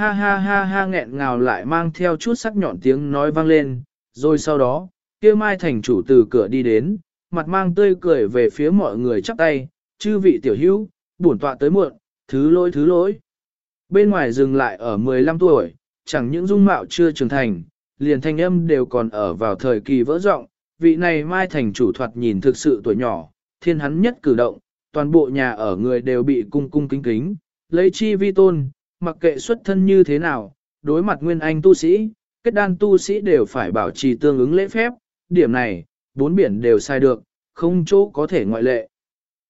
Ha ha ha ha nghẹn ngào lại mang theo chút sắc nhọn tiếng nói vang lên, rồi sau đó, kia mai thành chủ từ cửa đi đến, mặt mang tươi cười về phía mọi người chắp tay, chư vị tiểu hữu, bổn tọa tới muộn, thứ lỗi thứ lỗi. Bên ngoài dừng lại ở 15 tuổi, chẳng những dung mạo chưa trưởng thành, liền thanh âm đều còn ở vào thời kỳ vỡ rộng, vị này mai thành chủ thoạt nhìn thực sự tuổi nhỏ, thiên hắn nhất cử động, toàn bộ nhà ở người đều bị cung cung kính kính, lấy chi vi tôn, mặc kệ xuất thân như thế nào, đối mặt nguyên anh tu sĩ, kết đan tu sĩ đều phải bảo trì tương ứng lễ phép, điểm này, bốn biển đều sai được, không chỗ có thể ngoại lệ.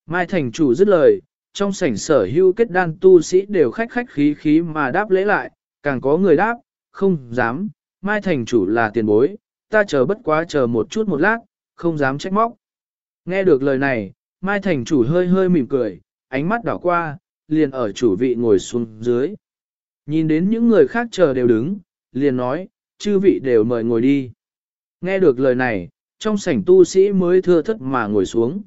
Mai thành chủ dứt lời, trong sảnh sở hữu kết đan tu sĩ đều khách khách khí khí mà đáp lễ lại, càng có người đáp, không dám, mai thành chủ là tiền bối, ta chờ bất quá chờ một chút một lát, không dám trách móc. Nghe được lời này, mai thành chủ hơi hơi mỉm cười, ánh mắt đảo qua, liền ở chủ vị ngồi xuống dưới. Nhìn đến những người khác chờ đều đứng, liền nói, chư vị đều mời ngồi đi. Nghe được lời này, trong sảnh tu sĩ mới thưa thất mà ngồi xuống.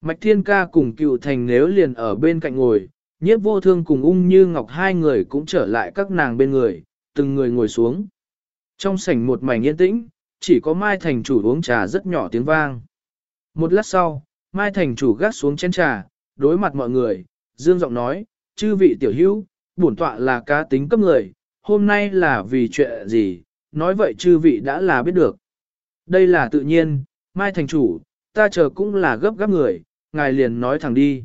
Mạch Thiên Ca cùng cựu thành nếu liền ở bên cạnh ngồi, nhiếp vô thương cùng ung như ngọc hai người cũng trở lại các nàng bên người, từng người ngồi xuống. Trong sảnh một mảnh yên tĩnh, chỉ có Mai Thành chủ uống trà rất nhỏ tiếng vang. Một lát sau, Mai Thành chủ gác xuống chén trà, đối mặt mọi người, dương giọng nói, chư vị tiểu hữu, bổn tọa là cá tính cấp người, hôm nay là vì chuyện gì, nói vậy chư vị đã là biết được. Đây là tự nhiên, Mai Thành chủ, ta chờ cũng là gấp gáp người, ngài liền nói thẳng đi.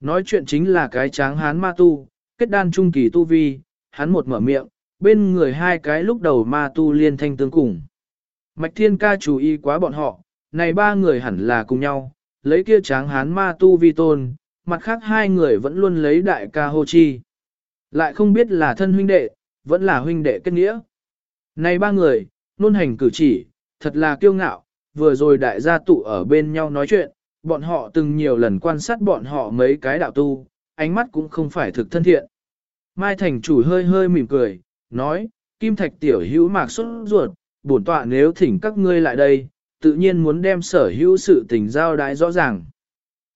Nói chuyện chính là cái tráng hán ma tu, kết đan trung kỳ tu vi, hắn một mở miệng, bên người hai cái lúc đầu ma tu liên thanh tương cùng. Mạch Thiên Ca chú ý quá bọn họ, này ba người hẳn là cùng nhau, lấy kia tráng hán ma tu vi tôn, mặt khác hai người vẫn luôn lấy đại ca hô chi. Lại không biết là thân huynh đệ, vẫn là huynh đệ kết nghĩa. Này ba người, luôn hành cử chỉ, thật là kiêu ngạo, vừa rồi đại gia tụ ở bên nhau nói chuyện, bọn họ từng nhiều lần quan sát bọn họ mấy cái đạo tu, ánh mắt cũng không phải thực thân thiện. Mai thành chủ hơi hơi mỉm cười, nói, Kim Thạch tiểu hữu mạc xuất ruột, bổn tọa nếu thỉnh các ngươi lại đây, tự nhiên muốn đem sở hữu sự tình giao đái rõ ràng.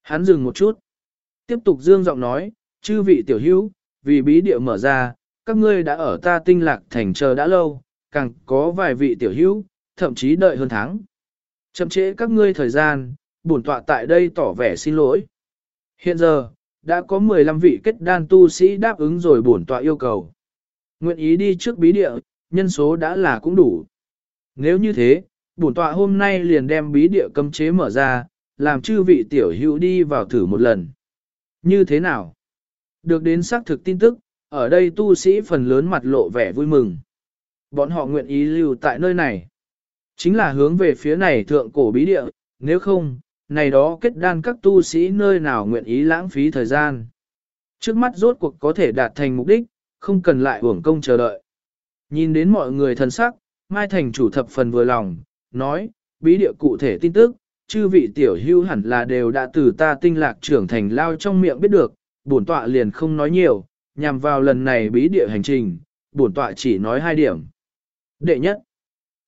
Hắn dừng một chút. Tiếp tục dương giọng nói, chư vị tiểu hữu, vì bí địa mở ra, các ngươi đã ở ta tinh lạc thành chờ đã lâu, càng có vài vị tiểu hữu, thậm chí đợi hơn tháng. Chậm trễ các ngươi thời gian, bổn tọa tại đây tỏ vẻ xin lỗi. Hiện giờ, đã có 15 vị kết đan tu sĩ đáp ứng rồi bổn tọa yêu cầu. Nguyện ý đi trước bí địa, nhân số đã là cũng đủ. Nếu như thế, bổn tọa hôm nay liền đem bí địa cấm chế mở ra, làm chư vị tiểu hữu đi vào thử một lần. Như thế nào? Được đến xác thực tin tức, ở đây tu sĩ phần lớn mặt lộ vẻ vui mừng. Bọn họ nguyện ý lưu tại nơi này. Chính là hướng về phía này thượng cổ bí địa, nếu không, này đó kết đan các tu sĩ nơi nào nguyện ý lãng phí thời gian. Trước mắt rốt cuộc có thể đạt thành mục đích, không cần lại uổng công chờ đợi. Nhìn đến mọi người thân sắc, Mai Thành chủ thập phần vừa lòng, nói, bí địa cụ thể tin tức, chư vị tiểu hưu hẳn là đều đã từ ta tinh lạc trưởng thành lao trong miệng biết được, bổn tọa liền không nói nhiều, nhằm vào lần này bí địa hành trình, bổn tọa chỉ nói hai điểm. Đệ nhất,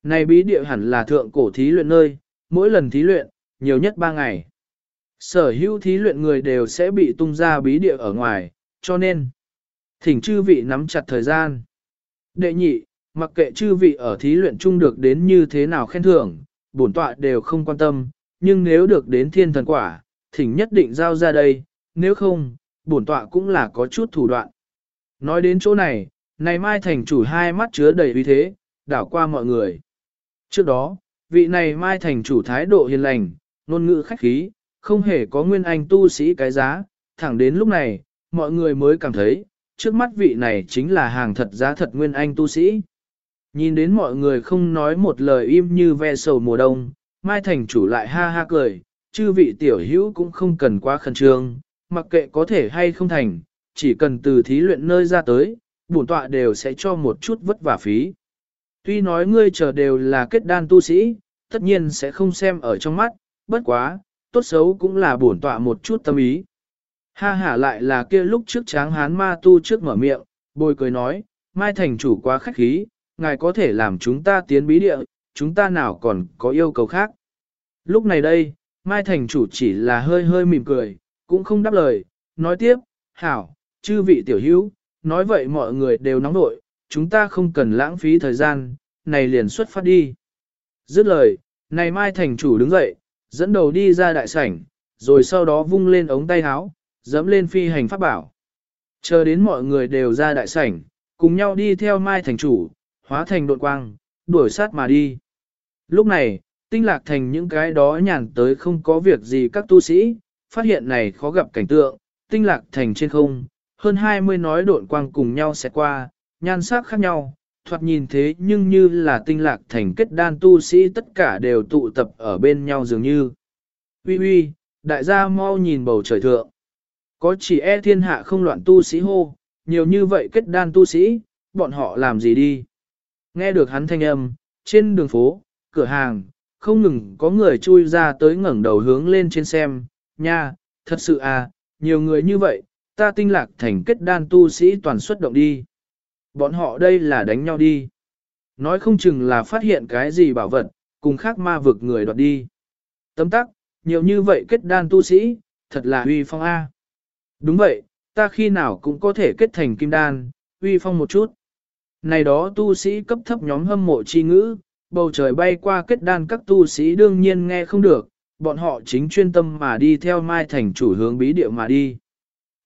này bí địa hẳn là thượng cổ thí luyện nơi, mỗi lần thí luyện, nhiều nhất ba ngày. Sở hữu thí luyện người đều sẽ bị tung ra bí địa ở ngoài, cho nên, thỉnh chư vị nắm chặt thời gian. Đệ nhị, mặc kệ chư vị ở thí luyện chung được đến như thế nào khen thưởng, bổn tọa đều không quan tâm, nhưng nếu được đến thiên thần quả, thỉnh nhất định giao ra đây, nếu không, bổn tọa cũng là có chút thủ đoạn. Nói đến chỗ này, này mai thành chủ hai mắt chứa đầy uy thế, đảo qua mọi người. Trước đó, vị này mai thành chủ thái độ hiền lành, ngôn ngữ khách khí, không hề có nguyên anh tu sĩ cái giá, thẳng đến lúc này, mọi người mới cảm thấy, trước mắt vị này chính là hàng thật giá thật nguyên anh tu sĩ. Nhìn đến mọi người không nói một lời im như ve sầu mùa đông, Mai Thành chủ lại ha ha cười, chư vị tiểu hữu cũng không cần quá khẩn trương, mặc kệ có thể hay không thành, chỉ cần từ thí luyện nơi ra tới, bổn tọa đều sẽ cho một chút vất vả phí. Tuy nói ngươi chờ đều là kết đan tu sĩ, tất nhiên sẽ không xem ở trong mắt, bất quá, tốt xấu cũng là bổn tọa một chút tâm ý. Ha hả lại là kia lúc trước tráng hán ma tu trước mở miệng, bồi cười nói, Mai thành chủ quá khách khí, ngài có thể làm chúng ta tiến bí địa, chúng ta nào còn có yêu cầu khác. Lúc này đây, Mai thành chủ chỉ là hơi hơi mỉm cười, cũng không đáp lời, nói tiếp, hảo, chư vị tiểu hữu, nói vậy mọi người đều nóng nội, chúng ta không cần lãng phí thời gian, này liền xuất phát đi. Dứt lời, này Mai thành chủ đứng dậy, dẫn đầu đi ra đại sảnh, rồi sau đó vung lên ống tay áo, dẫm lên phi hành pháp bảo. Chờ đến mọi người đều ra đại sảnh, cùng nhau đi theo Mai thành chủ, hóa thành độn quang, đuổi sát mà đi. Lúc này, tinh lạc thành những cái đó nhàn tới không có việc gì các tu sĩ, phát hiện này khó gặp cảnh tượng, tinh lạc thành trên không, hơn 20 nói độn quang cùng nhau sẽ qua, nhan sắc khác nhau, thoạt nhìn thế nhưng như là tinh lạc thành kết đan tu sĩ tất cả đều tụ tập ở bên nhau dường như. Uy uy, đại gia mau nhìn bầu trời thượng. Có chỉ e thiên hạ không loạn tu sĩ hô, nhiều như vậy kết đan tu sĩ, bọn họ làm gì đi. Nghe được hắn thanh âm, trên đường phố, cửa hàng, không ngừng có người chui ra tới ngẩng đầu hướng lên trên xem, nha, thật sự à, nhiều người như vậy, ta tinh lạc thành kết đan tu sĩ toàn xuất động đi. Bọn họ đây là đánh nhau đi. Nói không chừng là phát hiện cái gì bảo vật, cùng khác ma vực người đoạt đi. Tấm tắc, nhiều như vậy kết đan tu sĩ, thật là uy phong A. Đúng vậy, ta khi nào cũng có thể kết thành kim đan, uy phong một chút. Này đó tu sĩ cấp thấp nhóm hâm mộ chi ngữ, bầu trời bay qua kết đan các tu sĩ đương nhiên nghe không được, bọn họ chính chuyên tâm mà đi theo Mai Thành chủ hướng bí địa mà đi.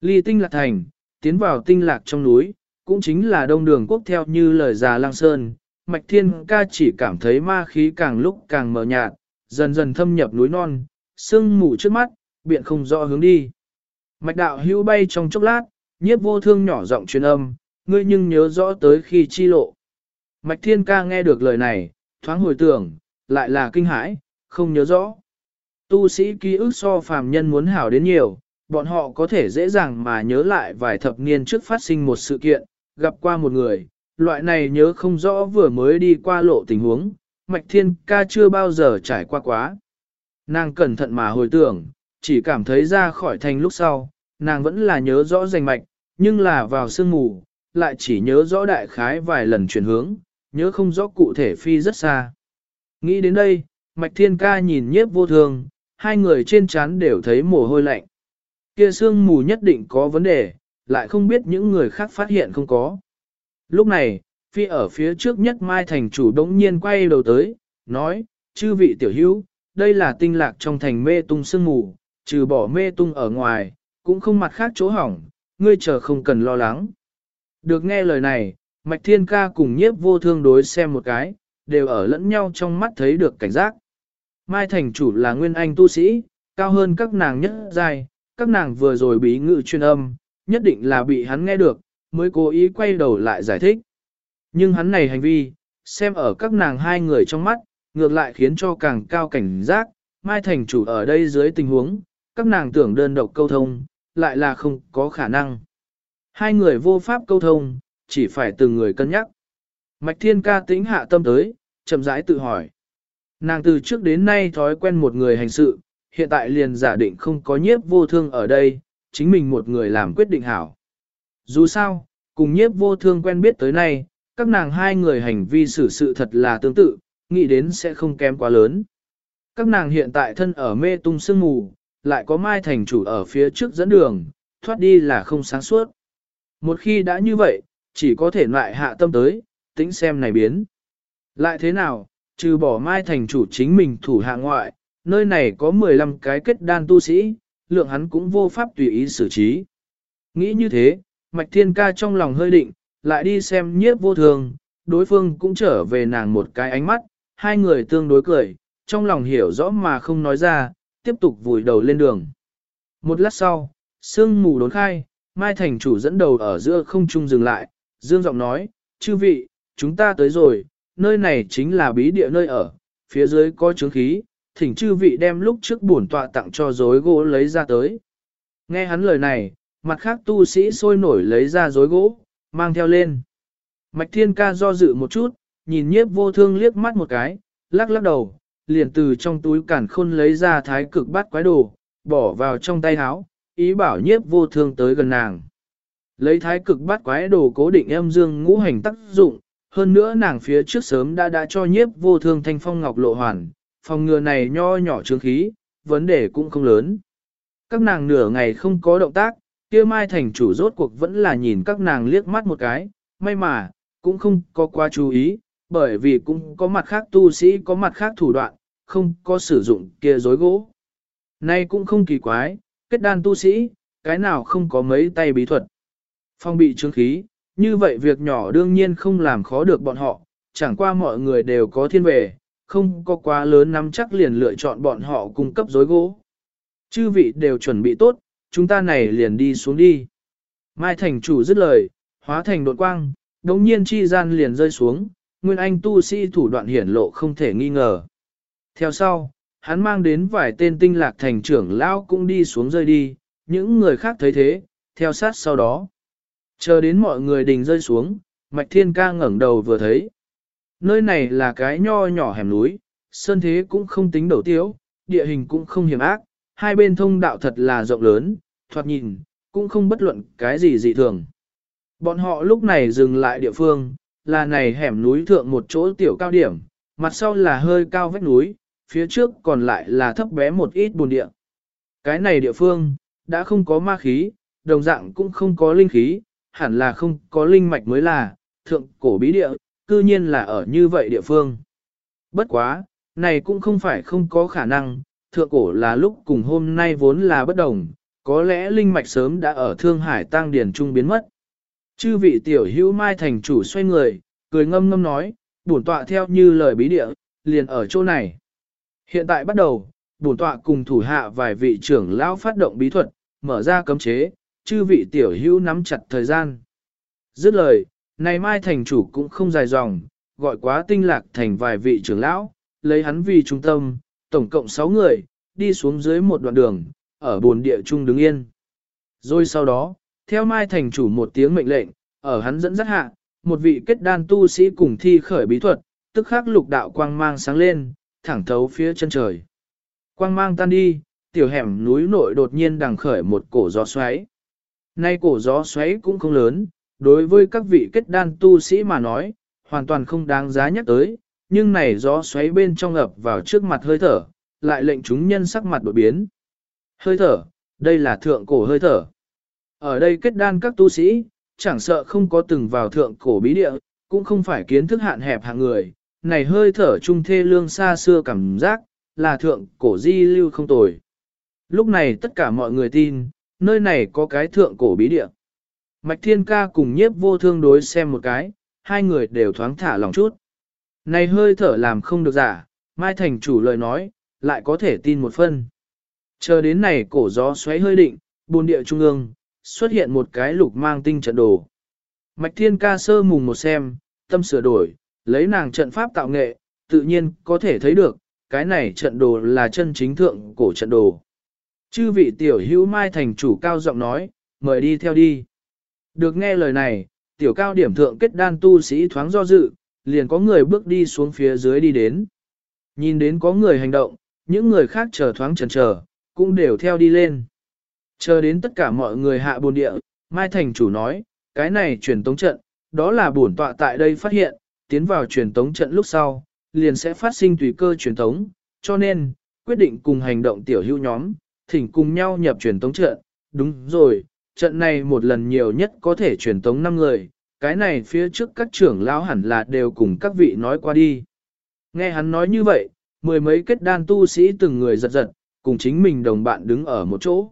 Ly tinh lạc thành, tiến vào tinh lạc trong núi, cũng chính là đông đường quốc theo như lời già lang sơn, mạch thiên ca chỉ cảm thấy ma khí càng lúc càng mờ nhạt, dần dần thâm nhập núi non, sương mù trước mắt, biện không rõ hướng đi. Mạch đạo hưu bay trong chốc lát, nhiếp vô thương nhỏ giọng truyền âm, ngươi nhưng nhớ rõ tới khi chi lộ. Mạch thiên ca nghe được lời này, thoáng hồi tưởng, lại là kinh hãi, không nhớ rõ. Tu sĩ ký ức so phàm nhân muốn hảo đến nhiều, bọn họ có thể dễ dàng mà nhớ lại vài thập niên trước phát sinh một sự kiện, gặp qua một người, loại này nhớ không rõ vừa mới đi qua lộ tình huống, Mạch Thiên ca chưa bao giờ trải qua quá. Nàng cẩn thận mà hồi tưởng, chỉ cảm thấy ra khỏi thành lúc sau, nàng vẫn là nhớ rõ danh mạch, nhưng là vào sương mù, lại chỉ nhớ rõ đại khái vài lần chuyển hướng, nhớ không rõ cụ thể phi rất xa. Nghĩ đến đây, Mạch Thiên ca nhìn nhiếp vô thường, hai người trên trán đều thấy mồ hôi lạnh. Kia sương mù nhất định có vấn đề, lại không biết những người khác phát hiện không có. Lúc này, phi ở phía trước nhất Mai Thành chủ đống nhiên quay đầu tới, nói, chư vị tiểu hữu, đây là tinh lạc trong thành mê tung sương mù, trừ bỏ mê tung ở ngoài, cũng không mặt khác chỗ hỏng, ngươi chờ không cần lo lắng. Được nghe lời này, Mạch Thiên Ca cùng nhiếp vô thương đối xem một cái, đều ở lẫn nhau trong mắt thấy được cảnh giác. Mai Thành chủ là nguyên anh tu sĩ, cao hơn các nàng nhất dài, các nàng vừa rồi bí ngự chuyên âm, nhất định là bị hắn nghe được, mới cố ý quay đầu lại giải thích. Nhưng hắn này hành vi, xem ở các nàng hai người trong mắt, ngược lại khiến cho càng cao cảnh giác, Mai Thành chủ ở đây dưới tình huống, các nàng tưởng đơn độc câu thông, lại là không có khả năng. Hai người vô pháp câu thông, chỉ phải từng người cân nhắc. Mạch Thiên ca tĩnh hạ tâm tới, chậm rãi tự hỏi. Nàng từ trước đến nay thói quen một người hành sự, hiện tại liền giả định không có nhiếp vô thương ở đây, chính mình một người làm quyết định hảo. Dù sao, cùng nhiếp vô thương quen biết tới nay, các nàng hai người hành vi xử sự thật là tương tự, nghĩ đến sẽ không kém quá lớn. Các nàng hiện tại thân ở mê tung sương mù, lại có mai thành chủ ở phía trước dẫn đường, thoát đi là không sáng suốt. Một khi đã như vậy, chỉ có thể lại hạ tâm tới, tính xem này biến. Lại thế nào, trừ bỏ mai thành chủ chính mình thủ hạ ngoại, nơi này có 15 cái kết đan tu sĩ, lượng hắn cũng vô pháp tùy ý xử trí. Nghĩ như thế, Mạch Thiên Ca trong lòng hơi định, lại đi xem nhiếp vô thường, đối phương cũng trở về nàng một cái ánh mắt, hai người tương đối cười, trong lòng hiểu rõ mà không nói ra, tiếp tục vùi đầu lên đường. Một lát sau, sương mù đốn khai, Mai Thành chủ dẫn đầu ở giữa không trung dừng lại, dương giọng nói, chư vị, chúng ta tới rồi, nơi này chính là bí địa nơi ở, phía dưới có chứng khí, thỉnh chư vị đem lúc trước bổn tọa tặng cho dối gỗ lấy ra tới. Nghe hắn lời này, mặt khác tu sĩ sôi nổi lấy ra dối gỗ, mang theo lên. Mạch thiên ca do dự một chút, nhìn nhiếp vô thương liếc mắt một cái, lắc lắc đầu, liền từ trong túi cản khôn lấy ra thái cực bát quái đồ, bỏ vào trong tay háo, ý bảo nhiếp vô thương tới gần nàng. Lấy thái cực bát quái đồ cố định em dương ngũ hành tác dụng, hơn nữa nàng phía trước sớm đã đã cho nhiếp vô thương thanh phong ngọc lộ hoàn, phòng ngừa này nho nhỏ trướng khí, vấn đề cũng không lớn. Các nàng nửa ngày không có động tác, kia mai thành chủ rốt cuộc vẫn là nhìn các nàng liếc mắt một cái, may mà, cũng không có quá chú ý, bởi vì cũng có mặt khác tu sĩ có mặt khác thủ đoạn, không có sử dụng kia dối gỗ. Nay cũng không kỳ quái, kết đan tu sĩ, cái nào không có mấy tay bí thuật. Phong bị chứng khí, như vậy việc nhỏ đương nhiên không làm khó được bọn họ, chẳng qua mọi người đều có thiên về, không có quá lớn nắm chắc liền lựa chọn bọn họ cung cấp dối gỗ. Chư vị đều chuẩn bị tốt, chúng ta này liền đi xuống đi. Mai thành chủ dứt lời, hóa thành đột quang, đồng nhiên chi gian liền rơi xuống, nguyên anh tu sĩ thủ đoạn hiển lộ không thể nghi ngờ. Theo sau, hắn mang đến vài tên tinh lạc thành trưởng lão cũng đi xuống rơi đi, những người khác thấy thế, theo sát sau đó. Chờ đến mọi người đình rơi xuống, Mạch Thiên Ca ngẩng đầu vừa thấy. Nơi này là cái nho nhỏ hẻm núi, sơn thế cũng không tính đầu tiếu, địa hình cũng không hiểm ác, hai bên thông đạo thật là rộng lớn, thoạt nhìn, cũng không bất luận cái gì dị thường. Bọn họ lúc này dừng lại địa phương, là này hẻm núi thượng một chỗ tiểu cao điểm, mặt sau là hơi cao vách núi, phía trước còn lại là thấp bé một ít bùn địa. Cái này địa phương, đã không có ma khí, đồng dạng cũng không có linh khí, hẳn là không có linh mạch mới là, thượng cổ bí địa, cư nhiên là ở như vậy địa phương. Bất quá, này cũng không phải không có khả năng, thượng cổ là lúc cùng hôm nay vốn là bất đồng, có lẽ linh mạch sớm đã ở Thương Hải Tăng Điền Trung biến mất. Chư vị tiểu hữu mai thành chủ xoay người, cười ngâm ngâm nói, bổn tọa theo như lời bí địa, liền ở chỗ này. Hiện tại bắt đầu, bổn tọa cùng thủ hạ vài vị trưởng lão phát động bí thuật, mở ra cấm chế, chư vị tiểu hữu nắm chặt thời gian. Dứt lời, này mai thành chủ cũng không dài dòng, gọi quá tinh lạc thành vài vị trưởng lão, lấy hắn vì trung tâm, tổng cộng 6 người, đi xuống dưới một đoạn đường, ở bồn địa trung đứng yên. Rồi sau đó, theo mai thành chủ một tiếng mệnh lệnh, ở hắn dẫn dắt hạ, một vị kết đan tu sĩ cùng thi khởi bí thuật, tức khắc lục đạo quang mang sáng lên, thẳng thấu phía chân trời. Quang mang tan đi, tiểu hẻm núi nội đột nhiên đằng khởi một cổ gió xoáy. Nay cổ gió xoáy cũng không lớn, đối với các vị kết đan tu sĩ mà nói, hoàn toàn không đáng giá nhắc tới, nhưng này gió xoáy bên trong ập vào trước mặt hơi thở, lại lệnh chúng nhân sắc mặt đổi biến. Hơi thở, đây là thượng cổ hơi thở. Ở đây kết đan các tu sĩ, chẳng sợ không có từng vào thượng cổ bí địa, cũng không phải kiến thức hạn hẹp hạng người, này hơi thở trung thê lương xa xưa cảm giác, là thượng cổ di lưu không tồi. Lúc này tất cả mọi người tin, nơi này có cái thượng cổ bí địa. Mạch Thiên Ca cùng nhiếp vô thương đối xem một cái, hai người đều thoáng thả lòng chút. Này hơi thở làm không được giả, Mai Thành chủ lời nói, lại có thể tin một phân. Chờ đến này cổ gió xoáy hơi định, buồn địa trung ương, xuất hiện một cái lục mang tinh trận đồ. Mạch Thiên Ca sơ mùng một xem, tâm sửa đổi, lấy nàng trận pháp tạo nghệ, tự nhiên có thể thấy được, cái này trận đồ là chân chính thượng cổ trận đồ. Chư vị tiểu hữu mai thành chủ cao giọng nói, mời đi theo đi. Được nghe lời này, tiểu cao điểm thượng kết đan tu sĩ thoáng do dự, liền có người bước đi xuống phía dưới đi đến. Nhìn đến có người hành động, những người khác chờ thoáng chần chờ, cũng đều theo đi lên. Chờ đến tất cả mọi người hạ bồn địa, Mai Thành chủ nói, cái này truyền tống trận, đó là bổn tọa tại đây phát hiện, tiến vào truyền tống trận lúc sau, liền sẽ phát sinh tùy cơ truyền tống, cho nên, quyết định cùng hành động tiểu hữu nhóm, thỉnh cùng nhau nhập truyền tống trận, đúng rồi, trận này một lần nhiều nhất có thể truyền tống 5 người, cái này phía trước các trưởng lão hẳn là đều cùng các vị nói qua đi. Nghe hắn nói như vậy, mười mấy kết đan tu sĩ từng người giật giật, cùng chính mình đồng bạn đứng ở một chỗ.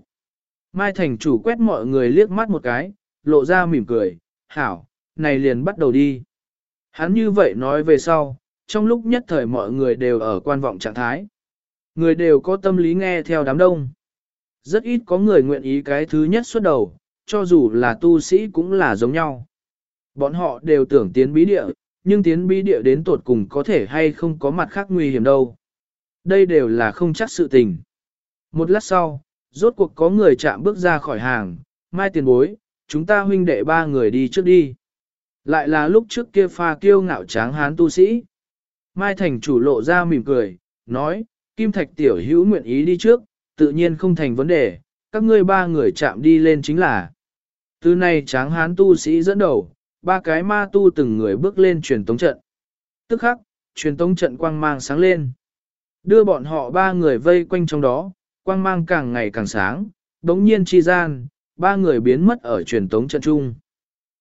Mai thành chủ quét mọi người liếc mắt một cái, lộ ra mỉm cười, hảo, này liền bắt đầu đi. Hắn như vậy nói về sau, trong lúc nhất thời mọi người đều ở quan vọng trạng thái. Người đều có tâm lý nghe theo đám đông. Rất ít có người nguyện ý cái thứ nhất xuất đầu, cho dù là tu sĩ cũng là giống nhau. Bọn họ đều tưởng tiến bí địa, nhưng tiến bí địa đến tột cùng có thể hay không có mặt khác nguy hiểm đâu. Đây đều là không chắc sự tình. Một lát sau, rốt cuộc có người chạm bước ra khỏi hàng, mai tiền bối, chúng ta huynh đệ ba người đi trước đi. Lại là lúc trước kia pha kiêu ngạo tráng hán tu sĩ. Mai thành chủ lộ ra mỉm cười, nói, Kim Thạch tiểu hữu nguyện ý đi trước, tự nhiên không thành vấn đề, các ngươi ba người chạm đi lên chính là. Từ nay tráng hán tu sĩ dẫn đầu, ba cái ma tu từng người bước lên truyền tống trận. Tức khắc, truyền tống trận quang mang sáng lên. Đưa bọn họ ba người vây quanh trong đó, quang mang càng ngày càng sáng, đống nhiên chi gian, ba người biến mất ở truyền tống trận chung.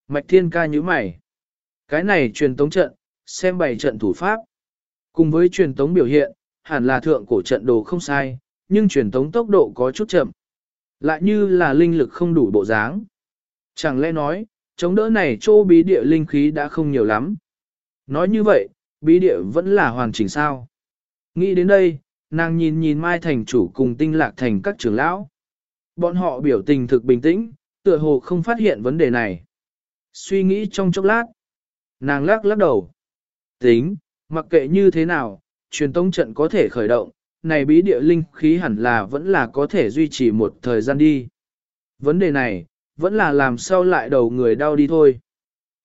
Mạch Thiên ca như mày. Cái này truyền tống trận, xem bày trận thủ pháp. Cùng với truyền tống biểu hiện, hẳn là thượng cổ trận đồ không sai, nhưng truyền tống tốc độ có chút chậm. Lại như là linh lực không đủ bộ dáng. Chẳng lẽ nói, chống đỡ này chỗ bí địa linh khí đã không nhiều lắm. Nói như vậy, bí địa vẫn là hoàn chỉnh sao. Nghĩ đến đây, nàng nhìn nhìn Mai Thành chủ cùng tinh lạc thành các trưởng lão. Bọn họ biểu tình thực bình tĩnh, tựa hồ không phát hiện vấn đề này. Suy nghĩ trong chốc lát, nàng lắc lắc đầu. Tính, mặc kệ như thế nào, truyền tống trận có thể khởi động, này bí địa linh khí hẳn là vẫn là có thể duy trì một thời gian đi. Vấn đề này, vẫn là làm sao lại đầu người đau đi thôi.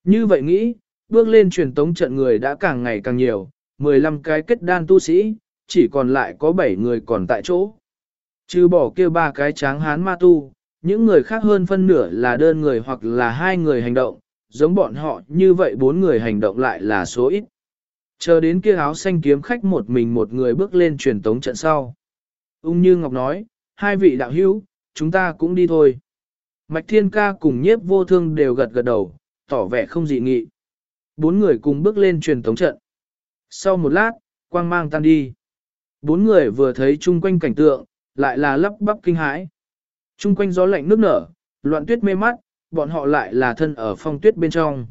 Như vậy nghĩ, bước lên truyền tống trận người đã càng ngày càng nhiều, 15 cái kết đan tu sĩ, chỉ còn lại có 7 người còn tại chỗ. Trừ bỏ kia ba cái tráng hán ma tu, những người khác hơn phân nửa là đơn người hoặc là hai người hành động, giống bọn họ như vậy bốn người hành động lại là số ít. Chờ đến kia áo xanh kiếm khách một mình một người bước lên truyền tống trận sau. Ung Như Ngọc nói, hai vị đạo hữu, chúng ta cũng đi thôi. Mạch Thiên Ca cùng nhiếp vô thương đều gật gật đầu, tỏ vẻ không dị nghị. Bốn người cùng bước lên truyền tống trận. Sau một lát, quang mang tan đi. Bốn người vừa thấy chung quanh cảnh tượng, lại là lắp bắp kinh hãi. Chung quanh gió lạnh nước nở, loạn tuyết mê mắt, bọn họ lại là thân ở phong tuyết bên trong.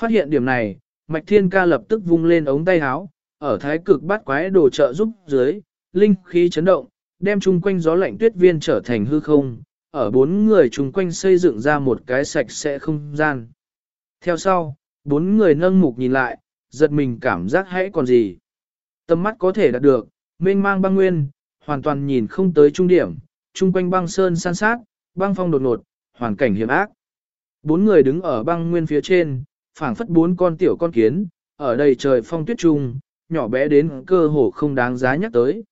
Phát hiện điểm này, Mạch Thiên Ca lập tức vung lên ống tay áo, ở thái cực bát quái đồ trợ giúp dưới, linh khí chấn động, đem chung quanh gió lạnh tuyết viên trở thành hư không, ở bốn người chung quanh xây dựng ra một cái sạch sẽ không gian. Theo sau, bốn người nâng mục nhìn lại, giật mình cảm giác hãy còn gì. Tâm mắt có thể đạt được, mênh mang băng nguyên, hoàn toàn nhìn không tới trung điểm, chung quanh băng sơn san sát, băng phong đột ngột, hoàn cảnh hiểm ác. Bốn người đứng ở băng nguyên phía trên, phảng phất bốn con tiểu con kiến, ở đây trời phong tuyết trung, nhỏ bé đến cơ hồ không đáng giá nhắc tới.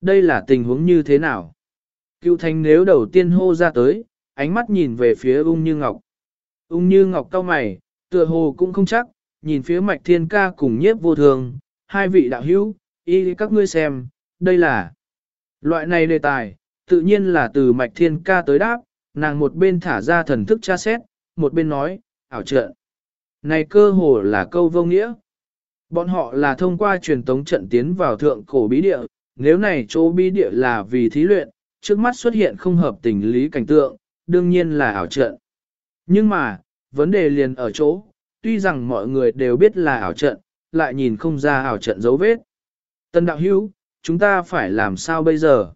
Đây là tình huống như thế nào? Cựu thanh nếu đầu tiên hô ra tới, ánh mắt nhìn về phía ung như ngọc. Ung như ngọc cao mày, tựa hồ cũng không chắc, nhìn phía mạch thiên ca cùng nhiếp vô thường, hai vị đạo hữu, y các ngươi xem, đây là loại này đề tài, tự nhiên là từ mạch thiên ca tới đáp, nàng một bên thả ra thần thức tra xét, một bên nói, ảo trợ này cơ hồ là câu vô nghĩa. Bọn họ là thông qua truyền tống trận tiến vào thượng cổ bí địa, nếu này chỗ bí địa là vì thí luyện, trước mắt xuất hiện không hợp tình lý cảnh tượng, đương nhiên là ảo trận. Nhưng mà, vấn đề liền ở chỗ, tuy rằng mọi người đều biết là ảo trận, lại nhìn không ra ảo trận dấu vết. Tân đạo hữu, chúng ta phải làm sao bây giờ?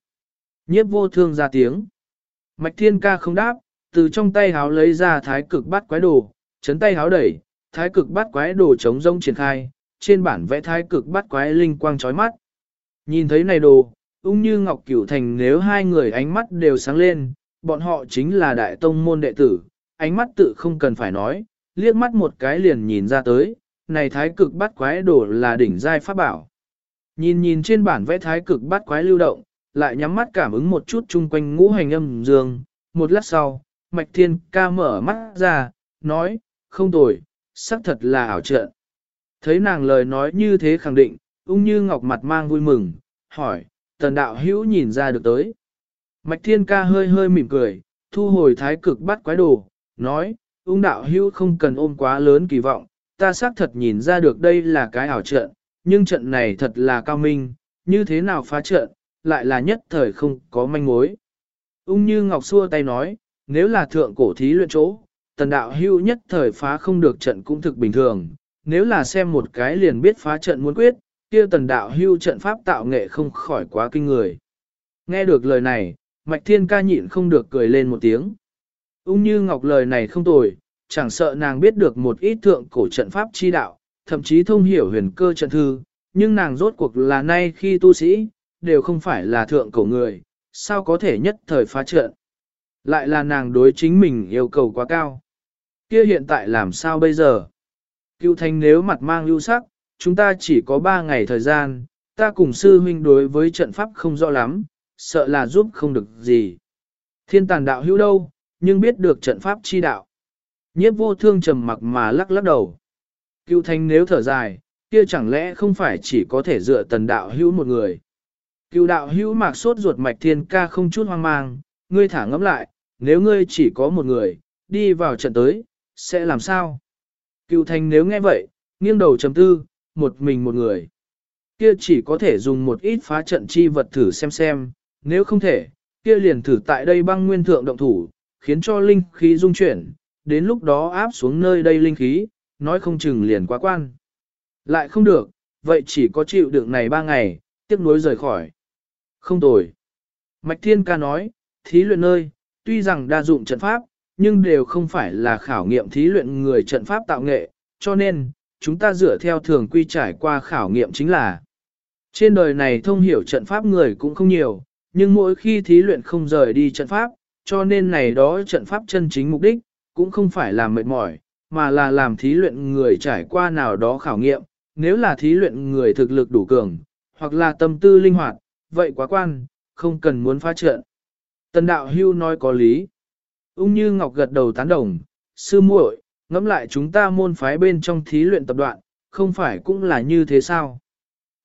Nhiếp vô thương ra tiếng. Mạch thiên ca không đáp, từ trong tay háo lấy ra thái cực bắt quái đồ, chấn tay háo đẩy, thái cực bắt quái đồ chống rông triển khai, trên bản vẽ thái cực bắt quái linh quang chói mắt. Nhìn thấy này đồ, ung như Ngọc Cửu Thành nếu hai người ánh mắt đều sáng lên, bọn họ chính là đại tông môn đệ tử, ánh mắt tự không cần phải nói, liếc mắt một cái liền nhìn ra tới, này thái cực bắt quái đồ là đỉnh giai pháp bảo. Nhìn nhìn trên bản vẽ thái cực bắt quái lưu động, lại nhắm mắt cảm ứng một chút chung quanh ngũ hành âm dương, một lát sau, Mạch Thiên ca mở mắt ra, nói, không tồi, xác thật là ảo trận. Thấy nàng lời nói như thế khẳng định, ung như ngọc mặt mang vui mừng, hỏi, tần đạo hữu nhìn ra được tới. Mạch thiên ca hơi hơi mỉm cười, thu hồi thái cực bắt quái đồ, nói, ung đạo hữu không cần ôm quá lớn kỳ vọng, ta xác thật nhìn ra được đây là cái ảo trận, nhưng trận này thật là cao minh, như thế nào phá trận, lại là nhất thời không có manh mối. Ung như ngọc xua tay nói, nếu là thượng cổ thí luyện chỗ, tần đạo hưu nhất thời phá không được trận cũng thực bình thường, nếu là xem một cái liền biết phá trận muốn quyết, kia tần đạo hưu trận pháp tạo nghệ không khỏi quá kinh người. Nghe được lời này, Mạch Thiên ca nhịn không được cười lên một tiếng. Ung như ngọc lời này không tồi, chẳng sợ nàng biết được một ít thượng cổ trận pháp chi đạo, thậm chí thông hiểu huyền cơ trận thư, nhưng nàng rốt cuộc là nay khi tu sĩ, đều không phải là thượng cổ người, sao có thể nhất thời phá trận. Lại là nàng đối chính mình yêu cầu quá cao. Kia hiện tại làm sao bây giờ? Cựu thanh nếu mặt mang lưu sắc, chúng ta chỉ có 3 ngày thời gian, ta cùng sư huynh đối với trận pháp không rõ lắm, sợ là giúp không được gì. Thiên tàn đạo hữu đâu, nhưng biết được trận pháp chi đạo. Nhiếp vô thương trầm mặc mà lắc lắc đầu. Cựu thanh nếu thở dài, kia chẳng lẽ không phải chỉ có thể dựa tần đạo hữu một người. Cựu đạo hữu mạc sốt ruột mạch thiên ca không chút hoang mang, ngươi thả ngẫm lại, nếu ngươi chỉ có một người, đi vào trận tới, sẽ làm sao? Cựu thành nếu nghe vậy, nghiêng đầu chấm tư, một mình một người. Kia chỉ có thể dùng một ít phá trận chi vật thử xem xem, nếu không thể, kia liền thử tại đây băng nguyên thượng động thủ, khiến cho linh khí dung chuyển, đến lúc đó áp xuống nơi đây linh khí, nói không chừng liền quá quan. Lại không được, vậy chỉ có chịu đựng này ba ngày, tiếc nuối rời khỏi. Không tồi. Mạch Thiên Ca nói, thí luyện nơi, tuy rằng đa dụng trận pháp, nhưng đều không phải là khảo nghiệm thí luyện người trận pháp tạo nghệ, cho nên, chúng ta dựa theo thường quy trải qua khảo nghiệm chính là trên đời này thông hiểu trận pháp người cũng không nhiều, nhưng mỗi khi thí luyện không rời đi trận pháp, cho nên này đó trận pháp chân chính mục đích, cũng không phải là mệt mỏi, mà là làm thí luyện người trải qua nào đó khảo nghiệm, nếu là thí luyện người thực lực đủ cường, hoặc là tâm tư linh hoạt, vậy quá quan, không cần muốn phá trận. Tần đạo hưu nói có lý. Ung như Ngọc gật đầu tán đồng, sư muội, ngẫm lại chúng ta môn phái bên trong thí luyện tập đoạn, không phải cũng là như thế sao?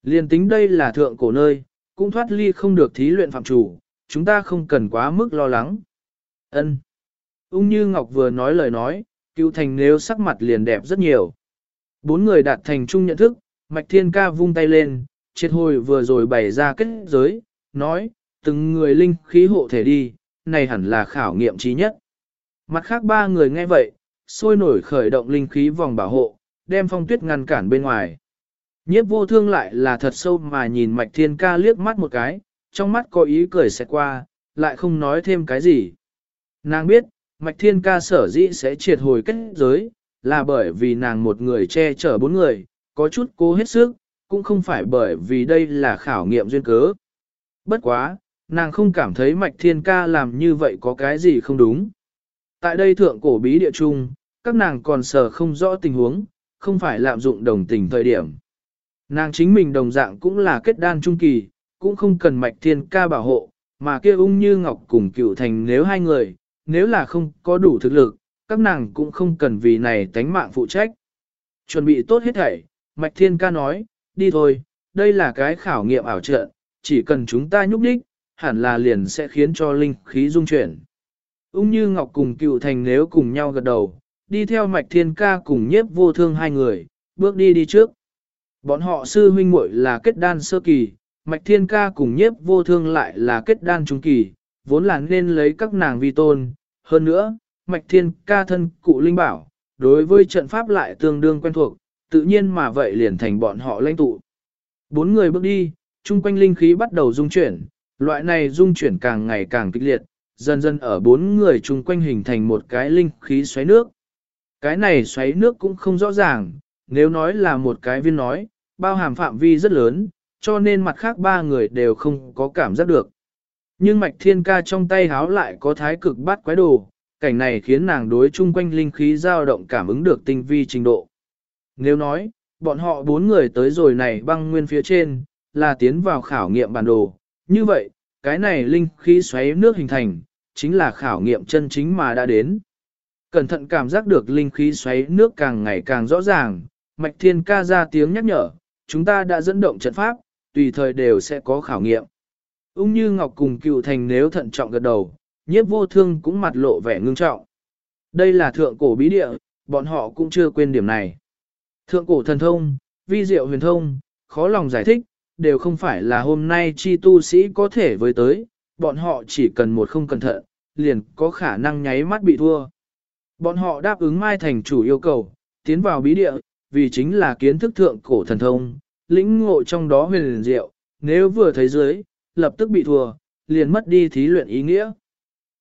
Liên tính đây là thượng cổ nơi, cũng thoát ly không được thí luyện phạm chủ, chúng ta không cần quá mức lo lắng. Ân. Ung như Ngọc vừa nói lời nói, cựu thành nếu sắc mặt liền đẹp rất nhiều. Bốn người đạt thành chung nhận thức, Mạch Thiên Ca vung tay lên, triệt hồi vừa rồi bày ra kết giới, nói, từng người linh khí hộ thể đi, này hẳn là khảo nghiệm trí nhất. Mặt khác ba người nghe vậy, sôi nổi khởi động linh khí vòng bảo hộ, đem phong tuyết ngăn cản bên ngoài. Nhiếp vô thương lại là thật sâu mà nhìn Mạch Thiên Ca liếc mắt một cái, trong mắt có ý cười sẽ qua, lại không nói thêm cái gì. Nàng biết, Mạch Thiên Ca sở dĩ sẽ triệt hồi kết giới, là bởi vì nàng một người che chở bốn người, có chút cố hết sức, cũng không phải bởi vì đây là khảo nghiệm duyên cớ. Bất quá, nàng không cảm thấy Mạch Thiên Ca làm như vậy có cái gì không đúng. Tại đây thượng cổ bí địa trung, các nàng còn sở không rõ tình huống, không phải lạm dụng đồng tình thời điểm. Nàng chính mình đồng dạng cũng là kết đan trung kỳ, cũng không cần Mạch Thiên Ca bảo hộ, mà kia ung như ngọc cùng cựu thành nếu hai người, nếu là không có đủ thực lực, các nàng cũng không cần vì này tánh mạng phụ trách. Chuẩn bị tốt hết thảy, Mạch Thiên Ca nói, đi thôi, đây là cái khảo nghiệm ảo trợ chỉ cần chúng ta nhúc đích, hẳn là liền sẽ khiến cho linh khí dung chuyển. Ung như Ngọc cùng cựu thành nếu cùng nhau gật đầu, đi theo Mạch Thiên Ca cùng nhiếp vô thương hai người, bước đi đi trước. Bọn họ sư huynh muội là kết đan sơ kỳ, Mạch Thiên Ca cùng nhiếp vô thương lại là kết đan trung kỳ, vốn là nên lấy các nàng vi tôn. Hơn nữa, Mạch Thiên Ca thân cụ linh bảo, đối với trận pháp lại tương đương quen thuộc, tự nhiên mà vậy liền thành bọn họ lãnh tụ. Bốn người bước đi, chung quanh linh khí bắt đầu dung chuyển, loại này dung chuyển càng ngày càng kịch liệt, dần dần ở bốn người chung quanh hình thành một cái linh khí xoáy nước. Cái này xoáy nước cũng không rõ ràng, nếu nói là một cái viên nói, bao hàm phạm vi rất lớn, cho nên mặt khác ba người đều không có cảm giác được. Nhưng mạch thiên ca trong tay háo lại có thái cực bát quái đồ, cảnh này khiến nàng đối chung quanh linh khí dao động cảm ứng được tinh vi trình độ. Nếu nói, bọn họ bốn người tới rồi này băng nguyên phía trên, là tiến vào khảo nghiệm bản đồ, như vậy, cái này linh khí xoáy nước hình thành, chính là khảo nghiệm chân chính mà đã đến. Cẩn thận cảm giác được linh khí xoáy nước càng ngày càng rõ ràng, Mạch Thiên ca ra tiếng nhắc nhở, chúng ta đã dẫn động trận pháp, tùy thời đều sẽ có khảo nghiệm. Ung như Ngọc cùng cựu thành nếu thận trọng gật đầu, nhiếp vô thương cũng mặt lộ vẻ ngưng trọng. Đây là thượng cổ bí địa, bọn họ cũng chưa quên điểm này. Thượng cổ thần thông, vi diệu huyền thông, khó lòng giải thích, đều không phải là hôm nay chi tu sĩ có thể với tới, bọn họ chỉ cần một không cẩn thận, liền có khả năng nháy mắt bị thua. Bọn họ đáp ứng Mai Thành chủ yêu cầu, tiến vào bí địa, vì chính là kiến thức thượng cổ thần thông, lĩnh ngộ trong đó huyền diệu, nếu vừa thấy dưới, lập tức bị thua, liền mất đi thí luyện ý nghĩa.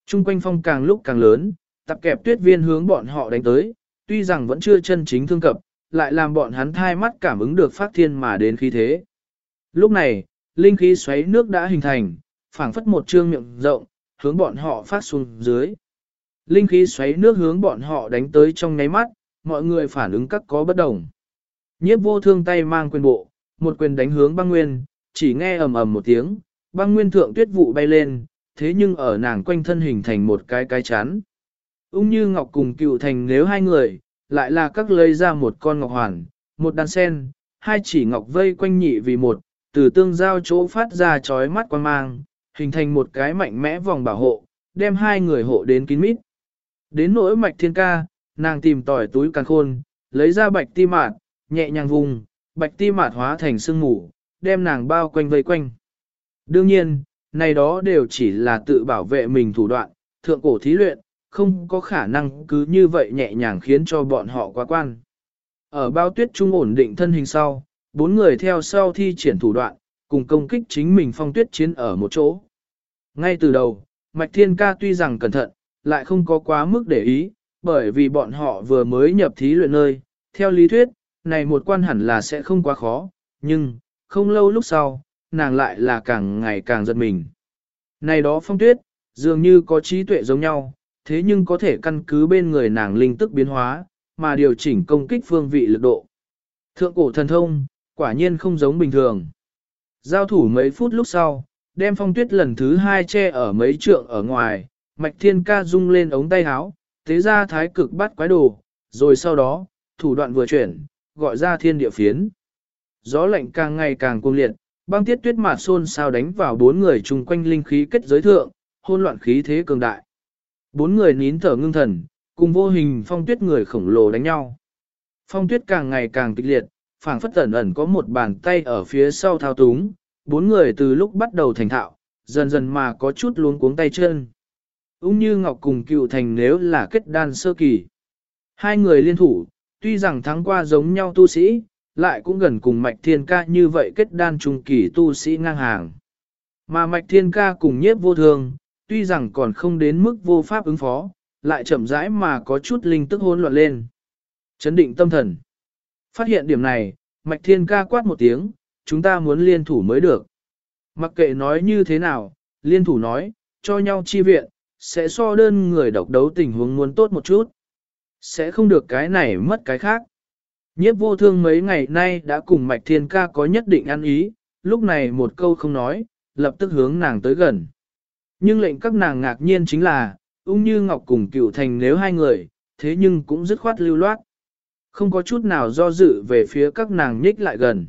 Trung quanh phong càng lúc càng lớn, tập kẹp tuyết viên hướng bọn họ đánh tới, tuy rằng vẫn chưa chân chính thương cập, lại làm bọn hắn thai mắt cảm ứng được phát thiên mà đến khí thế. Lúc này, linh khí xoáy nước đã hình thành, phảng phất một trương miệng rộng, hướng bọn họ phát xuống dưới. Linh khí xoáy nước hướng bọn họ đánh tới trong nháy mắt, mọi người phản ứng các có bất đồng. Nhiếp vô thương tay mang quyền bộ, một quyền đánh hướng băng nguyên, chỉ nghe ầm ầm một tiếng, băng nguyên thượng tuyết vụ bay lên, thế nhưng ở nàng quanh thân hình thành một cái cái chán. Ung như ngọc cùng cựu thành nếu hai người, lại là các lấy ra một con ngọc hoàn, một đàn sen, hai chỉ ngọc vây quanh nhị vì một, từ tương giao chỗ phát ra chói mắt quan mang, hình thành một cái mạnh mẽ vòng bảo hộ, đem hai người hộ đến kín mít. Đến nỗi mạch thiên ca, nàng tìm tỏi túi càng khôn, lấy ra bạch ti mạt, nhẹ nhàng vùng, bạch ti mạt hóa thành sương mù, đem nàng bao quanh vây quanh. Đương nhiên, này đó đều chỉ là tự bảo vệ mình thủ đoạn, thượng cổ thí luyện, không có khả năng cứ như vậy nhẹ nhàng khiến cho bọn họ quá quan. Ở bao tuyết trung ổn định thân hình sau, bốn người theo sau thi triển thủ đoạn, cùng công kích chính mình phong tuyết chiến ở một chỗ. Ngay từ đầu, Mạch Thiên Ca tuy rằng cẩn thận, lại không có quá mức để ý, bởi vì bọn họ vừa mới nhập thí luyện nơi, theo lý thuyết, này một quan hẳn là sẽ không quá khó, nhưng, không lâu lúc sau, nàng lại là càng ngày càng giật mình. Này đó phong tuyết, dường như có trí tuệ giống nhau, thế nhưng có thể căn cứ bên người nàng linh tức biến hóa, mà điều chỉnh công kích phương vị lực độ. Thượng cổ thần thông, quả nhiên không giống bình thường. Giao thủ mấy phút lúc sau, đem phong tuyết lần thứ hai che ở mấy trượng ở ngoài, mạch thiên ca rung lên ống tay áo, thế ra thái cực bắt quái đồ, rồi sau đó, thủ đoạn vừa chuyển, gọi ra thiên địa phiến. Gió lạnh càng ngày càng cuồng liệt, băng tiết tuyết mạt xôn sao đánh vào bốn người chung quanh linh khí kết giới thượng, hôn loạn khí thế cường đại. Bốn người nín thở ngưng thần, cùng vô hình phong tuyết người khổng lồ đánh nhau. Phong tuyết càng ngày càng kịch liệt, phảng phất ẩn ẩn có một bàn tay ở phía sau thao túng, bốn người từ lúc bắt đầu thành thạo, dần dần mà có chút luống cuống tay chân. Úng như Ngọc cùng cựu thành nếu là kết đan sơ kỳ. Hai người liên thủ, tuy rằng thắng qua giống nhau tu sĩ, lại cũng gần cùng Mạch Thiên Ca như vậy kết đan trung kỳ tu sĩ ngang hàng. Mà Mạch Thiên Ca cùng nhiếp vô thường, tuy rằng còn không đến mức vô pháp ứng phó, lại chậm rãi mà có chút linh tức hỗn loạn lên. Chấn định tâm thần. Phát hiện điểm này, Mạch Thiên Ca quát một tiếng, chúng ta muốn liên thủ mới được. Mặc kệ nói như thế nào, liên thủ nói, cho nhau chi viện, sẽ so đơn người độc đấu tình huống muốn tốt một chút. Sẽ không được cái này mất cái khác. Nhiếp vô thương mấy ngày nay đã cùng Mạch Thiên Ca có nhất định ăn ý, lúc này một câu không nói, lập tức hướng nàng tới gần. Nhưng lệnh các nàng ngạc nhiên chính là, ung như Ngọc cùng cựu thành nếu hai người, thế nhưng cũng dứt khoát lưu loát. Không có chút nào do dự về phía các nàng nhích lại gần.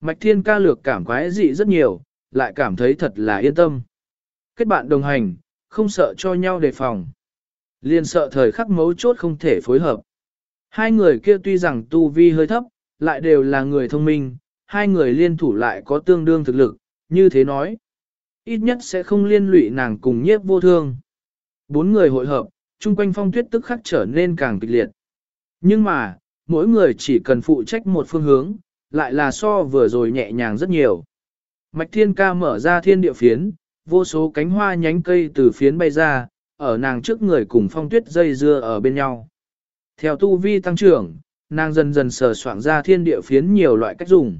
Mạch Thiên Ca lược cảm quái dị rất nhiều, lại cảm thấy thật là yên tâm. Kết bạn đồng hành, không sợ cho nhau đề phòng. Liên sợ thời khắc mấu chốt không thể phối hợp. Hai người kia tuy rằng tu vi hơi thấp, lại đều là người thông minh, hai người liên thủ lại có tương đương thực lực, như thế nói. Ít nhất sẽ không liên lụy nàng cùng nhiếp vô thương. Bốn người hội hợp, chung quanh phong tuyết tức khắc trở nên càng kịch liệt. Nhưng mà, mỗi người chỉ cần phụ trách một phương hướng, lại là so vừa rồi nhẹ nhàng rất nhiều. Mạch thiên ca mở ra thiên địa phiến, vô số cánh hoa nhánh cây từ phiến bay ra, ở nàng trước người cùng phong tuyết dây dưa ở bên nhau. Theo tu vi tăng trưởng, nàng dần dần sờ soạn ra thiên địa phiến nhiều loại cách dùng.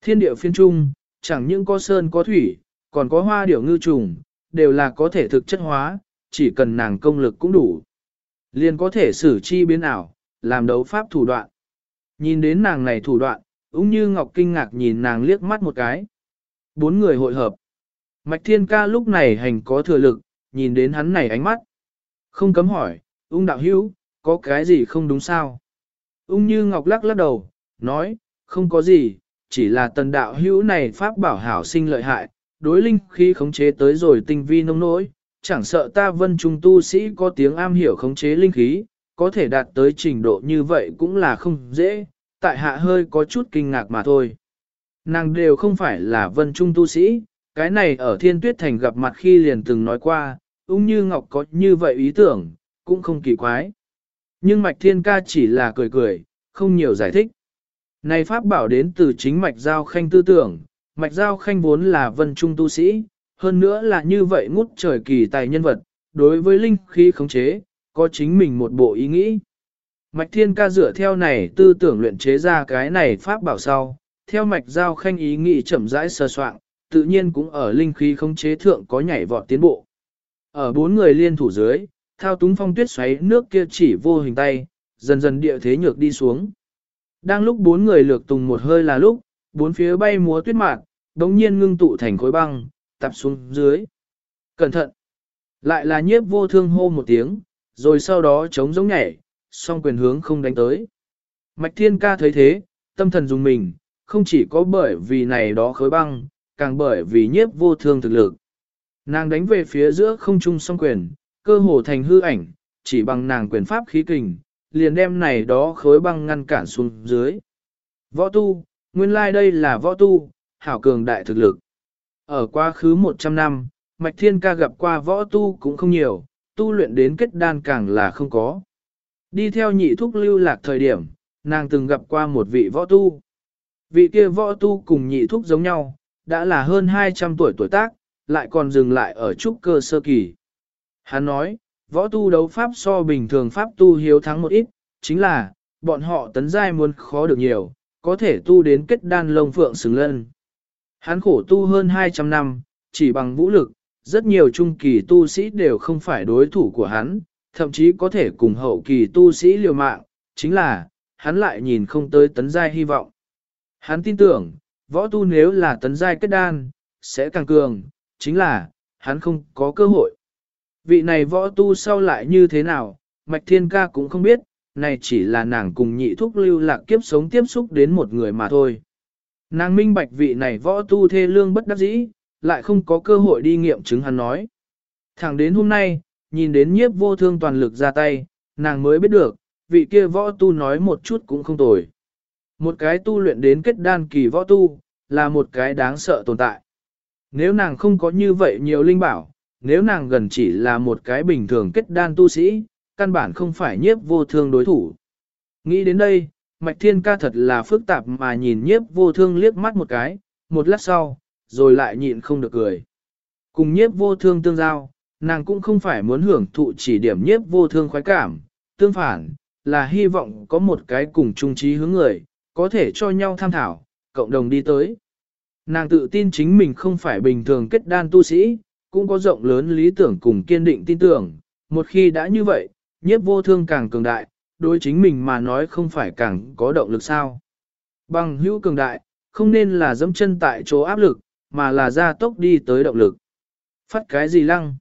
Thiên địa phiến trung, chẳng những có sơn có thủy, còn có hoa điểu ngư trùng, đều là có thể thực chất hóa, chỉ cần nàng công lực cũng đủ. Liền có thể xử chi biến ảo, làm đấu pháp thủ đoạn. Nhìn đến nàng này thủ đoạn, ung như ngọc kinh ngạc nhìn nàng liếc mắt một cái. Bốn người hội hợp. Mạch thiên ca lúc này hành có thừa lực, nhìn đến hắn này ánh mắt. Không cấm hỏi, ung đạo hữu, có cái gì không đúng sao? Ung như ngọc lắc lắc đầu, nói, không có gì, chỉ là tần đạo hữu này pháp bảo hảo sinh lợi hại, đối linh khi khống chế tới rồi tinh vi nông nỗi, chẳng sợ ta vân trung tu sĩ có tiếng am hiểu khống chế linh khí, có thể đạt tới trình độ như vậy cũng là không dễ, tại hạ hơi có chút kinh ngạc mà thôi. Nàng đều không phải là vân trung tu sĩ, cái này ở thiên tuyết thành gặp mặt khi liền từng nói qua, ung như ngọc có như vậy ý tưởng, cũng không kỳ quái. Nhưng mạch thiên ca chỉ là cười cười, không nhiều giải thích. Này pháp bảo đến từ chính mạch giao khanh tư tưởng, mạch giao khanh vốn là vân trung tu sĩ, hơn nữa là như vậy ngút trời kỳ tài nhân vật, đối với linh khí khống chế, có chính mình một bộ ý nghĩ. Mạch thiên ca dựa theo này tư tưởng luyện chế ra cái này pháp bảo sau, theo mạch giao khanh ý nghĩ chậm rãi sơ soạn, tự nhiên cũng ở linh khí khống chế thượng có nhảy vọt tiến bộ. Ở bốn người liên thủ dưới, thao túng phong tuyết xoáy nước kia chỉ vô hình tay, dần dần địa thế nhược đi xuống. Đang lúc bốn người lược tùng một hơi là lúc, bốn phía bay múa tuyết mạc đống nhiên ngưng tụ thành khối băng, tập xuống dưới. Cẩn thận! Lại là nhiếp vô thương hô một tiếng, rồi sau đó chống giống nhảy, song quyền hướng không đánh tới. Mạch thiên ca thấy thế, tâm thần dùng mình, không chỉ có bởi vì này đó khối băng, càng bởi vì nhiếp vô thương thực lực. Nàng đánh về phía giữa không trung song quyền, cơ hồ thành hư ảnh, chỉ bằng nàng quyền pháp khí kình, liền đem này đó khối băng ngăn cản xuống dưới. Võ tu, nguyên lai like đây là võ tu, hảo cường đại thực lực. Ở quá khứ 100 năm, Mạch Thiên Ca gặp qua võ tu cũng không nhiều, tu luyện đến kết đan càng là không có. Đi theo nhị thúc lưu lạc thời điểm, nàng từng gặp qua một vị võ tu. Vị kia võ tu cùng nhị thúc giống nhau, đã là hơn 200 tuổi tuổi tác, lại còn dừng lại ở trúc cơ sơ kỳ. Hắn nói, võ tu đấu pháp so bình thường pháp tu hiếu thắng một ít, chính là, bọn họ tấn giai muốn khó được nhiều, có thể tu đến kết đan lông phượng xứng lân. Hắn khổ tu hơn 200 năm, chỉ bằng vũ lực, rất nhiều trung kỳ tu sĩ đều không phải đối thủ của hắn, thậm chí có thể cùng hậu kỳ tu sĩ liều mạng, chính là, hắn lại nhìn không tới tấn giai hy vọng. Hắn tin tưởng, võ tu nếu là tấn giai kết đan, sẽ càng cường, chính là, hắn không có cơ hội. Vị này võ tu sau lại như thế nào, Mạch Thiên Ca cũng không biết, này chỉ là nàng cùng nhị thúc lưu lạc kiếp sống tiếp xúc đến một người mà thôi. Nàng minh bạch vị này võ tu thê lương bất đắc dĩ, lại không có cơ hội đi nghiệm chứng hắn nói. Thẳng đến hôm nay, nhìn đến nhiếp vô thương toàn lực ra tay, nàng mới biết được, vị kia võ tu nói một chút cũng không tồi. Một cái tu luyện đến kết đan kỳ võ tu, là một cái đáng sợ tồn tại. Nếu nàng không có như vậy nhiều linh bảo, nếu nàng gần chỉ là một cái bình thường kết đan tu sĩ, căn bản không phải nhiếp vô thương đối thủ. Nghĩ đến đây, Mạch Thiên ca thật là phức tạp mà nhìn nhiếp vô thương liếc mắt một cái, một lát sau, rồi lại nhịn không được cười. Cùng nhiếp vô thương tương giao, nàng cũng không phải muốn hưởng thụ chỉ điểm nhiếp vô thương khoái cảm, tương phản, là hy vọng có một cái cùng chung trí hướng người, có thể cho nhau tham thảo, cộng đồng đi tới. Nàng tự tin chính mình không phải bình thường kết đan tu sĩ, cũng có rộng lớn lý tưởng cùng kiên định tin tưởng, một khi đã như vậy, nhiếp vô thương càng cường đại, đối chính mình mà nói không phải càng có động lực sao. Bằng hữu cường đại, không nên là dẫm chân tại chỗ áp lực, mà là ra tốc đi tới động lực. Phát cái gì lăng?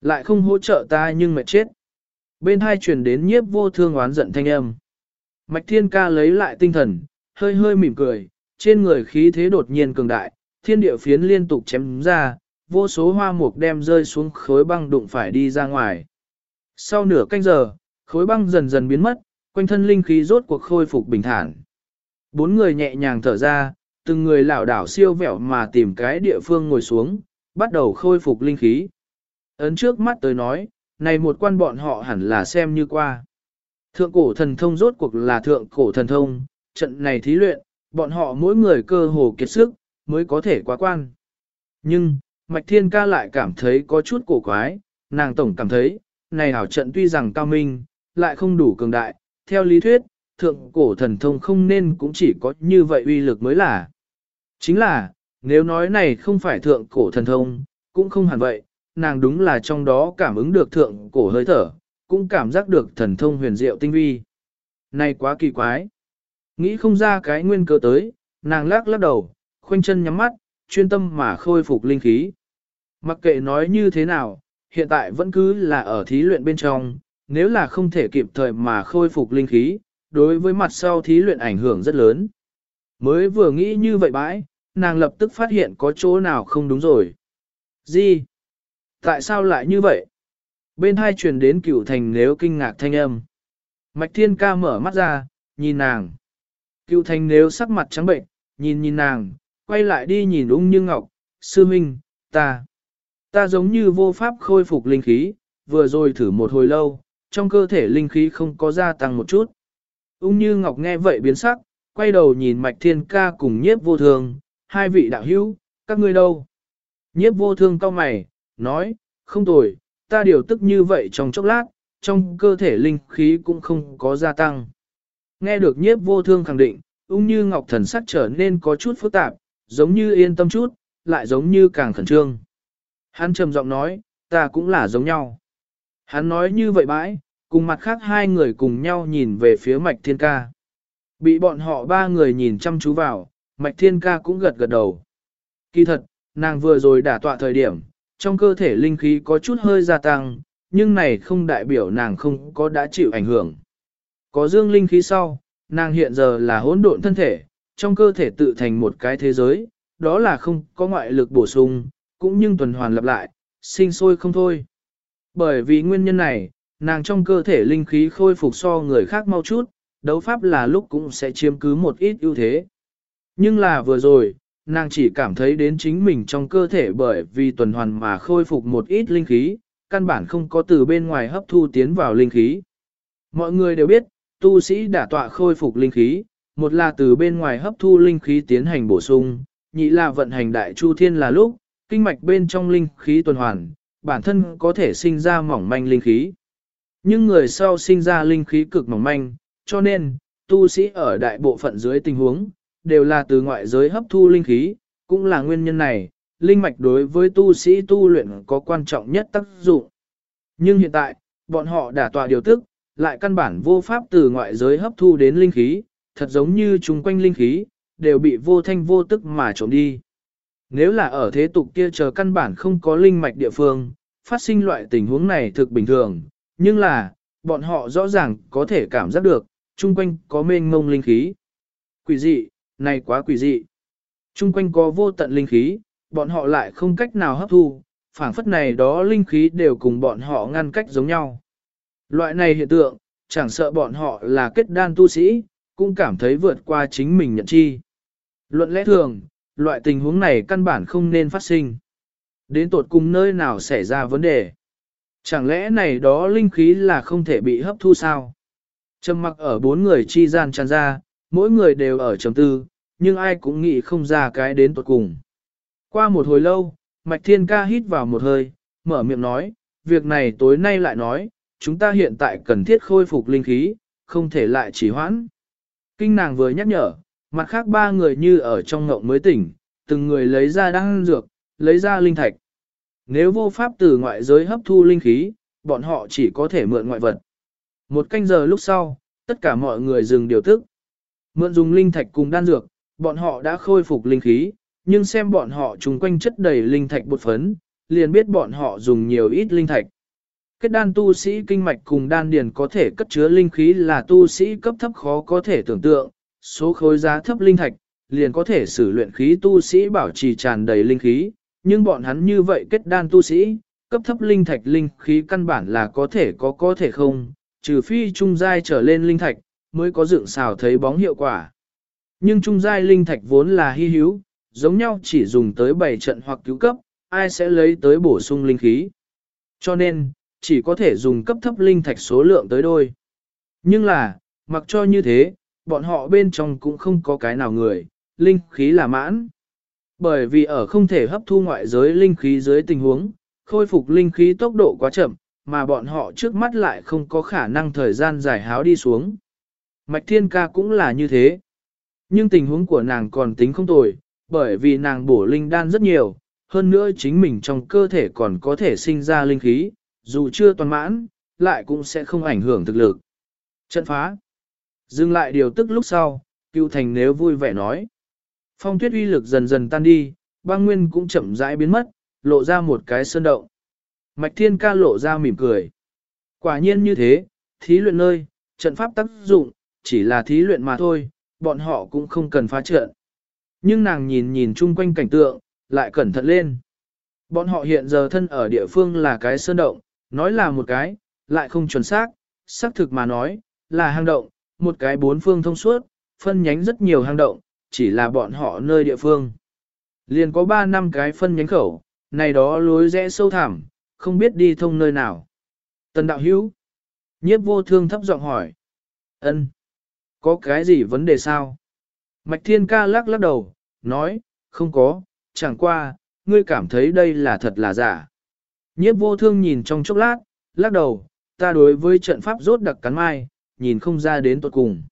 Lại không hỗ trợ ta nhưng mệt chết. Bên hai chuyển đến nhiếp vô thương oán giận thanh âm. Mạch thiên ca lấy lại tinh thần, hơi hơi mỉm cười, trên người khí thế đột nhiên cường đại, thiên địa phiến liên tục chém ra, vô số hoa mục đem rơi xuống khối băng đụng phải đi ra ngoài. Sau nửa canh giờ, khối băng dần dần biến mất, quanh thân linh khí rốt cuộc khôi phục bình thản. Bốn người nhẹ nhàng thở ra, từng người lảo đảo siêu vẹo mà tìm cái địa phương ngồi xuống, bắt đầu khôi phục linh khí. Ấn trước mắt tới nói, này một quan bọn họ hẳn là xem như qua. Thượng cổ thần thông rốt cuộc là thượng cổ thần thông, trận này thí luyện, bọn họ mỗi người cơ hồ kiệt sức, mới có thể quá quan. Nhưng, Mạch Thiên Ca lại cảm thấy có chút cổ quái, nàng tổng cảm thấy, này hảo trận tuy rằng cao minh, lại không đủ cường đại, theo lý thuyết, thượng cổ thần thông không nên cũng chỉ có như vậy uy lực mới là. Chính là, nếu nói này không phải thượng cổ thần thông, cũng không hẳn vậy, nàng đúng là trong đó cảm ứng được thượng cổ hơi thở, cũng cảm giác được thần thông huyền diệu tinh vi. Này quá kỳ quái. Nghĩ không ra cái nguyên cơ tới, nàng lắc lắc đầu, khoanh chân nhắm mắt, chuyên tâm mà khôi phục linh khí. Mặc kệ nói như thế nào, hiện tại vẫn cứ là ở thí luyện bên trong, nếu là không thể kịp thời mà khôi phục linh khí, đối với mặt sau thí luyện ảnh hưởng rất lớn. Mới vừa nghĩ như vậy bãi, nàng lập tức phát hiện có chỗ nào không đúng rồi. Gì? Tại sao lại như vậy? Bên hai truyền đến cửu thành nếu kinh ngạc thanh âm. Mạch thiên ca mở mắt ra, nhìn nàng. Cựu thành nếu sắc mặt trắng bệnh, nhìn nhìn nàng, quay lại đi nhìn ung như ngọc, sư minh, ta. Ta giống như vô pháp khôi phục linh khí, vừa rồi thử một hồi lâu, trong cơ thể linh khí không có gia tăng một chút. Ung như ngọc nghe vậy biến sắc, quay đầu nhìn mạch thiên ca cùng nhiếp vô thương, hai vị đạo hữu, các ngươi đâu? Nhiếp vô thương cau mày, nói, không tồi, ta điều tức như vậy trong chốc lát, trong cơ thể linh khí cũng không có gia tăng. Nghe được nhiếp vô thương khẳng định, ung như ngọc thần sắc trở nên có chút phức tạp, giống như yên tâm chút, lại giống như càng khẩn trương. Hắn trầm giọng nói, ta cũng là giống nhau. Hắn nói như vậy bãi, cùng mặt khác hai người cùng nhau nhìn về phía mạch thiên ca. Bị bọn họ ba người nhìn chăm chú vào, mạch thiên ca cũng gật gật đầu. Kỳ thật, nàng vừa rồi đả tọa thời điểm, trong cơ thể linh khí có chút hơi gia tăng, nhưng này không đại biểu nàng không có đã chịu ảnh hưởng. Có dương linh khí sau, nàng hiện giờ là hỗn độn thân thể, trong cơ thể tự thành một cái thế giới, đó là không có ngoại lực bổ sung, cũng nhưng tuần hoàn lặp lại, sinh sôi không thôi. Bởi vì nguyên nhân này, nàng trong cơ thể linh khí khôi phục so người khác mau chút, đấu pháp là lúc cũng sẽ chiếm cứ một ít ưu thế. Nhưng là vừa rồi, nàng chỉ cảm thấy đến chính mình trong cơ thể bởi vì tuần hoàn mà khôi phục một ít linh khí, căn bản không có từ bên ngoài hấp thu tiến vào linh khí. Mọi người đều biết, tu sĩ đã tọa khôi phục linh khí, một là từ bên ngoài hấp thu linh khí tiến hành bổ sung, nhị là vận hành đại chu thiên là lúc, kinh mạch bên trong linh khí tuần hoàn, bản thân có thể sinh ra mỏng manh linh khí. Nhưng người sau sinh ra linh khí cực mỏng manh, cho nên, tu sĩ ở đại bộ phận dưới tình huống, đều là từ ngoại giới hấp thu linh khí, cũng là nguyên nhân này, linh mạch đối với tu sĩ tu luyện có quan trọng nhất tác dụng. Nhưng hiện tại, bọn họ đã tòa điều tức, lại căn bản vô pháp từ ngoại giới hấp thu đến linh khí, thật giống như chung quanh linh khí, đều bị vô thanh vô tức mà trộm đi. Nếu là ở thế tục kia chờ căn bản không có linh mạch địa phương, phát sinh loại tình huống này thực bình thường, nhưng là, bọn họ rõ ràng có thể cảm giác được, chung quanh có mênh mông linh khí. Quỷ dị, này quá quỷ dị. Chung quanh có vô tận linh khí, bọn họ lại không cách nào hấp thu, phảng phất này đó linh khí đều cùng bọn họ ngăn cách giống nhau. Loại này hiện tượng, chẳng sợ bọn họ là kết đan tu sĩ, cũng cảm thấy vượt qua chính mình nhận chi. Luận lẽ thường, loại tình huống này căn bản không nên phát sinh. Đến tột cùng nơi nào xảy ra vấn đề. Chẳng lẽ này đó linh khí là không thể bị hấp thu sao? Trầm mặc ở bốn người chi gian tràn ra, mỗi người đều ở trầm tư, nhưng ai cũng nghĩ không ra cái đến tuột cùng. Qua một hồi lâu, Mạch Thiên Ca hít vào một hơi, mở miệng nói, việc này tối nay lại nói, chúng ta hiện tại cần thiết khôi phục linh khí, không thể lại chỉ hoãn. Kinh nàng vừa nhắc nhở, mặt khác ba người như ở trong ngộng mới tỉnh, từng người lấy ra đan dược, lấy ra linh thạch. Nếu vô pháp từ ngoại giới hấp thu linh khí, bọn họ chỉ có thể mượn ngoại vật. Một canh giờ lúc sau, tất cả mọi người dừng điều tức. Mượn dùng linh thạch cùng đan dược, bọn họ đã khôi phục linh khí, nhưng xem bọn họ chung quanh chất đầy linh thạch bột phấn, liền biết bọn họ dùng nhiều ít linh thạch. Kết đan tu sĩ kinh mạch cùng đan điền có thể cất chứa linh khí là tu sĩ cấp thấp khó có thể tưởng tượng, số khối giá thấp linh thạch, liền có thể sử luyện khí tu sĩ bảo trì tràn đầy linh khí, nhưng bọn hắn như vậy kết đan tu sĩ, cấp thấp linh thạch linh khí căn bản là có thể có có thể không, trừ phi trung giai trở lên linh thạch, mới có dựng xào thấy bóng hiệu quả. Nhưng trung giai linh thạch vốn là hy hữu, giống nhau chỉ dùng tới 7 trận hoặc cứu cấp, ai sẽ lấy tới bổ sung linh khí. Cho nên, chỉ có thể dùng cấp thấp linh thạch số lượng tới đôi. Nhưng là, mặc cho như thế, bọn họ bên trong cũng không có cái nào người, linh khí là mãn. Bởi vì ở không thể hấp thu ngoại giới linh khí dưới tình huống, khôi phục linh khí tốc độ quá chậm, mà bọn họ trước mắt lại không có khả năng thời gian giải háo đi xuống. Mạch Thiên Ca cũng là như thế. Nhưng tình huống của nàng còn tính không tồi, bởi vì nàng bổ linh đan rất nhiều, hơn nữa chính mình trong cơ thể còn có thể sinh ra linh khí, dù chưa toàn mãn, lại cũng sẽ không ảnh hưởng thực lực. Trận phá. Dừng lại điều tức lúc sau, cựu thành nếu vui vẻ nói. Phong tuyết uy lực dần dần tan đi, băng nguyên cũng chậm rãi biến mất, lộ ra một cái sơn động. Mạch thiên ca lộ ra mỉm cười. Quả nhiên như thế, thí luyện nơi, trận pháp tác dụng, chỉ là thí luyện mà thôi, bọn họ cũng không cần phá trận. Nhưng nàng nhìn nhìn chung quanh cảnh tượng, lại cẩn thận lên. Bọn họ hiện giờ thân ở địa phương là cái sơn động, nói là một cái, lại không chuẩn xác, xác thực mà nói, là hang động, một cái bốn phương thông suốt, phân nhánh rất nhiều hang động, chỉ là bọn họ nơi địa phương. Liền có ba năm cái phân nhánh khẩu, này đó lối rẽ sâu thẳm, không biết đi thông nơi nào. Tần đạo hữu, nhiếp vô thương thấp giọng hỏi. ân có cái gì vấn đề sao? Mạch thiên ca lắc lắc đầu, nói, không có, chẳng qua, ngươi cảm thấy đây là thật là giả. Nhiếp vô thương nhìn trong chốc lát, lắc đầu, ta đối với trận pháp rốt đặc cắn mai, nhìn không ra đến tuột cùng.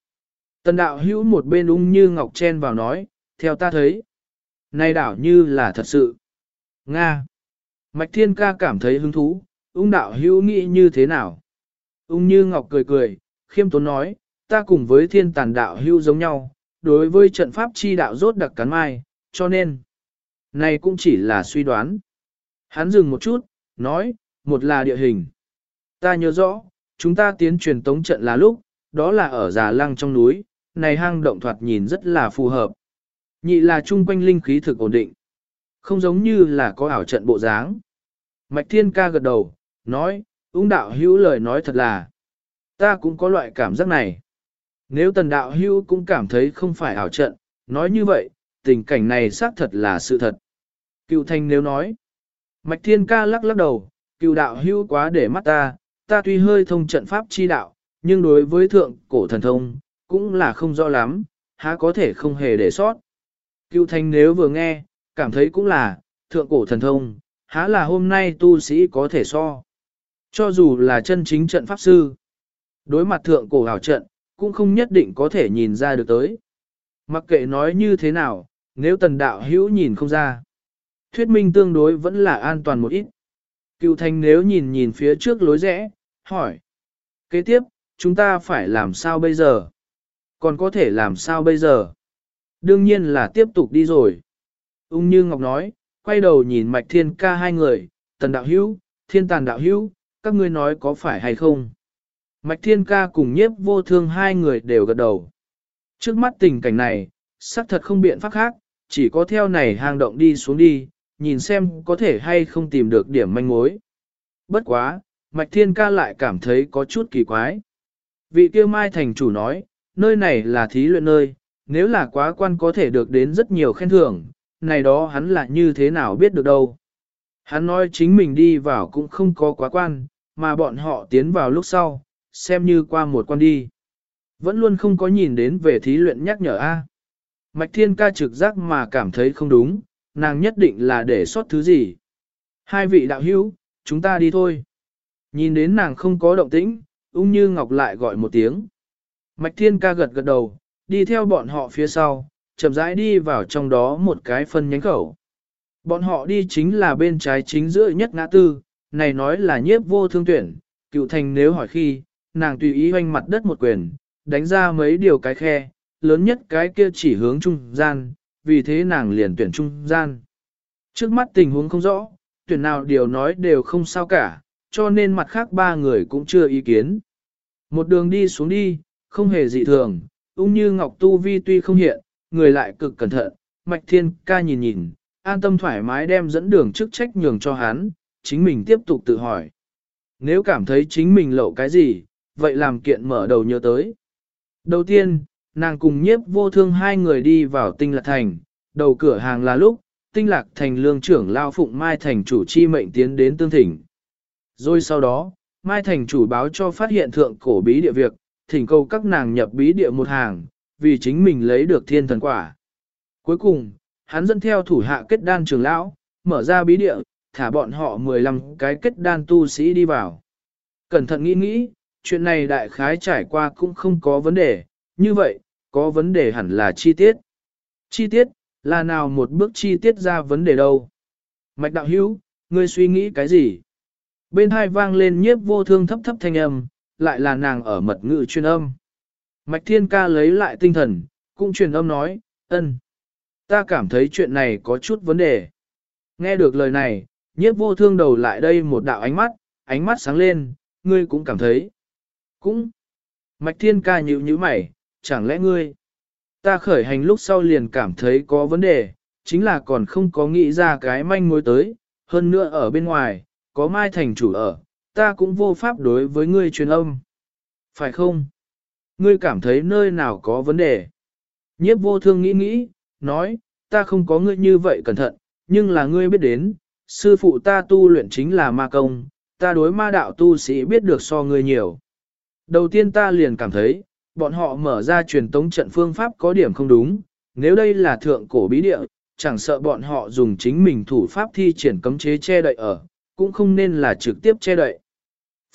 Tần đạo hữu một bên ung như ngọc chen vào nói, theo ta thấy. Này đảo như là thật sự. Nga. Mạch thiên ca cảm thấy hứng thú, ung đạo hữu nghĩ như thế nào? Ung như ngọc cười cười, khiêm tốn nói, ta cùng với thiên tàn đạo hữu giống nhau, đối với trận pháp chi đạo rốt đặc cắn mai, cho nên, này cũng chỉ là suy đoán. Hắn dừng một chút, nói, một là địa hình. Ta nhớ rõ, chúng ta tiến truyền tống trận là lúc, đó là ở già lăng trong núi, này hang động thoạt nhìn rất là phù hợp. Nhị là chung quanh linh khí thực ổn định. Không giống như là có ảo trận bộ dáng. Mạch Thiên ca gật đầu, nói, ung đạo hữu lời nói thật là, ta cũng có loại cảm giác này. Nếu tần đạo hữu cũng cảm thấy không phải ảo trận, nói như vậy, tình cảnh này xác thật là sự thật. Cựu thanh nếu nói, Mạch Thiên ca lắc lắc đầu, cựu đạo hữu quá để mắt ta, ta tuy hơi thông trận pháp chi đạo, nhưng đối với thượng cổ thần thông, cũng là không rõ lắm, há có thể không hề để sót. Cựu thanh nếu vừa nghe, cảm thấy cũng là, thượng cổ thần thông, há là hôm nay tu sĩ có thể so. Cho dù là chân chính trận pháp sư, đối mặt thượng cổ hảo trận, cũng không nhất định có thể nhìn ra được tới. Mặc kệ nói như thế nào, nếu tần đạo hữu nhìn không ra, thuyết minh tương đối vẫn là an toàn một ít. Cựu thanh nếu nhìn nhìn phía trước lối rẽ, hỏi. Kế tiếp, chúng ta phải làm sao bây giờ? Còn có thể làm sao bây giờ? Đương nhiên là tiếp tục đi rồi. Ung như Ngọc nói, quay đầu nhìn mạch thiên ca hai người, tần đạo hữu, thiên tàn đạo hữu, các ngươi nói có phải hay không? Mạch thiên ca cùng nhiếp vô thương hai người đều gật đầu. Trước mắt tình cảnh này, xác thật không biện pháp khác, chỉ có theo này hang động đi xuống đi, nhìn xem có thể hay không tìm được điểm manh mối. Bất quá, Mạch Thiên Ca lại cảm thấy có chút kỳ quái. Vị kia Mai Thành chủ nói, nơi này là thí luyện nơi, nếu là quá quan có thể được đến rất nhiều khen thưởng, này đó hắn là như thế nào biết được đâu. Hắn nói chính mình đi vào cũng không có quá quan, mà bọn họ tiến vào lúc sau, xem như qua một quan đi. Vẫn luôn không có nhìn đến về thí luyện nhắc nhở A. Mạch Thiên Ca trực giác mà cảm thấy không đúng, nàng nhất định là để sót thứ gì. Hai vị đạo hữu, chúng ta đi thôi. Nhìn đến nàng không có động tĩnh, ung như ngọc lại gọi một tiếng. Mạch thiên ca gật gật đầu, đi theo bọn họ phía sau, chậm rãi đi vào trong đó một cái phân nhánh khẩu. Bọn họ đi chính là bên trái chính giữa nhất ngã tư, này nói là nhiếp vô thương tuyển, cựu thành nếu hỏi khi, nàng tùy ý hoanh mặt đất một quyền, đánh ra mấy điều cái khe, lớn nhất cái kia chỉ hướng trung gian, vì thế nàng liền tuyển trung gian. Trước mắt tình huống không rõ, tuyển nào điều nói đều không sao cả, cho nên mặt khác ba người cũng chưa ý kiến. Một đường đi xuống đi, không hề dị thường, ung như Ngọc Tu Vi tuy không hiện, người lại cực cẩn thận, Mạch Thiên ca nhìn nhìn, an tâm thoải mái đem dẫn đường chức trách nhường cho hắn, chính mình tiếp tục tự hỏi. Nếu cảm thấy chính mình lậu cái gì, vậy làm kiện mở đầu nhớ tới. Đầu tiên, nàng cùng nhiếp vô thương hai người đi vào tinh lạc thành, đầu cửa hàng là lúc, tinh lạc thành lương trưởng lao phụng mai thành chủ chi mệnh tiến đến tương thỉnh. Rồi sau đó, mai thành chủ báo cho phát hiện thượng cổ bí địa việc, thỉnh cầu các nàng nhập bí địa một hàng, vì chính mình lấy được thiên thần quả. Cuối cùng, hắn dẫn theo thủ hạ kết đan trưởng lão, mở ra bí địa, thả bọn họ 15 cái kết đan tu sĩ đi vào. Cẩn thận nghĩ nghĩ, chuyện này đại khái trải qua cũng không có vấn đề, như vậy, có vấn đề hẳn là chi tiết. Chi tiết, là nào một bước chi tiết ra vấn đề đâu? Mạch đạo hữu, ngươi suy nghĩ cái gì? Bên hai vang lên nhiếp vô thương thấp thấp thanh âm, lại là nàng ở mật ngữ chuyên âm. Mạch thiên ca lấy lại tinh thần, cũng truyền âm nói, ân. Ta cảm thấy chuyện này có chút vấn đề. Nghe được lời này, nhiếp vô thương đầu lại đây một đạo ánh mắt, ánh mắt sáng lên, ngươi cũng cảm thấy. Cũng. Mạch thiên ca nhíu nhíu mày, chẳng lẽ ngươi? Ta khởi hành lúc sau liền cảm thấy có vấn đề, chính là còn không có nghĩ ra cái manh mối tới, hơn nữa ở bên ngoài, có mai thành chủ ở, ta cũng vô pháp đối với ngươi truyền âm. Phải không? Ngươi cảm thấy nơi nào có vấn đề? Nhiếp vô thương nghĩ nghĩ, nói, ta không có ngươi như vậy cẩn thận, nhưng là ngươi biết đến, sư phụ ta tu luyện chính là ma công, ta đối ma đạo tu sĩ biết được so ngươi nhiều. Đầu tiên ta liền cảm thấy, bọn họ mở ra truyền tống trận phương pháp có điểm không đúng, nếu đây là thượng cổ bí địa, chẳng sợ bọn họ dùng chính mình thủ pháp thi triển cấm chế che đậy ở, cũng không nên là trực tiếp che đậy.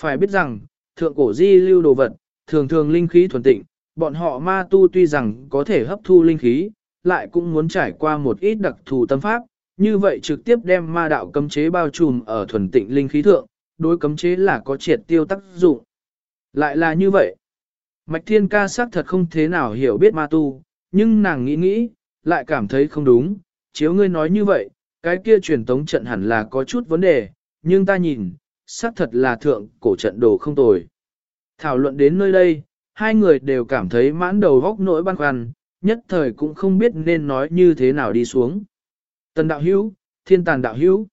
Phải biết rằng, thượng cổ di lưu đồ vật, thường thường linh khí thuần tịnh, bọn họ ma tu tuy rằng có thể hấp thu linh khí, lại cũng muốn trải qua một ít đặc thù tâm pháp, như vậy trực tiếp đem ma đạo cấm chế bao trùm ở thuần tịnh linh khí thượng, đối cấm chế là có triệt tiêu tác dụng. Lại là như vậy. Mạch Thiên Ca xác thật không thế nào hiểu biết ma tu, nhưng nàng nghĩ nghĩ, lại cảm thấy không đúng, chiếu ngươi nói như vậy, cái kia truyền tống trận hẳn là có chút vấn đề, nhưng ta nhìn, xác thật là thượng cổ trận đồ không tồi. Thảo luận đến nơi đây, hai người đều cảm thấy mãn đầu góc nỗi băn khoăn, nhất thời cũng không biết nên nói như thế nào đi xuống. Tần đạo hữu, thiên tàn đạo hữu.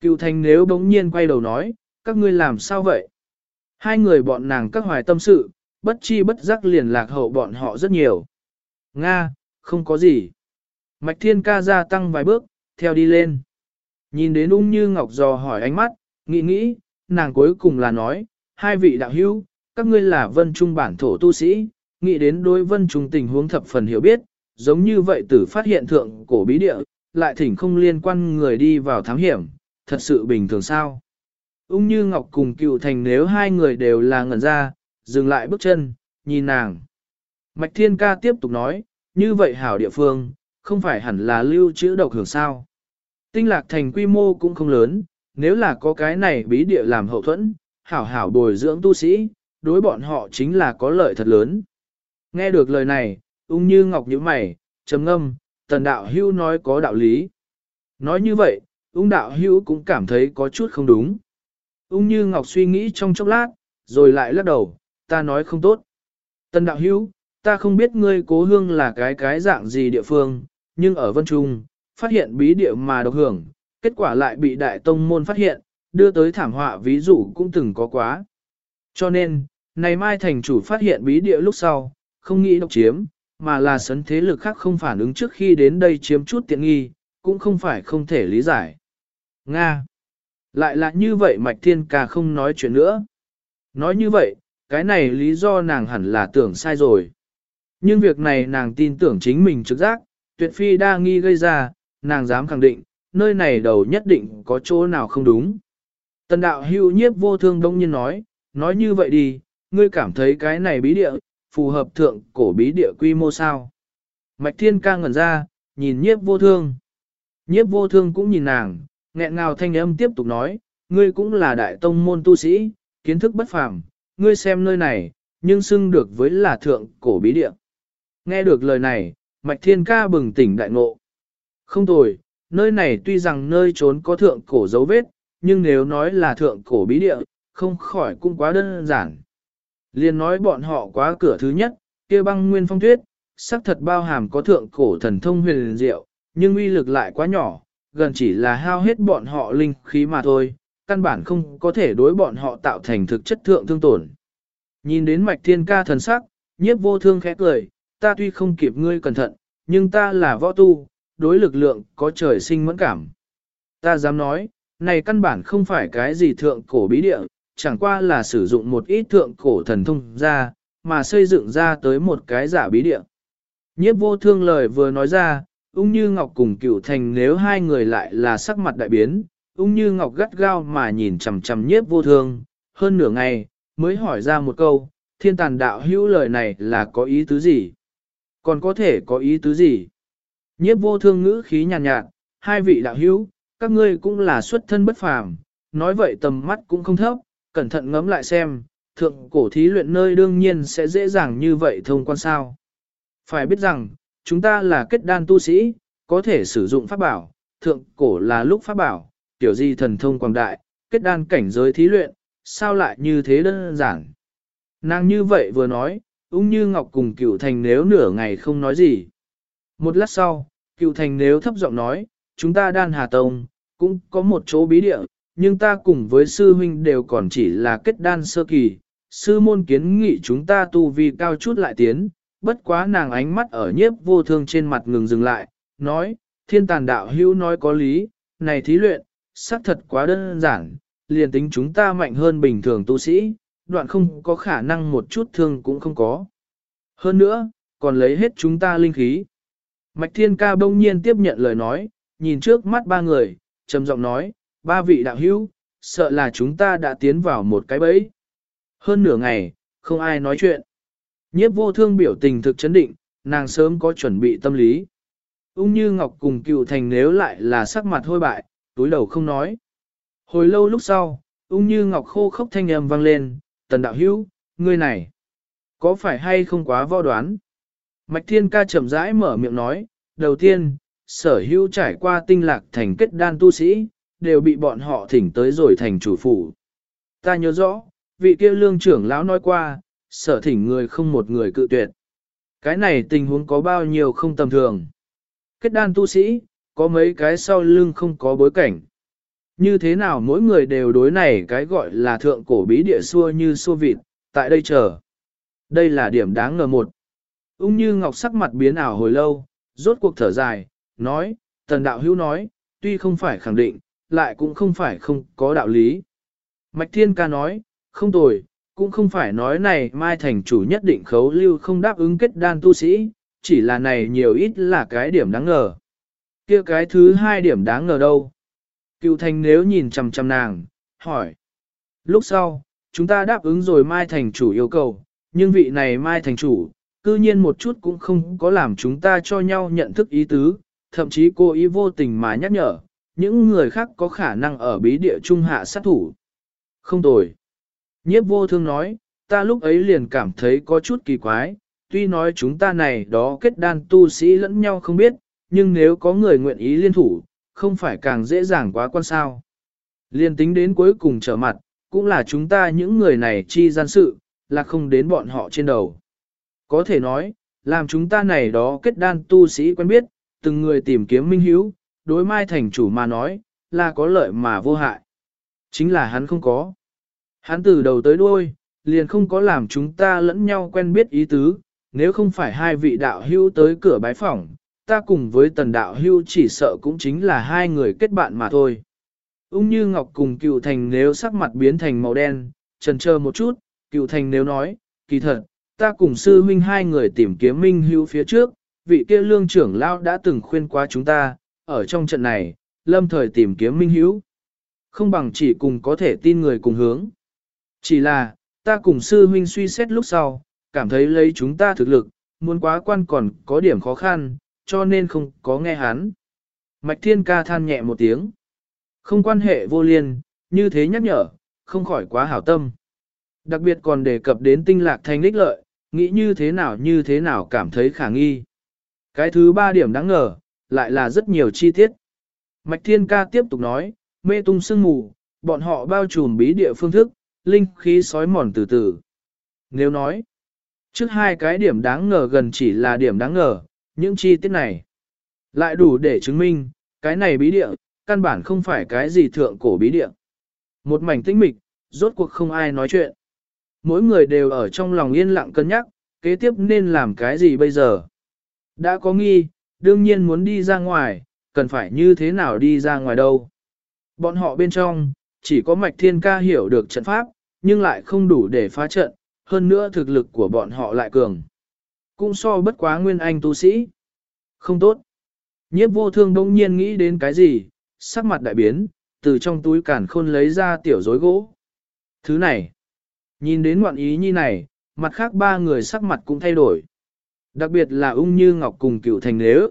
Cựu thành nếu bỗng nhiên quay đầu nói, các ngươi làm sao vậy? Hai người bọn nàng các hoài tâm sự, bất chi bất giác liền lạc hậu bọn họ rất nhiều. Nga, không có gì. Mạch thiên ca gia tăng vài bước, theo đi lên. Nhìn đến ung như ngọc dò hỏi ánh mắt, nghĩ nghĩ, nàng cuối cùng là nói, hai vị đạo hữu, các ngươi là vân trung bản thổ tu sĩ, nghĩ đến đối vân trung tình huống thập phần hiểu biết, giống như vậy tử phát hiện thượng cổ bí địa, lại thỉnh không liên quan người đi vào thám hiểm, thật sự bình thường sao. Ung như ngọc cùng cựu thành nếu hai người đều là ngẩn ra, dừng lại bước chân, nhìn nàng. Mạch thiên ca tiếp tục nói, như vậy hảo địa phương, không phải hẳn là lưu trữ độc hưởng sao. Tinh lạc thành quy mô cũng không lớn, nếu là có cái này bí địa làm hậu thuẫn, hảo hảo bồi dưỡng tu sĩ, đối bọn họ chính là có lợi thật lớn. Nghe được lời này, ung như ngọc nhíu mày, trầm ngâm, tần đạo hưu nói có đạo lý. Nói như vậy, ung đạo hưu cũng cảm thấy có chút không đúng. Ung như ngọc suy nghĩ trong chốc lát, rồi lại lắc đầu, ta nói không tốt. Tần đạo hưu, ta không biết ngươi cố hương là cái cái dạng gì địa phương, nhưng ở Vân Trung, phát hiện bí địa mà độc hưởng, kết quả lại bị đại tông môn phát hiện, đưa tới thảm họa ví dụ cũng từng có quá. Cho nên, này mai thành chủ phát hiện bí địa lúc sau, không nghĩ độc chiếm, mà là sấn thế lực khác không phản ứng trước khi đến đây chiếm chút tiện nghi, cũng không phải không thể lý giải. Nga. Lại là như vậy Mạch Thiên Ca không nói chuyện nữa. Nói như vậy, cái này lý do nàng hẳn là tưởng sai rồi. Nhưng việc này nàng tin tưởng chính mình trực giác, tuyệt phi đa nghi gây ra, nàng dám khẳng định, nơi này đầu nhất định có chỗ nào không đúng. Tần đạo hưu nhiếp vô thương đông nhiên nói, nói như vậy đi, ngươi cảm thấy cái này bí địa, phù hợp thượng cổ bí địa quy mô sao. Mạch thiên ca ngẩn ra, nhìn nhiếp vô thương. Nhiếp vô thương cũng nhìn nàng, nghẹn ngào thanh âm tiếp tục nói, ngươi cũng là đại tông môn tu sĩ, kiến thức bất phàm, ngươi xem nơi này, nhưng xưng được với là thượng cổ bí địa. Nghe được lời này, Mạch Thiên Ca bừng tỉnh đại ngộ. Không tồi, nơi này tuy rằng nơi trốn có thượng cổ dấu vết, nhưng nếu nói là thượng cổ bí địa, không khỏi cũng quá đơn giản. Liên nói bọn họ quá cửa thứ nhất, kia băng nguyên phong tuyết, sắc thật bao hàm có thượng cổ thần thông huyền diệu, nhưng uy lực lại quá nhỏ, gần chỉ là hao hết bọn họ linh khí mà thôi, căn bản không có thể đối bọn họ tạo thành thực chất thượng thương tổn. Nhìn đến mạch thiên ca thần sắc, nhiếp vô thương khẽ cười, ta tuy không kịp ngươi cẩn thận, nhưng ta là võ tu, đối lực lượng có trời sinh mẫn cảm. Ta dám nói, này căn bản không phải cái gì thượng cổ bí địa, chẳng qua là sử dụng một ít thượng cổ thần thông ra, mà xây dựng ra tới một cái giả bí địa. Nhiếp vô thương lời vừa nói ra, ung như ngọc cùng cựu thành nếu hai người lại là sắc mặt đại biến, ung như ngọc gắt gao mà nhìn chằm chằm nhiếp vô thương, hơn nửa ngày, mới hỏi ra một câu, thiên tàn đạo hữu lời này là có ý tứ gì? Còn có thể có ý tứ gì? Nhiếp vô thương ngữ khí nhàn nhạt, nhạt, hai vị đạo hữu, các ngươi cũng là xuất thân bất phàm, nói vậy tầm mắt cũng không thấp, cẩn thận ngẫm lại xem, thượng cổ thí luyện nơi đương nhiên sẽ dễ dàng như vậy thông quan sao. Phải biết rằng, chúng ta là kết đan tu sĩ, có thể sử dụng pháp bảo, thượng cổ là lúc pháp bảo, tiểu di thần thông quảng đại, kết đan cảnh giới thí luyện, sao lại như thế đơn giản. Nàng như vậy vừa nói, ung như ngọc cùng cựu thành nếu nửa ngày không nói gì. Một lát sau, cựu thành nếu thấp giọng nói, chúng ta đan hà tông, cũng có một chỗ bí địa, nhưng ta cùng với sư huynh đều còn chỉ là kết đan sơ kỳ. Sư môn kiến nghị chúng ta tu vi cao chút lại tiến, bất quá nàng ánh mắt ở nhiếp vô thương trên mặt ngừng dừng lại, nói, thiên tàn đạo hữu nói có lý, này thí luyện, xác thật quá đơn giản, liền tính chúng ta mạnh hơn bình thường tu sĩ, đoạn không có khả năng một chút thương cũng không có. Hơn nữa, còn lấy hết chúng ta linh khí. Mạch Thiên Ca bỗng nhiên tiếp nhận lời nói, nhìn trước mắt ba người, trầm giọng nói, ba vị đạo hữu, sợ là chúng ta đã tiến vào một cái bẫy. Hơn nửa ngày, không ai nói chuyện. Nhiếp vô thương biểu tình thực chấn định, nàng sớm có chuẩn bị tâm lý. Ung như Ngọc cùng cựu thành nếu lại là sắc mặt hôi bại, túi đầu không nói. Hồi lâu lúc sau, ung như Ngọc khô khốc thanh âm vang lên, tần đạo hữu, ngươi này, có phải hay không quá vo đoán? Mạch Thiên Ca chậm rãi mở miệng nói, đầu tiên, sở hữu trải qua tinh lạc thành kết đan tu sĩ, đều bị bọn họ thỉnh tới rồi thành chủ phủ. Ta nhớ rõ, vị kia lương trưởng lão nói qua, sở thỉnh người không một người cự tuyệt. Cái này tình huống có bao nhiêu không tầm thường. Kết đan tu sĩ, có mấy cái sau lưng không có bối cảnh. Như thế nào mỗi người đều đối này cái gọi là thượng cổ bí địa xua như xua vịt, tại đây chờ. Đây là điểm đáng ngờ một. Ung như ngọc sắc mặt biến ảo hồi lâu, rốt cuộc thở dài, nói, tần đạo hữu nói, tuy không phải khẳng định, lại cũng không phải không có đạo lý. Mạch Thiên Ca nói, không tồi, cũng không phải nói này Mai Thành chủ nhất định khấu lưu không đáp ứng kết đan tu sĩ, chỉ là này nhiều ít là cái điểm đáng ngờ. kia cái thứ hai điểm đáng ngờ đâu? Cựu Thành nếu nhìn chằm chằm nàng, hỏi. Lúc sau, chúng ta đáp ứng rồi Mai Thành chủ yêu cầu, nhưng vị này Mai Thành chủ, cư nhiên một chút cũng không có làm chúng ta cho nhau nhận thức ý tứ, thậm chí cô ý vô tình mà nhắc nhở, những người khác có khả năng ở bí địa trung hạ sát thủ. Không tồi. Nhiếp vô thương nói, ta lúc ấy liền cảm thấy có chút kỳ quái, tuy nói chúng ta này đó kết đan tu sĩ lẫn nhau không biết, nhưng nếu có người nguyện ý liên thủ, không phải càng dễ dàng quá quan sao. Liên tính đến cuối cùng trở mặt, cũng là chúng ta những người này chi gian sự, là không đến bọn họ trên đầu. Có thể nói, làm chúng ta này đó kết đan tu sĩ quen biết, từng người tìm kiếm minh hiếu, đối mai thành chủ mà nói, là có lợi mà vô hại. Chính là hắn không có. Hắn từ đầu tới đuôi, liền không có làm chúng ta lẫn nhau quen biết ý tứ, nếu không phải hai vị đạo hưu tới cửa bái phỏng, ta cùng với tần đạo hưu chỉ sợ cũng chính là hai người kết bạn mà thôi. Ung như Ngọc cùng cựu thành nếu sắc mặt biến thành màu đen, trần chờ một chút, cựu thành nếu nói, kỳ thật, ta cùng sư huynh hai người tìm kiếm minh hưu phía trước, vị kia lương trưởng lao đã từng khuyên qua chúng ta, ở trong trận này, lâm thời tìm kiếm minh hữu. Không bằng chỉ cùng có thể tin người cùng hướng. Chỉ là, ta cùng sư huynh suy xét lúc sau, cảm thấy lấy chúng ta thực lực, muốn quá quan còn có điểm khó khăn, cho nên không có nghe hắn. Mạch Thiên Ca than nhẹ một tiếng. Không quan hệ vô liên, như thế nhắc nhở, không khỏi quá hảo tâm. Đặc biệt còn đề cập đến tinh lạc thanh lích lợi, nghĩ như thế nào như thế nào cảm thấy khả nghi. Cái thứ ba điểm đáng ngờ, lại là rất nhiều chi tiết. Mạch Thiên Ca tiếp tục nói, mê tung sương mù, bọn họ bao trùm bí địa phương thức, linh khí sói mòn từ từ. Nếu nói, trước hai cái điểm đáng ngờ gần chỉ là điểm đáng ngờ, những chi tiết này lại đủ để chứng minh, cái này bí địa, căn bản không phải cái gì thượng cổ bí địa. Một mảnh tĩnh mịch, rốt cuộc không ai nói chuyện. Mỗi người đều ở trong lòng yên lặng cân nhắc, kế tiếp nên làm cái gì bây giờ. Đã có nghi, đương nhiên muốn đi ra ngoài, cần phải như thế nào đi ra ngoài đâu. Bọn họ bên trong, chỉ có mạch thiên ca hiểu được trận pháp, nhưng lại không đủ để phá trận, hơn nữa thực lực của bọn họ lại cường. Cũng so bất quá nguyên anh tu sĩ. Không tốt. Nhiếp vô thương đông nhiên nghĩ đến cái gì, sắc mặt đại biến, từ trong túi cản khôn lấy ra tiểu rối gỗ. Thứ này, nhìn đến ngoạn ý như này, mặt khác ba người sắc mặt cũng thay đổi. Đặc biệt là ung như ngọc cùng cựu thành nếu.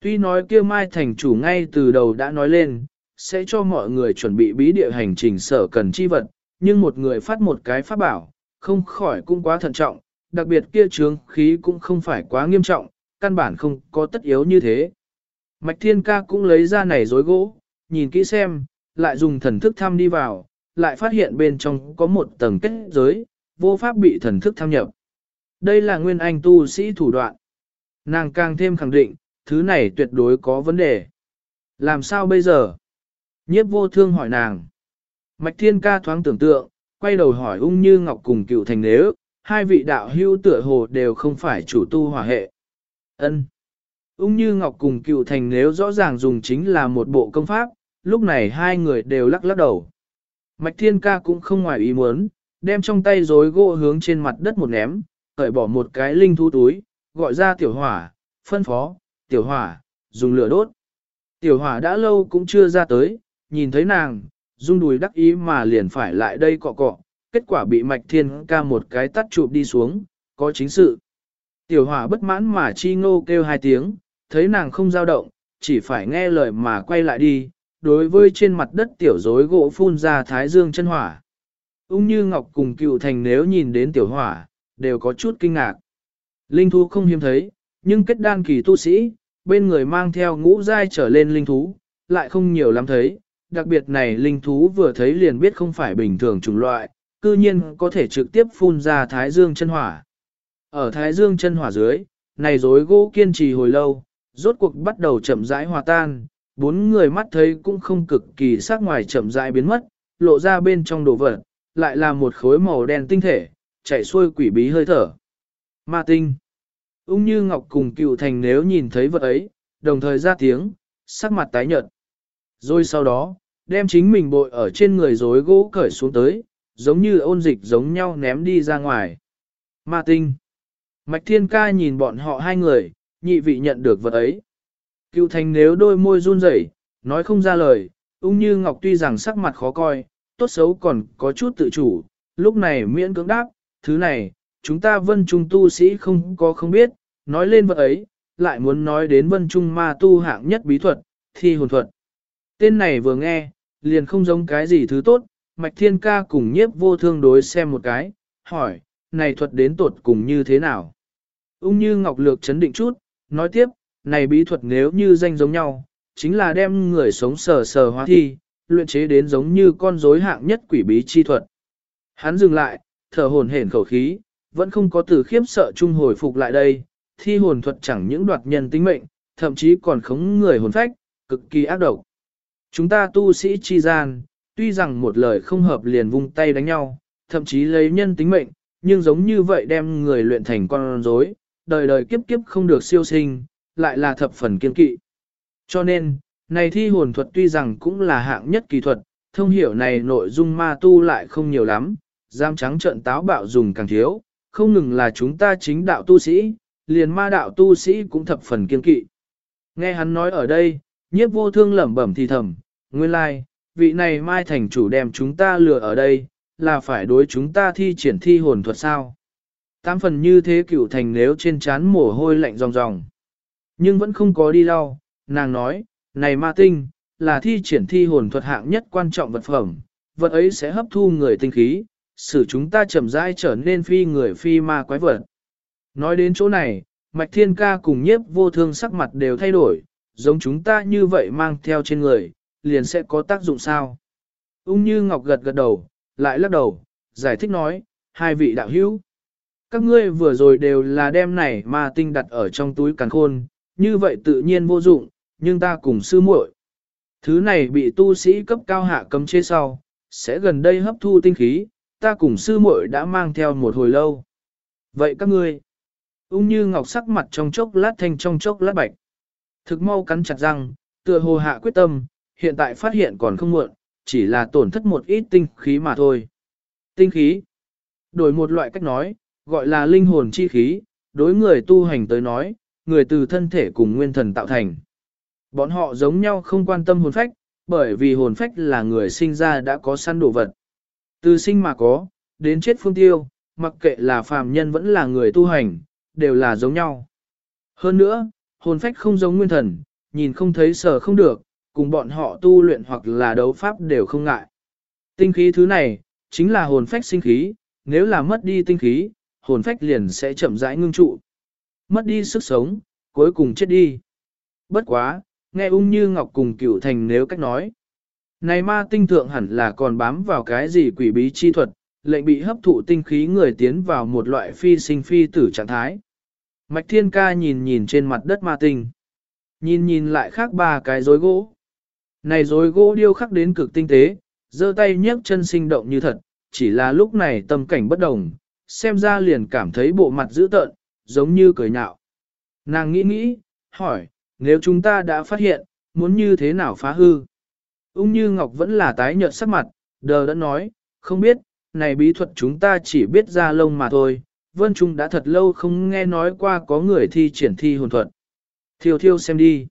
Tuy nói kia mai thành chủ ngay từ đầu đã nói lên, sẽ cho mọi người chuẩn bị bí địa hành trình sở cần chi vật, nhưng một người phát một cái pháp bảo, không khỏi cũng quá thận trọng, đặc biệt kia trướng khí cũng không phải quá nghiêm trọng, căn bản không có tất yếu như thế. Mạch Thiên Ca cũng lấy ra này rối gỗ, nhìn kỹ xem, lại dùng thần thức thăm đi vào, lại phát hiện bên trong có một tầng kết giới, vô pháp bị thần thức tham nhập. Đây là nguyên anh tu sĩ thủ đoạn. Nàng càng thêm khẳng định, thứ này tuyệt đối có vấn đề. Làm sao bây giờ? Nhiếp vô thương hỏi nàng. Mạch thiên ca thoáng tưởng tượng, quay đầu hỏi ung như ngọc cùng cựu thành nếu, hai vị đạo hưu tựa hồ đều không phải chủ tu hỏa hệ. ân Ung như ngọc cùng cựu thành nếu rõ ràng dùng chính là một bộ công pháp, lúc này hai người đều lắc lắc đầu. Mạch thiên ca cũng không ngoài ý muốn, đem trong tay rối gỗ hướng trên mặt đất một ném, cởi bỏ một cái linh thú túi, gọi ra tiểu hỏa, phân phó, tiểu hỏa, dùng lửa đốt. Tiểu hỏa đã lâu cũng chưa ra tới, nhìn thấy nàng, rung đùi đắc ý mà liền phải lại đây cọ cọ, kết quả bị mạch thiên ca một cái tắt chụp đi xuống, có chính sự. Tiểu hỏa bất mãn mà chi ngô kêu hai tiếng, thấy nàng không dao động, chỉ phải nghe lời mà quay lại đi, đối với trên mặt đất tiểu rối gỗ phun ra thái dương chân hỏa. Ung như ngọc cùng cựu thành nếu nhìn đến tiểu hỏa, đều có chút kinh ngạc. Linh thú không hiếm thấy, nhưng kết đan kỳ tu sĩ, bên người mang theo ngũ giai trở lên linh thú, lại không nhiều lắm thấy. Đặc biệt này linh thú vừa thấy liền biết không phải bình thường chủng loại, cư nhiên có thể trực tiếp phun ra thái dương chân hỏa. Ở thái dương chân hỏa dưới, này rối gỗ kiên trì hồi lâu, rốt cuộc bắt đầu chậm rãi hòa tan, bốn người mắt thấy cũng không cực kỳ sắc ngoài chậm rãi biến mất, lộ ra bên trong đồ vật, lại là một khối màu đen tinh thể, chạy xuôi quỷ bí hơi thở. Ma tinh. Ung như Ngọc cùng cựu thành nếu nhìn thấy vật ấy, đồng thời ra tiếng, sắc mặt tái nhợt. Rồi sau đó, đem chính mình bội ở trên người rối gỗ cởi xuống tới, giống như ôn dịch giống nhau ném đi ra ngoài. Ma tinh. Mạch Thiên Ca nhìn bọn họ hai người, nhị vị nhận được vật ấy. Cựu thành nếu đôi môi run rẩy, nói không ra lời, ung như Ngọc tuy rằng sắc mặt khó coi, tốt xấu còn có chút tự chủ, lúc này miễn cưỡng đáp, thứ này, chúng ta vân trung tu sĩ không có không biết, nói lên vật ấy, lại muốn nói đến vân trung ma tu hạng nhất bí thuật, thi hồn thuật. Tên này vừa nghe, liền không giống cái gì thứ tốt, Mạch Thiên Ca cùng nhiếp vô thương đối xem một cái, hỏi, này thuật đến tột cùng như thế nào? Ung như Ngọc Lược chấn định chút, nói tiếp, này bí thuật nếu như danh giống nhau, chính là đem người sống sờ sờ hóa thi, luyện chế đến giống như con rối hạng nhất quỷ bí chi thuật. Hắn dừng lại, thở hồn hển khẩu khí, vẫn không có từ khiếp sợ chung hồi phục lại đây, thi hồn thuật chẳng những đoạt nhân tính mệnh, thậm chí còn khống người hồn phách, cực kỳ ác độc. Chúng ta tu sĩ chi gian, tuy rằng một lời không hợp liền vung tay đánh nhau, thậm chí lấy nhân tính mệnh, nhưng giống như vậy đem người luyện thành con rối, đời đời kiếp kiếp không được siêu sinh, lại là thập phần kiên kỵ. Cho nên, này thi hồn thuật tuy rằng cũng là hạng nhất kỳ thuật, thông hiểu này nội dung ma tu lại không nhiều lắm, giam trắng trận táo bạo dùng càng thiếu, không ngừng là chúng ta chính đạo tu sĩ, liền ma đạo tu sĩ cũng thập phần kiên kỵ. Nghe hắn nói ở đây, nhiếp vô thương lẩm bẩm thì thầm, nguyên lai, like, vị này mai thành chủ đem chúng ta lừa ở đây, là phải đối chúng ta thi triển thi hồn thuật sao. Tám phần như thế cựu thành nếu trên chán mồ hôi lạnh ròng ròng. Nhưng vẫn không có đi lau, nàng nói, này ma tinh, là thi triển thi hồn thuật hạng nhất quan trọng vật phẩm, vật ấy sẽ hấp thu người tinh khí, 使 chúng ta chậm rãi trở nên phi người phi ma quái vật. Nói đến chỗ này, Mạch Thiên Ca cùng nhiếp vô thương sắc mặt đều thay đổi, giống chúng ta như vậy mang theo trên người, liền sẽ có tác dụng sao? Ung như Ngọc gật gật đầu, lại lắc đầu, giải thích nói, hai vị đạo hữu. Các ngươi vừa rồi đều là đem này mà tinh đặt ở trong túi càn khôn, như vậy tự nhiên vô dụng, nhưng ta cùng sư muội. Thứ này bị tu sĩ cấp cao hạ cấm chế sau, sẽ gần đây hấp thu tinh khí, ta cùng sư muội đã mang theo một hồi lâu. Vậy các ngươi, ung như ngọc sắc mặt trong chốc lát thanh trong chốc lát bạch. Thực mau cắn chặt răng, tựa hồ hạ quyết tâm, hiện tại phát hiện còn không muộn, chỉ là tổn thất một ít tinh khí mà thôi. Tinh khí, đổi một loại cách nói, gọi là linh hồn chi khí, đối người tu hành tới nói, người từ thân thể cùng nguyên thần tạo thành. Bọn họ giống nhau không quan tâm hồn phách, bởi vì hồn phách là người sinh ra đã có săn đồ vật. Từ sinh mà có, đến chết phương tiêu, mặc kệ là phàm nhân vẫn là người tu hành, đều là giống nhau. Hơn nữa, hồn phách không giống nguyên thần, nhìn không thấy sở không được, cùng bọn họ tu luyện hoặc là đấu pháp đều không ngại. Tinh khí thứ này, chính là hồn phách sinh khí, nếu là mất đi tinh khí, hồn phách liền sẽ chậm rãi ngưng trụ. Mất đi sức sống, cuối cùng chết đi. Bất quá, nghe ung như ngọc cùng cửu thành nếu cách nói. Này ma tinh thượng hẳn là còn bám vào cái gì quỷ bí chi thuật, lệnh bị hấp thụ tinh khí người tiến vào một loại phi sinh phi tử trạng thái. Mạch thiên ca nhìn nhìn trên mặt đất ma tinh. Nhìn nhìn lại khác ba cái rối gỗ. Này rối gỗ điêu khắc đến cực tinh tế, giơ tay nhấc chân sinh động như thật, chỉ là lúc này tâm cảnh bất đồng, xem ra liền cảm thấy bộ mặt dữ tợn, giống như cười nhạo. Nàng nghĩ nghĩ, hỏi, nếu chúng ta đã phát hiện, muốn như thế nào phá hư? Ung như Ngọc vẫn là tái nhợt sắc mặt, đờ đã nói, không biết, này bí thuật chúng ta chỉ biết ra lông mà thôi, Vân Trung đã thật lâu không nghe nói qua có người thi triển thi hồn thuật. Thiêu thiêu xem đi.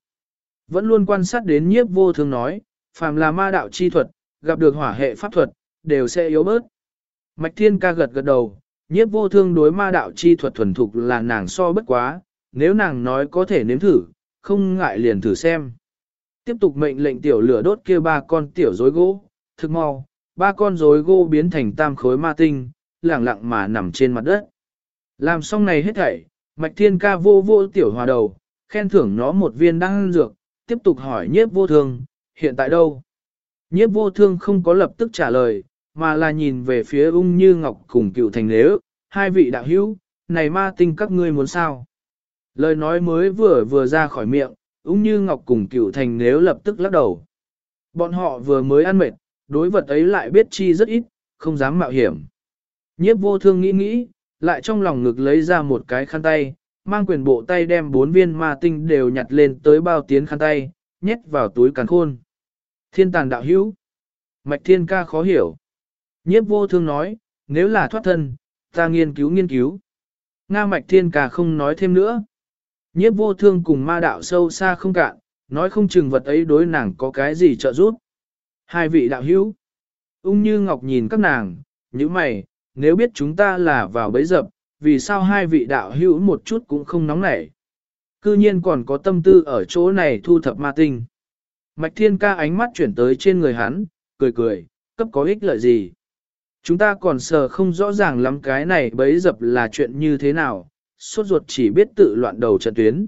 Vẫn luôn quan sát đến nhiếp vô thương nói, phàm là ma đạo chi thuật, gặp được hỏa hệ pháp thuật, đều sẽ yếu bớt. Mạch Thiên ca gật gật đầu, nhiếp vô thương đối ma đạo chi thuật thuần thục là nàng so bất quá, nếu nàng nói có thể nếm thử, không ngại liền thử xem. Tiếp tục mệnh lệnh tiểu lửa đốt kia ba con tiểu rối gỗ, thực mau, ba con rối gỗ biến thành tam khối ma tinh, lẳng lặng mà nằm trên mặt đất. Làm xong này hết thảy, Mạch Thiên ca vô vô tiểu hòa đầu, khen thưởng nó một viên đan dược, tiếp tục hỏi nhiếp vô thương, hiện tại đâu? Nhiếp vô thương không có lập tức trả lời, mà là nhìn về phía ung như ngọc cùng cựu thành nếu, hai vị đạo hữu, này ma tinh các ngươi muốn sao? Lời nói mới vừa vừa ra khỏi miệng, ung như ngọc cùng cựu thành nếu lập tức lắc đầu. Bọn họ vừa mới ăn mệt, đối vật ấy lại biết chi rất ít, không dám mạo hiểm. Nhiếp vô thương nghĩ nghĩ, lại trong lòng ngực lấy ra một cái khăn tay, mang quyền bộ tay đem bốn viên ma tinh đều nhặt lên tới bao tiến khăn tay, nhét vào túi càn khôn. Thiên tàn đạo hữu. Mạch thiên ca khó hiểu. Nhiếp vô thương nói, nếu là thoát thân, ta nghiên cứu nghiên cứu. Nga mạch thiên ca không nói thêm nữa. Nhiếp vô thương cùng ma đạo sâu xa không cạn, nói không chừng vật ấy đối nàng có cái gì trợ giúp. Hai vị đạo hữu. Ung như ngọc nhìn các nàng, như mày, nếu biết chúng ta là vào bấy dập, vì sao hai vị đạo hữu một chút cũng không nóng nảy. Cư nhiên còn có tâm tư ở chỗ này thu thập ma tinh. Mạch thiên ca ánh mắt chuyển tới trên người hắn, cười cười, cấp có ích lợi gì. Chúng ta còn sờ không rõ ràng lắm cái này bấy dập là chuyện như thế nào, sốt ruột chỉ biết tự loạn đầu trận tuyến.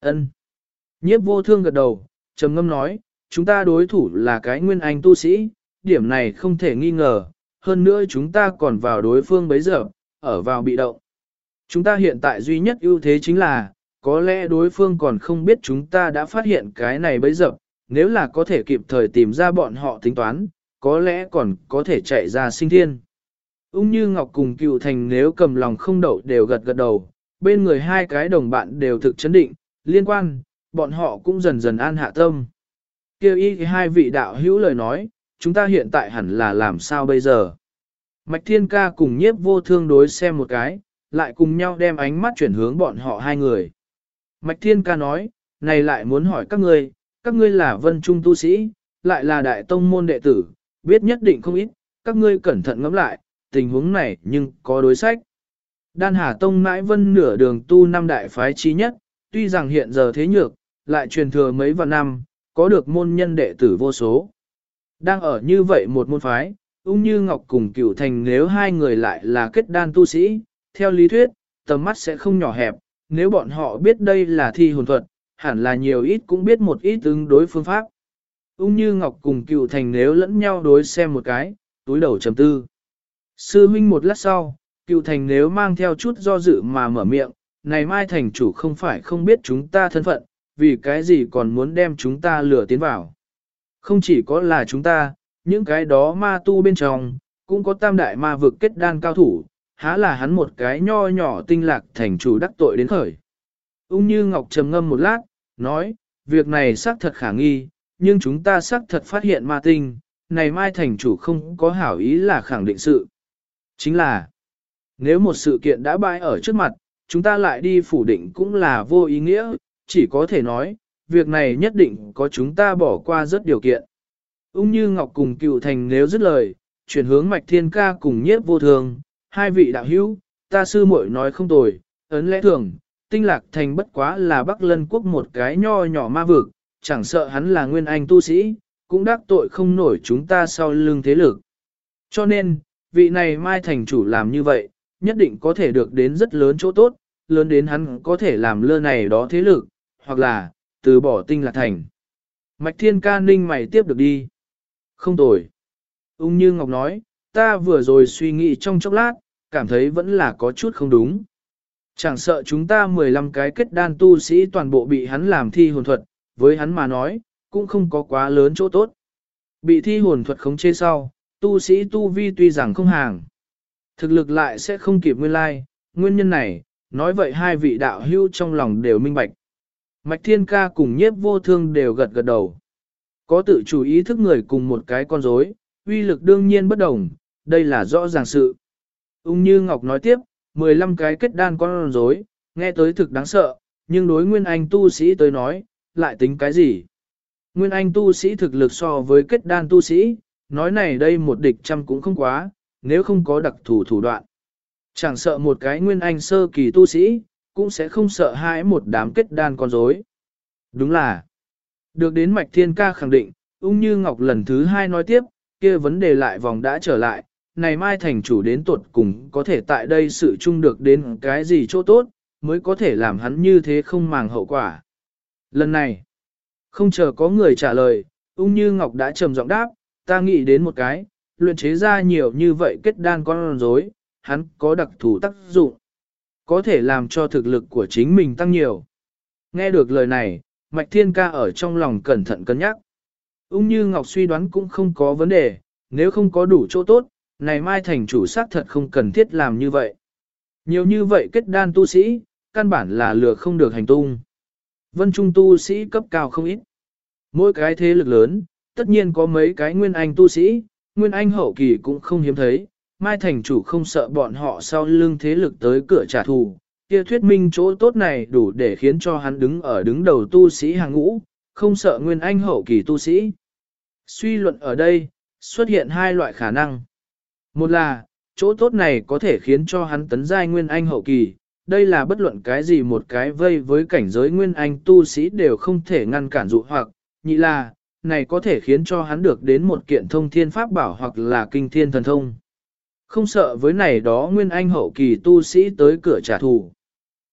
ân Nhiếp vô thương gật đầu, trầm ngâm nói, chúng ta đối thủ là cái nguyên anh tu sĩ, điểm này không thể nghi ngờ, hơn nữa chúng ta còn vào đối phương bấy giờ, ở vào bị động. Chúng ta hiện tại duy nhất ưu thế chính là, có lẽ đối phương còn không biết chúng ta đã phát hiện cái này bấy giờ, nếu là có thể kịp thời tìm ra bọn họ tính toán, có lẽ còn có thể chạy ra sinh thiên. Ung như Ngọc cùng cựu thành nếu cầm lòng không đậu đều gật gật đầu, bên người hai cái đồng bạn đều thực chấn định, liên quan, bọn họ cũng dần dần an hạ tâm. Kêu y hai vị đạo hữu lời nói, chúng ta hiện tại hẳn là làm sao bây giờ? Mạch Thiên Ca cùng nhiếp vô thương đối xem một cái, lại cùng nhau đem ánh mắt chuyển hướng bọn họ hai người. Mạch Thiên Ca nói, này lại muốn hỏi các ngươi, các ngươi là vân trung tu sĩ, lại là đại tông môn đệ tử, biết nhất định không ít, các ngươi cẩn thận ngẫm lại, tình huống này nhưng có đối sách. Đan Hà Tông mãi vân nửa đường tu năm đại phái trí nhất, tuy rằng hiện giờ thế nhược, lại truyền thừa mấy vạn năm, có được môn nhân đệ tử vô số. Đang ở như vậy một môn phái, ung như Ngọc cùng cửu thành nếu hai người lại là kết đan tu sĩ, theo lý thuyết, tầm mắt sẽ không nhỏ hẹp, nếu bọn họ biết đây là thi hồn thuật, hẳn là nhiều ít cũng biết một ít ứng đối phương pháp. Ung như Ngọc cùng cựu thành nếu lẫn nhau đối xem một cái, túi đầu trầm tư. Sư huynh một lát sau, cựu thành nếu mang theo chút do dự mà mở miệng, này mai thành chủ không phải không biết chúng ta thân phận, vì cái gì còn muốn đem chúng ta lừa tiến vào. Không chỉ có là chúng ta, những cái đó ma tu bên trong, cũng có tam đại ma vực kết đan cao thủ, há là hắn một cái nho nhỏ tinh lạc thành chủ đắc tội đến khởi. Ung như Ngọc trầm ngâm một lát, nói, việc này xác thật khả nghi, nhưng chúng ta xác thật phát hiện ma tinh, này mai thành chủ không có hảo ý là khẳng định sự. Chính là, nếu một sự kiện đã bại ở trước mặt, chúng ta lại đi phủ định cũng là vô ý nghĩa, chỉ có thể nói, việc này nhất định có chúng ta bỏ qua rất điều kiện. Ung như Ngọc cùng cựu thành nếu dứt lời, chuyển hướng mạch thiên ca cùng nhiếp vô thường, hai vị đạo hữu, ta sư muội nói không tồi, ấn lẽ thường, tinh lạc thành bất quá là Bắc Lân quốc một cái nho nhỏ ma vực, chẳng sợ hắn là nguyên anh tu sĩ, cũng đắc tội không nổi chúng ta sau lưng thế lực. Cho nên, vị này mai thành chủ làm như vậy, nhất định có thể được đến rất lớn chỗ tốt, lớn đến hắn có thể làm lơ này đó thế lực, hoặc là, từ bỏ tinh lạc thành. Mạch thiên ca ninh mày tiếp được đi. Không tồi. Ung như Ngọc nói, ta vừa rồi suy nghĩ trong chốc lát, cảm thấy vẫn là có chút không đúng. Chẳng sợ chúng ta 15 cái kết đan tu sĩ toàn bộ bị hắn làm thi hồn thuật, với hắn mà nói, cũng không có quá lớn chỗ tốt. Bị thi hồn thuật khống chế sau, tu sĩ tu vi tuy rằng không hàng. Thực lực lại sẽ không kịp nguyên lai, nguyên nhân này, nói vậy hai vị đạo hưu trong lòng đều minh bạch. Mạch Thiên Ca cùng nhiếp vô thương đều gật gật đầu. Có tự chủ ý thức người cùng một cái con rối, uy lực đương nhiên bất đồng, đây là rõ ràng sự. Ung như Ngọc nói tiếp, 15 cái kết đan con rối, nghe tới thực đáng sợ, nhưng đối nguyên anh tu sĩ tới nói, lại tính cái gì? Nguyên anh tu sĩ thực lực so với kết đan tu sĩ, nói này đây một địch trăm cũng không quá, nếu không có đặc thù thủ đoạn. Chẳng sợ một cái nguyên anh sơ kỳ tu sĩ, cũng sẽ không sợ hãi một đám kết đan con rối. Đúng là, được đến Mạch Thiên Ca khẳng định, ung như Ngọc lần thứ hai nói tiếp, kia vấn đề lại vòng đã trở lại, này mai thành chủ đến tuột cùng có thể tại đây sự chung được đến cái gì chỗ tốt, mới có thể làm hắn như thế không màng hậu quả. Lần này, không chờ có người trả lời, ung như Ngọc đã trầm giọng đáp, ta nghĩ đến một cái, luyện chế ra nhiều như vậy kết đan con rối, hắn có đặc thù tác dụng, có thể làm cho thực lực của chính mình tăng nhiều. Nghe được lời này, Mạch Thiên Ca ở trong lòng cẩn thận cân nhắc. Ung như Ngọc suy đoán cũng không có vấn đề, nếu không có đủ chỗ tốt, này Mai Thành chủ xác thật không cần thiết làm như vậy. Nhiều như vậy kết đan tu sĩ, căn bản là lừa không được hành tung. Vân Trung tu sĩ cấp cao không ít. Mỗi cái thế lực lớn, tất nhiên có mấy cái nguyên anh tu sĩ, nguyên anh hậu kỳ cũng không hiếm thấy. Mai Thành chủ không sợ bọn họ sau lưng thế lực tới cửa trả thù, kia thuyết minh chỗ tốt này đủ để khiến cho hắn đứng ở đứng đầu tu sĩ hàng ngũ, không sợ nguyên anh hậu kỳ tu sĩ. Suy luận ở đây, xuất hiện hai loại khả năng. Một là, chỗ tốt này có thể khiến cho hắn tấn giai nguyên anh hậu kỳ, đây là bất luận cái gì một cái vây với cảnh giới nguyên anh tu sĩ đều không thể ngăn cản dụ hoặc, nhị là, này có thể khiến cho hắn được đến một kiện thông thiên pháp bảo hoặc là kinh thiên thần thông. Không sợ với này đó nguyên anh hậu kỳ tu sĩ tới cửa trả thù.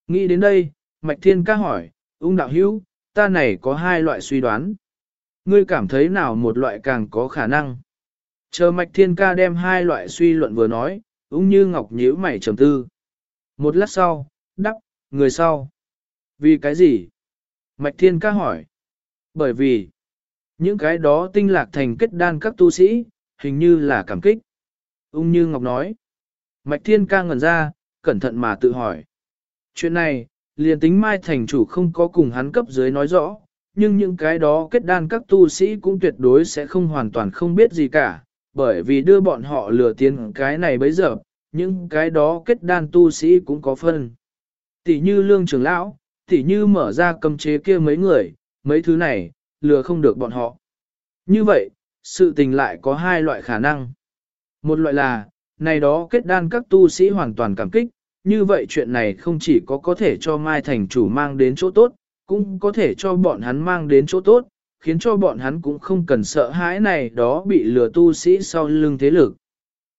Nghĩ đến đây, Mạch Thiên ca hỏi, ung đạo hữu, ta này có hai loại suy đoán. Ngươi cảm thấy nào một loại càng có khả năng? Chờ Mạch Thiên ca đem hai loại suy luận vừa nói, ung như ngọc nhíu mày trầm tư. Một lát sau, đắp, người sau. Vì cái gì? Mạch Thiên ca hỏi. Bởi vì, những cái đó tinh lạc thành kết đan các tu sĩ, hình như là cảm kích. Ung như Ngọc nói. Mạch Thiên ca ngẩn ra, cẩn thận mà tự hỏi. Chuyện này, liền tính Mai Thành chủ không có cùng hắn cấp dưới nói rõ, nhưng những cái đó kết đan các tu sĩ cũng tuyệt đối sẽ không hoàn toàn không biết gì cả, bởi vì đưa bọn họ lừa tiền cái này bấy giờ, những cái đó kết đan tu sĩ cũng có phân. Tỷ như lương trưởng lão, tỷ như mở ra cầm chế kia mấy người, mấy thứ này, lừa không được bọn họ. Như vậy, sự tình lại có hai loại khả năng. Một loại là, này đó kết đan các tu sĩ hoàn toàn cảm kích, như vậy chuyện này không chỉ có có thể cho Mai Thành chủ mang đến chỗ tốt, cũng có thể cho bọn hắn mang đến chỗ tốt, khiến cho bọn hắn cũng không cần sợ hãi này đó bị lừa tu sĩ sau lưng thế lực.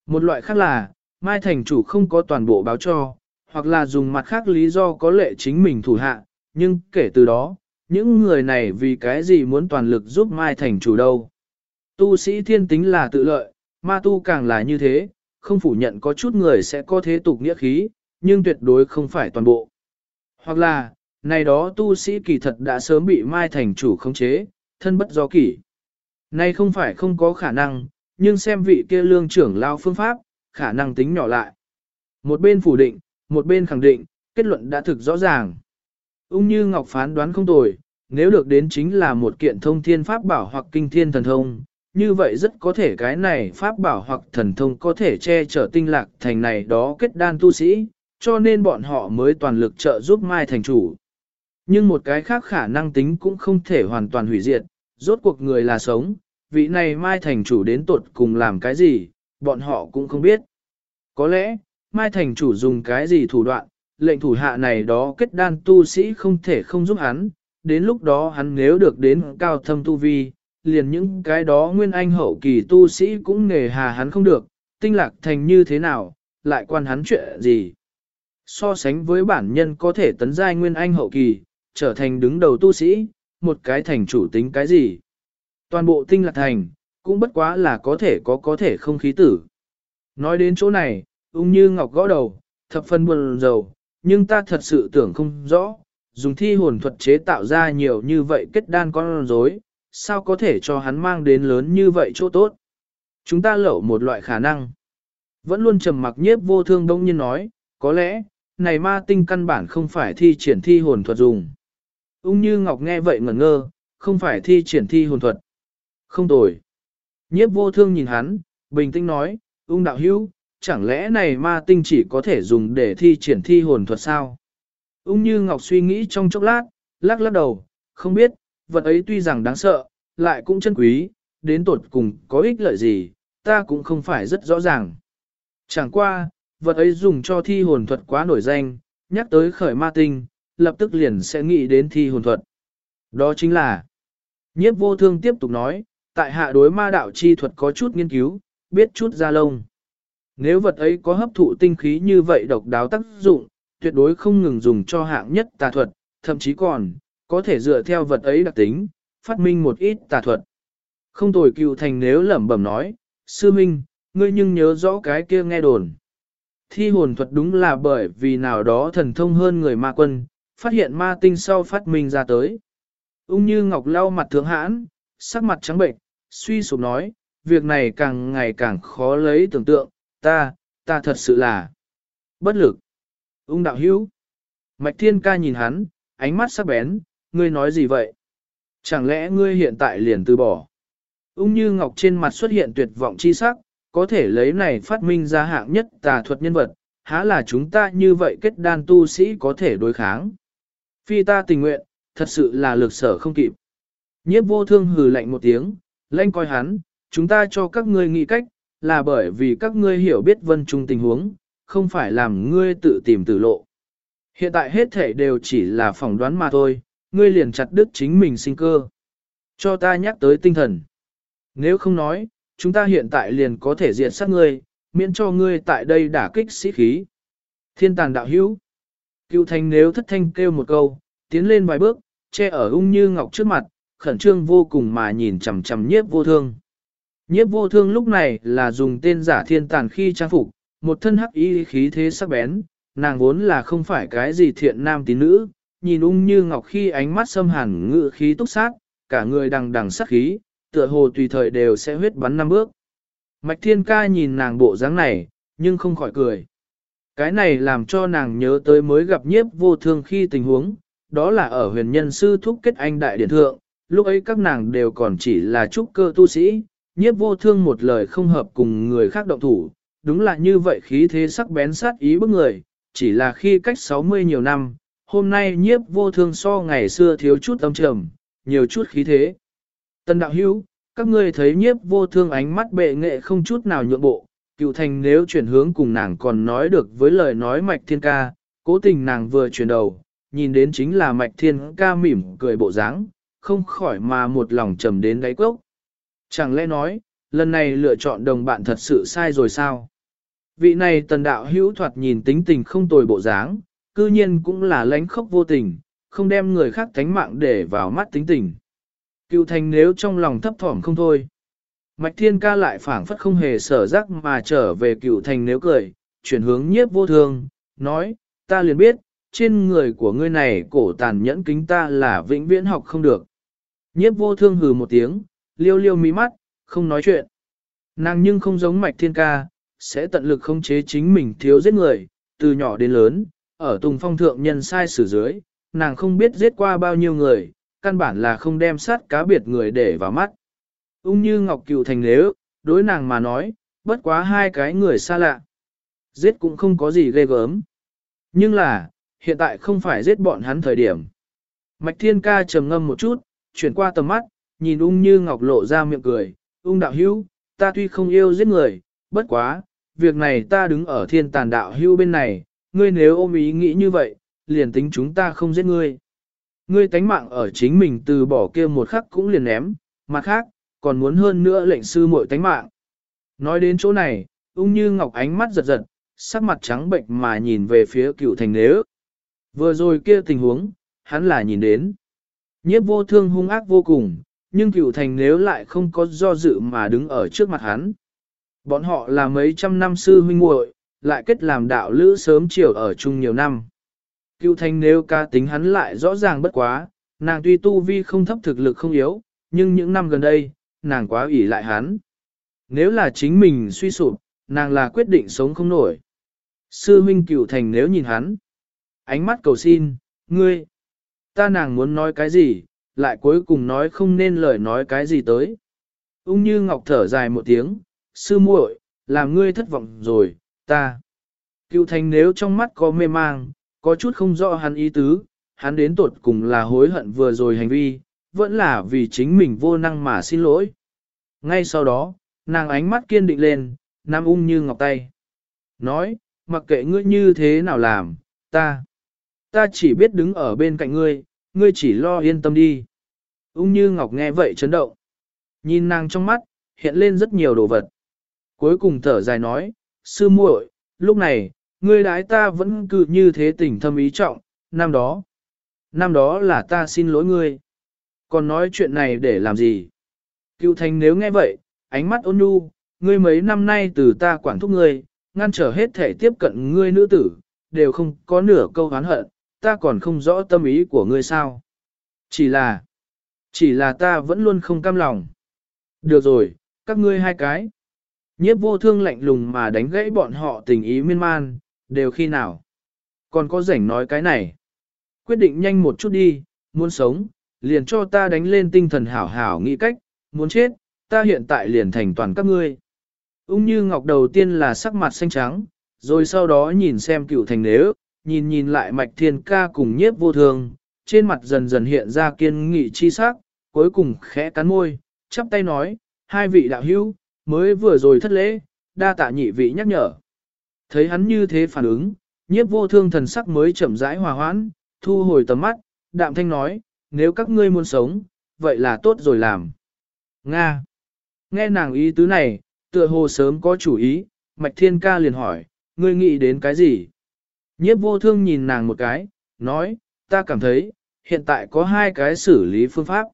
Một loại khác là, Mai Thành chủ không có toàn bộ báo cho, hoặc là dùng mặt khác lý do có lệ chính mình thủ hạ, nhưng kể từ đó, những người này vì cái gì muốn toàn lực giúp Mai Thành chủ đâu. Tu sĩ thiên tính là tự lợi, ma tu càng là như thế, không phủ nhận có chút người sẽ có thế tục nghĩa khí, nhưng tuyệt đối không phải toàn bộ. Hoặc là, này đó tu sĩ kỳ thật đã sớm bị Mai Thành chủ khống chế, thân bất do kỷ. Này không phải không có khả năng, nhưng xem vị kia lương trưởng lao phương pháp, khả năng tính nhỏ lại. Một bên phủ định, một bên khẳng định, kết luận đã thực rõ ràng. Ung như Ngọc phán đoán không tồi, nếu được đến chính là một kiện thông thiên pháp bảo hoặc kinh thiên thần thông, như vậy rất có thể cái này pháp bảo hoặc thần thông có thể che chở tinh lạc thành này đó kết đan tu sĩ, cho nên bọn họ mới toàn lực trợ giúp Mai thành chủ. Nhưng một cái khác khả năng tính cũng không thể hoàn toàn hủy diệt, rốt cuộc người là sống, vị này Mai thành chủ đến tuột cùng làm cái gì, bọn họ cũng không biết. Có lẽ, Mai thành chủ dùng cái gì thủ đoạn, lệnh thủ hạ này đó kết đan tu sĩ không thể không giúp hắn, đến lúc đó hắn nếu được đến cao thâm tu vi, liền những cái đó nguyên anh hậu kỳ tu sĩ cũng nề hà hắn không được, tinh lạc thành như thế nào, lại quan hắn chuyện gì. So sánh với bản nhân có thể tấn giai nguyên anh hậu kỳ, trở thành đứng đầu tu sĩ, một cái thành chủ tính cái gì. Toàn bộ tinh lạc thành, cũng bất quá là có thể có có thể không khí tử. Nói đến chỗ này, ung như ngọc gõ đầu, thập phân buồn rầu, nhưng ta thật sự tưởng không rõ, dùng thi hồn thuật chế tạo ra nhiều như vậy kết đan con rối, sao có thể cho hắn mang đến lớn như vậy chỗ tốt. Chúng ta lẩu một loại khả năng. Vẫn luôn trầm mặc nhiếp vô thương đông nhiên nói, có lẽ, này ma tinh căn bản không phải thi triển thi hồn thuật dùng. Ung như Ngọc nghe vậy ngẩn ngơ, không phải thi triển thi hồn thuật. Không tồi. Nhiếp vô thương nhìn hắn, bình tĩnh nói, ung đạo hữu, chẳng lẽ này ma tinh chỉ có thể dùng để thi triển thi hồn thuật sao? Ung như Ngọc suy nghĩ trong chốc lát, lắc lắc đầu, không biết, vật ấy tuy rằng đáng sợ, lại cũng chân quý, đến tột cùng có ích lợi gì, ta cũng không phải rất rõ ràng. Chẳng qua, vật ấy dùng cho thi hồn thuật quá nổi danh, nhắc tới khởi ma tinh, lập tức liền sẽ nghĩ đến thi hồn thuật. Đó chính là, nhiếp vô thương tiếp tục nói, tại hạ đối ma đạo chi thuật có chút nghiên cứu, biết chút ra lông. Nếu vật ấy có hấp thụ tinh khí như vậy độc đáo tác dụng, tuyệt đối không ngừng dùng cho hạng nhất tà thuật, thậm chí còn, có thể dựa theo vật ấy đặc tính, phát minh một ít tà thuật. Không tồi cựu thành nếu lẩm bẩm nói, sư minh, ngươi nhưng nhớ rõ cái kia nghe đồn. Thi hồn thuật đúng là bởi vì nào đó thần thông hơn người ma quân, phát hiện ma tinh sau phát minh ra tới. Ung như ngọc lau mặt thượng hãn, sắc mặt trắng bệnh, suy sụp nói, việc này càng ngày càng khó lấy tưởng tượng, ta, ta thật sự là bất lực. Ung đạo hữu. Mạch thiên ca nhìn hắn, ánh mắt sắc bén, ngươi nói gì vậy? Chẳng lẽ ngươi hiện tại liền từ bỏ? Ung như ngọc trên mặt xuất hiện tuyệt vọng chi sắc, có thể lấy này phát minh ra hạng nhất tà thuật nhân vật, há là chúng ta như vậy kết đan tu sĩ có thể đối kháng. Phi ta tình nguyện, thật sự là lực sở không kịp. Nhiếp vô thương hừ lạnh một tiếng, lanh coi hắn, chúng ta cho các ngươi nghĩ cách, là bởi vì các ngươi hiểu biết vân trung tình huống, không phải làm ngươi tự tìm tử lộ. Hiện tại hết thể đều chỉ là phỏng đoán mà thôi, ngươi liền chặt đứt chính mình sinh cơ. Cho ta nhắc tới tinh thần. Nếu không nói, chúng ta hiện tại liền có thể diệt sát ngươi, miễn cho ngươi tại đây đả kích sĩ khí. Thiên tàn đạo hữu. Cựu Thanh nếu thất thanh kêu một câu, tiến lên vài bước, che ở ung như ngọc trước mặt, khẩn trương vô cùng mà nhìn chằm chằm nhiếp vô thương. Nhiếp vô thương lúc này là dùng tên giả thiên tàn khi trang phục, một thân hắc y khí thế sắc bén, nàng vốn là không phải cái gì thiện nam tín nữ, nhìn ung như ngọc khi ánh mắt xâm hẳn ngự khí túc sát, cả người đằng đằng sắc khí, tựa hồ tùy thời đều sẽ huyết bắn năm bước. Mạch thiên ca nhìn nàng bộ dáng này, nhưng không khỏi cười. Cái này làm cho nàng nhớ tới mới gặp nhiếp vô thương khi tình huống, đó là ở huyền nhân sư thúc kết anh đại điển thượng, lúc ấy các nàng đều còn chỉ là trúc cơ tu sĩ, nhiếp vô thương một lời không hợp cùng người khác động thủ, đúng là như vậy khí thế sắc bén sát ý bức người, chỉ là khi cách 60 nhiều năm, hôm nay nhiếp vô thương so ngày xưa thiếu chút âm trầm, nhiều chút khí thế. Tân đạo hữu, các ngươi thấy nhiếp vô thương ánh mắt bệ nghệ không chút nào nhượng bộ, cựu thành nếu chuyển hướng cùng nàng còn nói được với lời nói mạch thiên ca, cố tình nàng vừa chuyển đầu, nhìn đến chính là mạch thiên ca mỉm cười bộ dáng, không khỏi mà một lòng trầm đến đáy cốc. Chẳng lẽ nói, lần này lựa chọn đồng bạn thật sự sai rồi sao? Vị này tần đạo hữu thoạt nhìn tính tình không tồi bộ dáng, cư nhiên cũng là lánh khóc vô tình, không đem người khác thánh mạng để vào mắt tính tình. Cựu thành nếu trong lòng thấp thỏm không thôi. Mạch thiên ca lại phảng phất không hề sở giác mà trở về cựu thành nếu cười, chuyển hướng nhiếp vô thương, nói, ta liền biết, trên người của ngươi này cổ tàn nhẫn kính ta là vĩnh viễn học không được. Nhiếp vô thương hừ một tiếng, liêu liêu mí mắt, không nói chuyện. Nàng nhưng không giống mạch thiên ca, sẽ tận lực không chế chính mình thiếu giết người, từ nhỏ đến lớn, ở tùng phong thượng nhân sai xử dưới, nàng không biết giết qua bao nhiêu người, căn bản là không đem sát cá biệt người để vào mắt. Ung như Ngọc Cựu thành nếu, đối nàng mà nói, bất quá hai cái người xa lạ. Giết cũng không có gì ghê gớm. Nhưng là, hiện tại không phải giết bọn hắn thời điểm. Mạch Thiên Ca trầm ngâm một chút, chuyển qua tầm mắt, nhìn ung như Ngọc lộ ra miệng cười, ung đạo hữu, ta tuy không yêu giết người, bất quá, việc này ta đứng ở thiên tàn đạo hữu bên này, ngươi nếu ôm ý nghĩ như vậy, liền tính chúng ta không giết ngươi. Ngươi tánh mạng ở chính mình từ bỏ kia một khắc cũng liền ném, mặt khác, còn muốn hơn nữa lệnh sư muội tánh mạng. Nói đến chỗ này, ung như ngọc ánh mắt giật giật, sắc mặt trắng bệnh mà nhìn về phía cựu thành nế Vừa rồi kia tình huống, hắn là nhìn đến. Nhiếp vô thương hung ác vô cùng, nhưng cựu thành nếu lại không có do dự mà đứng ở trước mặt hắn. Bọn họ là mấy trăm năm sư huynh muội, lại kết làm đạo lữ sớm chiều ở chung nhiều năm. Cựu thành nếu ca tính hắn lại rõ ràng bất quá, nàng tuy tu vi không thấp thực lực không yếu, nhưng những năm gần đây, nàng quá ủy lại hắn. Nếu là chính mình suy sụp, nàng là quyết định sống không nổi. Sư huynh cựu thành nếu nhìn hắn, ánh mắt cầu xin, ngươi, ta nàng muốn nói cái gì, lại cuối cùng nói không nên lời nói cái gì tới. Ung như ngọc thở dài một tiếng, sư muội, làm ngươi thất vọng rồi, ta. Cựu thành nếu trong mắt có mê mang, có chút không rõ hắn ý tứ, hắn đến tột cùng là hối hận vừa rồi hành vi, vẫn là vì chính mình vô năng mà xin lỗi. Ngay sau đó, nàng ánh mắt kiên định lên, nam ung như ngọc tay. Nói, mặc kệ ngươi như thế nào làm, ta, ta chỉ biết đứng ở bên cạnh ngươi, ngươi chỉ lo yên tâm đi. Ung như ngọc nghe vậy chấn động. Nhìn nàng trong mắt, hiện lên rất nhiều đồ vật. Cuối cùng thở dài nói, sư muội, lúc này, ngươi đái ta vẫn cứ như thế tình thâm ý trọng, năm đó. Năm đó là ta xin lỗi ngươi. Còn nói chuyện này để làm gì? Cựu thành nếu nghe vậy, ánh mắt ôn nhu, ngươi mấy năm nay từ ta quản thúc ngươi, ngăn trở hết thể tiếp cận ngươi nữ tử, đều không có nửa câu hán hận, ta còn không rõ tâm ý của ngươi sao. Chỉ là, Chỉ là ta vẫn luôn không cam lòng. Được rồi, các ngươi hai cái. Nhiếp vô thương lạnh lùng mà đánh gãy bọn họ tình ý miên man, đều khi nào. Còn có rảnh nói cái này. Quyết định nhanh một chút đi, muốn sống, liền cho ta đánh lên tinh thần hảo hảo nghĩ cách, muốn chết, ta hiện tại liền thành toàn các ngươi. Ung như ngọc đầu tiên là sắc mặt xanh trắng, rồi sau đó nhìn xem cựu thành nếu, nhìn nhìn lại mạch thiên ca cùng nhiếp vô thường trên mặt dần dần hiện ra kiên nghị chi sắc, cuối cùng khẽ cắn môi, chắp tay nói, hai vị đạo hữu, mới vừa rồi thất lễ, đa tạ nhị vị nhắc nhở. Thấy hắn như thế phản ứng, nhiếp vô thương thần sắc mới chậm rãi hòa hoãn, thu hồi tầm mắt, đạm thanh nói, nếu các ngươi muốn sống, vậy là tốt rồi làm. Nga. Nghe nàng ý tứ này, tựa hồ sớm có chủ ý, Mạch Thiên Ca liền hỏi, ngươi nghĩ đến cái gì? Nhiếp vô thương nhìn nàng một cái, nói, ta cảm thấy, hiện tại có hai cái xử lý phương pháp.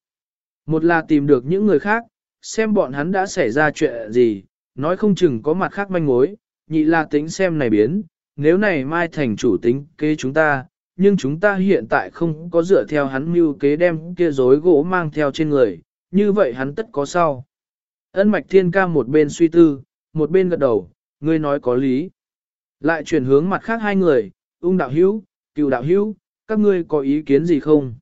Một là tìm được những người khác, xem bọn hắn đã xảy ra chuyện gì, nói không chừng có mặt khác manh mối, nhị là tính xem này biến, nếu này mai thành chủ tính kế chúng ta, nhưng chúng ta hiện tại không có dựa theo hắn mưu kế đem kia rối gỗ mang theo trên người, như vậy hắn tất có sau. Ân mạch thiên ca một bên suy tư, một bên gật đầu, ngươi nói có lý. Lại chuyển hướng mặt khác hai người, ung đạo hữu, cựu đạo hữu, các ngươi có ý kiến gì không?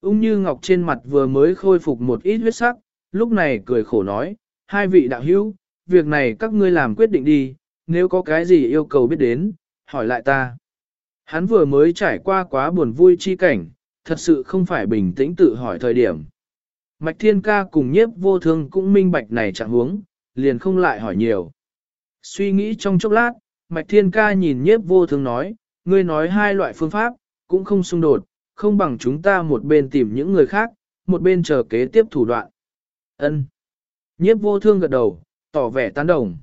Ung như ngọc trên mặt vừa mới khôi phục một ít huyết sắc, lúc này cười khổ nói, hai vị đạo hữu, việc này các ngươi làm quyết định đi, nếu có cái gì yêu cầu biết đến, hỏi lại ta. Hắn vừa mới trải qua quá buồn vui chi cảnh, thật sự không phải bình tĩnh tự hỏi thời điểm. Mạch Thiên Ca cùng nhiếp vô thương cũng minh bạch này chẳng huống, liền không lại hỏi nhiều. Suy nghĩ trong chốc lát, Mạch Thiên Ca nhìn nhiếp vô thương nói, ngươi nói hai loại phương pháp, cũng không xung đột, không bằng chúng ta một bên tìm những người khác, một bên chờ kế tiếp thủ đoạn. Ân. Nhiếp vô thương gật đầu, tỏ vẻ tán đồng.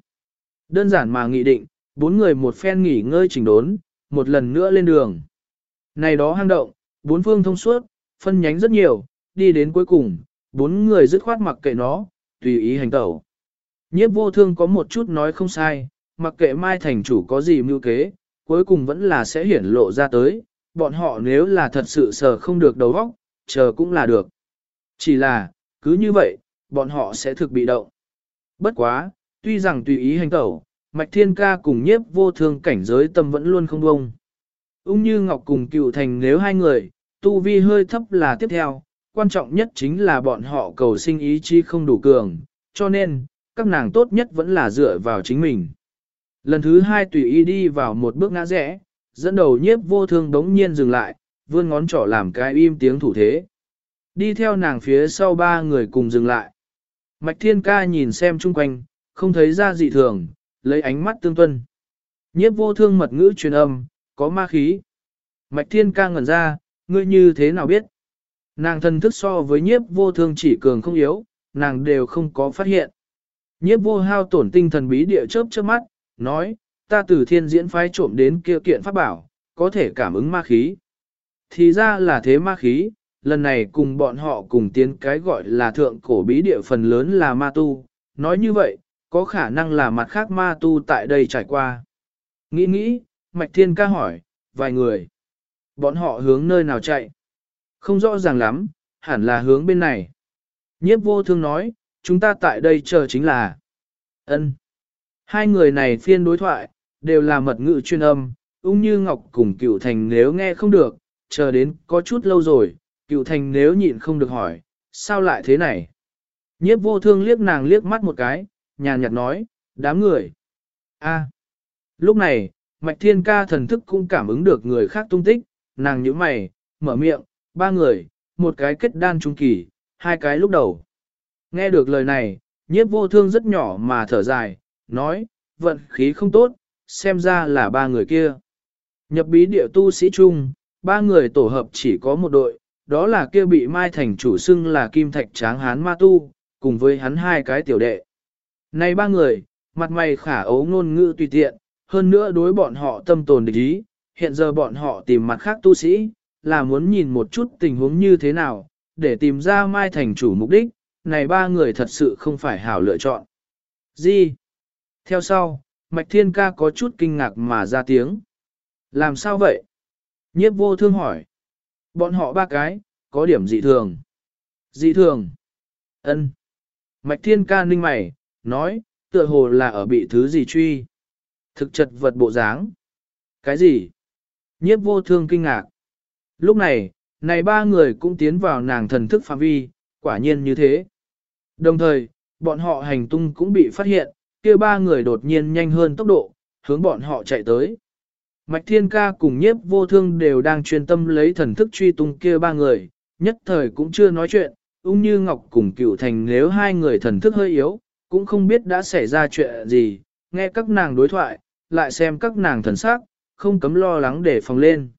Đơn giản mà nghị định, bốn người một phen nghỉ ngơi chỉnh đốn, một lần nữa lên đường. Này đó hang động, bốn phương thông suốt, phân nhánh rất nhiều, đi đến cuối cùng, bốn người dứt khoát mặc kệ nó, tùy ý hành tẩu. Nhiếp vô thương có một chút nói không sai, mặc kệ mai thành chủ có gì mưu kế, cuối cùng vẫn là sẽ hiển lộ ra tới, bọn họ nếu là thật sự sờ không được đầu óc, chờ cũng là được. Chỉ là, cứ như vậy, bọn họ sẽ thực bị động. Bất quá, tuy rằng tùy ý hành tẩu, Mạch Thiên Ca cùng nhiếp vô thương cảnh giới tâm vẫn luôn không bông. Ung như Ngọc cùng cựu thành nếu hai người, tu vi hơi thấp là tiếp theo, quan trọng nhất chính là bọn họ cầu sinh ý chí không đủ cường, cho nên, các nàng tốt nhất vẫn là dựa vào chính mình. Lần thứ hai tùy ý đi vào một bước ngã rẽ, dẫn đầu nhiếp vô thương đống nhiên dừng lại, vươn ngón trỏ làm cái im tiếng thủ thế. Đi theo nàng phía sau ba người cùng dừng lại. Mạch Thiên Ca nhìn xem chung quanh, không thấy ra dị thường, lấy ánh mắt tương tuân. Nhiếp vô thương mật ngữ truyền âm, có ma khí. Mạch Thiên Ca ngẩn ra, ngươi như thế nào biết? Nàng thân thức so với nhiếp vô thương chỉ cường không yếu, nàng đều không có phát hiện. Nhiếp vô hao tổn tinh thần bí địa chớp chớp mắt, nói, ta từ thiên diễn phái trộm đến kia kiện pháp bảo, có thể cảm ứng ma khí. Thì ra là thế ma khí, lần này cùng bọn họ cùng tiến cái gọi là thượng cổ bí địa phần lớn là ma tu, nói như vậy, có khả năng là mặt khác ma tu tại đây trải qua. Nghĩ nghĩ, Mạch Thiên ca hỏi, vài người, bọn họ hướng nơi nào chạy? Không rõ ràng lắm, hẳn là hướng bên này. Nhiếp vô thương nói, chúng ta tại đây chờ chính là ân. Hai người này phiên đối thoại, đều là mật ngữ chuyên âm, ung như ngọc cùng cựu thành nếu nghe không được, chờ đến có chút lâu rồi, cựu thành nếu nhịn không được hỏi, sao lại thế này? Nhiếp vô thương liếc nàng liếc mắt một cái, nhàn nhạt nói, đám người. a Lúc này, Mạch Thiên Ca thần thức cũng cảm ứng được người khác tung tích, nàng nhíu mày, mở miệng, ba người, một cái kết đan trung kỳ, hai cái lúc đầu. Nghe được lời này, nhiếp vô thương rất nhỏ mà thở dài, nói, vận khí không tốt, xem ra là ba người kia. Nhập bí địa tu sĩ trung, ba người tổ hợp chỉ có một đội, đó là kia bị mai thành chủ xưng là kim thạch tráng hán ma tu, cùng với hắn hai cái tiểu đệ. Này ba người, mặt mày khả ấu ngôn ngữ tùy tiện, hơn nữa đối bọn họ tâm tồn địch ý, hiện giờ bọn họ tìm mặt khác tu sĩ, là muốn nhìn một chút tình huống như thế nào, để tìm ra mai thành chủ mục đích, này ba người thật sự không phải hảo lựa chọn. Gì? Theo sau, Mạch Thiên Ca có chút kinh ngạc mà ra tiếng. Làm sao vậy? Nhiếp vô thương hỏi. Bọn họ ba cái, có điểm dị thường. Dị thường. ân Mạch thiên ca ninh mày, nói, tựa hồ là ở bị thứ gì truy. Thực chất vật bộ dáng. Cái gì? Nhiếp vô thương kinh ngạc. Lúc này, này ba người cũng tiến vào nàng thần thức phạm vi, quả nhiên như thế. Đồng thời, bọn họ hành tung cũng bị phát hiện, kia ba người đột nhiên nhanh hơn tốc độ, hướng bọn họ chạy tới. Mạch Thiên Ca cùng nhiếp vô thương đều đang chuyên tâm lấy thần thức truy tung kia ba người, nhất thời cũng chưa nói chuyện, ung như Ngọc cùng cựu thành nếu hai người thần thức hơi yếu, cũng không biết đã xảy ra chuyện gì, nghe các nàng đối thoại, lại xem các nàng thần sắc, không cấm lo lắng để phòng lên.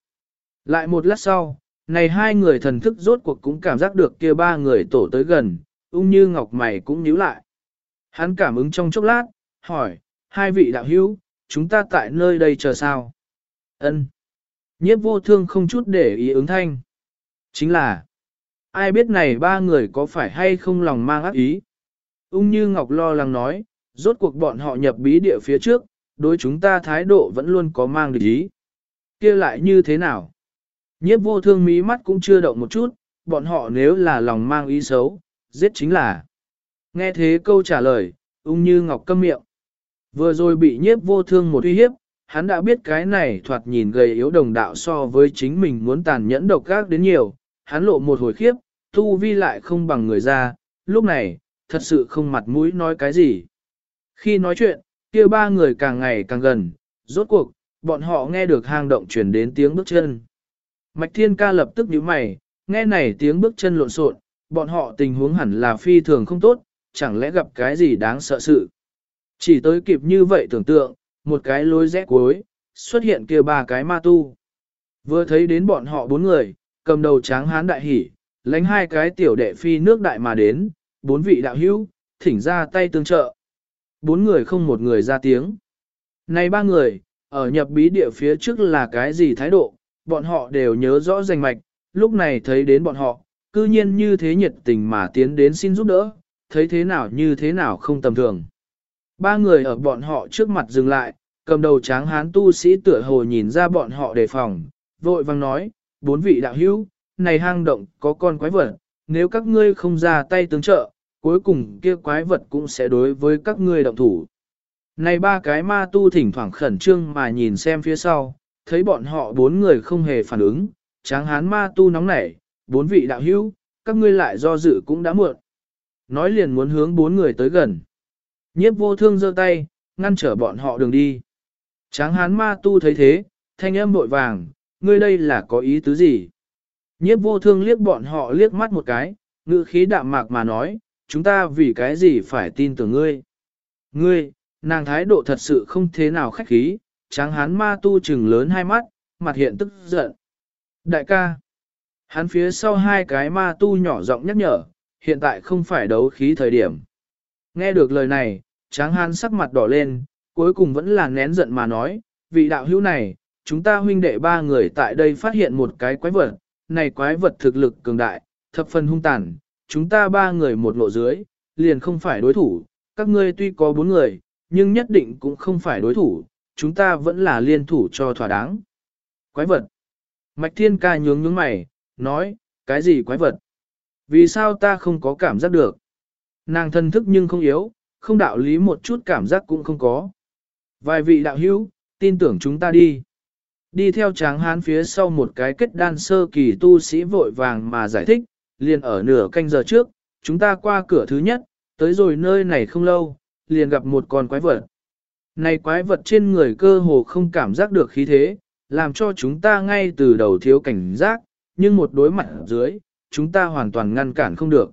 Lại một lát sau, này hai người thần thức rốt cuộc cũng cảm giác được kia ba người tổ tới gần, ung như Ngọc mày cũng nhíu lại. Hắn cảm ứng trong chốc lát, hỏi, hai vị đạo hữu, chúng ta tại nơi đây chờ sao? Ân. Nhiếp vô thương không chút để ý ứng thanh. Chính là, ai biết này ba người có phải hay không lòng mang ác ý? Ung như Ngọc lo lắng nói, rốt cuộc bọn họ nhập bí địa phía trước, đối chúng ta thái độ vẫn luôn có mang địch ý. kia lại như thế nào? Nhiếp vô thương mí mắt cũng chưa động một chút, bọn họ nếu là lòng mang ý xấu, giết chính là. Nghe thế câu trả lời, ung như Ngọc câm miệng. Vừa rồi bị nhiếp vô thương một uy hiếp, hắn đã biết cái này thoạt nhìn gầy yếu đồng đạo so với chính mình muốn tàn nhẫn độc gác đến nhiều, hắn lộ một hồi khiếp, tu vi lại không bằng người ra, lúc này, thật sự không mặt mũi nói cái gì. Khi nói chuyện, kia ba người càng ngày càng gần, rốt cuộc, bọn họ nghe được hang động truyền đến tiếng bước chân. Mạch Thiên Ca lập tức nhíu mày, nghe này tiếng bước chân lộn xộn, bọn họ tình huống hẳn là phi thường không tốt, chẳng lẽ gặp cái gì đáng sợ sự. Chỉ tới kịp như vậy tưởng tượng, một cái lối rẽ cuối, xuất hiện kia ba cái ma tu. Vừa thấy đến bọn họ bốn người, cầm đầu tráng hán đại hỉ, lánh hai cái tiểu đệ phi nước đại mà đến, bốn vị đạo hữu, thỉnh ra tay tương trợ. Bốn người không một người ra tiếng. Này ba người, ở nhập bí địa phía trước là cái gì thái độ, bọn họ đều nhớ rõ danh mạch, lúc này thấy đến bọn họ, cư nhiên như thế nhiệt tình mà tiến đến xin giúp đỡ, thấy thế nào như thế nào không tầm thường. Ba người ở bọn họ trước mặt dừng lại, cầm đầu tráng hán tu sĩ tựa hồ nhìn ra bọn họ đề phòng, vội vang nói, bốn vị đạo hữu, này hang động có con quái vật, nếu các ngươi không ra tay tương trợ, cuối cùng kia quái vật cũng sẽ đối với các ngươi động thủ. Này ba cái ma tu thỉnh thoảng khẩn trương mà nhìn xem phía sau, thấy bọn họ bốn người không hề phản ứng, tráng hán ma tu nóng nảy, bốn vị đạo hữu, các ngươi lại do dự cũng đã muộn. Nói liền muốn hướng bốn người tới gần. Nhiếp vô thương giơ tay, ngăn trở bọn họ đường đi. Tráng hán ma tu thấy thế, thanh âm bội vàng, ngươi đây là có ý tứ gì? Nhiếp vô thương liếc bọn họ liếc mắt một cái, ngữ khí đạm mạc mà nói, chúng ta vì cái gì phải tin tưởng ngươi? Ngươi, nàng thái độ thật sự không thế nào khách khí, tráng hán ma tu trừng lớn hai mắt, mặt hiện tức giận. Đại ca, hắn phía sau hai cái ma tu nhỏ giọng nhắc nhở, hiện tại không phải đấu khí thời điểm. Nghe được lời này, tráng hán sắc mặt đỏ lên, cuối cùng vẫn là nén giận mà nói, vị đạo hữu này, chúng ta huynh đệ ba người tại đây phát hiện một cái quái vật, này quái vật thực lực cường đại, thập phần hung tàn, chúng ta ba người một lộ dưới, liền không phải đối thủ, các ngươi tuy có bốn người, nhưng nhất định cũng không phải đối thủ, chúng ta vẫn là liên thủ cho thỏa đáng. Quái vật. Mạch Thiên ca nhướng nhướng mày, nói, cái gì quái vật? Vì sao ta không có cảm giác được? Nàng thân thức nhưng không yếu, không đạo lý một chút cảm giác cũng không có. Vài vị đạo hữu, tin tưởng chúng ta đi. Đi theo tráng hán phía sau một cái kết đan sơ kỳ tu sĩ vội vàng mà giải thích, liền ở nửa canh giờ trước, chúng ta qua cửa thứ nhất, tới rồi nơi này không lâu, liền gặp một con quái vật. Này quái vật trên người cơ hồ không cảm giác được khí thế, làm cho chúng ta ngay từ đầu thiếu cảnh giác, nhưng một đối mặt dưới, chúng ta hoàn toàn ngăn cản không được.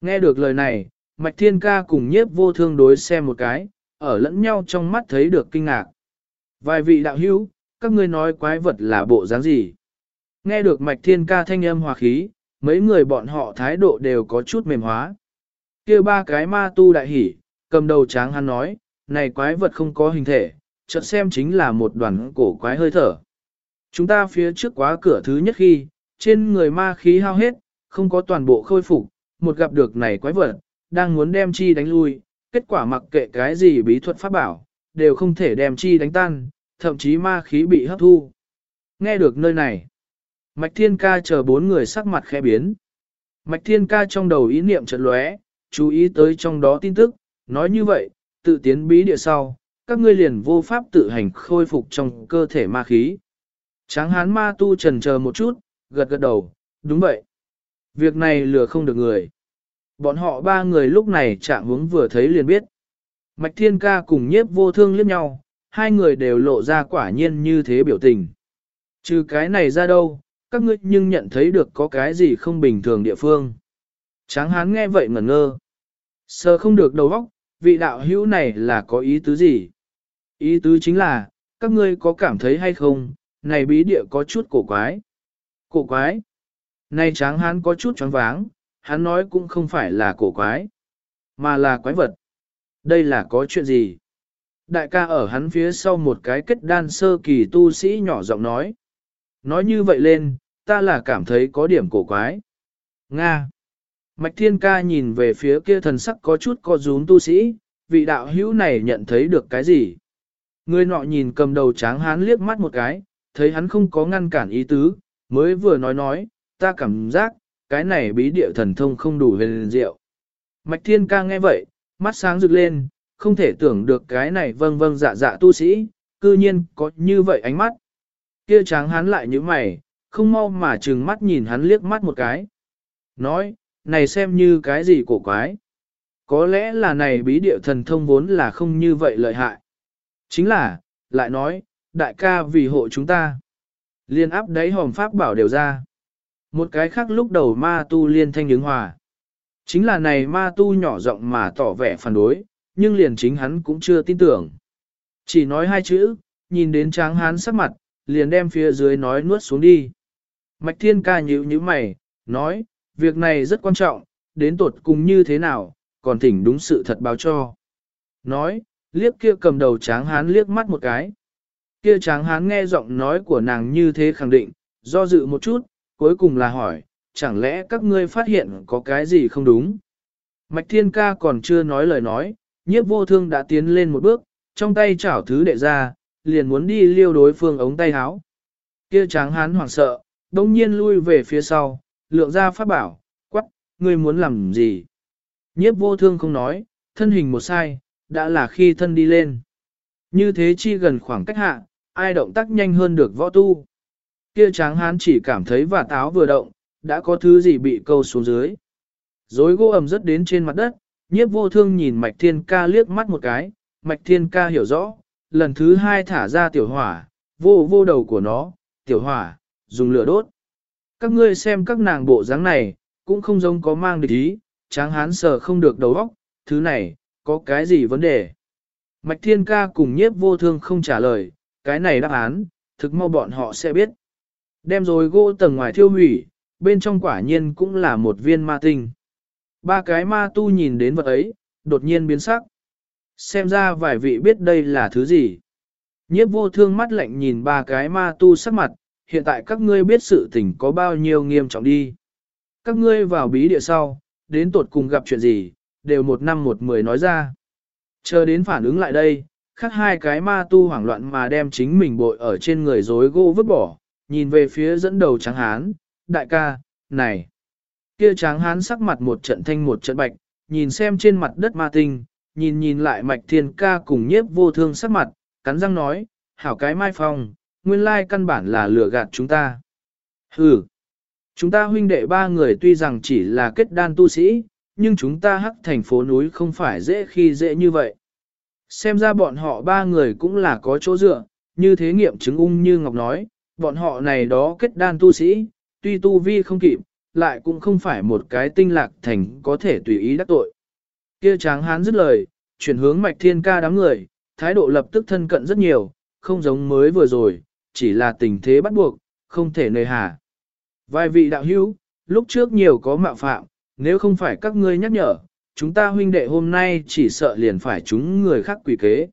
Nghe được lời này, Mạch Thiên Ca cùng nhiếp vô thương đối xem một cái, ở lẫn nhau trong mắt thấy được kinh ngạc. Vài vị đạo hữu, các ngươi nói quái vật là bộ dáng gì? Nghe được Mạch Thiên Ca thanh âm hòa khí, mấy người bọn họ thái độ đều có chút mềm hóa. kia ba cái ma tu đại hỉ, cầm đầu tráng hắn nói, này quái vật không có hình thể, chợt xem chính là một đoàn cổ quái hơi thở. Chúng ta phía trước quá cửa thứ nhất khi, trên người ma khí hao hết, không có toàn bộ khôi phục, một gặp được này quái vật, đang muốn đem chi đánh lui, kết quả mặc kệ cái gì bí thuật pháp bảo, đều không thể đem chi đánh tan, thậm chí ma khí bị hấp thu. Nghe được nơi này, Mạch Thiên Ca chờ bốn người sắc mặt khẽ biến. Mạch Thiên Ca trong đầu ý niệm chợt lóe, chú ý tới trong đó tin tức, nói như vậy, tự tiến bí địa sau, các ngươi liền vô pháp tự hành khôi phục trong cơ thể ma khí. Tráng hán ma tu trần chờ một chút, gật gật đầu, đúng vậy. Việc này lừa không được người. Bọn họ ba người lúc này chạm hướng vừa thấy liền biết. Mạch Thiên Ca cùng nhiếp vô thương liếc nhau, hai người đều lộ ra quả nhiên như thế biểu tình. Trừ cái này ra đâu, các ngươi nhưng nhận thấy được có cái gì không bình thường địa phương. Tráng hán nghe vậy ngẩn ngơ. Sờ không được đầu óc, vị đạo hữu này là có ý tứ gì? Ý tứ chính là, các ngươi có cảm thấy hay không, này bí địa có chút cổ quái. Cổ quái? Này tráng hán có chút choáng váng, hắn nói cũng không phải là cổ quái, mà là quái vật. Đây là có chuyện gì? Đại ca ở hắn phía sau một cái kết đan sơ kỳ tu sĩ nhỏ giọng nói. Nói như vậy lên, ta là cảm thấy có điểm cổ quái. Nga. Mạch Thiên Ca nhìn về phía kia thần sắc có chút co rúm tu sĩ, vị đạo hữu này nhận thấy được cái gì? Người nọ nhìn cầm đầu tráng hán liếc mắt một cái, thấy hắn không có ngăn cản ý tứ, mới vừa nói nói, ta cảm giác, cái này bí địa thần thông không đủ huyền diệu. Mạch Thiên Ca nghe vậy, mắt sáng rực lên, không thể tưởng được cái này vâng vâng dạ dạ tu sĩ, cư nhiên có như vậy ánh mắt. Kia tráng hắn lại như mày, không mau mà trừng mắt nhìn hắn liếc mắt một cái. Nói, này xem như cái gì cổ quái. Có lẽ là này bí địa thần thông vốn là không như vậy lợi hại. Chính là, lại nói, đại ca vì hộ chúng ta. Liên áp đáy hòm pháp bảo đều ra. Một cái khác lúc đầu ma tu liên thanh đứng hòa. Chính là này ma tu nhỏ giọng mà tỏ vẻ phản đối, nhưng liền chính hắn cũng chưa tin tưởng. Chỉ nói hai chữ, nhìn đến tráng hán sắc mặt, liền đem phía dưới nói nuốt xuống đi. Mạch thiên ca nhíu như mày, nói, việc này rất quan trọng, đến tột cùng như thế nào, còn thỉnh đúng sự thật báo cho. Nói, liếc kia cầm đầu tráng hán liếc mắt một cái. Kia tráng hán nghe giọng nói của nàng như thế khẳng định, do dự một chút, cuối cùng là hỏi, chẳng lẽ các ngươi phát hiện có cái gì không đúng? Mạch thiên ca còn chưa nói lời nói, nhiếp vô thương đã tiến lên một bước, trong tay chảo thứ đệ ra, liền muốn đi liêu đối phương ống tay áo. Kia tráng hán hoảng sợ, đông nhiên lui về phía sau, lượng ra phát bảo, quắc, ngươi muốn làm gì? Nhiếp vô thương không nói, thân hình một sai, đã là khi thân đi lên. Như thế chi gần khoảng cách hạ, ai động tác nhanh hơn được võ tu. Kia tráng hán chỉ cảm thấy và táo vừa động, đã có thứ gì bị câu xuống dưới. Dối gỗ ẩm rất đến trên mặt đất, nhiếp vô thương nhìn mạch thiên ca liếc mắt một cái, mạch thiên ca hiểu rõ, lần thứ hai thả ra tiểu hỏa, vô vô đầu của nó, tiểu hỏa, dùng lửa đốt. Các ngươi xem các nàng bộ dáng này, cũng không giống có mang địch ý, tráng hán sờ không được đầu óc, thứ này, có cái gì vấn đề. Mạch thiên ca cùng nhiếp vô thương không trả lời, cái này đáp án, thực mau bọn họ sẽ biết. Đem rồi gỗ tầng ngoài thiêu hủy, bên trong quả nhiên cũng là một viên ma tinh. Ba cái ma tu nhìn đến vật ấy, đột nhiên biến sắc. Xem ra vài vị biết đây là thứ gì. Nhiếp vô thương mắt lạnh nhìn ba cái ma tu sắc mặt, hiện tại các ngươi biết sự tình có bao nhiêu nghiêm trọng đi. Các ngươi vào bí địa sau, đến tột cùng gặp chuyện gì, đều một năm một mười nói ra. Chờ đến phản ứng lại đây, khác hai cái ma tu hoảng loạn mà đem chính mình bội ở trên người rối gỗ vứt bỏ, nhìn về phía dẫn đầu Tráng hán, đại ca, này. Kia tráng hán sắc mặt một trận thanh một trận bạch, nhìn xem trên mặt đất ma tinh, nhìn nhìn lại mạch thiên ca cùng nhiếp vô thương sắc mặt, cắn răng nói, hảo cái mai phong, nguyên lai căn bản là lừa gạt chúng ta. Hừ, chúng ta huynh đệ ba người tuy rằng chỉ là kết đan tu sĩ, nhưng chúng ta hắc thành phố núi không phải dễ khi dễ như vậy. Xem ra bọn họ ba người cũng là có chỗ dựa, như thế nghiệm chứng ung như Ngọc nói, bọn họ này đó kết đan tu sĩ, tuy tu vi không kịp, lại cũng không phải một cái tinh lạc thành có thể tùy ý đắc tội. Kia tráng hán dứt lời, chuyển hướng mạch thiên ca đám người, thái độ lập tức thân cận rất nhiều, không giống mới vừa rồi, chỉ là tình thế bắt buộc, không thể nơi hà. Vài vị đạo hữu, lúc trước nhiều có mạo phạm, nếu không phải các ngươi nhắc nhở, chúng ta huynh đệ hôm nay chỉ sợ liền phải chúng người khác quỷ kế.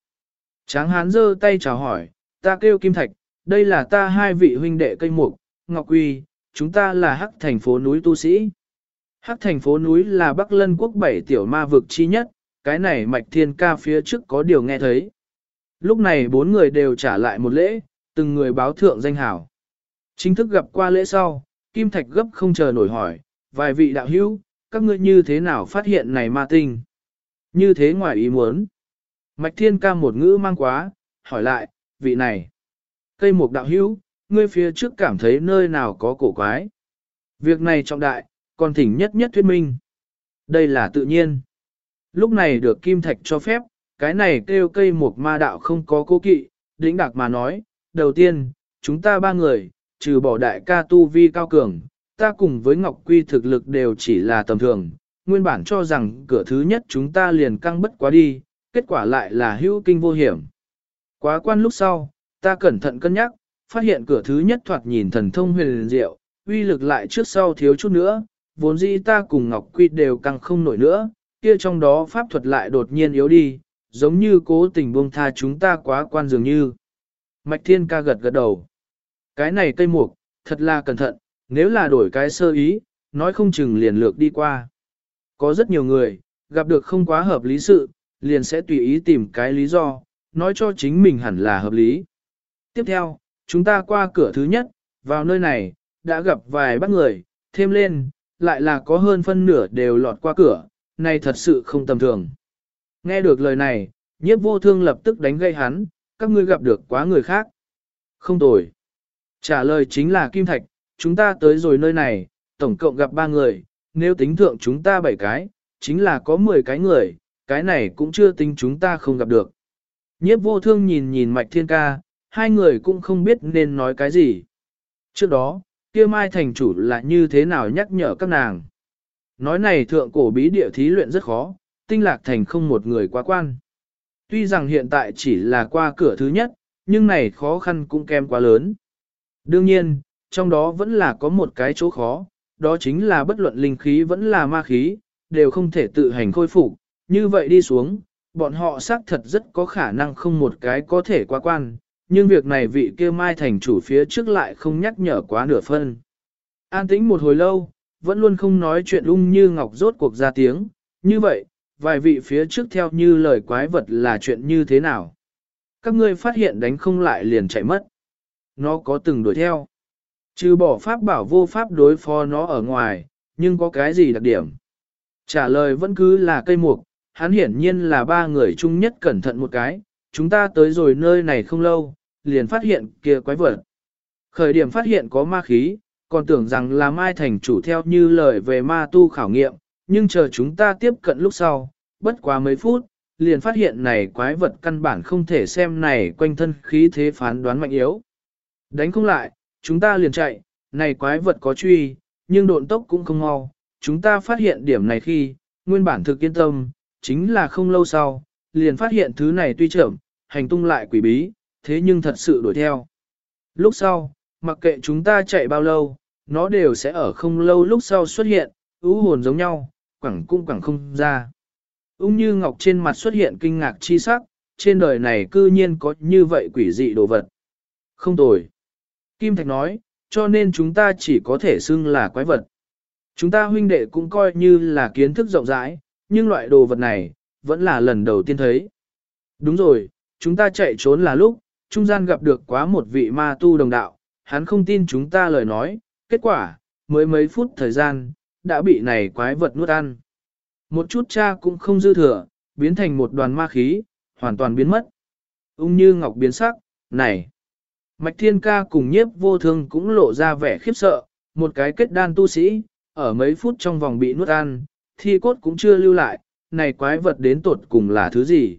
Tráng hán giơ tay chào hỏi, ta kêu Kim Thạch, đây là ta hai vị huynh đệ cây mục, Ngọc Quy, chúng ta là hắc thành phố núi tu sĩ. Hắc thành phố núi là Bắc Lân quốc bảy tiểu ma vực chi nhất, cái này mạch thiên ca phía trước có điều nghe thấy. Lúc này bốn người đều trả lại một lễ, từng người báo thượng danh hảo. Chính thức gặp qua lễ sau, Kim Thạch gấp không chờ nổi hỏi, vài vị đạo hữu, các ngươi như thế nào phát hiện này ma tinh? Như thế ngoài ý muốn. Mạch thiên ca một ngữ mang quá, hỏi lại, vị này. Cây mục đạo hữu, ngươi phía trước cảm thấy nơi nào có cổ quái. Việc này trọng đại, còn thỉnh nhất nhất thuyết minh. Đây là tự nhiên. Lúc này được kim thạch cho phép, cái này kêu cây mục ma đạo không có cố kỵ, đĩnh đạc mà nói, đầu tiên, chúng ta ba người, trừ bỏ đại ca tu vi cao cường, ta cùng với Ngọc Quy thực lực đều chỉ là tầm thường, nguyên bản cho rằng cửa thứ nhất chúng ta liền căng bất quá đi, kết quả lại là hữu kinh vô hiểm. Quá quan lúc sau, ta cẩn thận cân nhắc, phát hiện cửa thứ nhất thoạt nhìn thần thông huyền diệu, uy lực lại trước sau thiếu chút nữa, vốn dĩ ta cùng Ngọc Quy đều căng không nổi nữa, kia trong đó pháp thuật lại đột nhiên yếu đi, giống như cố tình buông tha chúng ta quá quan dường như. Mạch Thiên ca gật gật đầu. Cái này cây mục, thật là cẩn thận, nếu là đổi cái sơ ý, nói không chừng liền lược đi qua. Có rất nhiều người, gặp được không quá hợp lý sự, liền sẽ tùy ý tìm cái lý do, nói cho chính mình hẳn là hợp lý. Tiếp theo, chúng ta qua cửa thứ nhất, vào nơi này, đã gặp vài bác người, thêm lên, lại là có hơn phân nửa đều lọt qua cửa, này thật sự không tầm thường. Nghe được lời này, nhiếp vô thương lập tức đánh gây hắn, các ngươi gặp được quá người khác. Không tồi. Trả lời chính là Kim Thạch, chúng ta tới rồi nơi này, tổng cộng gặp ba người, nếu tính thượng chúng ta bảy cái, chính là có 10 cái người, cái này cũng chưa tính chúng ta không gặp được. Nhiếp vô thương nhìn nhìn mạch thiên ca, hai người cũng không biết nên nói cái gì. Trước đó, kia mai thành chủ là như thế nào nhắc nhở các nàng. Nói này thượng cổ bí địa thí luyện rất khó, tinh lạc thành không một người quá quan. Tuy rằng hiện tại chỉ là qua cửa thứ nhất, nhưng này khó khăn cũng kém quá lớn. Đương nhiên, trong đó vẫn là có một cái chỗ khó, đó chính là bất luận linh khí vẫn là ma khí, đều không thể tự hành khôi phục. Như vậy đi xuống, bọn họ xác thật rất có khả năng không một cái có thể qua quan, nhưng việc này vị kia mai thành chủ phía trước lại không nhắc nhở quá nửa phân. An tĩnh một hồi lâu, vẫn luôn không nói chuyện ung như ngọc rốt cuộc ra tiếng, như vậy, vài vị phía trước theo như lời quái vật là chuyện như thế nào. Các ngươi phát hiện đánh không lại liền chạy mất. Nó có từng đuổi theo. Trừ bỏ pháp bảo vô pháp đối phó nó ở ngoài, nhưng có cái gì đặc điểm? Trả lời vẫn cứ là cây mục, hắn hiển nhiên là ba người chung nhất cẩn thận một cái, chúng ta tới rồi nơi này không lâu, liền phát hiện kia quái vật. Khởi điểm phát hiện có ma khí, còn tưởng rằng là Mai Thành chủ theo như lời về ma tu khảo nghiệm, nhưng chờ chúng ta tiếp cận lúc sau, bất quá mấy phút, liền phát hiện này quái vật căn bản không thể xem này quanh thân khí thế phán đoán mạnh yếu. Đánh không lại, chúng ta liền chạy, này quái vật có truy, nhưng độn tốc cũng không mau. Chúng ta phát hiện điểm này khi, nguyên bản thực yên tâm, chính là không lâu sau, liền phát hiện thứ này tuy chậm, hành tung lại quỷ bí, thế nhưng thật sự đuổi theo. Lúc sau, mặc kệ chúng ta chạy bao lâu, nó đều sẽ ở không lâu lúc sau xuất hiện, ưu hồn giống nhau, quẳng cũng quẳng không ra. Ung như ngọc trên mặt xuất hiện kinh ngạc chi sắc, trên đời này cư nhiên có như vậy quỷ dị đồ vật. Không tồi. Kim Thạch nói, cho nên chúng ta chỉ có thể xưng là quái vật. Chúng ta huynh đệ cũng coi như là kiến thức rộng rãi, nhưng loại đồ vật này, vẫn là lần đầu tiên thấy. Đúng rồi, chúng ta chạy trốn là lúc, trung gian gặp được quá một vị ma tu đồng đạo, hắn không tin chúng ta lời nói, kết quả, mới mấy phút thời gian, đã bị này quái vật nuốt ăn. Một chút cha cũng không dư thừa, biến thành một đoàn ma khí, hoàn toàn biến mất. Ung như ngọc biến sắc, này. Mạch thiên ca cùng nhiếp vô thương cũng lộ ra vẻ khiếp sợ, một cái kết đan tu sĩ, ở mấy phút trong vòng bị nuốt ăn, thi cốt cũng chưa lưu lại, này quái vật đến tột cùng là thứ gì.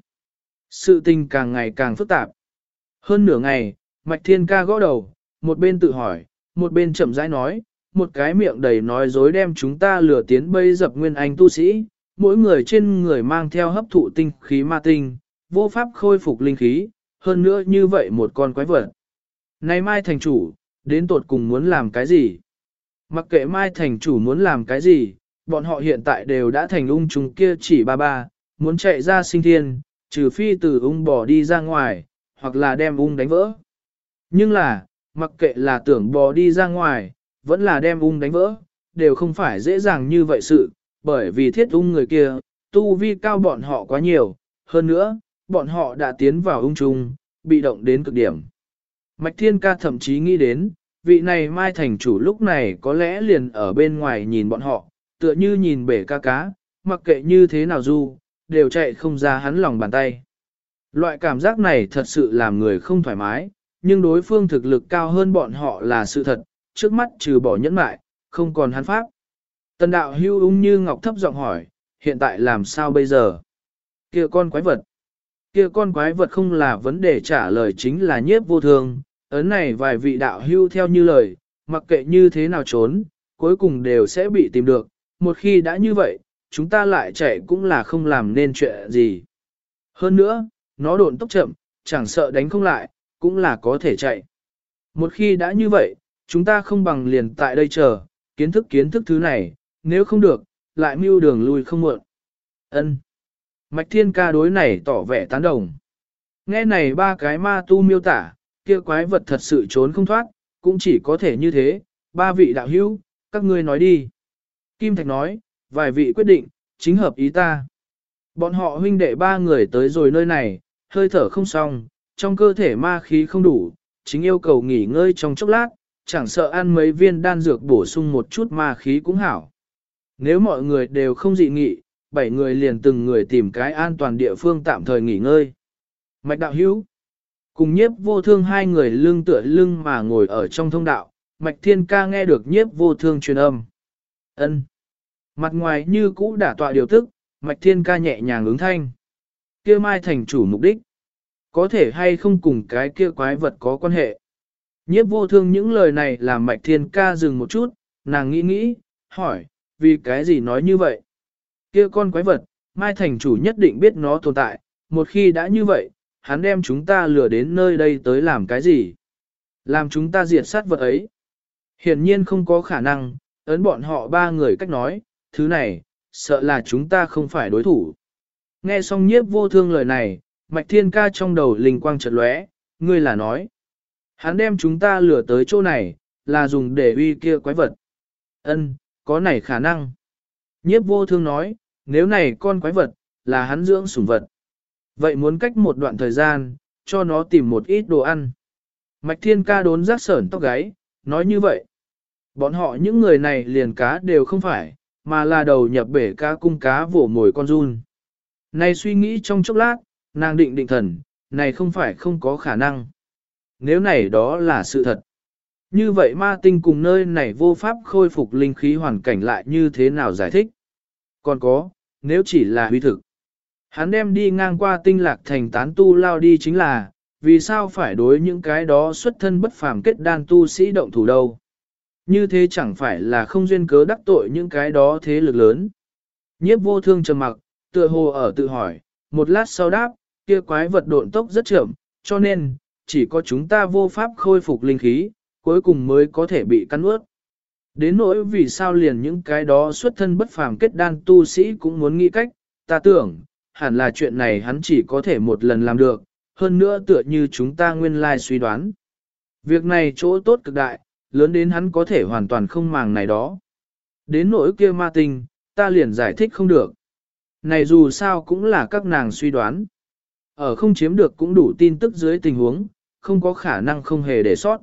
Sự tình càng ngày càng phức tạp. Hơn nửa ngày, Mạch Thiên Ca gõ đầu, một bên tự hỏi, một bên chậm rãi nói, một cái miệng đầy nói dối đem chúng ta lừa tiến bây dập nguyên anh tu sĩ, mỗi người trên người mang theo hấp thụ tinh khí ma tinh, vô pháp khôi phục linh khí, hơn nữa như vậy một con quái vật. Này Mai Thành Chủ, đến tột cùng muốn làm cái gì? Mặc kệ Mai Thành Chủ muốn làm cái gì, bọn họ hiện tại đều đã thành ung trùng kia chỉ ba ba, muốn chạy ra sinh thiên, trừ phi từ ung bỏ đi ra ngoài, hoặc là đem ung đánh vỡ. Nhưng là, mặc kệ là tưởng bò đi ra ngoài, vẫn là đem ung đánh vỡ, đều không phải dễ dàng như vậy sự, bởi vì thiết ung người kia, tu vi cao bọn họ quá nhiều, hơn nữa, bọn họ đã tiến vào ung trung, bị động đến cực điểm. Mạch Thiên Ca thậm chí nghĩ đến, vị này mai thành chủ lúc này có lẽ liền ở bên ngoài nhìn bọn họ, tựa như nhìn bể ca cá, mặc kệ như thế nào du, đều chạy không ra hắn lòng bàn tay. Loại cảm giác này thật sự làm người không thoải mái, nhưng đối phương thực lực cao hơn bọn họ là sự thật, trước mắt trừ bỏ nhẫn mại, không còn hắn pháp. Tần đạo hưu ung như ngọc thấp giọng hỏi, hiện tại làm sao bây giờ? kia con quái vật. kia con quái vật không là vấn đề trả lời chính là nhiếp vô thường, ấn này vài vị đạo hưu theo như lời, mặc kệ như thế nào trốn, cuối cùng đều sẽ bị tìm được, một khi đã như vậy, chúng ta lại chạy cũng là không làm nên chuyện gì. Hơn nữa, nó độn tốc chậm, chẳng sợ đánh không lại, cũng là có thể chạy. Một khi đã như vậy, chúng ta không bằng liền tại đây chờ, kiến thức kiến thức thứ này, nếu không được, lại mưu đường lui không muộn. Ân. Mạch Thiên ca đối này tỏ vẻ tán đồng. Nghe này ba cái ma tu miêu tả, kia quái vật thật sự trốn không thoát, cũng chỉ có thể như thế, ba vị đạo hữu, các ngươi nói đi. Kim Thạch nói, vài vị quyết định, chính hợp ý ta. Bọn họ huynh đệ ba người tới rồi nơi này, hơi thở không xong, trong cơ thể ma khí không đủ, chính yêu cầu nghỉ ngơi trong chốc lát, chẳng sợ ăn mấy viên đan dược bổ sung một chút ma khí cũng hảo. Nếu mọi người đều không dị nghị, bảy người liền từng người tìm cái an toàn địa phương tạm thời nghỉ ngơi. Mạch đạo hữu, cùng nhiếp vô thương hai người lưng tựa lưng mà ngồi ở trong thông đạo, mạch thiên ca nghe được nhiếp vô thương truyền âm. ân Mặt ngoài như cũ đả tọa điều tức, mạch thiên ca nhẹ nhàng ứng thanh kia mai thành chủ mục đích. Có thể hay không cùng cái kia quái vật có quan hệ. Nhiếp vô thương những lời này làm mạch thiên ca dừng một chút, nàng nghĩ nghĩ, hỏi, vì cái gì nói như vậy? kia con quái vật, mai thành chủ nhất định biết nó tồn tại, một khi đã như vậy, hắn đem chúng ta lừa đến nơi đây tới làm cái gì? Làm chúng ta diệt sát vật ấy. Hiển nhiên không có khả năng, ấn bọn họ ba người cách nói, thứ này, sợ là chúng ta không phải đối thủ. Nghe xong nhiếp vô thương lời này, mạch thiên ca trong đầu linh quang chợt lóe, ngươi là nói. Hắn đem chúng ta lừa tới chỗ này, là dùng để uy kia quái vật. Ân, có này khả năng. Nhiếp vô thương nói, nếu này con quái vật, là hắn dưỡng sủng vật. Vậy muốn cách một đoạn thời gian, cho nó tìm một ít đồ ăn. Mạch thiên ca đốn rác sởn tóc gáy, nói như vậy. Bọn họ những người này liền cá đều không phải, mà là đầu nhập bể cá cung cá vỗ mồi con run. Này suy nghĩ trong chốc lát, nàng định định thần, này không phải không có khả năng. Nếu này đó là sự thật. Như vậy ma tinh cùng nơi này vô pháp khôi phục linh khí hoàn cảnh lại như thế nào giải thích? Còn có, nếu chỉ là huy thực. Hắn đem đi ngang qua tinh lạc thành tán tu lao đi chính là, vì sao phải đối những cái đó xuất thân bất phàm kết đan tu sĩ động thủ đâu? Như thế chẳng phải là không duyên cớ đắc tội những cái đó thế lực lớn. Nhiếp vô thương trầm mặc, tựa hồ ở tự hỏi, một lát sau đáp, kia quái vật độn tốc rất chậm, cho nên, chỉ có chúng ta vô pháp khôi phục linh khí, cuối cùng mới có thể bị cắn ướt. Đến nỗi vì sao liền những cái đó xuất thân bất phàm kết đan tu sĩ cũng muốn nghĩ cách, ta tưởng, hẳn là chuyện này hắn chỉ có thể một lần làm được, hơn nữa tựa như chúng ta nguyên lai suy đoán. Việc này chỗ tốt cực đại, lớn đến hắn có thể hoàn toàn không màng này đó. Đến nỗi kia ma tinh, ta liền giải thích không được. Này dù sao cũng là các nàng suy đoán. Ở không chiếm được cũng đủ tin tức dưới tình huống, không có khả năng không hề để sót.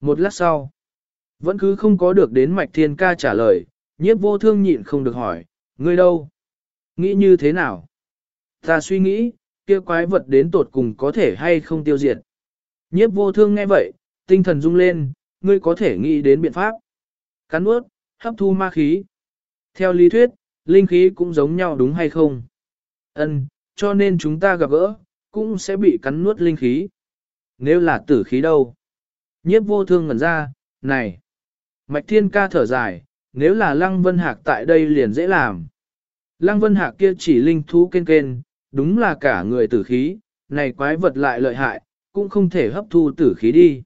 Một lát sau, vẫn cứ không có được đến mạch thiên ca trả lời, nhiếp vô thương nhịn không được hỏi, ngươi đâu? Nghĩ như thế nào? Ta suy nghĩ, kia quái vật đến tột cùng có thể hay không tiêu diệt. Nhiếp vô thương nghe vậy, tinh thần rung lên, ngươi có thể nghĩ đến biện pháp. Cắn ướt, hấp thu ma khí. Theo lý thuyết, linh khí cũng giống nhau đúng hay không? Ân, cho nên chúng ta gặp gỡ, cũng sẽ bị cắn nuốt linh khí. Nếu là tử khí đâu? Nhiếp vô thương ngẩn ra, này. Mạch thiên ca thở dài, nếu là lăng vân hạc tại đây liền dễ làm. Lăng vân hạc kia chỉ linh thú kên kên, đúng là cả người tử khí, này quái vật lại lợi hại, cũng không thể hấp thu tử khí đi.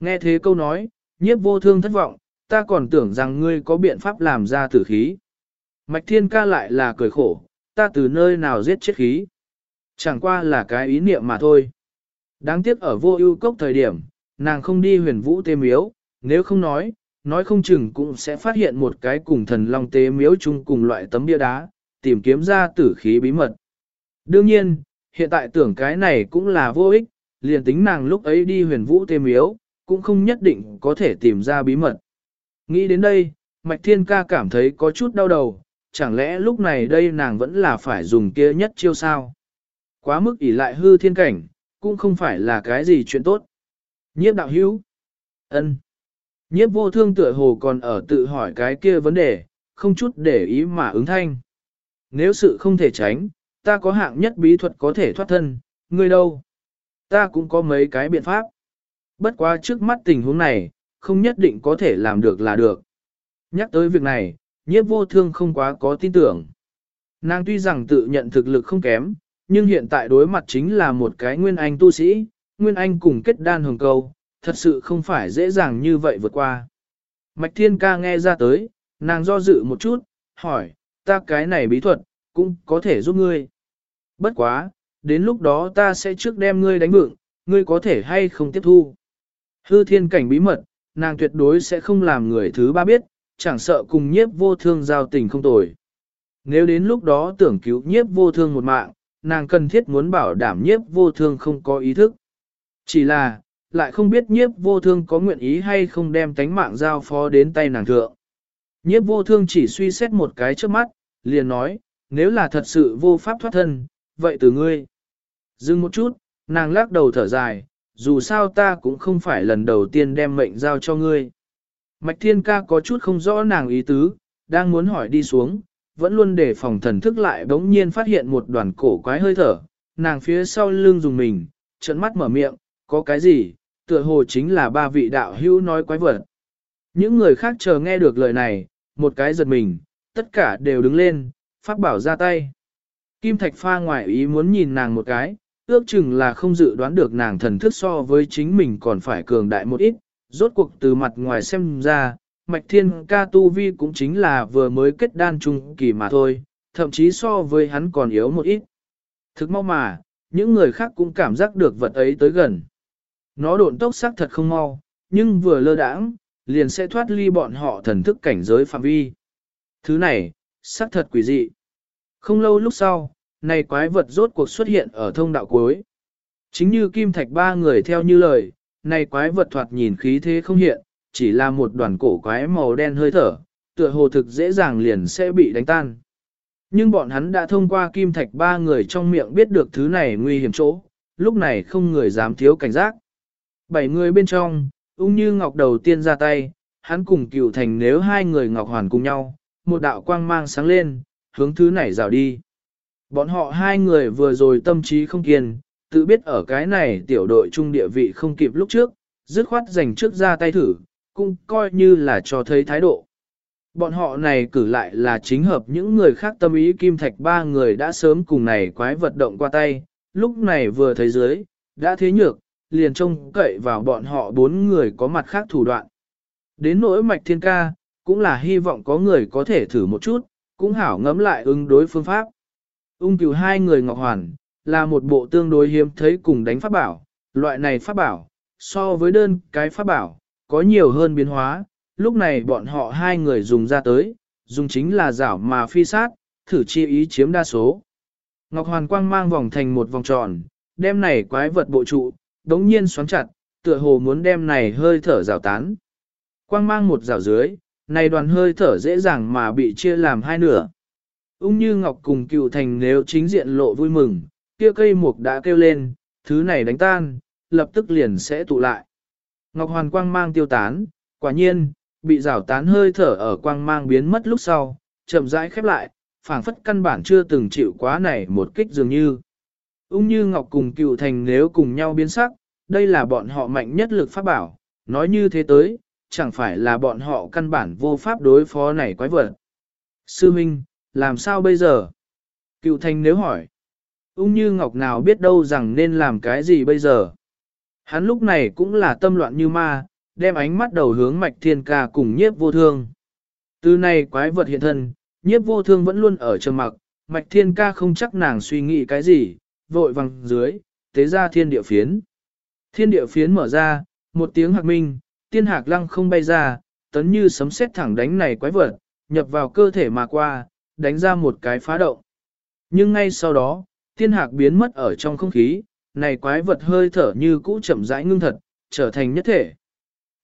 Nghe thế câu nói, nhiếp vô thương thất vọng, ta còn tưởng rằng ngươi có biện pháp làm ra tử khí. Mạch thiên ca lại là cười khổ, ta từ nơi nào giết chết khí. Chẳng qua là cái ý niệm mà thôi. Đáng tiếc ở vô ưu cốc thời điểm, nàng không đi huyền vũ tê miếu, nếu không nói, nói không chừng cũng sẽ phát hiện một cái cùng thần long tế miếu chung cùng loại tấm bia đá, tìm kiếm ra tử khí bí mật. Đương nhiên, hiện tại tưởng cái này cũng là vô ích, liền tính nàng lúc ấy đi huyền vũ tê miếu, cũng không nhất định có thể tìm ra bí mật. Nghĩ đến đây, Mạch Thiên Ca cảm thấy có chút đau đầu, chẳng lẽ lúc này đây nàng vẫn là phải dùng kia nhất chiêu sao? Quá mức ỷ lại hư thiên cảnh, cũng không phải là cái gì chuyện tốt. Nhiếp đạo hữu. ân. Nhiếp vô thương tựa hồ còn ở tự hỏi cái kia vấn đề, không chút để ý mà ứng thanh. Nếu sự không thể tránh, ta có hạng nhất bí thuật có thể thoát thân, ngươi đâu? Ta cũng có mấy cái biện pháp. Bất quá trước mắt tình huống này, không nhất định có thể làm được là được. Nhắc tới việc này, nhiếp vô thương không quá có tin tưởng. Nàng tuy rằng tự nhận thực lực không kém, nhưng hiện tại đối mặt chính là một cái nguyên anh tu sĩ, nguyên anh cùng kết đan hồng câu, thật sự không phải dễ dàng như vậy vượt qua. Mạch thiên ca nghe ra tới, nàng do dự một chút, hỏi, ta cái này bí thuật, cũng có thể giúp ngươi. Bất quá, đến lúc đó ta sẽ trước đem ngươi đánh vượng, ngươi có thể hay không tiếp thu. Hư thiên cảnh bí mật, nàng tuyệt đối sẽ không làm người thứ ba biết, chẳng sợ cùng nhiếp vô thương giao tình không tồi. Nếu đến lúc đó tưởng cứu nhiếp vô thương một mạng, nàng cần thiết muốn bảo đảm nhiếp vô thương không có ý thức. Chỉ là, lại không biết nhiếp vô thương có nguyện ý hay không đem tánh mạng giao phó đến tay nàng thượng. Nhiếp vô thương chỉ suy xét một cái trước mắt, liền nói, nếu là thật sự vô pháp thoát thân, vậy từ ngươi. Dừng một chút, nàng lắc đầu thở dài, dù sao ta cũng không phải lần đầu tiên đem mệnh giao cho ngươi. Mạch thiên ca có chút không rõ nàng ý tứ, đang muốn hỏi đi xuống, vẫn luôn để phòng thần thức lại bỗng nhiên phát hiện một đoàn cổ quái hơi thở, nàng phía sau lưng dùng mình, trận mắt mở miệng, có cái gì, tựa hồ chính là ba vị đạo hữu nói quái vật. Những người khác chờ nghe được lời này, một cái giật mình, tất cả đều đứng lên, phát bảo ra tay. Kim Thạch Pha ngoại ý muốn nhìn nàng một cái, ước chừng là không dự đoán được nàng thần thức so với chính mình còn phải cường đại một ít, rốt cuộc từ mặt ngoài xem ra, Mạch Thiên Ca Tu Vi cũng chính là vừa mới kết đan trung kỳ mà thôi, thậm chí so với hắn còn yếu một ít. Thực mau mà, những người khác cũng cảm giác được vật ấy tới gần. Nó độn tốc sắc thật không mau, nhưng vừa lơ đãng, liền sẽ thoát ly bọn họ thần thức cảnh giới phạm vi. Thứ này, sắc thật quỷ dị. Không lâu lúc sau, này quái vật rốt cuộc xuất hiện ở thông đạo cuối. Chính như kim thạch ba người theo như lời, này quái vật thoạt nhìn khí thế không hiện, chỉ là một đoàn cổ quái màu đen hơi thở, tựa hồ thực dễ dàng liền sẽ bị đánh tan. Nhưng bọn hắn đã thông qua kim thạch ba người trong miệng biết được thứ này nguy hiểm chỗ, lúc này không người dám thiếu cảnh giác. Bảy người bên trong, ung như ngọc đầu tiên ra tay, hắn cùng cựu thành nếu hai người ngọc hoàn cùng nhau, một đạo quang mang sáng lên, hướng thứ này rào đi. Bọn họ hai người vừa rồi tâm trí không kiên, tự biết ở cái này tiểu đội trung địa vị không kịp lúc trước, dứt khoát dành trước ra tay thử, cũng coi như là cho thấy thái độ. Bọn họ này cử lại là chính hợp những người khác tâm ý kim thạch ba người đã sớm cùng này quái vật động qua tay, lúc này vừa thấy dưới, đã thế nhược, liền trông cậy vào bọn họ bốn người có mặt khác thủ đoạn. Đến nỗi mạch thiên ca, cũng là hy vọng có người có thể thử một chút, cũng hảo ngẫm lại ứng đối phương pháp. Ung cửu hai người ngọc hoàn, là một bộ tương đối hiếm thấy cùng đánh pháp bảo, loại này pháp bảo, so với đơn cái pháp bảo, có nhiều hơn biến hóa, lúc này bọn họ hai người dùng ra tới, dùng chính là rảo mà phi sát, thử chi ý chiếm đa số. Ngọc Hoàn Quang mang vòng thành một vòng tròn, đem này quái vật bộ trụ, đống nhiên xoắn chặt, tựa hồ muốn đem này hơi thở rào tán. Quang mang một rào dưới, này đoàn hơi thở dễ dàng mà bị chia làm hai nửa. Ung như Ngọc cùng cựu thành nếu chính diện lộ vui mừng, kia cây mục đã kêu lên, thứ này đánh tan, lập tức liền sẽ tụ lại. Ngọc Hoàn quang mang tiêu tán, quả nhiên, bị rào tán hơi thở ở quang mang biến mất lúc sau, chậm rãi khép lại, phảng phất căn bản chưa từng chịu quá này một kích dường như. Ung như Ngọc cùng cựu thành nếu cùng nhau biến sắc, đây là bọn họ mạnh nhất lực pháp bảo, nói như thế tới, chẳng phải là bọn họ căn bản vô pháp đối phó này quái vật. Sư Minh, làm sao bây giờ? Cựu thành nếu hỏi, ung như Ngọc nào biết đâu rằng nên làm cái gì bây giờ? Hắn lúc này cũng là tâm loạn như ma, đem ánh mắt đầu hướng mạch thiên ca cùng nhiếp vô thương. Từ này quái vật hiện thân, nhiếp vô thương vẫn luôn ở trầm mặc, mạch thiên ca không chắc nàng suy nghĩ cái gì, vội văng dưới, tế ra thiên địa phiến. Thiên địa phiến mở ra, một tiếng hạc minh, tiên hạc lăng không bay ra, tấn như sấm sét thẳng đánh này quái vật, nhập vào cơ thể mà qua, đánh ra một cái phá động. Nhưng ngay sau đó, tiên hạc biến mất ở trong không khí, này quái vật hơi thở như cũ chậm rãi ngưng thật, trở thành nhất thể.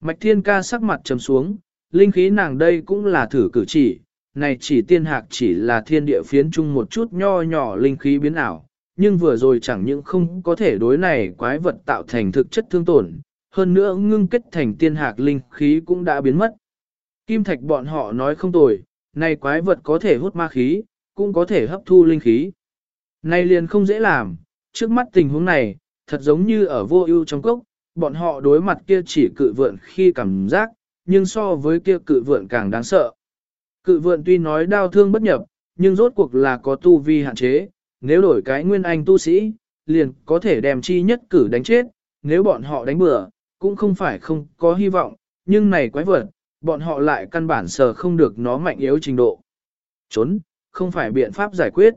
Mạch thiên ca sắc mặt trầm xuống, linh khí nàng đây cũng là thử cử chỉ, này chỉ tiên hạc chỉ là thiên địa phiến chung một chút nho nhỏ linh khí biến ảo, nhưng vừa rồi chẳng những không có thể đối này quái vật tạo thành thực chất thương tổn, hơn nữa ngưng kết thành tiên hạc linh khí cũng đã biến mất. Kim thạch bọn họ nói không tồi, này quái vật có thể hút ma khí, cũng có thể hấp thu linh khí nay liền không dễ làm, trước mắt tình huống này, thật giống như ở vô ưu trong cốc, bọn họ đối mặt kia chỉ cự vượn khi cảm giác, nhưng so với kia cự vượn càng đáng sợ. Cự vượn tuy nói đau thương bất nhập, nhưng rốt cuộc là có tu vi hạn chế, nếu đổi cái nguyên anh tu sĩ, liền có thể đem chi nhất cử đánh chết, nếu bọn họ đánh bừa, cũng không phải không có hy vọng, nhưng này quái vật, bọn họ lại căn bản sờ không được nó mạnh yếu trình độ. Trốn, không phải biện pháp giải quyết.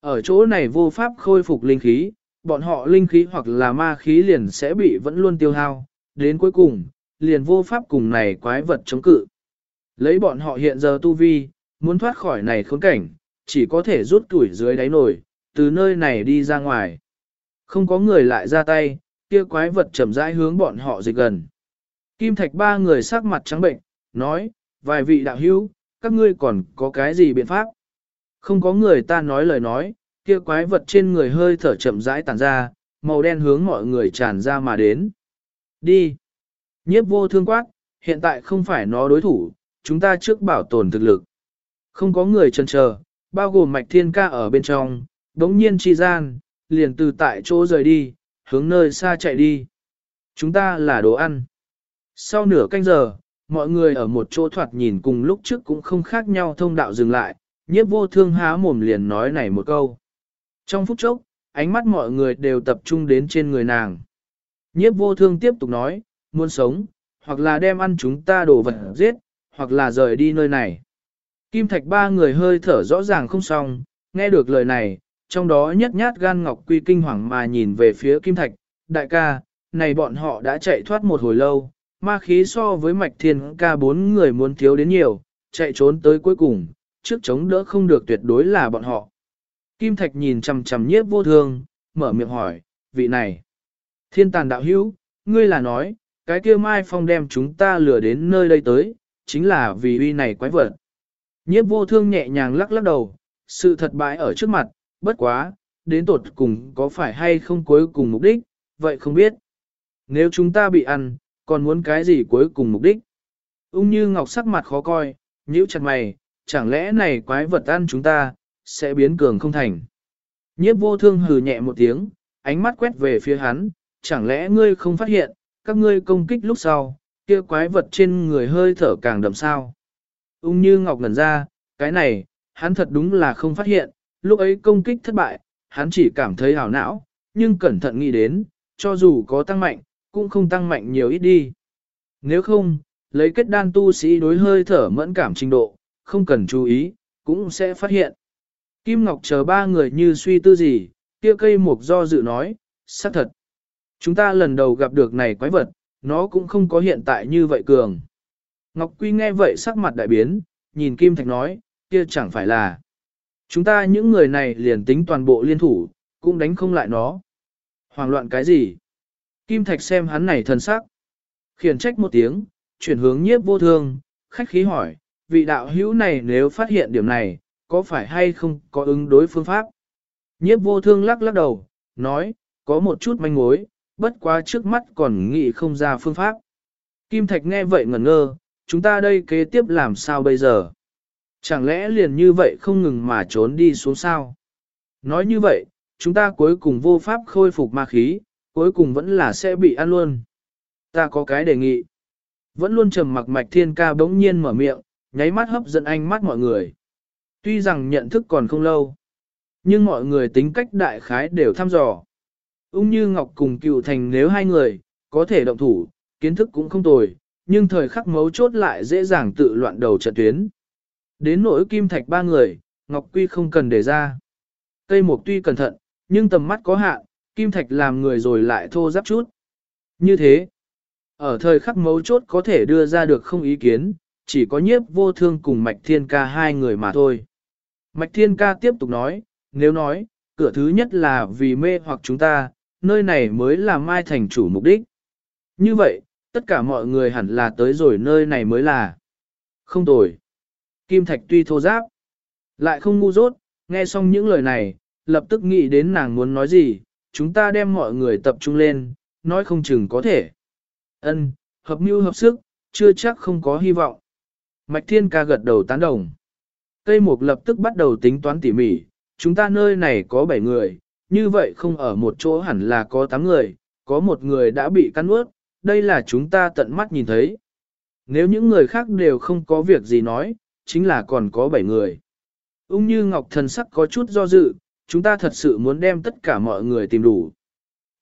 Ở chỗ này vô pháp khôi phục linh khí, bọn họ linh khí hoặc là ma khí liền sẽ bị vẫn luôn tiêu hao, đến cuối cùng, liền vô pháp cùng này quái vật chống cự. Lấy bọn họ hiện giờ tu vi, muốn thoát khỏi này khốn cảnh, chỉ có thể rút tuổi dưới đáy nổi, từ nơi này đi ra ngoài. Không có người lại ra tay, kia quái vật chậm rãi hướng bọn họ dịch gần. Kim Thạch ba người sắc mặt trắng bệnh, nói, vài vị đạo hữu, các ngươi còn có cái gì biện pháp? Không có người ta nói lời nói, kia quái vật trên người hơi thở chậm rãi tàn ra, màu đen hướng mọi người tràn ra mà đến. Đi! Nhiếp vô thương quát, hiện tại không phải nó đối thủ, chúng ta trước bảo tồn thực lực. Không có người chần chờ, bao gồm mạch thiên ca ở bên trong, đống nhiên chi gian, liền từ tại chỗ rời đi, hướng nơi xa chạy đi. Chúng ta là đồ ăn. Sau nửa canh giờ, mọi người ở một chỗ thoạt nhìn cùng lúc trước cũng không khác nhau thông đạo dừng lại, nhiếp vô thương há mồm liền nói này một câu. Trong phút chốc, ánh mắt mọi người đều tập trung đến trên người nàng. Nhiếp vô thương tiếp tục nói, muốn sống, hoặc là đem ăn chúng ta đồ vật giết, hoặc là rời đi nơi này. Kim thạch ba người hơi thở rõ ràng không xong, nghe được lời này, trong đó nhất nhát gan ngọc quy kinh hoàng mà nhìn về phía kim thạch, đại ca, này bọn họ đã chạy thoát một hồi lâu, ma khí so với mạch thiên ca bốn người muốn thiếu đến nhiều, chạy trốn tới cuối cùng, trước chống đỡ không được tuyệt đối là bọn họ. Kim Thạch nhìn chằm chằm nhiếp vô thương, mở miệng hỏi, vị này. Thiên tàn đạo hữu, ngươi là nói, cái kia Mai Phong đem chúng ta lừa đến nơi đây tới, chính là vì uy này quái vật. Nhiếp vô thương nhẹ nhàng lắc lắc đầu, sự thật bại ở trước mặt, bất quá, đến tột cùng có phải hay không cuối cùng mục đích, vậy không biết. Nếu chúng ta bị ăn, còn muốn cái gì cuối cùng mục đích? Ung như ngọc sắc mặt khó coi, nhíu chặt mày, chẳng lẽ này quái vật ăn chúng ta, sẽ biến cường không thành. Nhiếp vô thương hừ nhẹ một tiếng, ánh mắt quét về phía hắn, chẳng lẽ ngươi không phát hiện, các ngươi công kích lúc sau, kia quái vật trên người hơi thở càng đậm sao. Ung như ngọc ngẩn ra, cái này, hắn thật đúng là không phát hiện, lúc ấy công kích thất bại, hắn chỉ cảm thấy hảo não, nhưng cẩn thận nghĩ đến, cho dù có tăng mạnh, cũng không tăng mạnh nhiều ít đi. Nếu không, lấy kết đan tu sĩ đối hơi thở mẫn cảm trình độ, không cần chú ý, cũng sẽ phát hiện. Kim Ngọc chờ ba người như suy tư gì, kia cây mục do dự nói, xác thật. Chúng ta lần đầu gặp được này quái vật, nó cũng không có hiện tại như vậy cường. Ngọc Quy nghe vậy sắc mặt đại biến, nhìn Kim Thạch nói, kia chẳng phải là. Chúng ta những người này liền tính toàn bộ liên thủ, cũng đánh không lại nó. Hoàng loạn cái gì? Kim Thạch xem hắn này thần sắc. Khiển trách một tiếng, chuyển hướng nhiếp vô thương, khách khí hỏi, vị đạo hữu này nếu phát hiện điểm này, có phải hay không có ứng đối phương pháp? Nhiếp vô thương lắc lắc đầu, nói, có một chút manh mối, bất quá trước mắt còn nghĩ không ra phương pháp. Kim Thạch nghe vậy ngẩn ngơ, chúng ta đây kế tiếp làm sao bây giờ? Chẳng lẽ liền như vậy không ngừng mà trốn đi xuống sao? Nói như vậy, chúng ta cuối cùng vô pháp khôi phục ma khí, cuối cùng vẫn là sẽ bị ăn luôn. Ta có cái đề nghị. Vẫn luôn trầm mặc mạch thiên ca bỗng nhiên mở miệng, nháy mắt hấp dẫn ánh mắt mọi người. Tuy rằng nhận thức còn không lâu, nhưng mọi người tính cách đại khái đều thăm dò. Ung như Ngọc cùng cựu thành nếu hai người, có thể động thủ, kiến thức cũng không tồi, nhưng thời khắc mấu chốt lại dễ dàng tự loạn đầu trận tuyến. Đến nỗi kim thạch ba người, Ngọc Quy không cần để ra. Cây mục tuy cẩn thận, nhưng tầm mắt có hạn, kim thạch làm người rồi lại thô giáp chút. Như thế, ở thời khắc mấu chốt có thể đưa ra được không ý kiến, chỉ có nhiếp vô thương cùng Mạch Thiên Ca hai người mà thôi. Mạch Thiên Ca tiếp tục nói, nếu nói, cửa thứ nhất là vì mê hoặc chúng ta, nơi này mới là mai thành chủ mục đích. Như vậy, tất cả mọi người hẳn là tới rồi nơi này mới là. Không tồi. Kim Thạch tuy thô giáp, lại không ngu dốt, nghe xong những lời này, lập tức nghĩ đến nàng muốn nói gì, chúng ta đem mọi người tập trung lên, nói không chừng có thể. Ân, hợp mưu hợp sức, chưa chắc không có hy vọng. Mạch Thiên ca gật đầu tán đồng. Cây mục lập tức bắt đầu tính toán tỉ mỉ, chúng ta nơi này có 7 người, như vậy không ở một chỗ hẳn là có 8 người, có một người đã bị cắn ướt, đây là chúng ta tận mắt nhìn thấy. Nếu những người khác đều không có việc gì nói, chính là còn có 7 người. Ung như Ngọc thần sắc có chút do dự, chúng ta thật sự muốn đem tất cả mọi người tìm đủ.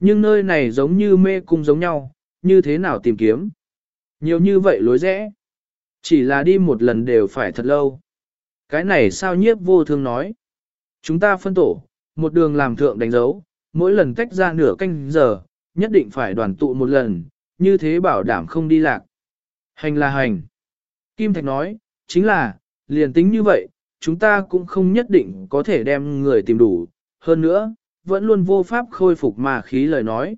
Nhưng nơi này giống như mê cung giống nhau, như thế nào tìm kiếm? Nhiều như vậy lối rẽ. Chỉ là đi một lần đều phải thật lâu. Cái này sao nhiếp vô thương nói. Chúng ta phân tổ, một đường làm thượng đánh dấu, mỗi lần cách ra nửa canh giờ, nhất định phải đoàn tụ một lần, như thế bảo đảm không đi lạc. Hành là hành. Kim Thạch nói, chính là, liền tính như vậy, chúng ta cũng không nhất định có thể đem người tìm đủ. Hơn nữa, vẫn luôn vô pháp khôi phục mà khí lời nói.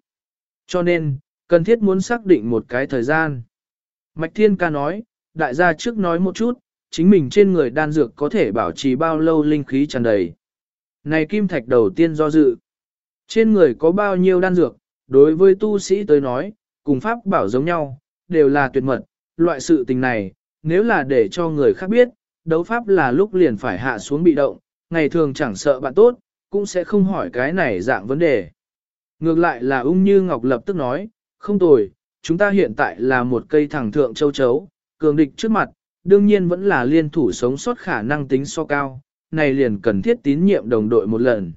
Cho nên, cần thiết muốn xác định một cái thời gian. Mạch Thiên Ca nói, đại gia trước nói một chút, chính mình trên người đan dược có thể bảo trì bao lâu linh khí tràn đầy. Này kim thạch đầu tiên do dự. Trên người có bao nhiêu đan dược, đối với tu sĩ tới nói, cùng pháp bảo giống nhau, đều là tuyệt mật. Loại sự tình này, nếu là để cho người khác biết, đấu pháp là lúc liền phải hạ xuống bị động, ngày thường chẳng sợ bạn tốt, cũng sẽ không hỏi cái này dạng vấn đề. Ngược lại là ung như Ngọc lập tức nói, không tồi, chúng ta hiện tại là một cây thẳng thượng châu chấu, cường địch trước mặt, đương nhiên vẫn là liên thủ sống sót khả năng tính so cao, này liền cần thiết tín nhiệm đồng đội một lần.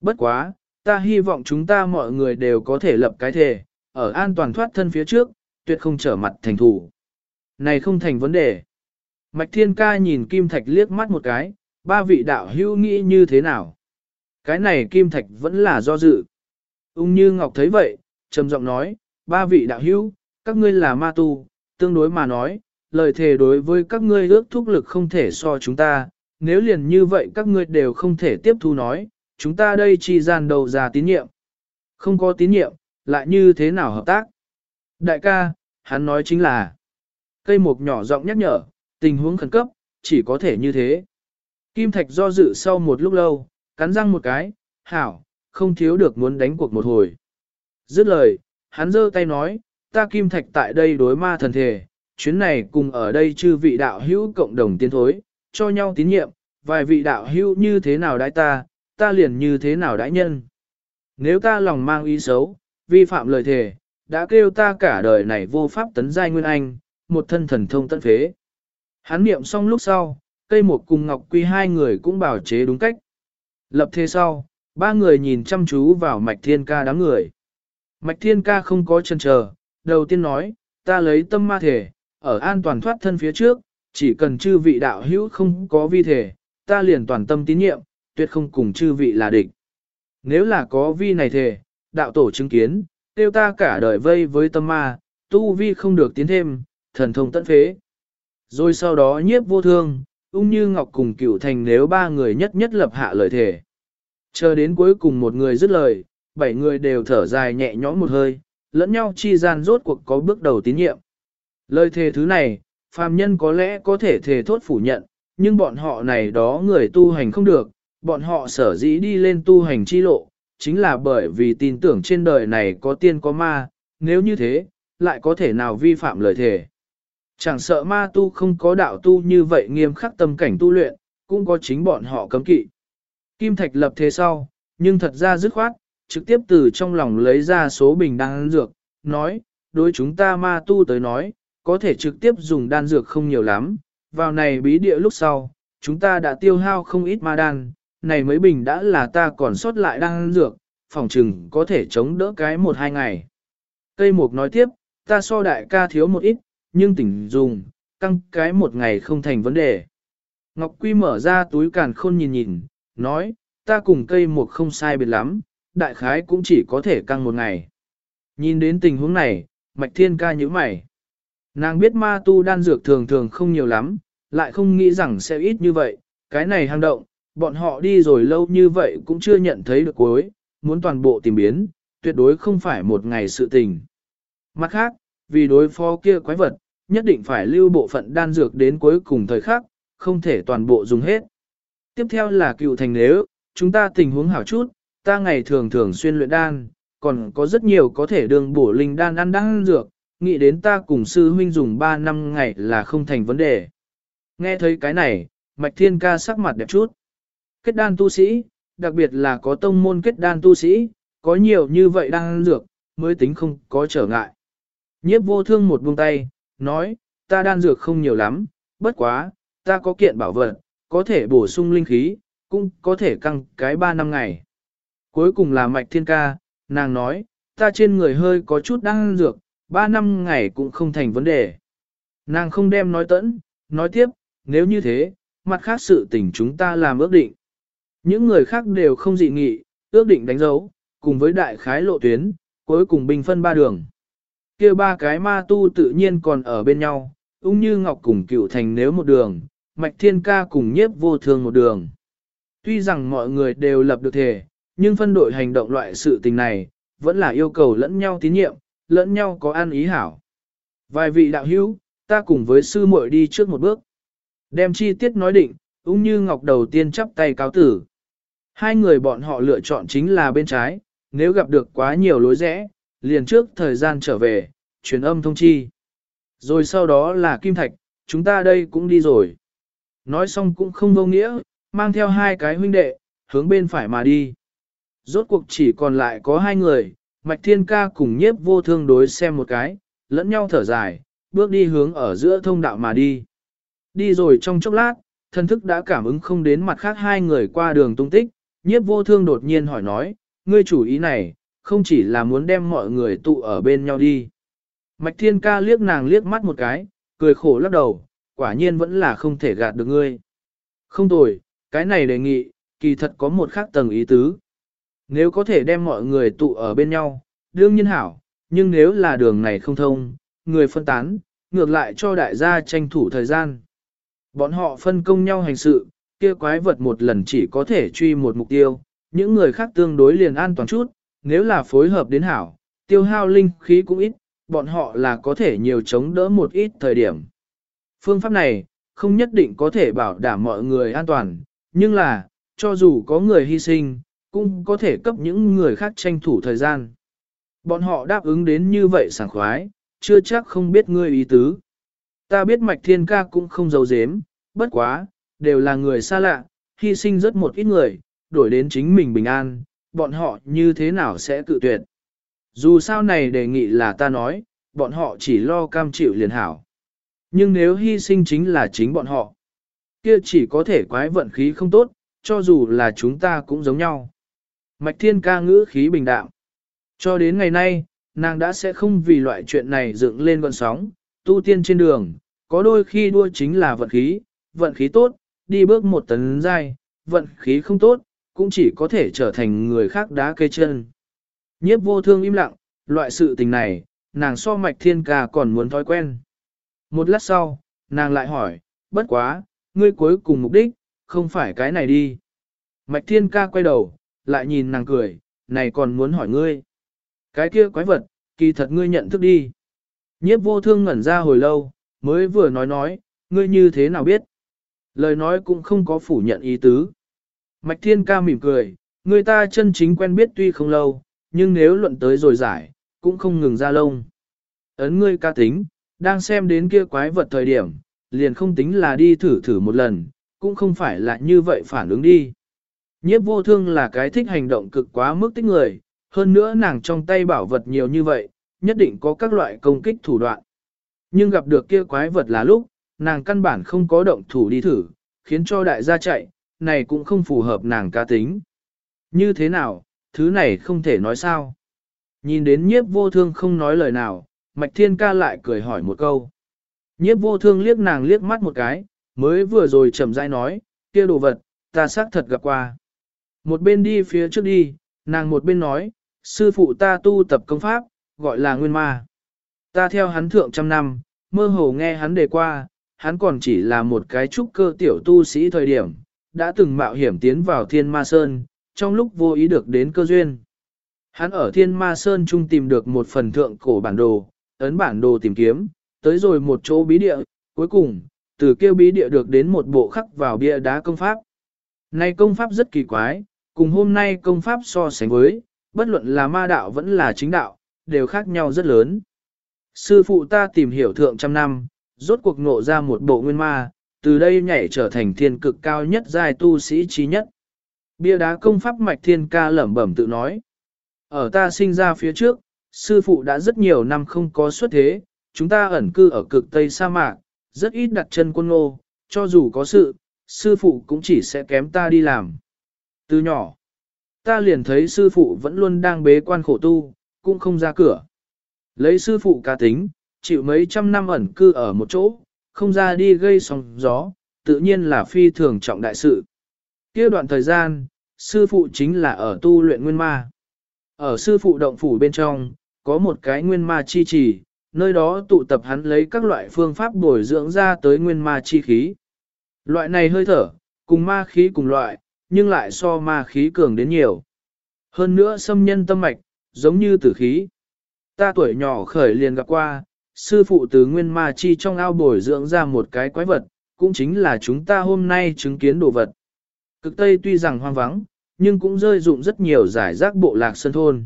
Bất quá, ta hy vọng chúng ta mọi người đều có thể lập cái thể, ở an toàn thoát thân phía trước, tuyệt không trở mặt thành thủ. Này không thành vấn đề. Mạch Thiên Ca nhìn Kim Thạch liếc mắt một cái, ba vị đạo hữu nghĩ như thế nào? Cái này Kim Thạch vẫn là do dự. Ung như Ngọc thấy vậy, trầm giọng nói, ba vị đạo hữu, các ngươi là ma tu, tương đối mà nói, lời thề đối với các ngươi ước thúc lực không thể so chúng ta, nếu liền như vậy các ngươi đều không thể tiếp thu nói, chúng ta đây chỉ gian đầu ra tín nhiệm. Không có tín nhiệm, lại như thế nào hợp tác? Đại ca, hắn nói chính là, cây mục nhỏ giọng nhắc nhở, tình huống khẩn cấp, chỉ có thể như thế. Kim Thạch do dự sau một lúc lâu, cắn răng một cái, hảo, không thiếu được muốn đánh cuộc một hồi. Dứt lời, hắn giơ tay nói, ta Kim Thạch tại đây đối ma thần thể, chuyến này cùng ở đây chư vị đạo hữu cộng đồng tiến thối, cho nhau tín nhiệm, vài vị đạo hữu như thế nào đãi ta, ta liền như thế nào đãi nhân. Nếu ta lòng mang ý xấu, vi phạm lời thề, đã kêu ta cả đời này vô pháp tấn giai nguyên anh, một thân thần thông tận phế. Hắn niệm xong lúc sau, cây một cùng Ngọc Quy hai người cũng bảo chế đúng cách. Lập thế sau, ba người nhìn chăm chú vào Mạch Thiên Ca đám người. Mạch Thiên Ca không có chân chờ, đầu tiên nói, ta lấy tâm ma thể, ở an toàn thoát thân phía trước, chỉ cần chư vị đạo hữu không có vi thể, ta liền toàn tâm tín nhiệm, tuyệt không cùng chư vị là địch. Nếu là có vi này thể, đạo tổ chứng kiến, tiêu ta cả đời vây với tâm ma, tu vi không được tiến thêm, thần thông tận phế. Rồi sau đó nhiếp vô thương, ung như ngọc cùng cửu thành nếu ba người nhất nhất lập hạ lời thể. Chờ đến cuối cùng một người dứt lời, bảy người đều thở dài nhẹ nhõm một hơi, lẫn nhau chi gian rốt cuộc có bước đầu tín nhiệm. Lời thề thứ này, phàm nhân có lẽ có thể thề thốt phủ nhận, nhưng bọn họ này đó người tu hành không được, bọn họ sở dĩ đi lên tu hành chi lộ, chính là bởi vì tin tưởng trên đời này có tiên có ma, nếu như thế, lại có thể nào vi phạm lời thề. Chẳng sợ ma tu không có đạo tu như vậy nghiêm khắc tâm cảnh tu luyện, cũng có chính bọn họ cấm kỵ. Kim Thạch lập thế sau, nhưng thật ra dứt khoát, trực tiếp từ trong lòng lấy ra số bình đan dược, nói, đối chúng ta ma tu tới nói, có thể trực tiếp dùng đan dược không nhiều lắm, vào này bí địa lúc sau, chúng ta đã tiêu hao không ít ma đan, này mấy bình đã là ta còn sót lại đan dược, phòng trừng có thể chống đỡ cái một hai ngày. Cây mục nói tiếp, ta so đại ca thiếu một ít, nhưng tỉnh dùng, căng cái một ngày không thành vấn đề. Ngọc Quy mở ra túi càn khôn nhìn nhìn, nói, ta cùng cây mục không sai biệt lắm, đại khái cũng chỉ có thể căng một ngày. Nhìn đến tình huống này, Mạch Thiên ca nhíu mày. Nàng biết ma tu đan dược thường thường không nhiều lắm, lại không nghĩ rằng sẽ ít như vậy, cái này hang động, bọn họ đi rồi lâu như vậy cũng chưa nhận thấy được cuối, muốn toàn bộ tìm biến, tuyệt đối không phải một ngày sự tình. Mặt khác, vì đối phó kia quái vật, nhất định phải lưu bộ phận đan dược đến cuối cùng thời khắc, không thể toàn bộ dùng hết. Tiếp theo là cựu thành nếu, chúng ta tình huống hảo chút, ta ngày thường thường xuyên luyện đan, còn có rất nhiều có thể đường bổ linh đan ăn đan dược, nghĩ đến ta cùng sư huynh dùng 3 năm ngày là không thành vấn đề. Nghe thấy cái này, Mạch Thiên Ca sắc mặt đẹp chút. Kết đan tu sĩ, đặc biệt là có tông môn kết đan tu sĩ, có nhiều như vậy đan dược, mới tính không có trở ngại. Nhiếp vô thương một buông tay, nói, ta đan dược không nhiều lắm, bất quá, ta có kiện bảo vật, có thể bổ sung linh khí, cũng có thể căng cái 3 năm ngày. Cuối cùng là mạch thiên ca, nàng nói, ta trên người hơi có chút đang dược, ba năm ngày cũng không thành vấn đề. Nàng không đem nói tẫn, nói tiếp, nếu như thế, mặt khác sự tình chúng ta làm ước định. Những người khác đều không dị nghị, ước định đánh dấu, cùng với đại khái lộ tuyến, cuối cùng bình phân ba đường. kia ba cái ma tu tự nhiên còn ở bên nhau, ung như ngọc cùng cựu thành nếu một đường, mạch thiên ca cùng nhiếp vô thường một đường. Tuy rằng mọi người đều lập được thể, nhưng phân đội hành động loại sự tình này, vẫn là yêu cầu lẫn nhau tín nhiệm, lẫn nhau có an ý hảo. Vài vị đạo hữu, ta cùng với sư muội đi trước một bước. Đem chi tiết nói định, cũng như ngọc đầu tiên chắp tay cáo tử. Hai người bọn họ lựa chọn chính là bên trái, nếu gặp được quá nhiều lối rẽ, liền trước thời gian trở về, truyền âm thông chi. Rồi sau đó là Kim Thạch, chúng ta đây cũng đi rồi. Nói xong cũng không vô nghĩa, mang theo hai cái huynh đệ, hướng bên phải mà đi. Rốt cuộc chỉ còn lại có hai người, Mạch Thiên Ca cùng nhiếp vô thương đối xem một cái, lẫn nhau thở dài, bước đi hướng ở giữa thông đạo mà đi. Đi rồi trong chốc lát, thân thức đã cảm ứng không đến mặt khác hai người qua đường tung tích, nhiếp vô thương đột nhiên hỏi nói, ngươi chủ ý này, không chỉ là muốn đem mọi người tụ ở bên nhau đi. Mạch Thiên Ca liếc nàng liếc mắt một cái, cười khổ lắc đầu, quả nhiên vẫn là không thể gạt được ngươi. Không tồi, cái này đề nghị, kỳ thật có một khác tầng ý tứ. Nếu có thể đem mọi người tụ ở bên nhau, đương nhiên hảo, nhưng nếu là đường này không thông, người phân tán, ngược lại cho đại gia tranh thủ thời gian. Bọn họ phân công nhau hành sự, kia quái vật một lần chỉ có thể truy một mục tiêu, những người khác tương đối liền an toàn chút, nếu là phối hợp đến hảo, tiêu hao linh khí cũng ít, bọn họ là có thể nhiều chống đỡ một ít thời điểm. Phương pháp này, không nhất định có thể bảo đảm mọi người an toàn, nhưng là, cho dù có người hy sinh, cũng có thể cấp những người khác tranh thủ thời gian. Bọn họ đáp ứng đến như vậy sảng khoái, chưa chắc không biết ngươi ý tứ. Ta biết mạch thiên ca cũng không giấu giếm, bất quá, đều là người xa lạ, hy sinh rất một ít người, đổi đến chính mình bình an, bọn họ như thế nào sẽ cự tuyệt. Dù sao này đề nghị là ta nói, bọn họ chỉ lo cam chịu liền hảo. Nhưng nếu hy sinh chính là chính bọn họ, kia chỉ có thể quái vận khí không tốt, cho dù là chúng ta cũng giống nhau. Mạch thiên ca ngữ khí bình đạm. Cho đến ngày nay, nàng đã sẽ không vì loại chuyện này dựng lên gọn sóng, tu tiên trên đường, có đôi khi đua chính là vận khí, vận khí tốt, đi bước một tấn dai, vận khí không tốt, cũng chỉ có thể trở thành người khác đá cây chân. Nhiếp vô thương im lặng, loại sự tình này, nàng so mạch thiên ca còn muốn thói quen. Một lát sau, nàng lại hỏi, bất quá, ngươi cuối cùng mục đích, không phải cái này đi. Mạch thiên ca quay đầu, lại nhìn nàng cười, này còn muốn hỏi ngươi. Cái kia quái vật, kỳ thật ngươi nhận thức đi. Nhiếp vô thương ngẩn ra hồi lâu, mới vừa nói nói, ngươi như thế nào biết. Lời nói cũng không có phủ nhận ý tứ. Mạch thiên ca mỉm cười, người ta chân chính quen biết tuy không lâu, nhưng nếu luận tới rồi giải, cũng không ngừng ra lông. Ấn ngươi ca tính, đang xem đến kia quái vật thời điểm, liền không tính là đi thử thử một lần, cũng không phải là như vậy phản ứng đi. Nhiếp vô thương là cái thích hành động cực quá mức tích người, hơn nữa nàng trong tay bảo vật nhiều như vậy, nhất định có các loại công kích thủ đoạn. Nhưng gặp được kia quái vật là lúc, nàng căn bản không có động thủ đi thử, khiến cho đại gia chạy, này cũng không phù hợp nàng cá tính. Như thế nào, thứ này không thể nói sao. Nhìn đến nhiếp vô thương không nói lời nào, Mạch Thiên ca lại cười hỏi một câu. Nhiếp vô thương liếc nàng liếc mắt một cái, mới vừa rồi chậm rãi nói, kia đồ vật, ta xác thật gặp qua. Một bên đi phía trước đi, nàng một bên nói, sư phụ ta tu tập công pháp, gọi là nguyên ma. Ta theo hắn thượng trăm năm, mơ hồ nghe hắn đề qua, hắn còn chỉ là một cái trúc cơ tiểu tu sĩ thời điểm, đã từng mạo hiểm tiến vào thiên ma sơn, trong lúc vô ý được đến cơ duyên. Hắn ở thiên ma sơn trung tìm được một phần thượng cổ bản đồ, ấn bản đồ tìm kiếm, tới rồi một chỗ bí địa, cuối cùng, từ kêu bí địa được đến một bộ khắc vào bia đá công pháp. Này công pháp rất kỳ quái, cùng hôm nay công pháp so sánh với, bất luận là ma đạo vẫn là chính đạo, đều khác nhau rất lớn. Sư phụ ta tìm hiểu thượng trăm năm, rốt cuộc ngộ ra một bộ nguyên ma, từ đây nhảy trở thành thiên cực cao nhất giai tu sĩ trí nhất. Bia đá công pháp mạch thiên ca lẩm bẩm tự nói. Ở ta sinh ra phía trước, sư phụ đã rất nhiều năm không có xuất thế, chúng ta ẩn cư ở cực tây sa mạc, rất ít đặt chân quân ngô, cho dù có sự, sư phụ cũng chỉ sẽ kém ta đi làm. Từ nhỏ, ta liền thấy sư phụ vẫn luôn đang bế quan khổ tu, cũng không ra cửa. Lấy sư phụ cá tính, chịu mấy trăm năm ẩn cư ở một chỗ, không ra đi gây sóng gió, tự nhiên là phi thường trọng đại sự. kia đoạn thời gian, sư phụ chính là ở tu luyện nguyên ma. Ở sư phụ động phủ bên trong, có một cái nguyên ma chi trì, nơi đó tụ tập hắn lấy các loại phương pháp bồi dưỡng ra tới nguyên ma chi khí. Loại này hơi thở, cùng ma khí cùng loại, nhưng lại so ma khí cường đến nhiều. Hơn nữa xâm nhân tâm mạch, giống như tử khí. Ta tuổi nhỏ khởi liền gặp qua, sư phụ từ nguyên ma chi trong ao bồi dưỡng ra một cái quái vật, cũng chính là chúng ta hôm nay chứng kiến đồ vật. Cực Tây tuy rằng hoang vắng, nhưng cũng rơi dụng rất nhiều giải rác bộ lạc sân thôn.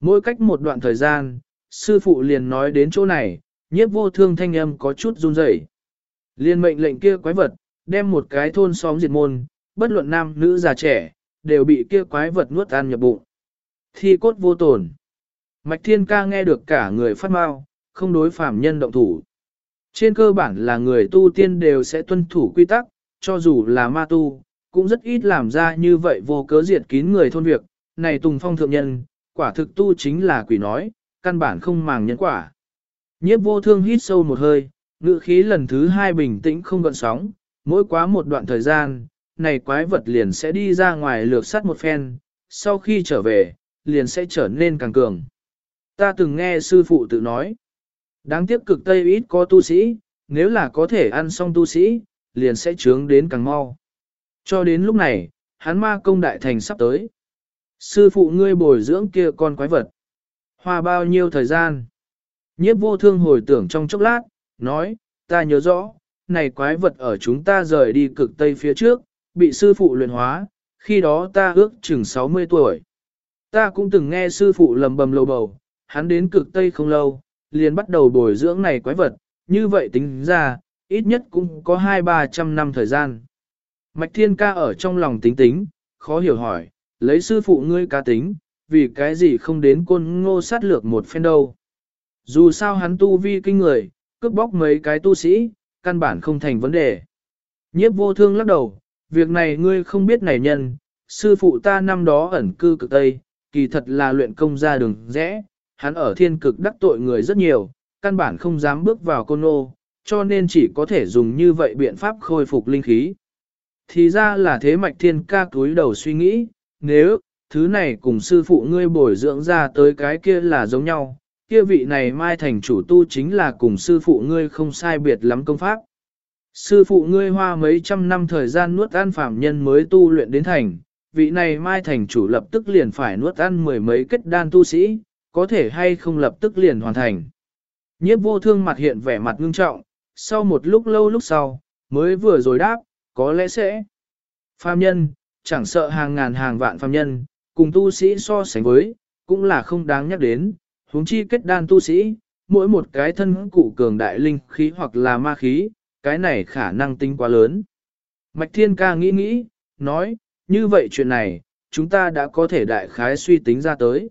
Mỗi cách một đoạn thời gian, sư phụ liền nói đến chỗ này, nhiếp vô thương thanh âm có chút run rẩy. Liên mệnh lệnh kia quái vật, đem một cái thôn xóm diệt môn, bất luận nam nữ già trẻ, đều bị kia quái vật nuốt ăn nhập bụng. Thi cốt vô tổn. Mạch Thiên Ca nghe được cả người phát mau, không đối phạm nhân động thủ. Trên cơ bản là người tu tiên đều sẽ tuân thủ quy tắc, cho dù là ma tu, cũng rất ít làm ra như vậy vô cớ diệt kín người thôn việc. Này Tùng Phong thượng nhân, quả thực tu chính là quỷ nói, căn bản không màng nhân quả. Nhiếp vô thương hít sâu một hơi, ngự khí lần thứ hai bình tĩnh không gợn sóng, mỗi quá một đoạn thời gian, này quái vật liền sẽ đi ra ngoài lược sắt một phen, sau khi trở về, liền sẽ trở nên càng cường. Ta từng nghe sư phụ tự nói, đáng tiếc cực Tây ít có tu sĩ, nếu là có thể ăn xong tu sĩ, liền sẽ trướng đến càng mau. Cho đến lúc này, hắn ma công đại thành sắp tới. Sư phụ ngươi bồi dưỡng kia con quái vật. hòa bao nhiêu thời gian? Nhiếp vô thương hồi tưởng trong chốc lát, nói, ta nhớ rõ, này quái vật ở chúng ta rời đi cực Tây phía trước, bị sư phụ luyện hóa, khi đó ta ước chừng 60 tuổi. Ta cũng từng nghe sư phụ lầm bầm lầu bầu, hắn đến cực Tây không lâu, liền bắt đầu bồi dưỡng này quái vật, như vậy tính ra, ít nhất cũng có 2-300 năm thời gian. Mạch Thiên Ca ở trong lòng tính tính, khó hiểu hỏi, lấy sư phụ ngươi ca tính, vì cái gì không đến côn ngô sát lược một phen đâu. Dù sao hắn tu vi kinh người, cướp bóc mấy cái tu sĩ, căn bản không thành vấn đề. Nhiếp vô thương lắc đầu, việc này ngươi không biết này nhân, sư phụ ta năm đó ẩn cư cực Tây, kỳ thật là luyện công ra đường rẽ, hắn ở thiên cực đắc tội người rất nhiều, căn bản không dám bước vào côn ô, cho nên chỉ có thể dùng như vậy biện pháp khôi phục linh khí. Thì ra là thế mạch thiên ca túi đầu suy nghĩ, nếu, thứ này cùng sư phụ ngươi bồi dưỡng ra tới cái kia là giống nhau, kia vị này mai thành chủ tu chính là cùng sư phụ ngươi không sai biệt lắm công pháp. Sư phụ ngươi hoa mấy trăm năm thời gian nuốt ăn phạm nhân mới tu luyện đến thành, vị này mai thành chủ lập tức liền phải nuốt ăn mười mấy kết đan tu sĩ, có thể hay không lập tức liền hoàn thành. Nhiếp vô thương mặt hiện vẻ mặt ngưng trọng, sau một lúc lâu lúc sau, mới vừa rồi đáp, có lẽ sẽ. Phạm nhân, chẳng sợ hàng ngàn hàng vạn phạm nhân, cùng tu sĩ so sánh với, cũng là không đáng nhắc đến, huống chi kết đan tu sĩ, mỗi một cái thân cụ cường đại linh khí hoặc là ma khí, cái này khả năng tính quá lớn. Mạch Thiên Ca nghĩ nghĩ, nói, như vậy chuyện này, chúng ta đã có thể đại khái suy tính ra tới.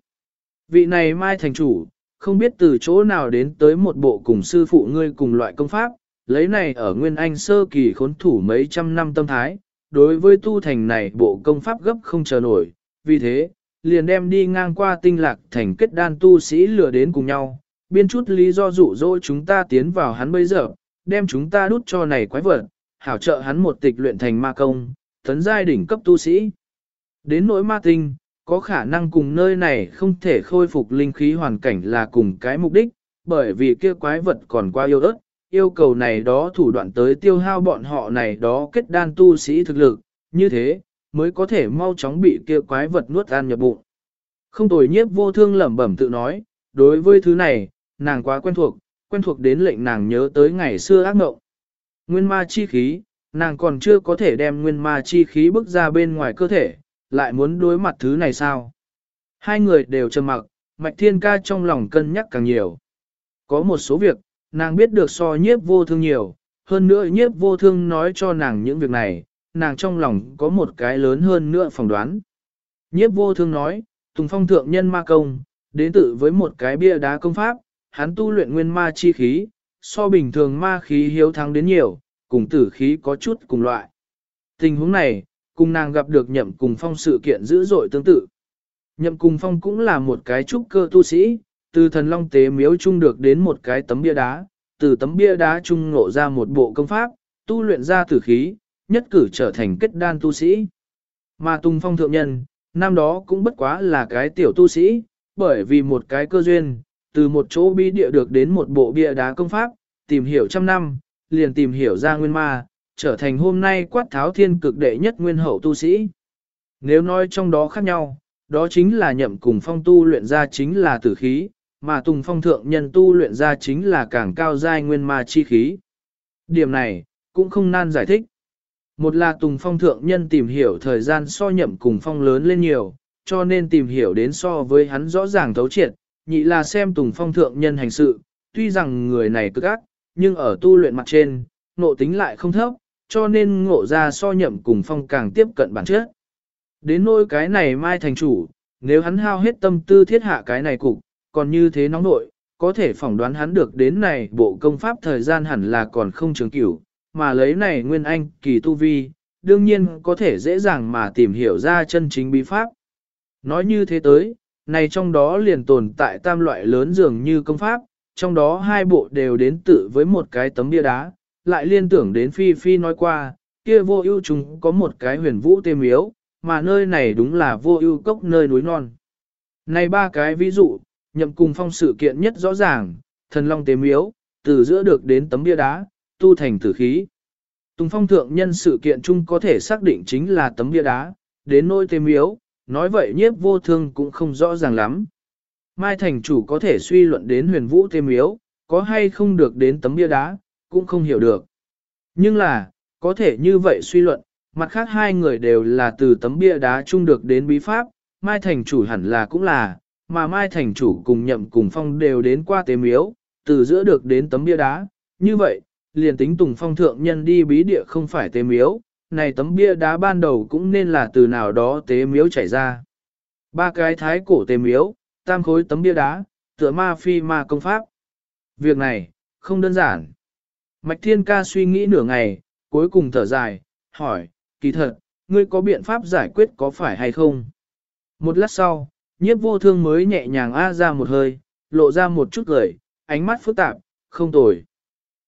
Vị này mai thành chủ, không biết từ chỗ nào đến tới một bộ cùng sư phụ ngươi cùng loại công pháp, lấy này ở Nguyên Anh sơ kỳ khốn thủ mấy trăm năm tâm thái, đối với tu thành này bộ công pháp gấp không chờ nổi, vì thế, liền đem đi ngang qua tinh lạc thành kết đan tu sĩ lừa đến cùng nhau, biên chút lý do dụ dỗ chúng ta tiến vào hắn bây giờ, đem chúng ta đút cho này quái vật, hảo trợ hắn một tịch luyện thành ma công, tấn giai đỉnh cấp tu sĩ. Đến nỗi ma tinh, có khả năng cùng nơi này không thể khôi phục linh khí hoàn cảnh là cùng cái mục đích, bởi vì kia quái vật còn quá yêu ớt, yêu cầu này đó thủ đoạn tới tiêu hao bọn họ này đó kết đan tu sĩ thực lực, như thế, mới có thể mau chóng bị kia quái vật nuốt ăn nhập bụng. Không tồi nhiếp vô thương lẩm bẩm tự nói, đối với thứ này, nàng quá quen thuộc, quen thuộc đến lệnh nàng nhớ tới ngày xưa ác ngộng. Nguyên ma chi khí, nàng còn chưa có thể đem nguyên ma chi khí bước ra bên ngoài cơ thể, lại muốn đối mặt thứ này sao? Hai người đều trầm mặc, Mạch Thiên Ca trong lòng cân nhắc càng nhiều. Có một số việc, nàng biết được so nhiếp vô thương nhiều, hơn nữa nhiếp vô thương nói cho nàng những việc này, nàng trong lòng có một cái lớn hơn nữa phỏng đoán. Nhiếp vô thương nói, Tùng Phong thượng nhân ma công, đến tự với một cái bia đá công pháp, hắn tu luyện nguyên ma chi khí, so bình thường ma khí hiếu thắng đến nhiều, cùng tử khí có chút cùng loại. Tình huống này, cùng nàng gặp được nhậm cùng phong sự kiện dữ dội tương tự. Nhậm cùng phong cũng là một cái trúc cơ tu sĩ, từ thần long tế miếu chung được đến một cái tấm bia đá, từ tấm bia đá chung ngộ ra một bộ công pháp, tu luyện ra tử khí, nhất cử trở thành kết đan tu sĩ. Mà Tùng Phong thượng nhân, năm đó cũng bất quá là cái tiểu tu sĩ, bởi vì một cái cơ duyên, từ một chỗ bi địa được đến một bộ bia đá công pháp, tìm hiểu trăm năm, liền tìm hiểu ra nguyên ma, trở thành hôm nay quát tháo thiên cực đệ nhất nguyên hậu tu sĩ. Nếu nói trong đó khác nhau, đó chính là nhậm cùng phong tu luyện ra chính là tử khí, mà tùng phong thượng nhân tu luyện ra chính là càng cao giai nguyên ma chi khí. Điểm này, cũng không nan giải thích. Một là tùng phong thượng nhân tìm hiểu thời gian so nhậm cùng phong lớn lên nhiều, cho nên tìm hiểu đến so với hắn rõ ràng thấu triệt, nhị là xem tùng phong thượng nhân hành sự, tuy rằng người này cực ác, nhưng ở tu luyện mặt trên, ngộ tính lại không thấp, cho nên ngộ ra so nhậm cùng phong càng tiếp cận bản chất. Đến nỗi cái này mai thành chủ, nếu hắn hao hết tâm tư thiết hạ cái này cục, còn như thế nóng nội, có thể phỏng đoán hắn được đến này bộ công pháp thời gian hẳn là còn không trường cửu, mà lấy này nguyên anh kỳ tu vi, đương nhiên có thể dễ dàng mà tìm hiểu ra chân chính bí pháp. Nói như thế tới, này trong đó liền tồn tại tam loại lớn dường như công pháp, trong đó hai bộ đều đến tự với một cái tấm bia đá, lại liên tưởng đến Phi Phi nói qua, kia vô ưu chúng có một cái huyền vũ tê miếu, mà nơi này đúng là vô ưu cốc nơi núi non. Này ba cái ví dụ, nhậm cùng phong sự kiện nhất rõ ràng, thần long tế miếu, từ giữa được đến tấm bia đá, tu thành tử khí. Tùng phong thượng nhân sự kiện chung có thể xác định chính là tấm bia đá, đến nôi tế miếu, nói vậy nhiếp vô thương cũng không rõ ràng lắm. Mai thành chủ có thể suy luận đến huyền vũ tế miếu, có hay không được đến tấm bia đá, cũng không hiểu được. Nhưng là, có thể như vậy suy luận, mặt khác hai người đều là từ tấm bia đá chung được đến bí pháp, Mai thành chủ hẳn là cũng là, mà Mai thành chủ cùng nhậm cùng phong đều đến qua tế miếu, từ giữa được đến tấm bia đá, như vậy, liền tính Tùng Phong thượng nhân đi bí địa không phải tế miếu, này tấm bia đá ban đầu cũng nên là từ nào đó tế miếu chảy ra. Ba cái thái cổ tế miếu, tam khối tấm bia đá, tựa ma phi ma công pháp. Việc này, không đơn giản. Mạch Thiên Ca suy nghĩ nửa ngày, cuối cùng thở dài, hỏi, kỳ thật, ngươi có biện pháp giải quyết có phải hay không? Một lát sau, nhiếp vô thương mới nhẹ nhàng a ra một hơi, lộ ra một chút cười, ánh mắt phức tạp, không tồi.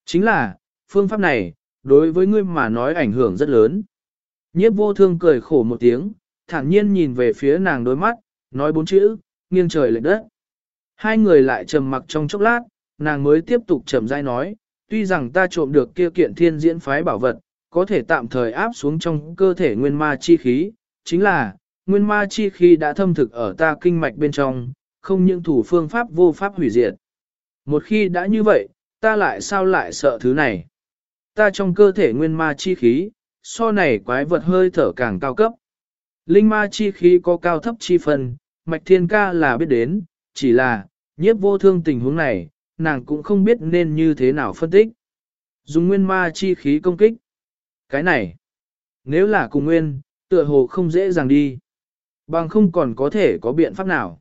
Chính là, phương pháp này, đối với ngươi mà nói ảnh hưởng rất lớn. Nhiếp vô thương cười khổ một tiếng, thản nhiên nhìn về phía nàng đôi mắt, nói bốn chữ, nghiêng trời lệch đất. Hai người lại trầm mặc trong chốc lát, nàng mới tiếp tục trầm dai nói, tuy rằng ta trộm được kia kiện thiên diễn phái bảo vật, có thể tạm thời áp xuống trong cơ thể nguyên ma chi khí, chính là, nguyên ma chi khí đã thâm thực ở ta kinh mạch bên trong, không những thủ phương pháp vô pháp hủy diệt. Một khi đã như vậy, ta lại sao lại sợ thứ này? Ta trong cơ thể nguyên ma chi khí, so này quái vật hơi thở càng cao cấp. Linh ma chi khí có cao thấp chi phần, mạch thiên ca là biết đến, chỉ là, nhiếp vô thương tình huống này, nàng cũng không biết nên như thế nào phân tích. Dùng nguyên ma chi khí công kích. Cái này, nếu là cùng nguyên, tựa hồ không dễ dàng đi. Bằng không còn có thể có biện pháp nào.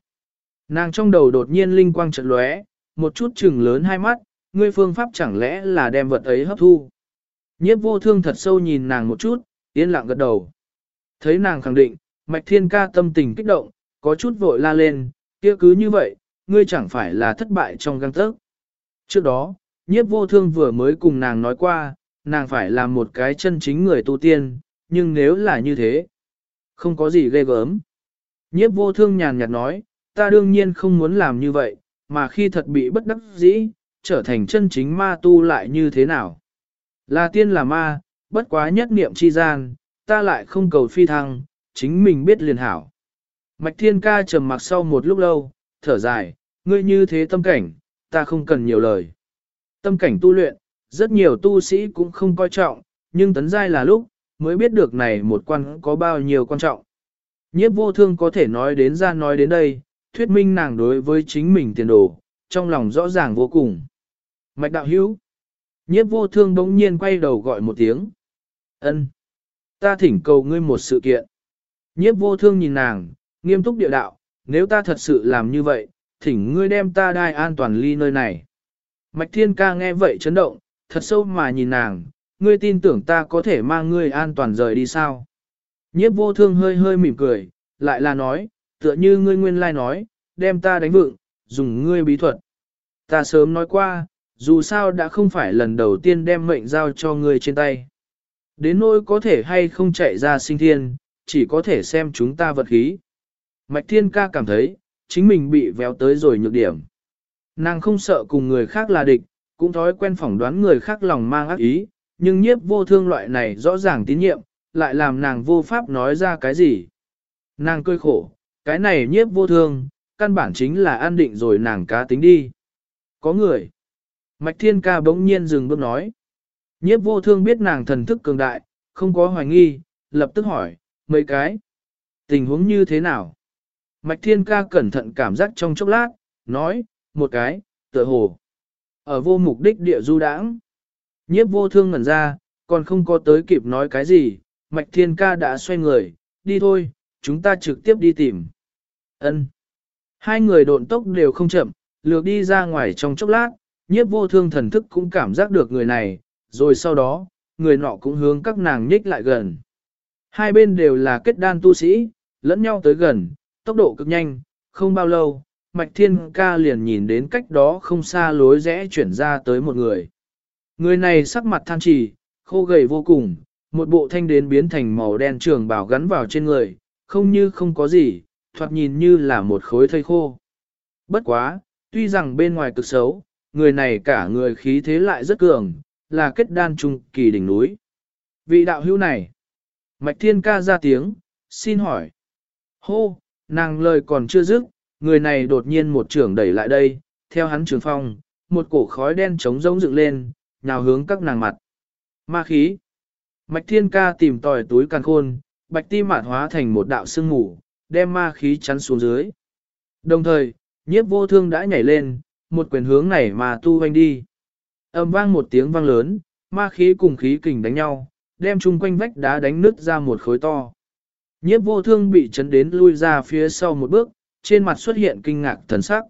Nàng trong đầu đột nhiên linh quang trận lóe, một chút chừng lớn hai mắt, ngươi phương pháp chẳng lẽ là đem vật ấy hấp thu. Nhiếp vô thương thật sâu nhìn nàng một chút, yên lặng gật đầu. Thấy nàng khẳng định, mạch thiên ca tâm tình kích động, có chút vội la lên, kia cứ như vậy, ngươi chẳng phải là thất bại trong găng tấc. Trước đó, nhiếp vô thương vừa mới cùng nàng nói qua, nàng phải làm một cái chân chính người tu tiên, nhưng nếu là như thế, không có gì ghê gớm. Nhiếp vô thương nhàn nhạt nói, ta đương nhiên không muốn làm như vậy, mà khi thật bị bất đắc dĩ, trở thành chân chính ma tu lại như thế nào. Là tiên là ma, bất quá nhất niệm chi gian, ta lại không cầu phi thăng, chính mình biết liền hảo. Mạch thiên ca trầm mặc sau một lúc lâu, thở dài, ngươi như thế tâm cảnh, ta không cần nhiều lời. Tâm cảnh tu luyện, rất nhiều tu sĩ cũng không coi trọng, nhưng tấn giai là lúc, mới biết được này một quan có bao nhiêu quan trọng. Nhiếp vô thương có thể nói đến ra nói đến đây, thuyết minh nàng đối với chính mình tiền đồ, trong lòng rõ ràng vô cùng. Mạch đạo hữu. Nhiếp vô thương bỗng nhiên quay đầu gọi một tiếng. ân Ta thỉnh cầu ngươi một sự kiện. Nhiếp vô thương nhìn nàng, nghiêm túc địa đạo, nếu ta thật sự làm như vậy, thỉnh ngươi đem ta đai an toàn ly nơi này. Mạch thiên ca nghe vậy chấn động, thật sâu mà nhìn nàng, ngươi tin tưởng ta có thể mang ngươi an toàn rời đi sao? Nhiếp vô thương hơi hơi mỉm cười, lại là nói, tựa như ngươi nguyên lai nói, đem ta đánh vựng, dùng ngươi bí thuật. Ta sớm nói qua, dù sao đã không phải lần đầu tiên đem mệnh giao cho ngươi trên tay. Đến nỗi có thể hay không chạy ra sinh thiên, chỉ có thể xem chúng ta vật khí. Mạch thiên ca cảm thấy, chính mình bị véo tới rồi nhược điểm. Nàng không sợ cùng người khác là địch, cũng thói quen phỏng đoán người khác lòng mang ác ý, nhưng nhiếp vô thương loại này rõ ràng tín nhiệm, lại làm nàng vô pháp nói ra cái gì. Nàng cười khổ, cái này nhiếp vô thương, căn bản chính là an định rồi nàng cá tính đi. Có người. Mạch thiên ca bỗng nhiên dừng bước nói. Nhiếp vô thương biết nàng thần thức cường đại, không có hoài nghi, lập tức hỏi, mấy cái. Tình huống như thế nào? Mạch thiên ca cẩn thận cảm giác trong chốc lát, nói, một cái, tựa hồ. Ở vô mục đích địa du đãng. Nhiếp vô thương ngẩn ra, còn không có tới kịp nói cái gì, mạch thiên ca đã xoay người, đi thôi, chúng ta trực tiếp đi tìm. Ân. Hai người độn tốc đều không chậm, lược đi ra ngoài trong chốc lát, nhiếp vô thương thần thức cũng cảm giác được người này, rồi sau đó, người nọ cũng hướng các nàng nhích lại gần. Hai bên đều là kết đan tu sĩ, lẫn nhau tới gần, tốc độ cực nhanh, không bao lâu, Mạch Thiên Ca liền nhìn đến cách đó không xa lối rẽ chuyển ra tới một người. Người này sắc mặt than trì, khô gầy vô cùng, một bộ thanh đến biến thành màu đen trường bảo gắn vào trên người, không như không có gì, thoạt nhìn như là một khối thây khô. Bất quá, tuy rằng bên ngoài cực xấu, người này cả người khí thế lại rất cường, là kết đan trung kỳ đỉnh núi. Vị đạo hữu này, Mạch Thiên Ca ra tiếng, xin hỏi. Hô, nàng lời còn chưa dứt, người này đột nhiên một trường đẩy lại đây, theo hắn trường phong, một cổ khói đen trống rỗng dựng lên, nhào hướng các nàng mặt. Ma khí. Mạch Thiên Ca tìm tòi túi càn khôn, bạch ti mạn hóa thành một đạo sương mù, đem ma khí chắn xuống dưới. Đồng thời, nhiếp vô thương đã nhảy lên, một quyền hướng này mà tu hoanh đi. Âm vang một tiếng vang lớn, ma khí cùng khí kình đánh nhau, đem chung quanh vách đá đánh nứt ra một khối to. Nhiếp vô thương bị chấn đến lui ra phía sau một bước, trên mặt xuất hiện kinh ngạc thần sắc.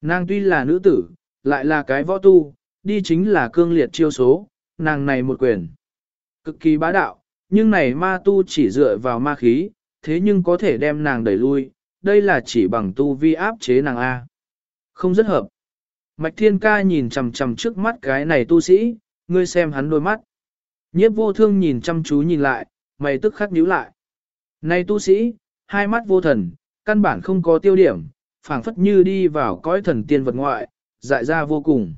Nàng tuy là nữ tử, lại là cái võ tu, đi chính là cương liệt chiêu số, nàng này một quyền. Cực kỳ bá đạo, nhưng này ma tu chỉ dựa vào ma khí, thế nhưng có thể đem nàng đẩy lui, đây là chỉ bằng tu vi áp chế nàng A. Không rất hợp. Mạch thiên ca nhìn chằm chằm trước mắt cái này tu sĩ, ngươi xem hắn đôi mắt. Nhiếp vô thương nhìn chăm chú nhìn lại, mày tức khắc nhíu lại. Này tu sĩ, hai mắt vô thần, căn bản không có tiêu điểm, phảng phất như đi vào cõi thần tiên vật ngoại, dại ra vô cùng.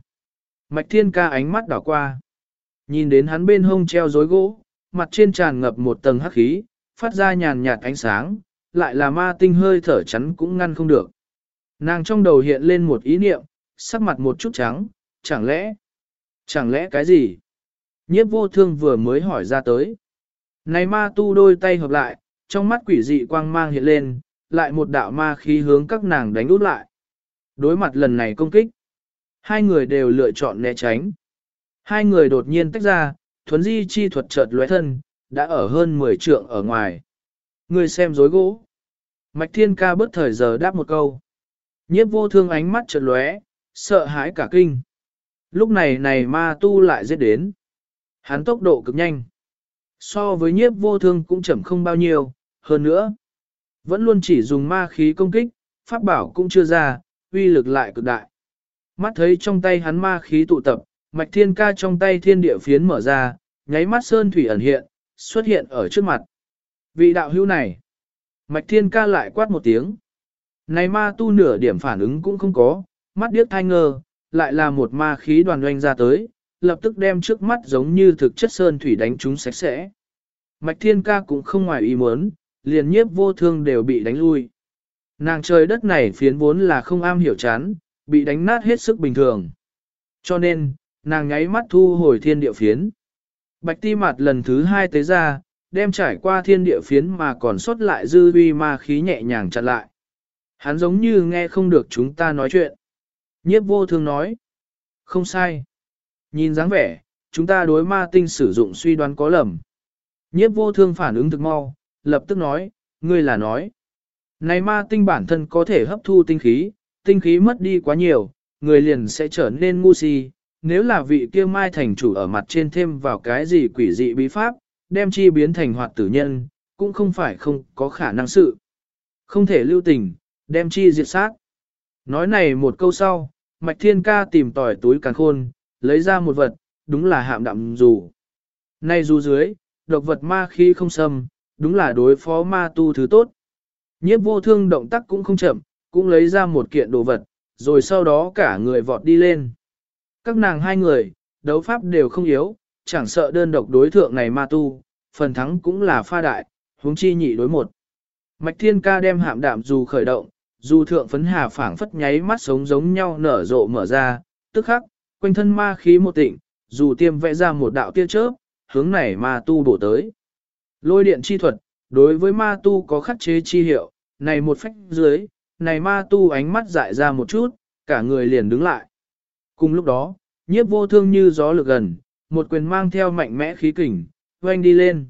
Mạch thiên ca ánh mắt đảo qua. Nhìn đến hắn bên hông treo rối gỗ, mặt trên tràn ngập một tầng hắc khí, phát ra nhàn nhạt ánh sáng, lại là ma tinh hơi thở chắn cũng ngăn không được. Nàng trong đầu hiện lên một ý niệm, sắc mặt một chút trắng, chẳng lẽ, chẳng lẽ cái gì? Nhiếp vô thương vừa mới hỏi ra tới. Này ma tu đôi tay hợp lại, trong mắt quỷ dị quang mang hiện lên, lại một đạo ma khí hướng các nàng đánh út lại. Đối mặt lần này công kích, hai người đều lựa chọn né tránh. Hai người đột nhiên tách ra, thuấn di chi thuật chợt lóe thân, đã ở hơn 10 trượng ở ngoài. Người xem dối gỗ. Mạch thiên ca bất thời giờ đáp một câu. Nhiếp vô thương ánh mắt chợt lóe, sợ hãi cả kinh. Lúc này này ma tu lại giết đến. Hắn tốc độ cực nhanh. So với nhiếp vô thương cũng chậm không bao nhiêu, hơn nữa. Vẫn luôn chỉ dùng ma khí công kích, pháp bảo cũng chưa ra, uy lực lại cực đại. Mắt thấy trong tay hắn ma khí tụ tập, mạch thiên ca trong tay thiên địa phiến mở ra, nháy mắt sơn thủy ẩn hiện, xuất hiện ở trước mặt. Vị đạo hữu này, mạch thiên ca lại quát một tiếng. Này ma tu nửa điểm phản ứng cũng không có, mắt điếc thai ngơ, lại là một ma khí đoàn doanh ra tới, lập tức đem trước mắt giống như thực chất sơn thủy đánh chúng sạch sẽ. Mạch thiên ca cũng không ngoài ý muốn, liền nhiếp vô thương đều bị đánh lui. Nàng trời đất này phiến vốn là không am hiểu chán, bị đánh nát hết sức bình thường. Cho nên, nàng nháy mắt thu hồi thiên địa phiến. Bạch ti mặt lần thứ hai tới ra, đem trải qua thiên địa phiến mà còn sót lại dư uy ma khí nhẹ nhàng chặn lại. Hắn giống như nghe không được chúng ta nói chuyện. Nhiếp vô thương nói. Không sai. Nhìn dáng vẻ, chúng ta đối ma tinh sử dụng suy đoán có lầm. Nhiếp vô thương phản ứng thực mau, lập tức nói, ngươi là nói. Này ma tinh bản thân có thể hấp thu tinh khí, tinh khí mất đi quá nhiều, người liền sẽ trở nên ngu si. Nếu là vị kia mai thành chủ ở mặt trên thêm vào cái gì quỷ dị bí pháp, đem chi biến thành hoạt tử nhân, cũng không phải không có khả năng sự. Không thể lưu tình, đem chi diệt sát. Nói này một câu sau, Mạch Thiên Ca tìm tỏi túi càng khôn, lấy ra một vật, đúng là hạm đạm dù. Nay dù dưới, độc vật ma khi không xâm, đúng là đối phó ma tu thứ tốt. Nhiếp vô thương động tác cũng không chậm, cũng lấy ra một kiện đồ vật, rồi sau đó cả người vọt đi lên. Các nàng hai người, đấu pháp đều không yếu, chẳng sợ đơn độc đối thượng này ma tu, phần thắng cũng là pha đại, huống chi nhị đối một. Mạch Thiên Ca đem hạm đạm dù khởi động, dù thượng phấn hà phảng phất nháy mắt sống giống nhau nở rộ mở ra, tức khắc, quanh thân ma khí một tịnh, dù tiêm vẽ ra một đạo tia chớp, hướng này ma tu bổ tới. Lôi điện chi thuật, đối với ma tu có khắc chế chi hiệu, này một phách dưới, này ma tu ánh mắt dại ra một chút, cả người liền đứng lại. Cùng lúc đó, nhiếp vô thương như gió lực gần, một quyền mang theo mạnh mẽ khí kình, oanh đi lên.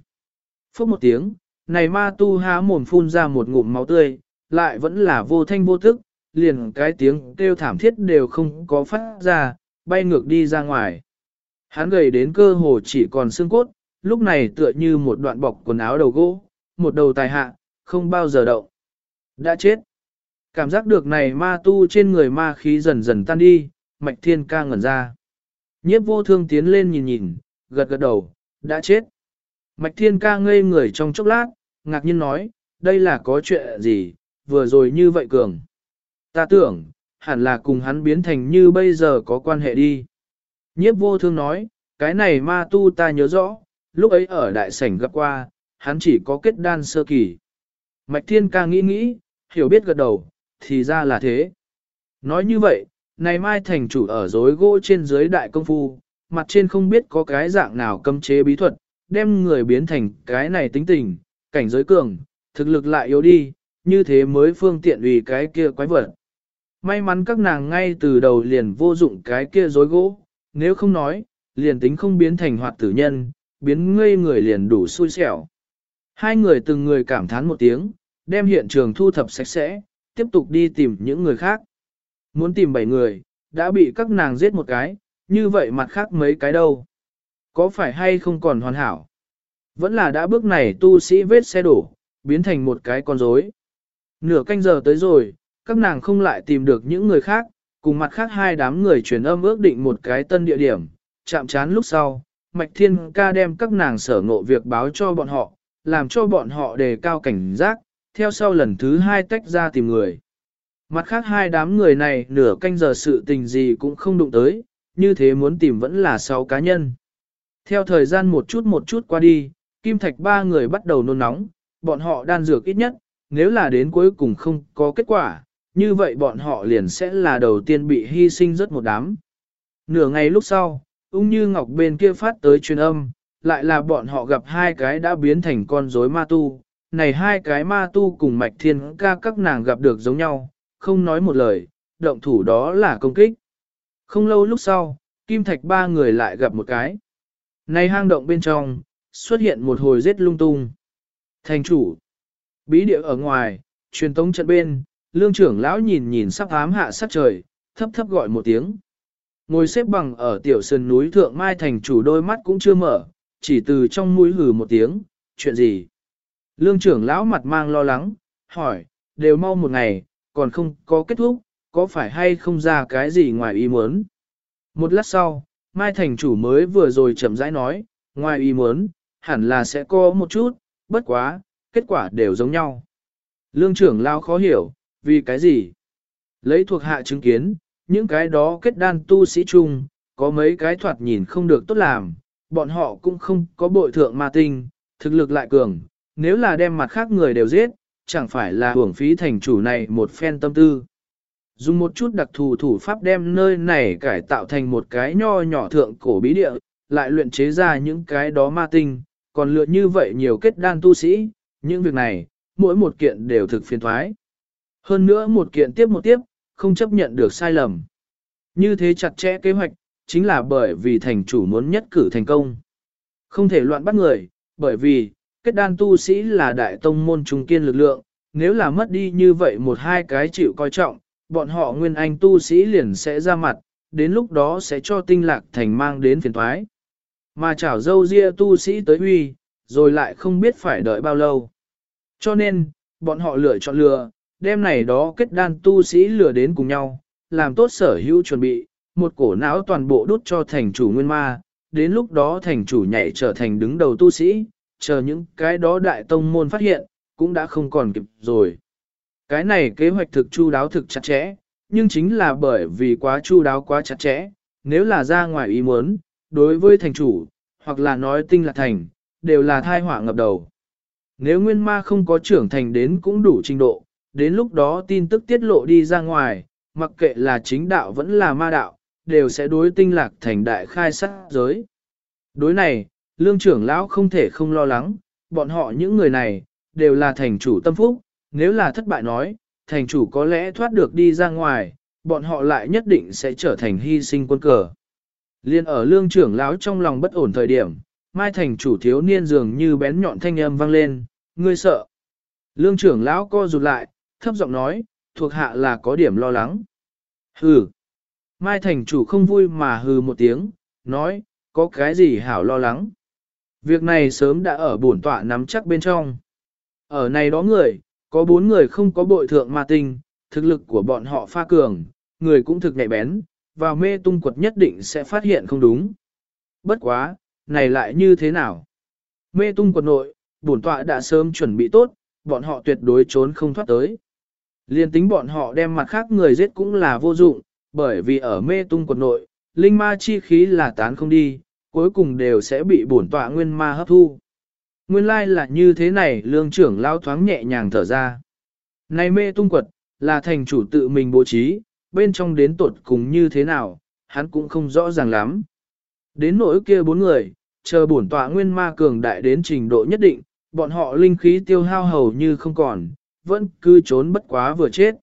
Phúc một tiếng, này ma tu há mồm phun ra một ngụm máu tươi, lại vẫn là vô thanh vô thức, liền cái tiếng kêu thảm thiết đều không có phát ra, bay ngược đi ra ngoài. Hắn gầy đến cơ hồ chỉ còn xương cốt, lúc này tựa như một đoạn bọc quần áo đầu gỗ, một đầu tài hạ, không bao giờ động. Đã chết. Cảm giác được này ma tu trên người ma khí dần dần tan đi, mạch thiên ca ngẩn ra. Nhiếp vô thương tiến lên nhìn nhìn, gật gật đầu, đã chết. Mạch thiên ca ngây người trong chốc lát, ngạc nhiên nói, đây là có chuyện gì, vừa rồi như vậy cường. Ta tưởng, hẳn là cùng hắn biến thành như bây giờ có quan hệ đi. Nhiếp vô thương nói, cái này ma tu ta nhớ rõ, lúc ấy ở đại sảnh gặp qua, hắn chỉ có kết đan sơ kỳ. Mạch thiên ca nghĩ nghĩ, hiểu biết gật đầu, thì ra là thế. Nói như vậy, này mai thành chủ ở dối gỗ trên dưới đại công phu, mặt trên không biết có cái dạng nào cấm chế bí thuật, đem người biến thành cái này tính tình, cảnh giới cường, thực lực lại yếu đi, như thế mới phương tiện vì cái kia quái vật. May mắn các nàng ngay từ đầu liền vô dụng cái kia dối gỗ, nếu không nói, liền tính không biến thành hoạt tử nhân, biến ngây người liền đủ xui xẻo. Hai người từng người cảm thán một tiếng, đem hiện trường thu thập sạch sẽ, tiếp tục đi tìm những người khác. Muốn tìm bảy người, đã bị các nàng giết một cái, như vậy mặt khác mấy cái đâu. Có phải hay không còn hoàn hảo? Vẫn là đã bước này tu sĩ vết xe đổ, biến thành một cái con rối. Nửa canh giờ tới rồi, các nàng không lại tìm được những người khác, cùng mặt khác hai đám người truyền âm ước định một cái tân địa điểm, chạm chán lúc sau, Mạch Thiên ca đem các nàng sở ngộ việc báo cho bọn họ, làm cho bọn họ đề cao cảnh giác, theo sau lần thứ hai tách ra tìm người. Mặt khác hai đám người này nửa canh giờ sự tình gì cũng không đụng tới, như thế muốn tìm vẫn là sáu cá nhân. Theo thời gian một chút một chút qua đi, Kim Thạch ba người bắt đầu nôn nóng, bọn họ đan dược ít nhất, nếu là đến cuối cùng không có kết quả, như vậy bọn họ liền sẽ là đầu tiên bị hy sinh rất một đám. Nửa ngày lúc sau, ung như ngọc bên kia phát tới truyền âm, lại là bọn họ gặp hai cái đã biến thành con rối ma tu. Này hai cái ma tu cùng mạch thiên ca các nàng gặp được giống nhau, không nói một lời, động thủ đó là công kích. Không lâu lúc sau, kim thạch ba người lại gặp một cái. Này hang động bên trong, xuất hiện một hồi giết lung tung. Thành chủ, bí địa ở ngoài, truyền tống trận bên, lương trưởng lão nhìn nhìn sắp ám hạ sát trời, thấp thấp gọi một tiếng. Ngồi xếp bằng ở tiểu sơn núi thượng mai thành chủ đôi mắt cũng chưa mở, chỉ từ trong mũi hừ một tiếng, chuyện gì? Lương trưởng lão mặt mang lo lắng, hỏi, đều mau một ngày, còn không có kết thúc, có phải hay không ra cái gì ngoài ý muốn? Một lát sau, mai thành chủ mới vừa rồi chậm rãi nói, ngoài ý muốn, hẳn là sẽ có một chút, bất quá, kết quả đều giống nhau. Lương trưởng lao khó hiểu, vì cái gì? Lấy thuộc hạ chứng kiến, những cái đó kết đan tu sĩ chung, có mấy cái thoạt nhìn không được tốt làm, bọn họ cũng không có bội thượng ma tinh, thực lực lại cường, nếu là đem mặt khác người đều giết, chẳng phải là hưởng phí thành chủ này một phen tâm tư. dùng một chút đặc thù thủ pháp đem nơi này cải tạo thành một cái nho nhỏ thượng cổ bí địa, lại luyện chế ra những cái đó ma tinh, còn lựa như vậy nhiều kết đan tu sĩ, những việc này, mỗi một kiện đều thực phiền thoái. Hơn nữa một kiện tiếp một tiếp, không chấp nhận được sai lầm. Như thế chặt chẽ kế hoạch, chính là bởi vì thành chủ muốn nhất cử thành công. Không thể loạn bắt người, bởi vì, kết đan tu sĩ là đại tông môn trung kiên lực lượng, nếu là mất đi như vậy một hai cái chịu coi trọng, bọn họ nguyên anh tu sĩ liền sẽ ra mặt, đến lúc đó sẽ cho tinh lạc thành mang đến phiền thoái. Mà chảo dâu ria tu sĩ tới huy, rồi lại không biết phải đợi bao lâu. Cho nên, bọn họ lựa chọn lừa, đêm này đó kết đan tu sĩ lừa đến cùng nhau, làm tốt sở hữu chuẩn bị, một cổ não toàn bộ đút cho thành chủ nguyên ma, đến lúc đó thành chủ nhảy trở thành đứng đầu tu sĩ, chờ những cái đó đại tông môn phát hiện, cũng đã không còn kịp rồi. Cái này kế hoạch thực chu đáo thực chặt chẽ, nhưng chính là bởi vì quá chu đáo quá chặt chẽ, nếu là ra ngoài ý muốn, đối với thành chủ, hoặc là nói tinh là thành, đều là thai họa ngập đầu. Nếu nguyên ma không có trưởng thành đến cũng đủ trình độ, đến lúc đó tin tức tiết lộ đi ra ngoài, mặc kệ là chính đạo vẫn là ma đạo, đều sẽ đối tinh lạc thành đại khai sát giới. Đối này, lương trưởng lão không thể không lo lắng, bọn họ những người này, đều là thành chủ tâm phúc, nếu là thất bại nói, thành chủ có lẽ thoát được đi ra ngoài, bọn họ lại nhất định sẽ trở thành hy sinh quân cờ. Liên ở lương trưởng lão trong lòng bất ổn thời điểm, mai thành chủ thiếu niên dường như bén nhọn thanh âm vang lên, ngươi sợ. Lương trưởng lão co rụt lại, thấp giọng nói, thuộc hạ là có điểm lo lắng. Hừ. Mai thành chủ không vui mà hừ một tiếng, nói, có cái gì hảo lo lắng. Việc này sớm đã ở bổn tọa nắm chắc bên trong. Ở này đó người, có bốn người không có bội thượng ma tinh, thực lực của bọn họ pha cường, người cũng thực nhạy bén, vào mê tung quật nhất định sẽ phát hiện không đúng. Bất quá, này lại như thế nào? Mê tung quật nội, bổn tọa đã sớm chuẩn bị tốt, bọn họ tuyệt đối trốn không thoát tới. Liên tính bọn họ đem mặt khác người giết cũng là vô dụng, bởi vì ở mê tung quật nội, linh ma chi khí là tán không đi, cuối cùng đều sẽ bị bổn tọa nguyên ma hấp thu. Nguyên lai là như thế này lương trưởng lao thoáng nhẹ nhàng thở ra. Này mê tung quật, là thành chủ tự mình bố trí, bên trong đến tột cùng như thế nào, hắn cũng không rõ ràng lắm. Đến nỗi kia bốn người, chờ bổn tọa nguyên ma cường đại đến trình độ nhất định, bọn họ linh khí tiêu hao hầu như không còn, vẫn cứ trốn bất quá vừa chết.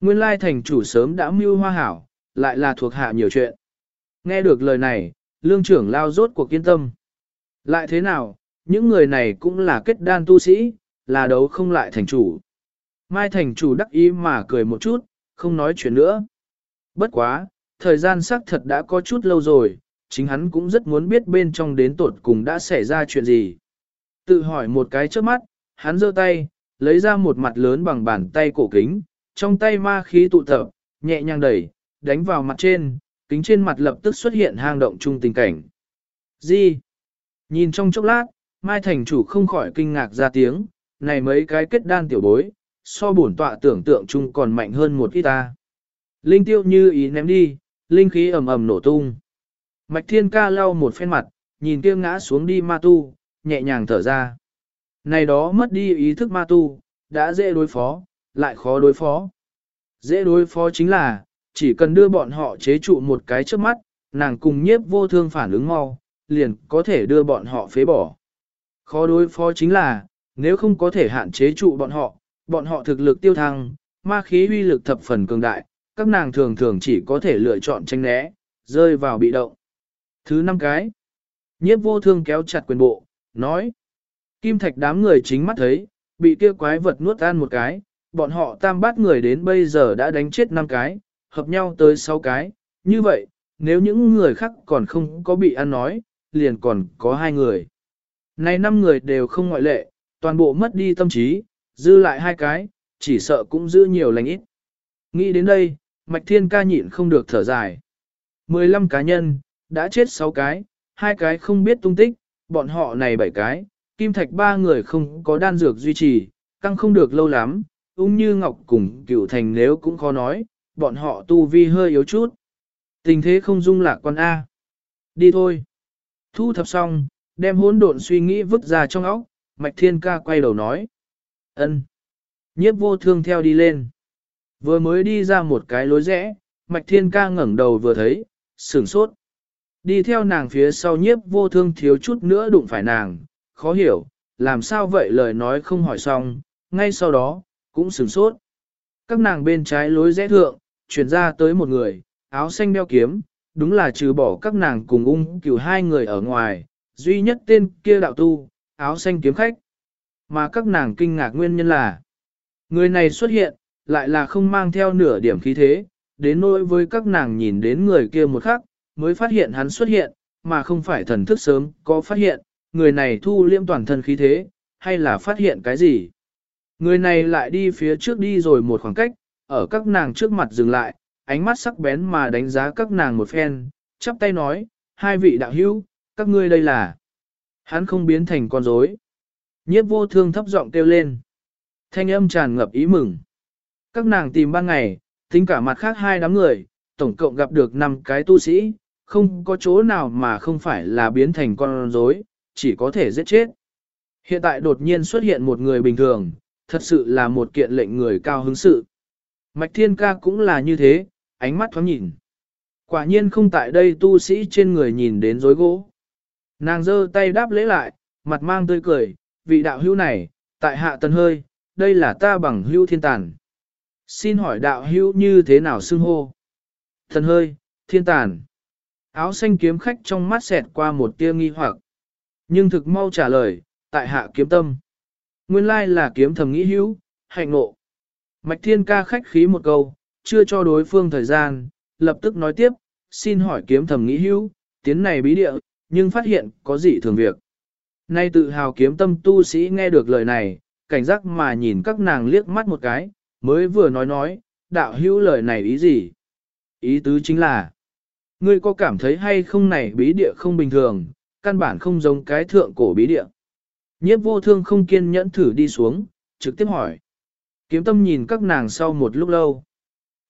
Nguyên lai thành chủ sớm đã mưu hoa hảo, lại là thuộc hạ nhiều chuyện. Nghe được lời này, lương trưởng lao rốt cuộc kiên tâm. Lại thế nào, những người này cũng là kết đan tu sĩ, là đấu không lại thành chủ. Mai thành chủ đắc ý mà cười một chút, không nói chuyện nữa. Bất quá, thời gian xác thật đã có chút lâu rồi, chính hắn cũng rất muốn biết bên trong đến tột cùng đã xảy ra chuyện gì. Tự hỏi một cái trước mắt, hắn giơ tay, lấy ra một mặt lớn bằng bàn tay cổ kính, trong tay ma khí tụ tập, nhẹ nhàng đẩy, đánh vào mặt trên, kính trên mặt lập tức xuất hiện hang động chung tình cảnh. Gì? Nhìn trong chốc lát, Mai Thành chủ không khỏi kinh ngạc ra tiếng, này mấy cái kết đan tiểu bối, so bổn tọa tưởng tượng chung còn mạnh hơn một ít ta. Linh tiêu như ý ném đi, linh khí ầm ầm nổ tung. Mạch thiên ca lau một phen mặt, nhìn kia ngã xuống đi ma tu, nhẹ nhàng thở ra. Này đó mất đi ý thức ma tu, đã dễ đối phó, lại khó đối phó. Dễ đối phó chính là, chỉ cần đưa bọn họ chế trụ một cái trước mắt, nàng cùng nhiếp vô thương phản ứng mau, liền có thể đưa bọn họ phế bỏ. Khó đối phó chính là, nếu không có thể hạn chế trụ bọn họ, bọn họ thực lực tiêu thăng, ma khí uy lực thập phần cường đại, các nàng thường thường chỉ có thể lựa chọn tranh né, rơi vào bị động. Thứ năm cái, nhiếp vô thương kéo chặt quyền bộ, nói. Kim thạch đám người chính mắt thấy, bị kia quái vật nuốt ăn một cái, bọn họ tam bát người đến bây giờ đã đánh chết năm cái, hợp nhau tới sáu cái, như vậy, nếu những người khác còn không có bị ăn nói, liền còn có hai người. Này năm người đều không ngoại lệ, toàn bộ mất đi tâm trí, dư lại hai cái, chỉ sợ cũng giữ nhiều lành ít. Nghĩ đến đây, Mạch Thiên ca nhịn không được thở dài. 15 cá nhân, đã chết 6 cái, hai cái không biết tung tích, bọn họ này 7 cái, Kim Thạch ba người không có đan dược duy trì, căng không được lâu lắm, ung như Ngọc cùng cựu thành nếu cũng khó nói, bọn họ tu vi hơi yếu chút. Tình thế không dung lạc quan A. Đi thôi. Thu thập xong, đem hỗn độn suy nghĩ vứt ra trong óc, Mạch Thiên Ca quay đầu nói. ân. Nhiếp vô thương theo đi lên. Vừa mới đi ra một cái lối rẽ, Mạch Thiên ca ngẩng đầu vừa thấy, sửng sốt. Đi theo nàng phía sau nhiếp vô thương thiếu chút nữa đụng phải nàng, khó hiểu, làm sao vậy lời nói không hỏi xong, ngay sau đó, cũng sửng sốt. Các nàng bên trái lối rẽ thượng, chuyển ra tới một người, áo xanh đeo kiếm, đúng là trừ bỏ các nàng cùng ung cửu hai người ở ngoài, duy nhất tên kia đạo tu, áo xanh kiếm khách. Mà các nàng kinh ngạc nguyên nhân là, người này xuất hiện, lại là không mang theo nửa điểm khí thế, đến nỗi với các nàng nhìn đến người kia một khắc, mới phát hiện hắn xuất hiện, mà không phải thần thức sớm có phát hiện, người này thu liêm toàn thân khí thế, hay là phát hiện cái gì. Người này lại đi phía trước đi rồi một khoảng cách, ở các nàng trước mặt dừng lại, ánh mắt sắc bén mà đánh giá các nàng một phen, chắp tay nói, hai vị đạo hữu, các ngươi đây là. Hắn không biến thành con rối. Nhiếp vô thương thấp giọng kêu lên. Thanh âm tràn ngập ý mừng. Các nàng tìm ban ngày, tính cả mặt khác hai đám người, tổng cộng gặp được năm cái tu sĩ, không có chỗ nào mà không phải là biến thành con rối, chỉ có thể giết chết. Hiện tại đột nhiên xuất hiện một người bình thường, thật sự là một kiện lệnh người cao hứng sự. Mạch Thiên Ca cũng là như thế, ánh mắt thoáng nhìn. Quả nhiên không tại đây tu sĩ trên người nhìn đến rối gỗ. Nàng giơ tay đáp lễ lại, mặt mang tươi cười, vị đạo hữu này, tại hạ tần hơi, đây là ta bằng hữu thiên tàn. Xin hỏi đạo hữu như thế nào xưng hô? Thần hơi, thiên tàn. Áo xanh kiếm khách trong mắt xẹt qua một tia nghi hoặc. Nhưng thực mau trả lời, tại hạ kiếm tâm. Nguyên lai là kiếm thầm nghĩ hữu, hạnh ngộ. Mạch thiên ca khách khí một câu, chưa cho đối phương thời gian, lập tức nói tiếp, xin hỏi kiếm thầm nghĩ hữu, tiến này bí địa, nhưng phát hiện có gì thường việc. Nay tự hào kiếm tâm tu sĩ nghe được lời này, cảnh giác mà nhìn các nàng liếc mắt một cái, mới vừa nói nói, đạo hữu lời này ý gì? Ý tứ chính là, ngươi có cảm thấy hay không này bí địa không bình thường, căn bản không giống cái thượng cổ bí địa. Nhiếp vô thương không kiên nhẫn thử đi xuống, trực tiếp hỏi. Kiếm tâm nhìn các nàng sau một lúc lâu.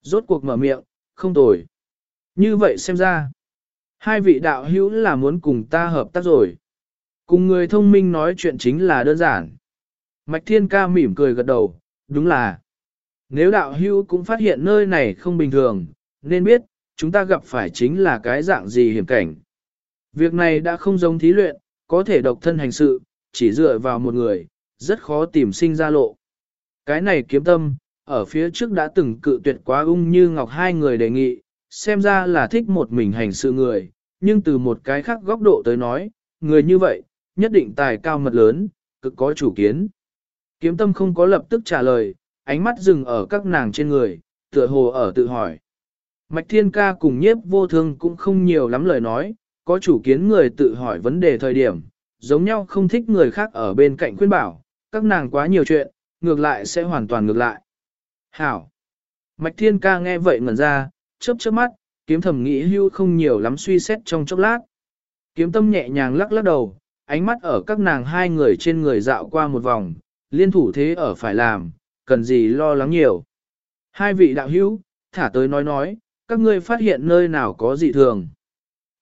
Rốt cuộc mở miệng, không tồi. Như vậy xem ra, hai vị đạo hữu là muốn cùng ta hợp tác rồi. Cùng người thông minh nói chuyện chính là đơn giản. Mạch Thiên Ca mỉm cười gật đầu, đúng là. Nếu đạo hữu cũng phát hiện nơi này không bình thường, nên biết, chúng ta gặp phải chính là cái dạng gì hiểm cảnh. Việc này đã không giống thí luyện, có thể độc thân hành sự, chỉ dựa vào một người, rất khó tìm sinh ra lộ. Cái này kiếm tâm, ở phía trước đã từng cự tuyệt quá ung như ngọc hai người đề nghị, xem ra là thích một mình hành sự người, nhưng từ một cái khác góc độ tới nói, người như vậy, nhất định tài cao mật lớn, cực có chủ kiến. Kiếm tâm không có lập tức trả lời, ánh mắt dừng ở các nàng trên người, tựa hồ ở tự hỏi. Mạch Thiên Ca cùng nhiếp vô thương cũng không nhiều lắm lời nói, có chủ kiến người tự hỏi vấn đề thời điểm, giống nhau không thích người khác ở bên cạnh khuyên bảo, các nàng quá nhiều chuyện, ngược lại sẽ hoàn toàn ngược lại. Hảo! Mạch Thiên Ca nghe vậy ngẩn ra, chớp chớp mắt, kiếm thầm nghĩ hưu không nhiều lắm suy xét trong chốc lát. Kiếm tâm nhẹ nhàng lắc lắc đầu, ánh mắt ở các nàng hai người trên người dạo qua một vòng, liên thủ thế ở phải làm, cần gì lo lắng nhiều. Hai vị đạo hữu, thả tới nói nói, các ngươi phát hiện nơi nào có dị thường.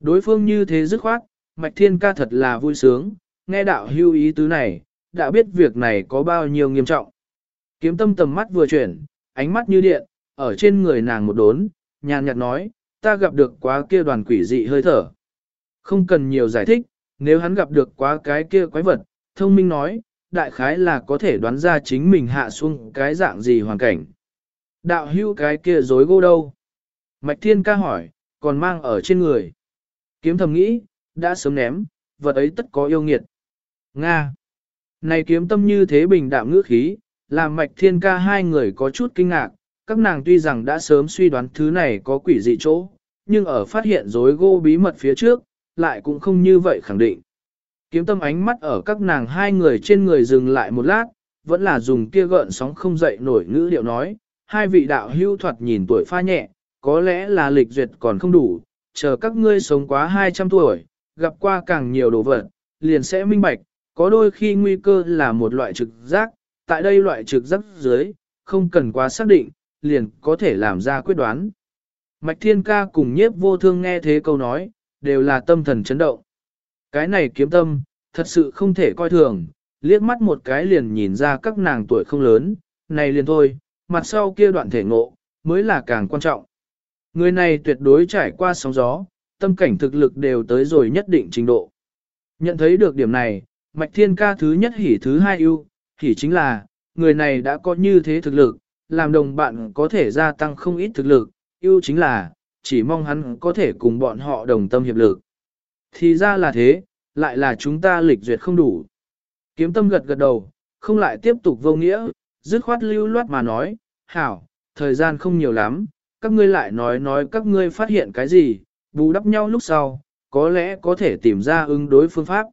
Đối phương như thế dứt khoát, Mạch Thiên ca thật là vui sướng, nghe đạo hưu ý tứ này, đã biết việc này có bao nhiêu nghiêm trọng. Kiếm tâm tầm mắt vừa chuyển, ánh mắt như điện, ở trên người nàng một đốn, nhàn nhạt nói, ta gặp được quá kia đoàn quỷ dị hơi thở. Không cần nhiều giải thích, nếu hắn gặp được quá cái kia quái vật, thông minh nói, đại khái là có thể đoán ra chính mình hạ xuống cái dạng gì hoàn cảnh. Đạo hưu cái kia dối gô đâu? Mạch Thiên ca hỏi, còn mang ở trên người. Kiếm thầm nghĩ, đã sớm ném, vật ấy tất có yêu nghiệt. Nga. Này kiếm tâm như thế bình đạm ngữ khí, làm mạch thiên ca hai người có chút kinh ngạc, các nàng tuy rằng đã sớm suy đoán thứ này có quỷ dị chỗ, nhưng ở phát hiện dối gô bí mật phía trước, lại cũng không như vậy khẳng định. Kiếm tâm ánh mắt ở các nàng hai người trên người dừng lại một lát, vẫn là dùng kia gợn sóng không dậy nổi ngữ điệu nói, hai vị đạo hưu thoạt nhìn tuổi pha nhẹ, có lẽ là lịch duyệt còn không đủ, chờ các ngươi sống quá 200 tuổi, gặp qua càng nhiều đồ vật, liền sẽ minh bạch, có đôi khi nguy cơ là một loại trực giác, tại đây loại trực giác dưới, không cần quá xác định, liền có thể làm ra quyết đoán. Mạch Thiên Ca cùng nhiếp vô thương nghe thế câu nói, đều là tâm thần chấn động. Cái này kiếm tâm, thật sự không thể coi thường, liếc mắt một cái liền nhìn ra các nàng tuổi không lớn, này liền thôi, mặt sau kia đoạn thể ngộ, mới là càng quan trọng. Người này tuyệt đối trải qua sóng gió, tâm cảnh thực lực đều tới rồi nhất định trình độ. Nhận thấy được điểm này, Mạch Thiên ca thứ nhất hỉ thứ hai ưu, hỉ chính là, người này đã có như thế thực lực, làm đồng bạn có thể gia tăng không ít thực lực, ưu chính là, chỉ mong hắn có thể cùng bọn họ đồng tâm hiệp lực. Thì ra là thế, lại là chúng ta lịch duyệt không đủ. Kiếm tâm gật gật đầu, không lại tiếp tục vô nghĩa, dứt khoát lưu loát mà nói, hảo, thời gian không nhiều lắm, các ngươi lại nói nói các ngươi phát hiện cái gì, bù đắp nhau lúc sau, có lẽ có thể tìm ra ứng đối phương pháp.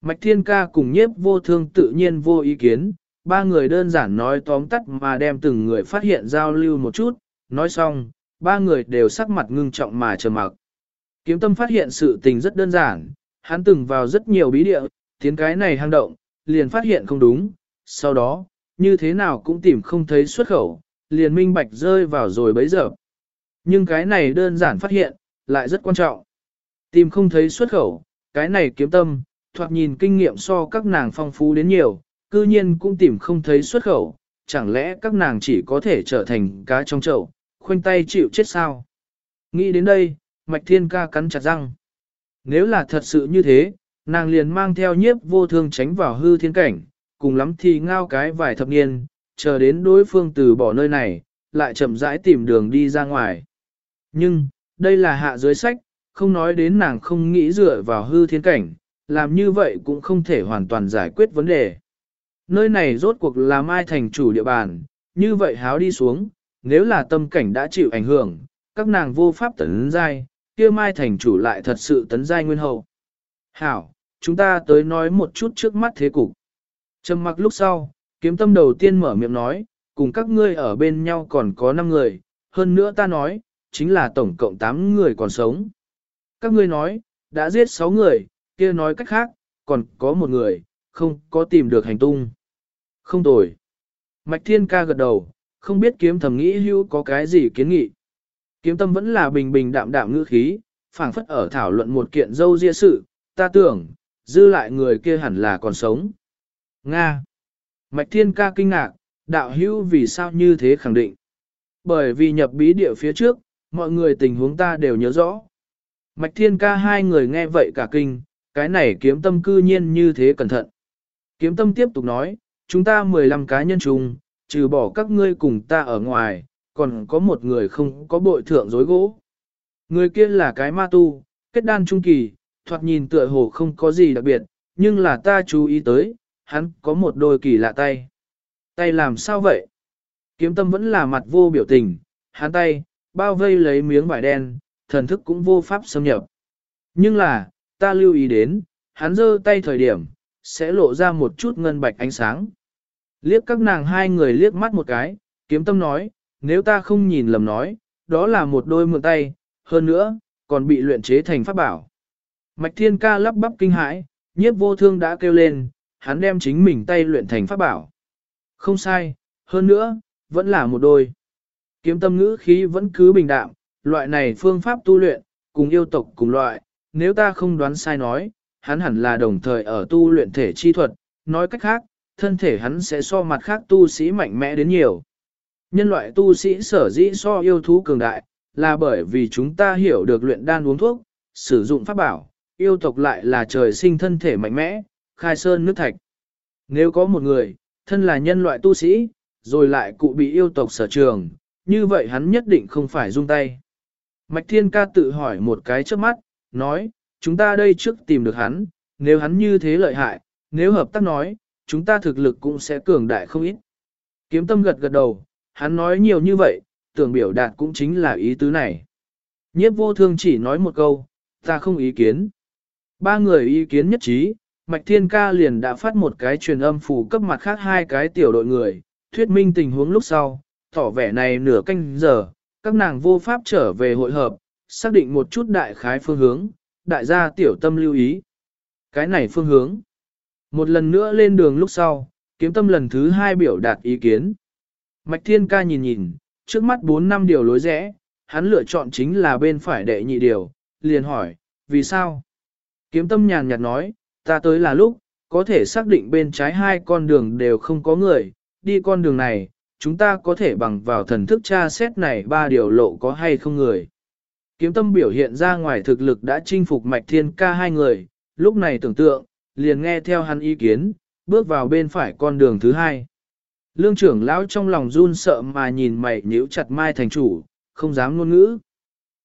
Mạch Thiên Ca cùng nhiếp vô thương tự nhiên vô ý kiến, ba người đơn giản nói tóm tắt mà đem từng người phát hiện giao lưu một chút, nói xong, ba người đều sắc mặt ngưng trọng mà chờ mặc. Kiếm tâm phát hiện sự tình rất đơn giản, hắn từng vào rất nhiều bí địa, tiến cái này hang động, liền phát hiện không đúng, sau đó, như thế nào cũng tìm không thấy xuất khẩu, liền minh bạch rơi vào rồi bấy giờ. Nhưng cái này đơn giản phát hiện, lại rất quan trọng. Tìm không thấy xuất khẩu, cái này kiếm tâm, thoạt nhìn kinh nghiệm so các nàng phong phú đến nhiều, cư nhiên cũng tìm không thấy xuất khẩu, chẳng lẽ các nàng chỉ có thể trở thành cá trong chậu, khoanh tay chịu chết sao? Nghĩ đến đây, Mạch Thiên ca cắn chặt răng. Nếu là thật sự như thế, nàng liền mang theo nhiếp vô thương tránh vào hư thiên cảnh, cùng lắm thì ngao cái vài thập niên, chờ đến đối phương từ bỏ nơi này, lại chậm rãi tìm đường đi ra ngoài. Nhưng, đây là hạ dưới sách, không nói đến nàng không nghĩ dựa vào hư thiên cảnh, làm như vậy cũng không thể hoàn toàn giải quyết vấn đề. Nơi này rốt cuộc là mai thành chủ địa bàn, như vậy háo đi xuống, nếu là tâm cảnh đã chịu ảnh hưởng, các nàng vô pháp tấn giai, kia mai thành chủ lại thật sự tấn giai nguyên hậu. Hảo, chúng ta tới nói một chút trước mắt thế cục. Trầm mặc lúc sau, kiếm tâm đầu tiên mở miệng nói, cùng các ngươi ở bên nhau còn có 5 người, hơn nữa ta nói, chính là tổng cộng 8 người còn sống. Các ngươi nói, đã giết 6 người, kia nói cách khác, còn có một người, không có tìm được hành tung. Không tồi. Mạch Thiên ca gật đầu, không biết kiếm thầm nghĩ hữu có cái gì kiến nghị. Kiếm tâm vẫn là bình bình đạm đạm ngữ khí, phảng phất ở thảo luận một kiện dâu ria sự, ta tưởng, dư lại người kia hẳn là còn sống. Nga. Mạch Thiên ca kinh ngạc, đạo hữu vì sao như thế khẳng định. Bởi vì nhập bí địa phía trước, mọi người tình huống ta đều nhớ rõ. Mạch Thiên ca hai người nghe vậy cả kinh, cái này kiếm tâm cư nhiên như thế cẩn thận. Kiếm tâm tiếp tục nói, chúng ta 15 cá nhân chung, trừ bỏ các ngươi cùng ta ở ngoài, còn có một người không có bội thượng dối gỗ. Người kia là cái ma tu, kết đan trung kỳ, thoạt nhìn tựa hồ không có gì đặc biệt, nhưng là ta chú ý tới, hắn có một đôi kỳ lạ tay. Tay làm sao vậy? Kiếm tâm vẫn là mặt vô biểu tình, hắn tay, bao vây lấy miếng vải đen, thần thức cũng vô pháp xâm nhập. Nhưng là, ta lưu ý đến, hắn giơ tay thời điểm, sẽ lộ ra một chút ngân bạch ánh sáng. Liếc các nàng hai người liếc mắt một cái, kiếm tâm nói, nếu ta không nhìn lầm nói, đó là một đôi mượn tay, hơn nữa, còn bị luyện chế thành pháp bảo. Mạch thiên ca lắp bắp kinh hãi, nhiếp vô thương đã kêu lên, hắn đem chính mình tay luyện thành pháp bảo. Không sai, hơn nữa, vẫn là một đôi. Kiếm tâm ngữ khí vẫn cứ bình đạm, loại này phương pháp tu luyện, cùng yêu tộc cùng loại, nếu ta không đoán sai nói, hắn hẳn là đồng thời ở tu luyện thể chi thuật, nói cách khác, thân thể hắn sẽ so mặt khác tu sĩ mạnh mẽ đến nhiều. Nhân loại tu sĩ sở dĩ so yêu thú cường đại, là bởi vì chúng ta hiểu được luyện đan uống thuốc, sử dụng pháp bảo, yêu tộc lại là trời sinh thân thể mạnh mẽ, khai sơn nước thạch. Nếu có một người, thân là nhân loại tu sĩ, rồi lại cụ bị yêu tộc sở trường, như vậy hắn nhất định không phải dung tay. Mạch Thiên Ca tự hỏi một cái trước mắt, nói, chúng ta đây trước tìm được hắn, nếu hắn như thế lợi hại, nếu hợp tác nói, chúng ta thực lực cũng sẽ cường đại không ít. Kiếm tâm gật gật đầu, hắn nói nhiều như vậy, tưởng biểu đạt cũng chính là ý tứ này. Nhiếp vô thương chỉ nói một câu, ta không ý kiến. Ba người ý kiến nhất trí, Mạch Thiên Ca liền đã phát một cái truyền âm phủ cấp mặt khác hai cái tiểu đội người, thuyết minh tình huống lúc sau, tỏ vẻ này nửa canh giờ, các nàng vô pháp trở về hội hợp, xác định một chút đại khái phương hướng, đại gia tiểu tâm lưu ý. Cái này phương hướng. Một lần nữa lên đường lúc sau, kiếm tâm lần thứ hai biểu đạt ý kiến. Mạch Thiên Ca nhìn nhìn, trước mắt 4 năm điều lối rẽ, hắn lựa chọn chính là bên phải đệ nhị điều, liền hỏi, vì sao? Kiếm tâm nhàn nhạt nói, ta tới là lúc, có thể xác định bên trái hai con đường đều không có người, đi con đường này, chúng ta có thể bằng vào thần thức tra xét này ba điều lộ có hay không người. Kiếm tâm biểu hiện ra ngoài thực lực đã chinh phục mạch thiên ca hai người, lúc này tưởng tượng, liền nghe theo hắn ý kiến, bước vào bên phải con đường thứ hai. Lương trưởng lão trong lòng run sợ mà nhìn mày nhíu chặt Mai thành chủ, không dám ngôn ngữ.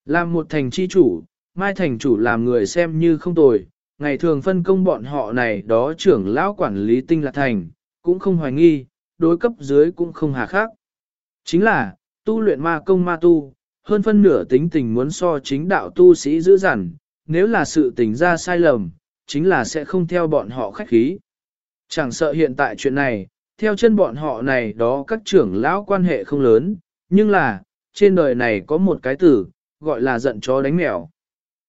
Làm một thành chi chủ, Mai thành chủ làm người xem như không tồi, ngày thường phân công bọn họ này đó trưởng lão quản lý tinh lạc thành, cũng không hoài nghi, đối cấp dưới cũng không hà khắc Chính là, tu luyện ma công ma tu, hơn phân nửa tính tình muốn so chính đạo tu sĩ giữ dằn, nếu là sự tình ra sai lầm, chính là sẽ không theo bọn họ khách khí. Chẳng sợ hiện tại chuyện này, theo chân bọn họ này đó các trưởng lão quan hệ không lớn, nhưng là, trên đời này có một cái tử, gọi là giận chó đánh mèo.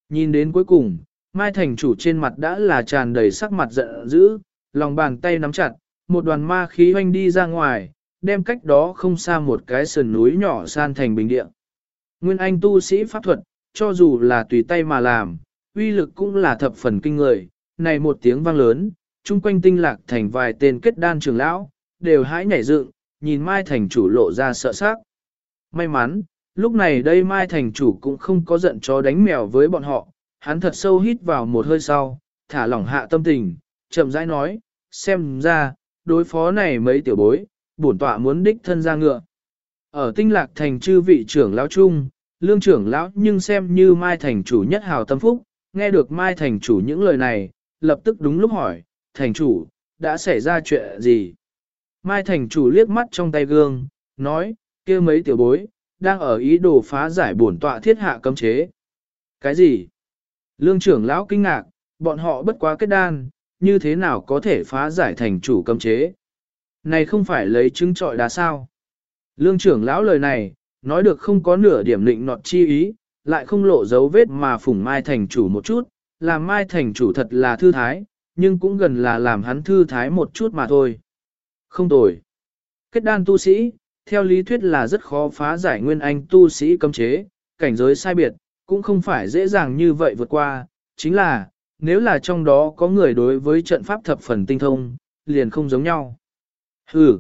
Nhìn đến cuối cùng, Mai Thành chủ trên mặt đã là tràn đầy sắc mặt giận dữ, lòng bàn tay nắm chặt, một đoàn ma khí hoanh đi ra ngoài, đem cách đó không xa một cái sườn núi nhỏ san thành bình địa. Nguyên Anh tu sĩ pháp thuật, cho dù là tùy tay mà làm, uy lực cũng là thập phần kinh người, này một tiếng vang lớn, chung quanh tinh lạc thành vài tên kết đan trường lão, đều hãi nhảy dựng, nhìn Mai Thành chủ lộ ra sợ sắc. May mắn, lúc này đây Mai Thành chủ cũng không có giận chó đánh mèo với bọn họ, hắn thật sâu hít vào một hơi sau, thả lỏng hạ tâm tình, chậm rãi nói, xem ra, đối phó này mấy tiểu bối, bổn tọa muốn đích thân ra ngựa. Ở tinh lạc thành chư vị trưởng lão trung lương trưởng lão nhưng xem như Mai Thành chủ nhất hào tâm phúc, nghe được Mai Thành chủ những lời này, lập tức đúng lúc hỏi, Thành chủ, đã xảy ra chuyện gì? Mai Thành chủ liếc mắt trong tay gương, nói, kia mấy tiểu bối, đang ở ý đồ phá giải bổn tọa thiết hạ cấm chế. Cái gì? Lương trưởng lão kinh ngạc, bọn họ bất quá kết đan, như thế nào có thể phá giải thành chủ cấm chế? Này không phải lấy trứng trọi đá sao? Lương trưởng lão lời này, nói được không có nửa điểm định nọt chi ý, lại không lộ dấu vết mà phủng Mai thành chủ một chút, làm Mai thành chủ thật là thư thái, nhưng cũng gần là làm hắn thư thái một chút mà thôi. Không tồi. Kết đan tu sĩ, theo lý thuyết là rất khó phá giải nguyên anh tu sĩ cấm chế, cảnh giới sai biệt, cũng không phải dễ dàng như vậy vượt qua, chính là, nếu là trong đó có người đối với trận pháp thập phần tinh thông, liền không giống nhau. Hừ,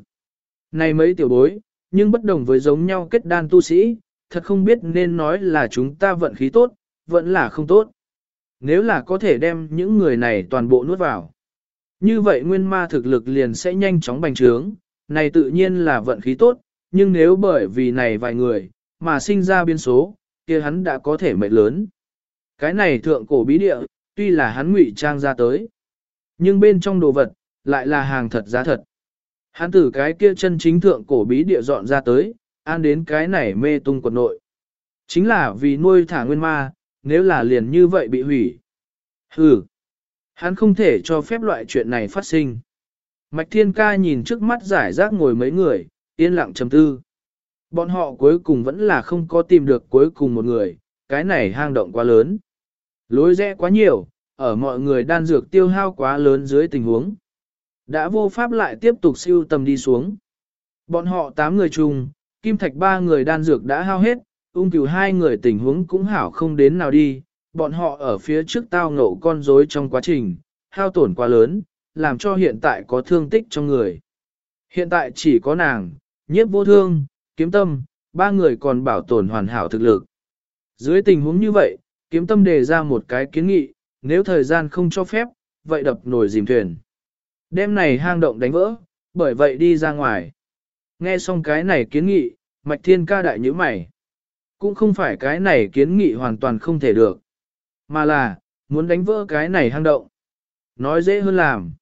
này mấy tiểu bối, nhưng bất đồng với giống nhau kết đan tu sĩ, thật không biết nên nói là chúng ta vận khí tốt, vẫn là không tốt. Nếu là có thể đem những người này toàn bộ nuốt vào. Như vậy nguyên ma thực lực liền sẽ nhanh chóng bành trướng, này tự nhiên là vận khí tốt, nhưng nếu bởi vì này vài người, mà sinh ra biến số, kia hắn đã có thể mệnh lớn. Cái này thượng cổ bí địa, tuy là hắn ngụy trang ra tới, nhưng bên trong đồ vật, lại là hàng thật giá thật. Hắn từ cái kia chân chính thượng cổ bí địa dọn ra tới, an đến cái này mê tung quật nội. Chính là vì nuôi thả nguyên ma, nếu là liền như vậy bị hủy. Hừ, hắn không thể cho phép loại chuyện này phát sinh. Mạch Thiên Ca nhìn trước mắt giải rác ngồi mấy người, yên lặng trầm tư. Bọn họ cuối cùng vẫn là không có tìm được cuối cùng một người, cái này hang động quá lớn. Lối rẽ quá nhiều, ở mọi người đan dược tiêu hao quá lớn dưới tình huống. Đã vô pháp lại tiếp tục siêu tầm đi xuống. Bọn họ 8 người chung, kim thạch ba người đan dược đã hao hết, ung cửu hai người tình huống cũng hảo không đến nào đi. Bọn họ ở phía trước tao ngộ con rối trong quá trình, hao tổn quá lớn, làm cho hiện tại có thương tích trong người. Hiện tại chỉ có nàng, nhiếp vô thương, kiếm tâm, ba người còn bảo tồn hoàn hảo thực lực. Dưới tình huống như vậy, kiếm tâm đề ra một cái kiến nghị, nếu thời gian không cho phép, vậy đập nổi dìm thuyền. Đêm này hang động đánh vỡ, bởi vậy đi ra ngoài. Nghe xong cái này kiến nghị, mạch thiên ca đại như mày. Cũng không phải cái này kiến nghị hoàn toàn không thể được. Mà là, muốn đánh vỡ cái này hang động. Nói dễ hơn làm.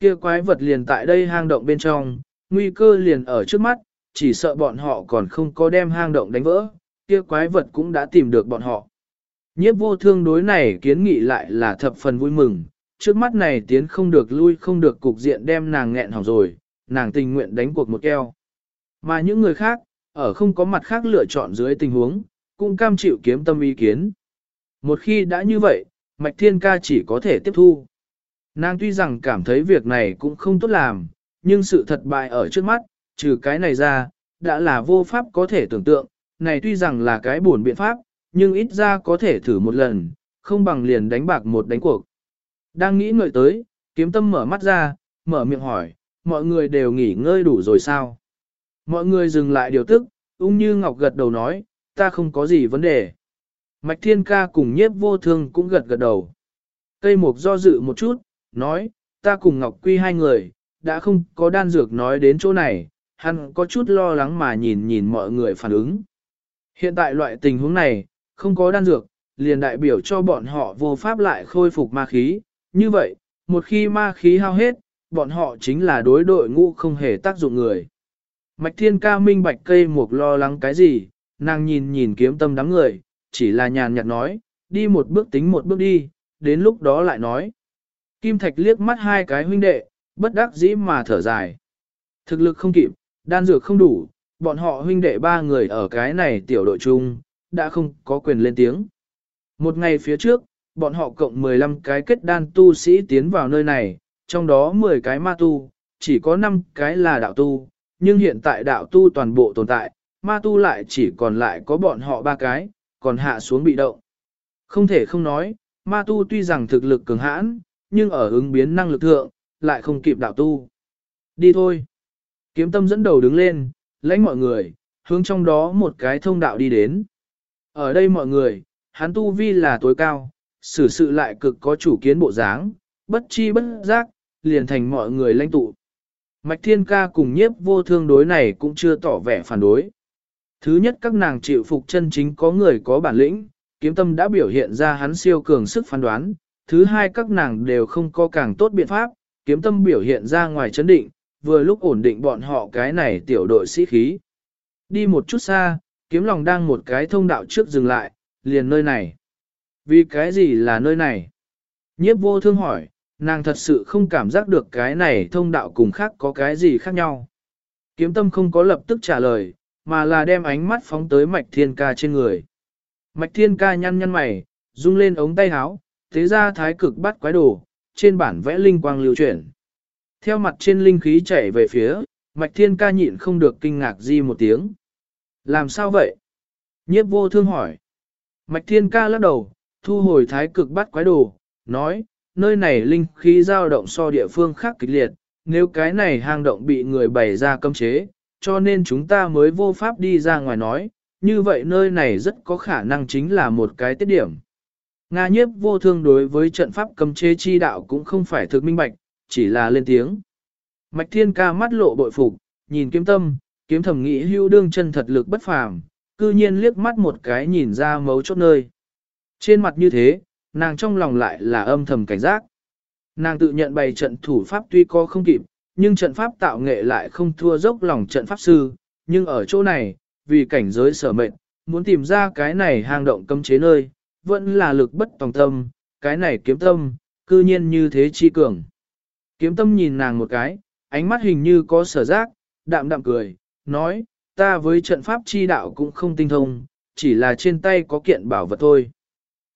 Kia quái vật liền tại đây hang động bên trong, nguy cơ liền ở trước mắt, chỉ sợ bọn họ còn không có đem hang động đánh vỡ, kia quái vật cũng đã tìm được bọn họ. Nhiếp vô thương đối này kiến nghị lại là thập phần vui mừng, trước mắt này tiến không được lui không được cục diện đem nàng nghẹn hỏng rồi, nàng tình nguyện đánh cuộc một keo. Mà những người khác, ở không có mặt khác lựa chọn dưới tình huống, cũng cam chịu kiếm tâm ý kiến. Một khi đã như vậy, Mạch Thiên Ca chỉ có thể tiếp thu. Nàng tuy rằng cảm thấy việc này cũng không tốt làm, nhưng sự thật bại ở trước mắt, trừ cái này ra, đã là vô pháp có thể tưởng tượng, này tuy rằng là cái buồn biện pháp, nhưng ít ra có thể thử một lần, không bằng liền đánh bạc một đánh cuộc. Đang nghĩ ngợi tới, kiếm tâm mở mắt ra, mở miệng hỏi, mọi người đều nghỉ ngơi đủ rồi sao? Mọi người dừng lại điều tức, ung như ngọc gật đầu nói, ta không có gì vấn đề. Mạch thiên ca cùng nhiếp vô thương cũng gật gật đầu. Cây mục do dự một chút, nói, ta cùng ngọc quy hai người, đã không có đan dược nói đến chỗ này, hắn có chút lo lắng mà nhìn nhìn mọi người phản ứng. Hiện tại loại tình huống này, không có đan dược, liền đại biểu cho bọn họ vô pháp lại khôi phục ma khí. Như vậy, một khi ma khí hao hết, bọn họ chính là đối đội ngũ không hề tác dụng người. Mạch thiên ca minh bạch cây mục lo lắng cái gì, nàng nhìn nhìn kiếm tâm đám người, chỉ là nhàn nhạt nói, đi một bước tính một bước đi, đến lúc đó lại nói. Kim Thạch liếc mắt hai cái huynh đệ, bất đắc dĩ mà thở dài. Thực lực không kịp, đan dược không đủ, bọn họ huynh đệ ba người ở cái này tiểu đội chung, đã không có quyền lên tiếng. Một ngày phía trước, bọn họ cộng 15 cái kết đan tu sĩ tiến vào nơi này, trong đó 10 cái ma tu, chỉ có 5 cái là đạo tu, nhưng hiện tại đạo tu toàn bộ tồn tại, ma tu lại chỉ còn lại có bọn họ ba cái, còn hạ xuống bị động. Không thể không nói, ma tu tuy rằng thực lực cường hãn, nhưng ở ứng biến năng lực thượng, lại không kịp đạo tu. Đi thôi. Kiếm tâm dẫn đầu đứng lên, lãnh mọi người, hướng trong đó một cái thông đạo đi đến. Ở đây mọi người, hắn tu vi là tối cao, xử sự lại cực có chủ kiến bộ dáng, bất chi bất giác, liền thành mọi người lãnh tụ. Mạch Thiên Ca cùng nhiếp vô thương đối này cũng chưa tỏ vẻ phản đối. Thứ nhất các nàng chịu phục chân chính có người có bản lĩnh, kiếm tâm đã biểu hiện ra hắn siêu cường sức phán đoán. Thứ hai các nàng đều không có càng tốt biện pháp, kiếm tâm biểu hiện ra ngoài chấn định, vừa lúc ổn định bọn họ cái này tiểu đội sĩ khí. Đi một chút xa, kiếm lòng đang một cái thông đạo trước dừng lại, liền nơi này. Vì cái gì là nơi này? Nhiếp vô thương hỏi, nàng thật sự không cảm giác được cái này thông đạo cùng khác có cái gì khác nhau. Kiếm tâm không có lập tức trả lời, mà là đem ánh mắt phóng tới mạch thiên ca trên người. Mạch thiên ca nhăn nhăn mày, rung lên ống tay áo, thế ra thái cực bắt quái đồ, trên bản vẽ linh quang lưu chuyển. Theo mặt trên linh khí chảy về phía, mạch thiên ca nhịn không được kinh ngạc di một tiếng. Làm sao vậy? Nhiếp vô thương hỏi. Mạch thiên ca lắc đầu, thu hồi thái cực bắt quái đồ, nói, nơi này linh khí dao động so địa phương khác kịch liệt, nếu cái này hang động bị người bày ra cấm chế, cho nên chúng ta mới vô pháp đi ra ngoài nói, như vậy nơi này rất có khả năng chính là một cái tiết điểm. Nga nhiếp vô thương đối với trận pháp cấm chế chi đạo cũng không phải thực minh bạch, chỉ là lên tiếng. Mạch thiên ca mắt lộ bội phục, nhìn kiếm tâm, kiếm thẩm nghĩ hưu đương chân thật lực bất phàm, cư nhiên liếc mắt một cái nhìn ra mấu chốt nơi. Trên mặt như thế, nàng trong lòng lại là âm thầm cảnh giác. Nàng tự nhận bày trận thủ pháp tuy có không kịp, nhưng trận pháp tạo nghệ lại không thua dốc lòng trận pháp sư, nhưng ở chỗ này, vì cảnh giới sở mệnh, muốn tìm ra cái này hang động cấm chế nơi, vẫn là lực bất tòng tâm, cái này kiếm tâm, cư nhiên như thế chi cường. Kiếm tâm nhìn nàng một cái, ánh mắt hình như có sở giác, đạm đạm cười, nói, ta với trận pháp chi đạo cũng không tinh thông, chỉ là trên tay có kiện bảo vật thôi.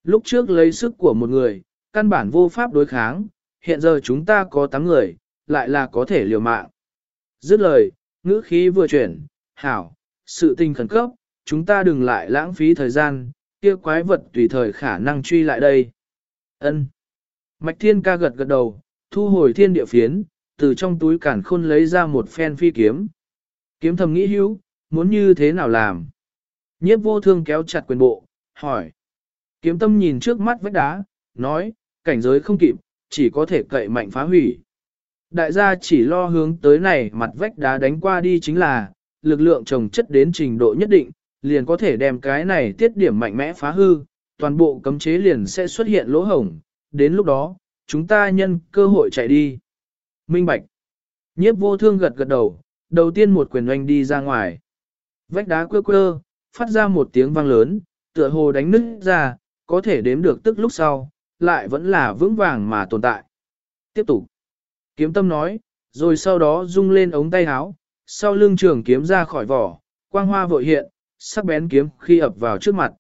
Lúc trước lấy sức của một người, căn bản vô pháp đối kháng, hiện giờ chúng ta có 8 người, lại là có thể liều mạng. Dứt lời, ngữ khí vừa chuyển, hảo, sự tình khẩn cấp, chúng ta đừng lại lãng phí thời gian, kia quái vật tùy thời khả năng truy lại đây. Ân. Mạch thiên ca gật gật đầu, thu hồi thiên địa phiến, từ trong túi cản khôn lấy ra một phen phi kiếm. Kiếm thầm nghĩ hữu, muốn như thế nào làm? Nhiếp vô thương kéo chặt quyền bộ, hỏi. Kiếm tâm nhìn trước mắt vách đá, nói, cảnh giới không kịp, chỉ có thể cậy mạnh phá hủy. Đại gia chỉ lo hướng tới này mặt vách đá đánh qua đi chính là, lực lượng trồng chất đến trình độ nhất định, liền có thể đem cái này tiết điểm mạnh mẽ phá hư, toàn bộ cấm chế liền sẽ xuất hiện lỗ hổng, đến lúc đó, chúng ta nhân cơ hội chạy đi. Minh Bạch Nhiếp vô thương gật gật đầu, đầu tiên một quyền oanh đi ra ngoài. Vách đá quơ quơ, phát ra một tiếng vang lớn, tựa hồ đánh nứt ra, có thể đếm được tức lúc sau, lại vẫn là vững vàng mà tồn tại. Tiếp tục. Kiếm tâm nói, rồi sau đó rung lên ống tay áo, sau lưng trường kiếm ra khỏi vỏ, quang hoa vội hiện, sắc bén kiếm khi ập vào trước mặt.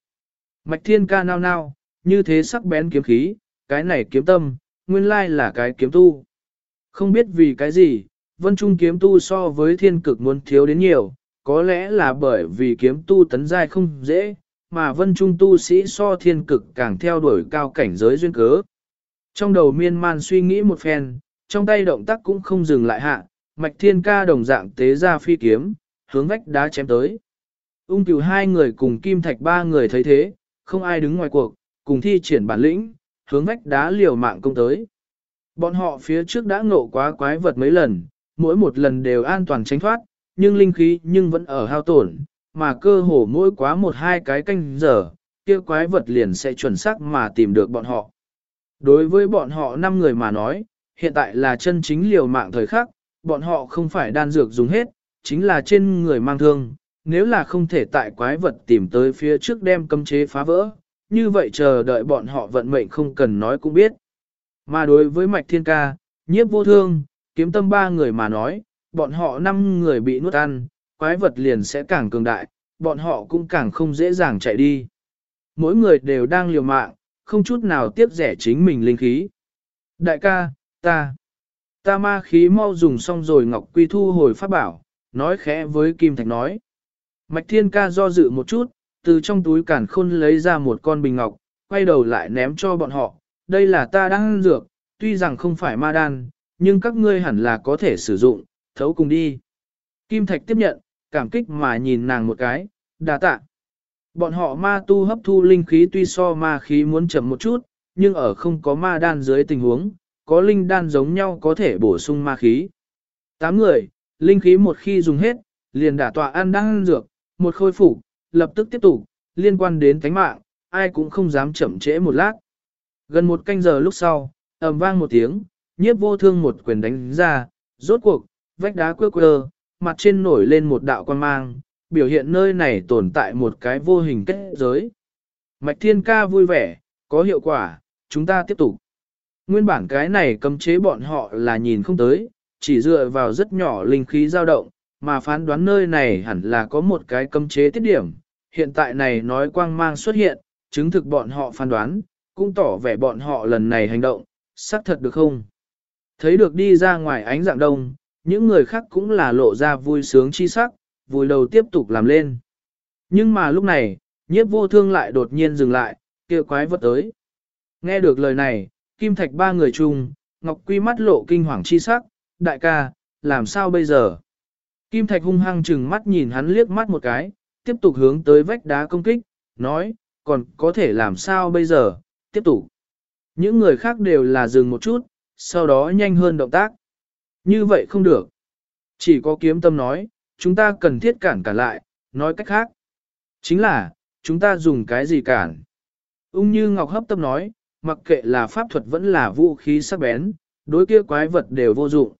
Mạch thiên ca nao nao, như thế sắc bén kiếm khí, cái này kiếm tâm, nguyên lai là cái kiếm tu. Không biết vì cái gì, vân trung kiếm tu so với thiên cực muốn thiếu đến nhiều, có lẽ là bởi vì kiếm tu tấn giai không dễ, mà vân trung tu sĩ so thiên cực càng theo đuổi cao cảnh giới duyên cớ. Trong đầu miên man suy nghĩ một phen, trong tay động tác cũng không dừng lại hạ, mạch thiên ca đồng dạng tế ra phi kiếm, hướng vách đá chém tới. Ung cửu hai người cùng kim thạch ba người thấy thế, không ai đứng ngoài cuộc, cùng thi triển bản lĩnh, hướng vách đá liều mạng công tới. Bọn họ phía trước đã ngộ quá quái vật mấy lần, mỗi một lần đều an toàn tránh thoát, nhưng linh khí nhưng vẫn ở hao tổn, mà cơ hồ mỗi quá một hai cái canh giờ, kia quái vật liền sẽ chuẩn xác mà tìm được bọn họ. Đối với bọn họ năm người mà nói, hiện tại là chân chính liều mạng thời khắc, bọn họ không phải đan dược dùng hết, chính là trên người mang thương, nếu là không thể tại quái vật tìm tới phía trước đem cấm chế phá vỡ, như vậy chờ đợi bọn họ vận mệnh không cần nói cũng biết. Mà đối với mạch thiên ca, nhiếp vô thương, kiếm tâm ba người mà nói, bọn họ năm người bị nuốt ăn, quái vật liền sẽ càng cường đại, bọn họ cũng càng không dễ dàng chạy đi. Mỗi người đều đang liều mạng, không chút nào tiếp rẻ chính mình linh khí. Đại ca, ta, ta ma khí mau dùng xong rồi Ngọc Quy thu hồi pháp bảo, nói khẽ với Kim Thạch nói. Mạch Thiên ca do dự một chút, từ trong túi cản khôn lấy ra một con bình ngọc, quay đầu lại ném cho bọn họ. Đây là ta đang ăn dược, tuy rằng không phải ma đan, nhưng các ngươi hẳn là có thể sử dụng, thấu cùng đi. Kim Thạch tiếp nhận, cảm kích mà nhìn nàng một cái, đà tạ. Bọn họ ma tu hấp thu linh khí tuy so ma khí muốn chậm một chút, nhưng ở không có ma đan dưới tình huống, có linh đan giống nhau có thể bổ sung ma khí. Tám người, linh khí một khi dùng hết, liền đả tọa ăn đan dược, một khôi phục, lập tức tiếp tục, liên quan đến tánh mạng, ai cũng không dám chậm trễ một lát. Gần một canh giờ lúc sau, ầm vang một tiếng, nhiếp vô thương một quyền đánh ra, rốt cuộc, vách đá quơ quơ, mặt trên nổi lên một đạo quan mang, biểu hiện nơi này tồn tại một cái vô hình kết giới. Mạch thiên ca vui vẻ, có hiệu quả, chúng ta tiếp tục. Nguyên bản cái này cấm chế bọn họ là nhìn không tới, chỉ dựa vào rất nhỏ linh khí dao động, mà phán đoán nơi này hẳn là có một cái cấm chế tiết điểm. Hiện tại này nói quang mang xuất hiện, chứng thực bọn họ phán đoán, cũng tỏ vẻ bọn họ lần này hành động, xác thật được không? Thấy được đi ra ngoài ánh dạng đông, những người khác cũng là lộ ra vui sướng chi sắc, vui đầu tiếp tục làm lên. Nhưng mà lúc này, nhiếp vô thương lại đột nhiên dừng lại, kia quái vật tới. Nghe được lời này, kim thạch ba người chung, Ngọc Quy mắt lộ kinh hoàng chi sắc, đại ca, làm sao bây giờ? Kim thạch hung hăng chừng mắt nhìn hắn liếc mắt một cái, tiếp tục hướng tới vách đá công kích, nói, còn có thể làm sao bây giờ, tiếp tục. Những người khác đều là dừng một chút, sau đó nhanh hơn động tác. Như vậy không được. Chỉ có kiếm tâm nói, chúng ta cần thiết cản cả lại, nói cách khác. Chính là, chúng ta dùng cái gì cản. Ung như Ngọc hấp tâm nói, mặc kệ là pháp thuật vẫn là vũ khí sắc bén, đối kia quái vật đều vô dụng.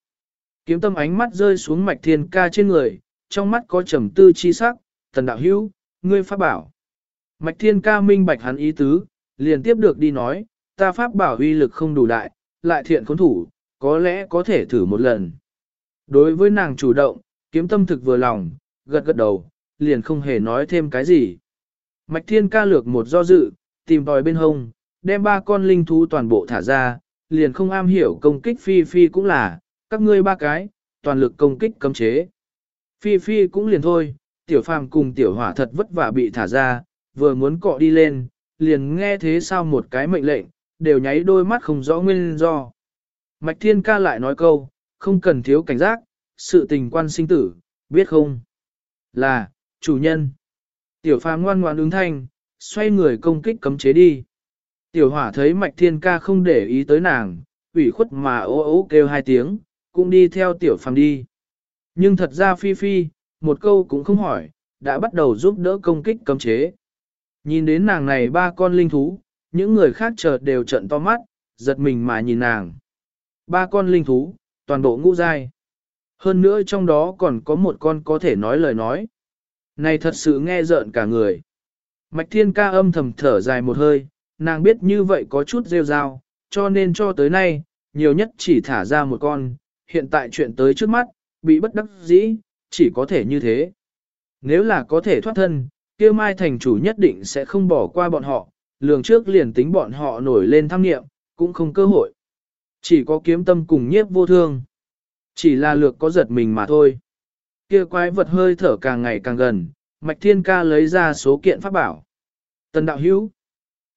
Kiếm tâm ánh mắt rơi xuống mạch thiên ca trên người, trong mắt có trầm tư chi sắc, Tần đạo hữu, ngươi pháp bảo. Mạch thiên ca minh bạch hắn ý tứ, liền tiếp được đi nói, ta pháp bảo uy lực không đủ đại, lại thiện khốn thủ, có lẽ có thể thử một lần. Đối với nàng chủ động, kiếm tâm thực vừa lòng, gật gật đầu, liền không hề nói thêm cái gì. Mạch thiên ca lược một do dự, tìm tòi bên hông, đem ba con linh thú toàn bộ thả ra, liền không am hiểu công kích phi phi cũng là, các ngươi ba cái, toàn lực công kích cấm chế. Phi phi cũng liền thôi, tiểu phàm cùng tiểu hỏa thật vất vả bị thả ra, vừa muốn cọ đi lên, liền nghe thế sao một cái mệnh lệnh, đều nháy đôi mắt không rõ nguyên do. Mạch Thiên ca lại nói câu, không cần thiếu cảnh giác, sự tình quan sinh tử, biết không? Là, chủ nhân. Tiểu phàm ngoan ngoan ứng thanh, xoay người công kích cấm chế đi. Tiểu hỏa thấy Mạch Thiên ca không để ý tới nàng, ủy khuất mà ố ố kêu hai tiếng, cũng đi theo tiểu phàm đi. Nhưng thật ra Phi Phi, một câu cũng không hỏi, đã bắt đầu giúp đỡ công kích cấm chế. Nhìn đến nàng này ba con linh thú, những người khác chợt đều trận to mắt, giật mình mà nhìn nàng. Ba con linh thú, toàn bộ ngũ dai. Hơn nữa trong đó còn có một con có thể nói lời nói. Này thật sự nghe rợn cả người. Mạch thiên ca âm thầm thở dài một hơi, nàng biết như vậy có chút rêu rao, cho nên cho tới nay, nhiều nhất chỉ thả ra một con, hiện tại chuyện tới trước mắt, bị bất đắc dĩ, chỉ có thể như thế. Nếu là có thể thoát thân, kia mai thành chủ nhất định sẽ không bỏ qua bọn họ, lường trước liền tính bọn họ nổi lên tham nghiệm, cũng không cơ hội. Chỉ có kiếm tâm cùng nhiếp vô thương. Chỉ là lược có giật mình mà thôi. Kia quái vật hơi thở càng ngày càng gần, Mạch Thiên Ca lấy ra số kiện pháp bảo. Tần đạo hữu.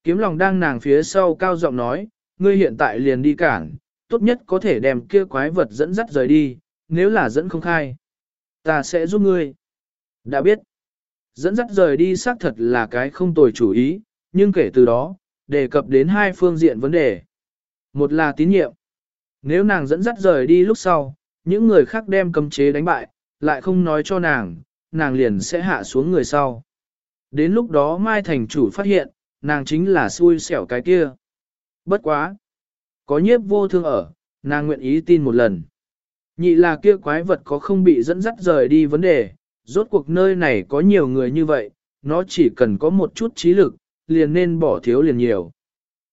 Kiếm lòng đang nàng phía sau cao giọng nói, ngươi hiện tại liền đi cản, tốt nhất có thể đem kia quái vật dẫn dắt rời đi, nếu là dẫn không khai. Ta sẽ giúp ngươi. Đã biết, dẫn dắt rời đi xác thật là cái không tồi chủ ý, nhưng kể từ đó, đề cập đến hai phương diện vấn đề. Một là tín nhiệm. Nếu nàng dẫn dắt rời đi lúc sau, những người khác đem cấm chế đánh bại, lại không nói cho nàng, nàng liền sẽ hạ xuống người sau. Đến lúc đó Mai Thành chủ phát hiện, nàng chính là xui xẻo cái kia. Bất quá. Có nhiếp vô thương ở, nàng nguyện ý tin một lần. Nhị là kia quái vật có không bị dẫn dắt rời đi vấn đề, rốt cuộc nơi này có nhiều người như vậy, nó chỉ cần có một chút trí lực, liền nên bỏ thiếu liền nhiều.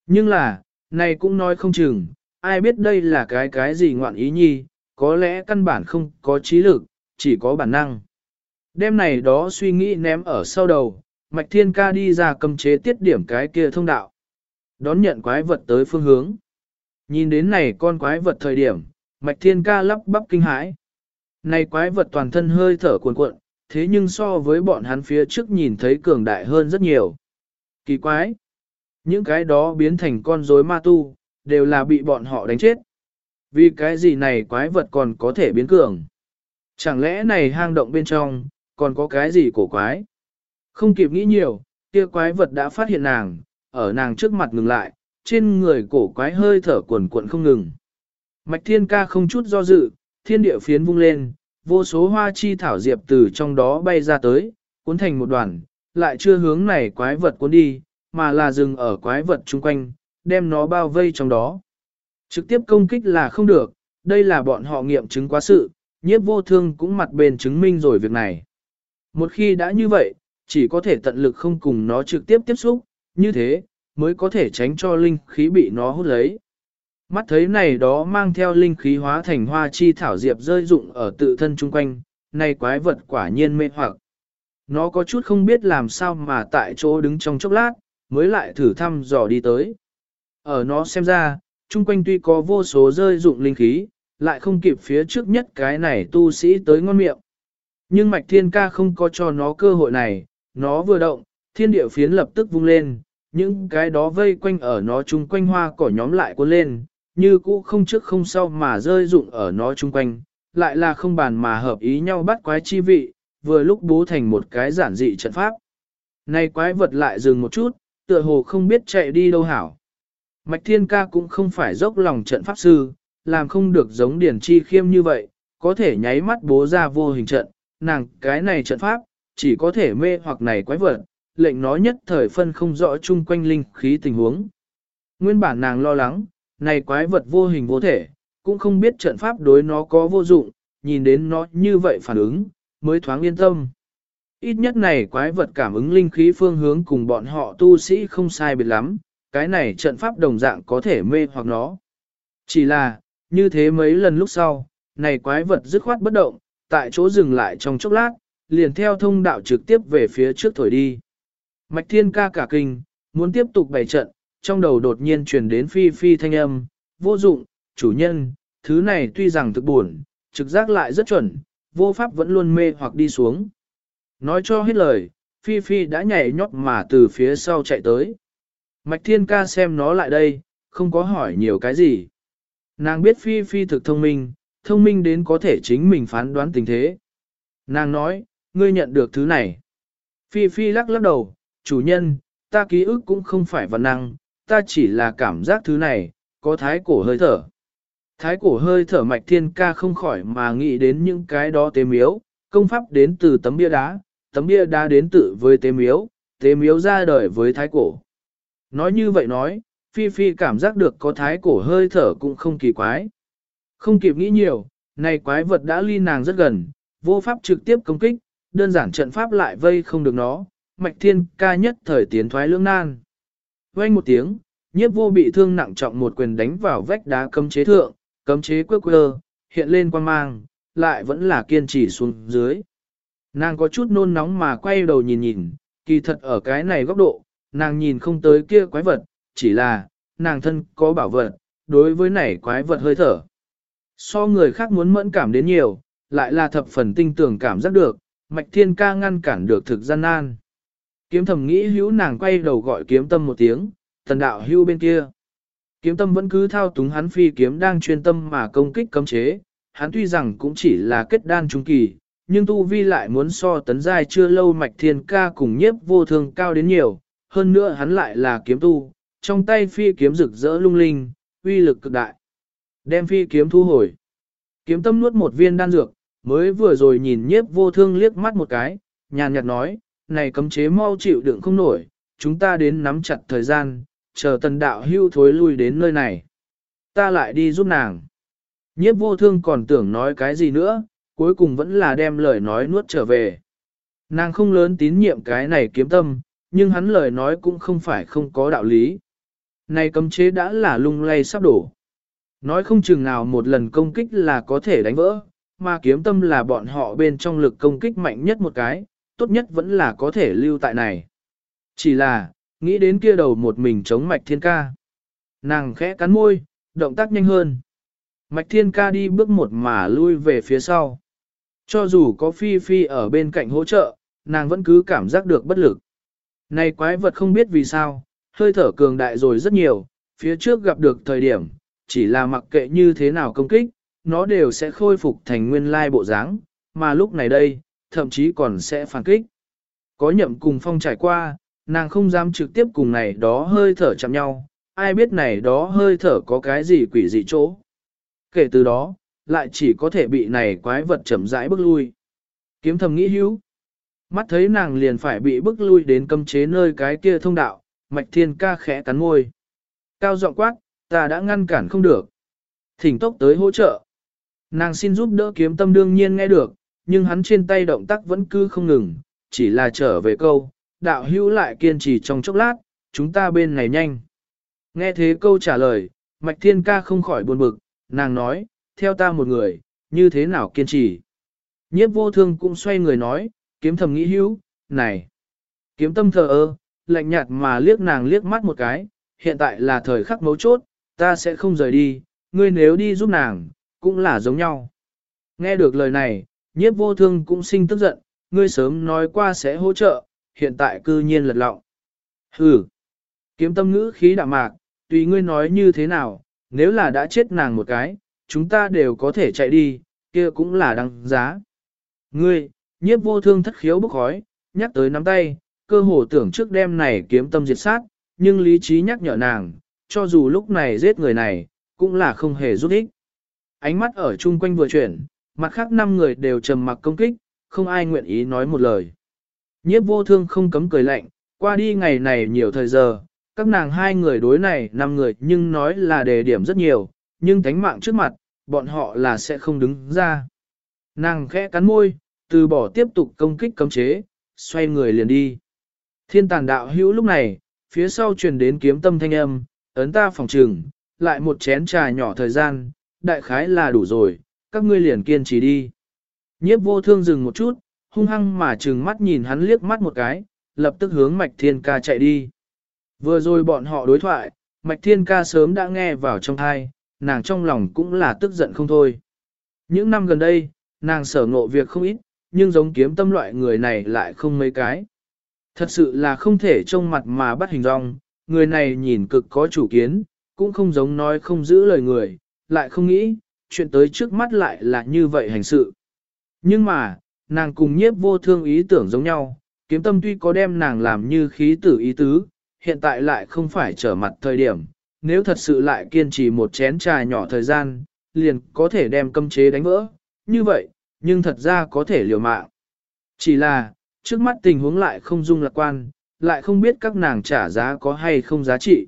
Nhưng là, này cũng nói không chừng, ai biết đây là cái cái gì ngoạn ý nhi, có lẽ căn bản không có trí lực, chỉ có bản năng. Đêm này đó suy nghĩ ném ở sau đầu, Mạch Thiên Ca đi ra cầm chế tiết điểm cái kia thông đạo. Đón nhận quái vật tới phương hướng. Nhìn đến này con quái vật thời điểm, Mạch Thiên Ca lắp bắp kinh hãi. Này quái vật toàn thân hơi thở cuồn cuộn, thế nhưng so với bọn hắn phía trước nhìn thấy cường đại hơn rất nhiều. Kỳ quái! Những cái đó biến thành con rối ma tu, đều là bị bọn họ đánh chết. Vì cái gì này quái vật còn có thể biến cường? Chẳng lẽ này hang động bên trong, còn có cái gì cổ quái? Không kịp nghĩ nhiều, kia quái vật đã phát hiện nàng, ở nàng trước mặt ngừng lại, trên người cổ quái hơi thở cuồn cuộn không ngừng. Mạch thiên ca không chút do dự, thiên địa phiến vung lên, vô số hoa chi thảo diệp từ trong đó bay ra tới, cuốn thành một đoàn, lại chưa hướng này quái vật cuốn đi, mà là dừng ở quái vật chung quanh, đem nó bao vây trong đó. Trực tiếp công kích là không được, đây là bọn họ nghiệm chứng quá sự, nhiếp vô thương cũng mặt bền chứng minh rồi việc này. Một khi đã như vậy, chỉ có thể tận lực không cùng nó trực tiếp tiếp xúc, như thế, mới có thể tránh cho linh khí bị nó hút lấy. Mắt thấy này đó mang theo linh khí hóa thành hoa chi thảo diệp rơi rụng ở tự thân chung quanh, này quái vật quả nhiên mê hoặc. Nó có chút không biết làm sao mà tại chỗ đứng trong chốc lát, mới lại thử thăm dò đi tới. Ở nó xem ra, chung quanh tuy có vô số rơi rụng linh khí, lại không kịp phía trước nhất cái này tu sĩ tới ngon miệng. Nhưng mạch thiên ca không có cho nó cơ hội này, nó vừa động, thiên địa phiến lập tức vung lên, những cái đó vây quanh ở nó chung quanh hoa cỏ nhóm lại cuốn lên, như cũ không trước không sau mà rơi rụng ở nó chung quanh, lại là không bàn mà hợp ý nhau bắt quái chi vị, vừa lúc bố thành một cái giản dị trận pháp. Này quái vật lại dừng một chút, tựa hồ không biết chạy đi đâu hảo. Mạch Thiên Ca cũng không phải dốc lòng trận pháp sư, làm không được giống Điển Chi Khiêm như vậy, có thể nháy mắt bố ra vô hình trận, nàng cái này trận pháp, chỉ có thể mê hoặc này quái vật, lệnh nó nhất thời phân không rõ chung quanh linh khí tình huống. Nguyên bản nàng lo lắng, này quái vật vô hình vô thể, cũng không biết trận pháp đối nó có vô dụng, nhìn đến nó như vậy phản ứng, mới thoáng yên tâm. Ít nhất này quái vật cảm ứng linh khí phương hướng cùng bọn họ tu sĩ không sai biệt lắm, cái này trận pháp đồng dạng có thể mê hoặc nó. Chỉ là, như thế mấy lần lúc sau, này quái vật dứt khoát bất động, tại chỗ dừng lại trong chốc lát, liền theo thông đạo trực tiếp về phía trước thổi đi. Mạch thiên ca cả kinh, muốn tiếp tục bày trận, trong đầu đột nhiên truyền đến phi phi thanh âm, vô dụng, chủ nhân, thứ này tuy rằng thực buồn, trực giác lại rất chuẩn, vô pháp vẫn luôn mê hoặc đi xuống. Nói cho hết lời, phi phi đã nhảy nhót mà từ phía sau chạy tới. Mạch thiên ca xem nó lại đây, không có hỏi nhiều cái gì. Nàng biết phi phi thực thông minh, thông minh đến có thể chính mình phán đoán tình thế. Nàng nói, ngươi nhận được thứ này. Phi Phi lắc lắc đầu, chủ nhân, ta ký ức cũng không phải văn năng, ta chỉ là cảm giác thứ này, có thái cổ hơi thở. Thái cổ hơi thở mạch thiên ca không khỏi mà nghĩ đến những cái đó tế miếu, công pháp đến từ tấm bia đá, tấm bia đá đến tự với tế miếu, tế miếu ra đời với thái cổ. Nói như vậy nói, Phi Phi cảm giác được có thái cổ hơi thở cũng không kỳ quái. Không kịp nghĩ nhiều, này quái vật đã ly nàng rất gần, vô pháp trực tiếp công kích, đơn giản trận pháp lại vây không được nó, mạch thiên ca nhất thời tiến thoái lưỡng nan. Quanh một tiếng, nhiếp vô bị thương nặng trọng một quyền đánh vào vách đá cấm chế thượng, cấm chế quơ quơ, hiện lên quan mang, lại vẫn là kiên trì xuống dưới. Nàng có chút nôn nóng mà quay đầu nhìn nhìn, kỳ thật ở cái này góc độ, nàng nhìn không tới kia quái vật, chỉ là, nàng thân có bảo vật, đối với này quái vật hơi thở. So người khác muốn mẫn cảm đến nhiều, lại là thập phần tinh tưởng cảm giác được, mạch thiên ca ngăn cản được thực gian nan. Kiếm thầm nghĩ hữu nàng quay đầu gọi kiếm tâm một tiếng, thần đạo hưu bên kia. Kiếm tâm vẫn cứ thao túng hắn phi kiếm đang chuyên tâm mà công kích cấm chế, hắn tuy rằng cũng chỉ là kết đan trung kỳ, nhưng tu vi lại muốn so tấn giai chưa lâu mạch thiên ca cùng nhiếp vô thương cao đến nhiều, hơn nữa hắn lại là kiếm tu, trong tay phi kiếm rực rỡ lung linh, uy lực cực đại. Đem phi kiếm thu hồi. Kiếm tâm nuốt một viên đan dược, mới vừa rồi nhìn nhiếp vô thương liếc mắt một cái, nhàn nhạt nói, này cấm chế mau chịu đựng không nổi, chúng ta đến nắm chặt thời gian, chờ tần đạo hưu thối lui đến nơi này. Ta lại đi giúp nàng. Nhiếp vô thương còn tưởng nói cái gì nữa, cuối cùng vẫn là đem lời nói nuốt trở về. Nàng không lớn tín nhiệm cái này kiếm tâm, nhưng hắn lời nói cũng không phải không có đạo lý. Này cấm chế đã là lung lay sắp đổ. Nói không chừng nào một lần công kích là có thể đánh vỡ, mà kiếm tâm là bọn họ bên trong lực công kích mạnh nhất một cái, tốt nhất vẫn là có thể lưu tại này. Chỉ là, nghĩ đến kia đầu một mình chống mạch thiên ca. Nàng khẽ cắn môi, động tác nhanh hơn. Mạch thiên ca đi bước một mà lui về phía sau. Cho dù có phi phi ở bên cạnh hỗ trợ, nàng vẫn cứ cảm giác được bất lực. Này quái vật không biết vì sao, hơi thở cường đại rồi rất nhiều, phía trước gặp được thời điểm, chỉ là mặc kệ như thế nào công kích, nó đều sẽ khôi phục thành nguyên lai bộ dáng, mà lúc này đây, thậm chí còn sẽ phản kích. Có nhậm cùng phong trải qua, nàng không dám trực tiếp cùng này đó hơi thở chạm nhau, ai biết này đó hơi thở có cái gì quỷ dị chỗ. Kể từ đó, lại chỉ có thể bị này quái vật chậm rãi bước lui. Kiếm thầm nghĩ hữu. Mắt thấy nàng liền phải bị bước lui đến cấm chế nơi cái kia thông đạo, mạch thiên ca khẽ cắn môi. Cao giọng quát, ta đã ngăn cản không được. Thỉnh tốc tới hỗ trợ. Nàng xin giúp đỡ kiếm tâm đương nhiên nghe được, nhưng hắn trên tay động tác vẫn cứ không ngừng, chỉ là trở về câu, đạo hữu lại kiên trì trong chốc lát, chúng ta bên này nhanh. Nghe thế câu trả lời, Mạch Thiên Ca không khỏi buồn bực, nàng nói, theo ta một người, như thế nào kiên trì. Nhiếp vô thương cũng xoay người nói, kiếm thầm nghĩ hữu, này. Kiếm tâm thờ ơ, lạnh nhạt mà liếc nàng liếc mắt một cái, hiện tại là thời khắc mấu chốt, ta sẽ không rời đi, ngươi nếu đi giúp nàng, cũng là giống nhau. Nghe được lời này, nhiếp vô thương cũng sinh tức giận, ngươi sớm nói qua sẽ hỗ trợ, hiện tại cư nhiên lật lọng. Hừ, kiếm tâm ngữ khí đạm mạc, tùy ngươi nói như thế nào, nếu là đã chết nàng một cái, chúng ta đều có thể chạy đi, kia cũng là đăng giá. Ngươi, nhiếp vô thương thất khiếu bức khói, nhắc tới nắm tay, cơ hồ tưởng trước đêm này kiếm tâm diệt sát, nhưng lý trí nhắc nhở nàng, cho dù lúc này giết người này, cũng là không hề giúp ích. Ánh mắt ở chung quanh vừa chuyển, mặt khác năm người đều trầm mặc công kích, không ai nguyện ý nói một lời. Nhiếp vô thương không cấm cười lạnh, qua đi ngày này nhiều thời giờ, các nàng hai người đối này năm người nhưng nói là đề điểm rất nhiều, nhưng thánh mạng trước mặt, bọn họ là sẽ không đứng ra. Nàng khẽ cắn môi, từ bỏ tiếp tục công kích cấm chế, xoay người liền đi. Thiên tàn đạo hữu lúc này, phía sau truyền đến kiếm tâm thanh âm, ấn ta phòng trừng, lại một chén trà nhỏ thời gian, đại khái là đủ rồi, các ngươi liền kiên trì đi. Nhiếp vô thương dừng một chút, hung hăng mà trừng mắt nhìn hắn liếc mắt một cái, lập tức hướng mạch thiên ca chạy đi. Vừa rồi bọn họ đối thoại, mạch thiên ca sớm đã nghe vào trong thai, nàng trong lòng cũng là tức giận không thôi. Những năm gần đây, nàng sở ngộ việc không ít, nhưng giống kiếm tâm loại người này lại không mấy cái. Thật sự là không thể trông mặt mà bắt hình rong, người này nhìn cực có chủ kiến, cũng không giống nói không giữ lời người, lại không nghĩ, chuyện tới trước mắt lại là như vậy hành sự. Nhưng mà, nàng cùng nhiếp vô thương ý tưởng giống nhau, kiếm tâm tuy có đem nàng làm như khí tử ý tứ, hiện tại lại không phải trở mặt thời điểm, nếu thật sự lại kiên trì một chén trà nhỏ thời gian, liền có thể đem cấm chế đánh vỡ, như vậy, nhưng thật ra có thể liều mạng. Chỉ là, trước mắt tình huống lại không dung lạc quan, lại không biết các nàng trả giá có hay không giá trị.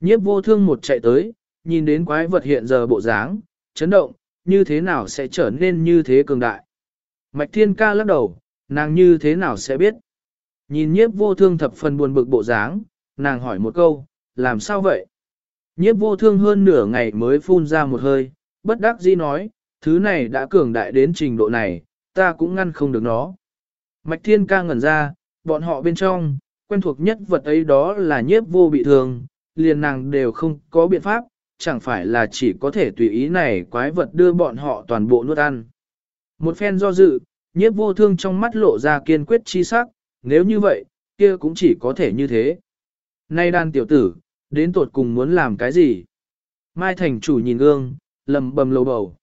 Nhiếp vô thương một chạy tới, nhìn đến quái vật hiện giờ bộ dáng, chấn động, như thế nào sẽ trở nên như thế cường đại. Mạch thiên ca lắc đầu, nàng như thế nào sẽ biết. Nhìn nhiếp vô thương thập phần buồn bực bộ dáng, nàng hỏi một câu, làm sao vậy? Nhiếp vô thương hơn nửa ngày mới phun ra một hơi, bất đắc dĩ nói, thứ này đã cường đại đến trình độ này, ta cũng ngăn không được nó. Mạch thiên ca ngẩn ra, bọn họ bên trong, quen thuộc nhất vật ấy đó là nhiếp vô bị thương, liền nàng đều không có biện pháp, chẳng phải là chỉ có thể tùy ý này quái vật đưa bọn họ toàn bộ nuốt ăn. Một phen do dự, nhiếp vô thương trong mắt lộ ra kiên quyết chi sắc, nếu như vậy, kia cũng chỉ có thể như thế. Nay đàn tiểu tử, đến tột cùng muốn làm cái gì? Mai thành chủ nhìn gương, lầm bầm lầu bầu.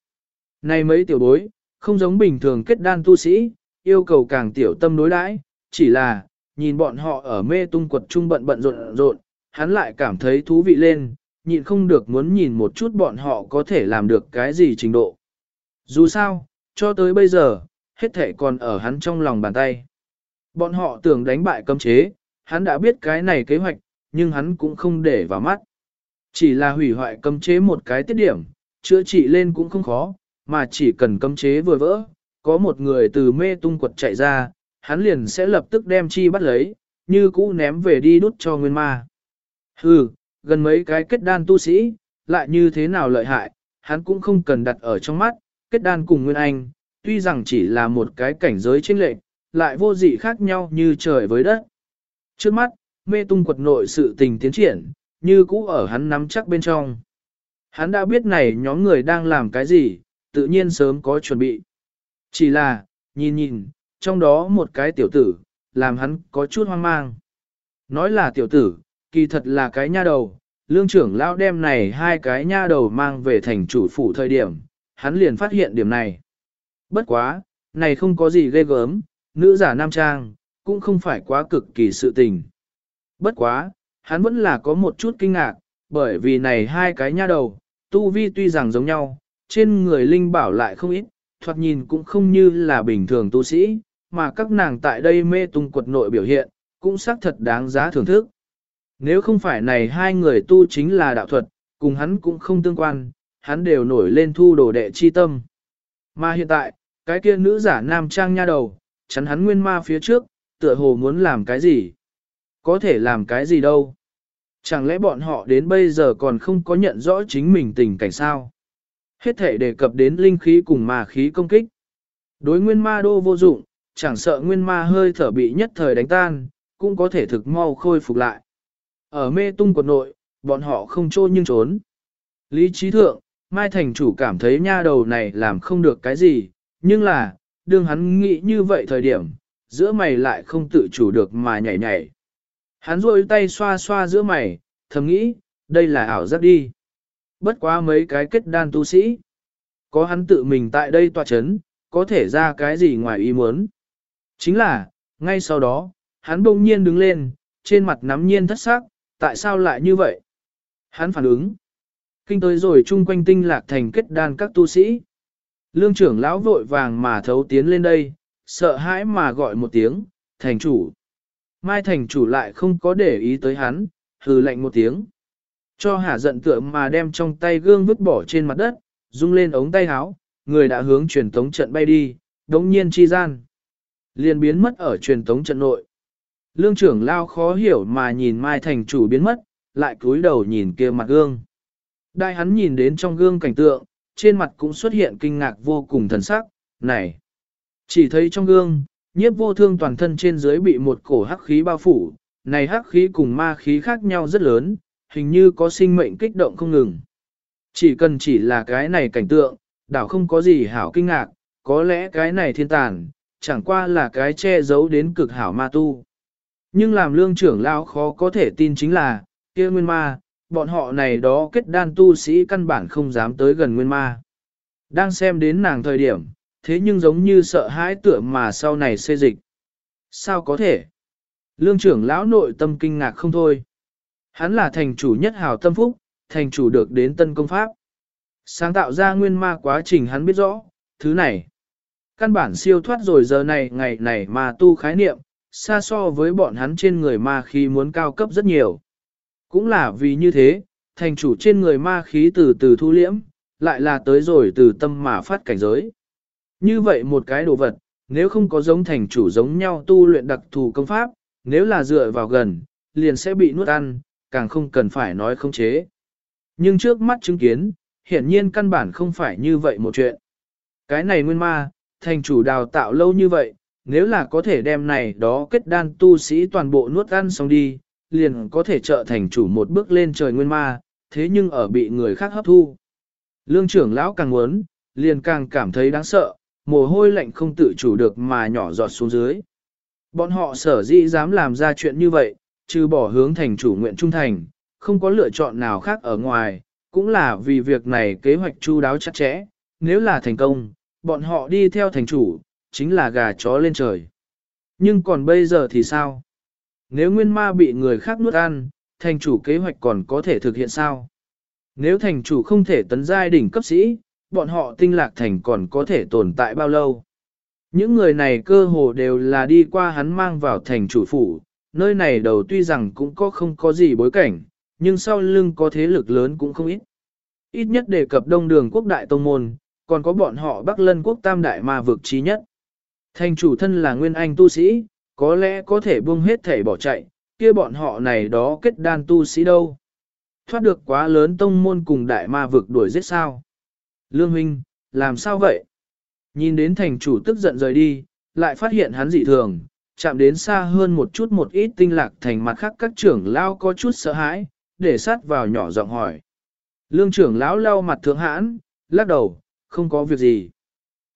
nay mấy tiểu bối, không giống bình thường kết đan tu sĩ, yêu cầu càng tiểu tâm đối đãi, chỉ là, nhìn bọn họ ở mê tung quật trung bận bận rộn rộn, hắn lại cảm thấy thú vị lên, nhịn không được muốn nhìn một chút bọn họ có thể làm được cái gì trình độ. Dù sao, cho tới bây giờ, hết thể còn ở hắn trong lòng bàn tay. Bọn họ tưởng đánh bại cấm chế, hắn đã biết cái này kế hoạch, nhưng hắn cũng không để vào mắt. Chỉ là hủy hoại cấm chế một cái tiết điểm, chữa trị lên cũng không khó, mà chỉ cần cấm chế vừa vỡ, có một người từ mê tung quật chạy ra, hắn liền sẽ lập tức đem chi bắt lấy, như cũ ném về đi đút cho nguyên ma. Hừ, gần mấy cái kết đan tu sĩ, lại như thế nào lợi hại, hắn cũng không cần đặt ở trong mắt, kết đan cùng Nguyên Anh, tuy rằng chỉ là một cái cảnh giới chênh lệch, lại vô dị khác nhau như trời với đất. Trước mắt, mê tung quật nội sự tình tiến triển, như cũ ở hắn nắm chắc bên trong. Hắn đã biết này nhóm người đang làm cái gì, tự nhiên sớm có chuẩn bị. Chỉ là, nhìn nhìn, trong đó một cái tiểu tử, làm hắn có chút hoang mang. Nói là tiểu tử, kỳ thật là cái nha đầu, lương trưởng lão đem này hai cái nha đầu mang về thành chủ phủ thời điểm, hắn liền phát hiện điểm này. Bất quá, này không có gì ghê gớm, nữ giả nam trang, cũng không phải quá cực kỳ sự tình. Bất quá, hắn vẫn là có một chút kinh ngạc, bởi vì này hai cái nha đầu, tu vi tuy rằng giống nhau, trên người linh bảo lại không ít, thoạt nhìn cũng không như là bình thường tu sĩ, mà các nàng tại đây mê tung quật nội biểu hiện, cũng xác thật đáng giá thưởng thức. Nếu không phải này hai người tu chính là đạo thuật, cùng hắn cũng không tương quan, hắn đều nổi lên thu đồ đệ chi tâm. Mà hiện tại, cái kia nữ giả nam trang nha đầu, chắn hắn nguyên ma phía trước, tựa hồ muốn làm cái gì? Có thể làm cái gì đâu? Chẳng lẽ bọn họ đến bây giờ còn không có nhận rõ chính mình tình cảnh sao? Hết thể đề cập đến linh khí cùng ma khí công kích. Đối nguyên ma đô vô dụng, chẳng sợ nguyên ma hơi thở bị nhất thời đánh tan, cũng có thể thực mau khôi phục lại. Ở mê tung quật nội, bọn họ không trôi nhưng trốn. Lý trí thượng, Mai Thành chủ cảm thấy nha đầu này làm không được cái gì, nhưng là, đương hắn nghĩ như vậy thời điểm, giữa mày lại không tự chủ được mà nhảy nhảy. Hắn rôi tay xoa xoa giữa mày, thầm nghĩ, đây là ảo giác đi. Bất quá mấy cái kết đan tu sĩ. Có hắn tự mình tại đây tòa chấn, có thể ra cái gì ngoài ý muốn. Chính là, ngay sau đó, hắn bỗng nhiên đứng lên, trên mặt nắm nhiên thất sắc, tại sao lại như vậy? Hắn phản ứng. Kinh tới rồi chung quanh tinh lạc thành kết đan các tu sĩ. Lương trưởng lão vội vàng mà thấu tiến lên đây, sợ hãi mà gọi một tiếng, thành chủ. Mai thành chủ lại không có để ý tới hắn, hừ lạnh một tiếng. Cho hả giận tựa mà đem trong tay gương vứt bỏ trên mặt đất, rung lên ống tay áo, người đã hướng truyền tống trận bay đi, đống nhiên chi gian. liền biến mất ở truyền tống trận nội. Lương trưởng lao khó hiểu mà nhìn Mai thành chủ biến mất, lại cúi đầu nhìn kia mặt gương. Đại hắn nhìn đến trong gương cảnh tượng, trên mặt cũng xuất hiện kinh ngạc vô cùng thần sắc, này. Chỉ thấy trong gương, nhiếp vô thương toàn thân trên dưới bị một cổ hắc khí bao phủ, này hắc khí cùng ma khí khác nhau rất lớn, hình như có sinh mệnh kích động không ngừng. Chỉ cần chỉ là cái này cảnh tượng, đảo không có gì hảo kinh ngạc, có lẽ cái này thiên tàn, chẳng qua là cái che giấu đến cực hảo ma tu. Nhưng làm lương trưởng lão khó có thể tin chính là, kia nguyên ma, bọn họ này đó kết đan tu sĩ căn bản không dám tới gần nguyên ma. Đang xem đến nàng thời điểm, thế nhưng giống như sợ hãi tựa mà sau này xê dịch. Sao có thể? Lương trưởng lão nội tâm kinh ngạc không thôi. Hắn là thành chủ nhất hào tâm phúc, thành chủ được đến tân công pháp. Sáng tạo ra nguyên ma quá trình hắn biết rõ, thứ này. Căn bản siêu thoát rồi giờ này ngày này mà tu khái niệm, xa so với bọn hắn trên người ma khí muốn cao cấp rất nhiều. Cũng là vì như thế, thành chủ trên người ma khí từ từ thu liễm, lại là tới rồi từ tâm mà phát cảnh giới. Như vậy một cái đồ vật, nếu không có giống thành chủ giống nhau tu luyện đặc thù công pháp, nếu là dựa vào gần, liền sẽ bị nuốt ăn, càng không cần phải nói không chế. Nhưng trước mắt chứng kiến, hiển nhiên căn bản không phải như vậy một chuyện. Cái này nguyên ma, thành chủ đào tạo lâu như vậy, nếu là có thể đem này đó kết đan tu sĩ toàn bộ nuốt ăn xong đi, liền có thể trợ thành chủ một bước lên trời nguyên ma, thế nhưng ở bị người khác hấp thu. Lương trưởng lão càng muốn, liền càng cảm thấy đáng sợ, mồ hôi lạnh không tự chủ được mà nhỏ giọt xuống dưới. Bọn họ sở dĩ dám làm ra chuyện như vậy, trừ bỏ hướng thành chủ nguyện trung thành, không có lựa chọn nào khác ở ngoài, cũng là vì việc này kế hoạch chu đáo chặt chẽ, nếu là thành công, bọn họ đi theo thành chủ, chính là gà chó lên trời. Nhưng còn bây giờ thì sao? Nếu nguyên ma bị người khác nuốt ăn, thành chủ kế hoạch còn có thể thực hiện sao? Nếu thành chủ không thể tấn giai đỉnh cấp sĩ, bọn họ tinh lạc thành còn có thể tồn tại bao lâu? Những người này cơ hồ đều là đi qua hắn mang vào thành chủ phủ, nơi này đầu tuy rằng cũng có không có gì bối cảnh, nhưng sau lưng có thế lực lớn cũng không ít. Ít nhất đề cập đông đường quốc đại tông môn, còn có bọn họ Bắc Lân quốc tam đại ma vực trí nhất. Thành chủ thân là nguyên anh tu sĩ, có lẽ có thể buông hết thể bỏ chạy, kia bọn họ này đó kết đan tu sĩ đâu. Thoát được quá lớn tông môn cùng đại ma vực đuổi giết sao. Lương Huynh, làm sao vậy? Nhìn đến thành chủ tức giận rời đi, lại phát hiện hắn dị thường, chạm đến xa hơn một chút một ít tinh lạc thành mặt khác các trưởng lao có chút sợ hãi, để sát vào nhỏ giọng hỏi. Lương trưởng lão lau mặt thượng hãn, lắc đầu, không có việc gì.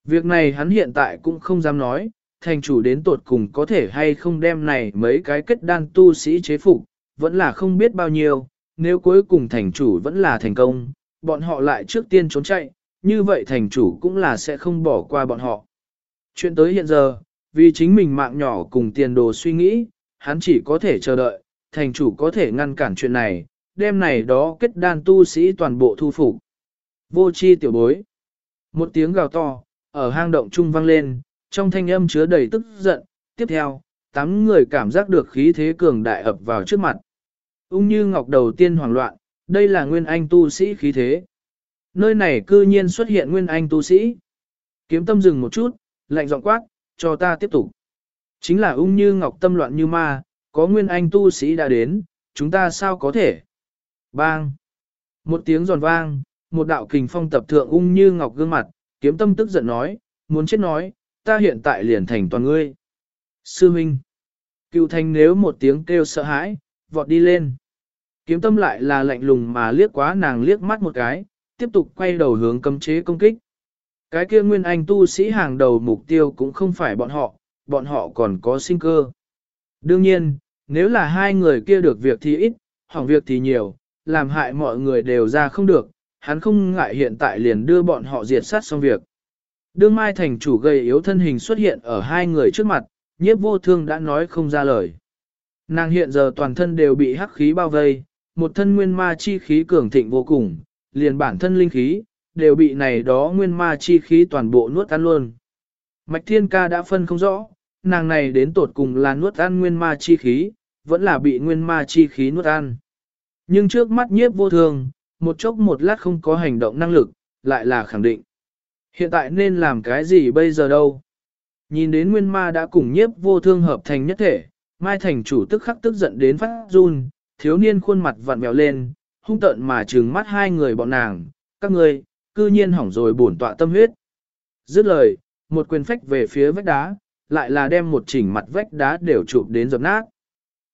Việc này hắn hiện tại cũng không dám nói, thành chủ đến tột cùng có thể hay không đem này mấy cái kết đan tu sĩ chế phục, vẫn là không biết bao nhiêu, nếu cuối cùng thành chủ vẫn là thành công, bọn họ lại trước tiên trốn chạy, như vậy thành chủ cũng là sẽ không bỏ qua bọn họ. Chuyện tới hiện giờ, vì chính mình mạng nhỏ cùng tiền đồ suy nghĩ, hắn chỉ có thể chờ đợi, thành chủ có thể ngăn cản chuyện này, đêm này đó kết đan tu sĩ toàn bộ thu phục. Vô chi tiểu bối. Một tiếng gào to, ở hang động trung vang lên, trong thanh âm chứa đầy tức giận, tiếp theo, tám người cảm giác được khí thế cường đại ập vào trước mặt. Ung như ngọc đầu tiên hoảng loạn, đây là nguyên anh tu sĩ khí thế. Nơi này cư nhiên xuất hiện nguyên anh tu sĩ. Kiếm tâm dừng một chút, lạnh giọng quát, cho ta tiếp tục. Chính là ung như ngọc tâm loạn như ma, có nguyên anh tu sĩ đã đến, chúng ta sao có thể? Bang! Một tiếng giòn vang, một đạo kình phong tập thượng ung như ngọc gương mặt, kiếm tâm tức giận nói, muốn chết nói, ta hiện tại liền thành toàn ngươi. Sư Minh! Cựu Thanh nếu một tiếng kêu sợ hãi, vọt đi lên. Kiếm tâm lại là lạnh lùng mà liếc quá nàng liếc mắt một cái, tiếp tục quay đầu hướng cấm chế công kích. Cái kia nguyên anh tu sĩ hàng đầu mục tiêu cũng không phải bọn họ, bọn họ còn có sinh cơ. Đương nhiên, nếu là hai người kia được việc thì ít, hỏng việc thì nhiều, làm hại mọi người đều ra không được, hắn không ngại hiện tại liền đưa bọn họ diệt sát xong việc. Đương Mai thành chủ gầy yếu thân hình xuất hiện ở hai người trước mặt, nhiếp vô thương đã nói không ra lời. Nàng hiện giờ toàn thân đều bị hắc khí bao vây, một thân nguyên ma chi khí cường thịnh vô cùng, liền bản thân linh khí, đều bị này đó nguyên ma chi khí toàn bộ nuốt ăn luôn. Mạch thiên ca đã phân không rõ, nàng này đến tột cùng là nuốt ăn nguyên ma chi khí, vẫn là bị nguyên ma chi khí nuốt ăn. Nhưng trước mắt nhiếp vô thương một chốc một lát không có hành động năng lực, lại là khẳng định. Hiện tại nên làm cái gì bây giờ đâu? Nhìn đến nguyên ma đã cùng nhiếp vô thương hợp thành nhất thể, Mai thành chủ tức khắc tức giận đến phát run, thiếu niên khuôn mặt vặn mèo lên, hung tợn mà trừng mắt hai người bọn nàng, các ngươi, cư nhiên hỏng rồi bổn tọa tâm huyết. Dứt lời, một quyền phách về phía vách đá, lại là đem một chỉnh mặt vách đá đều chụp đến dập nát.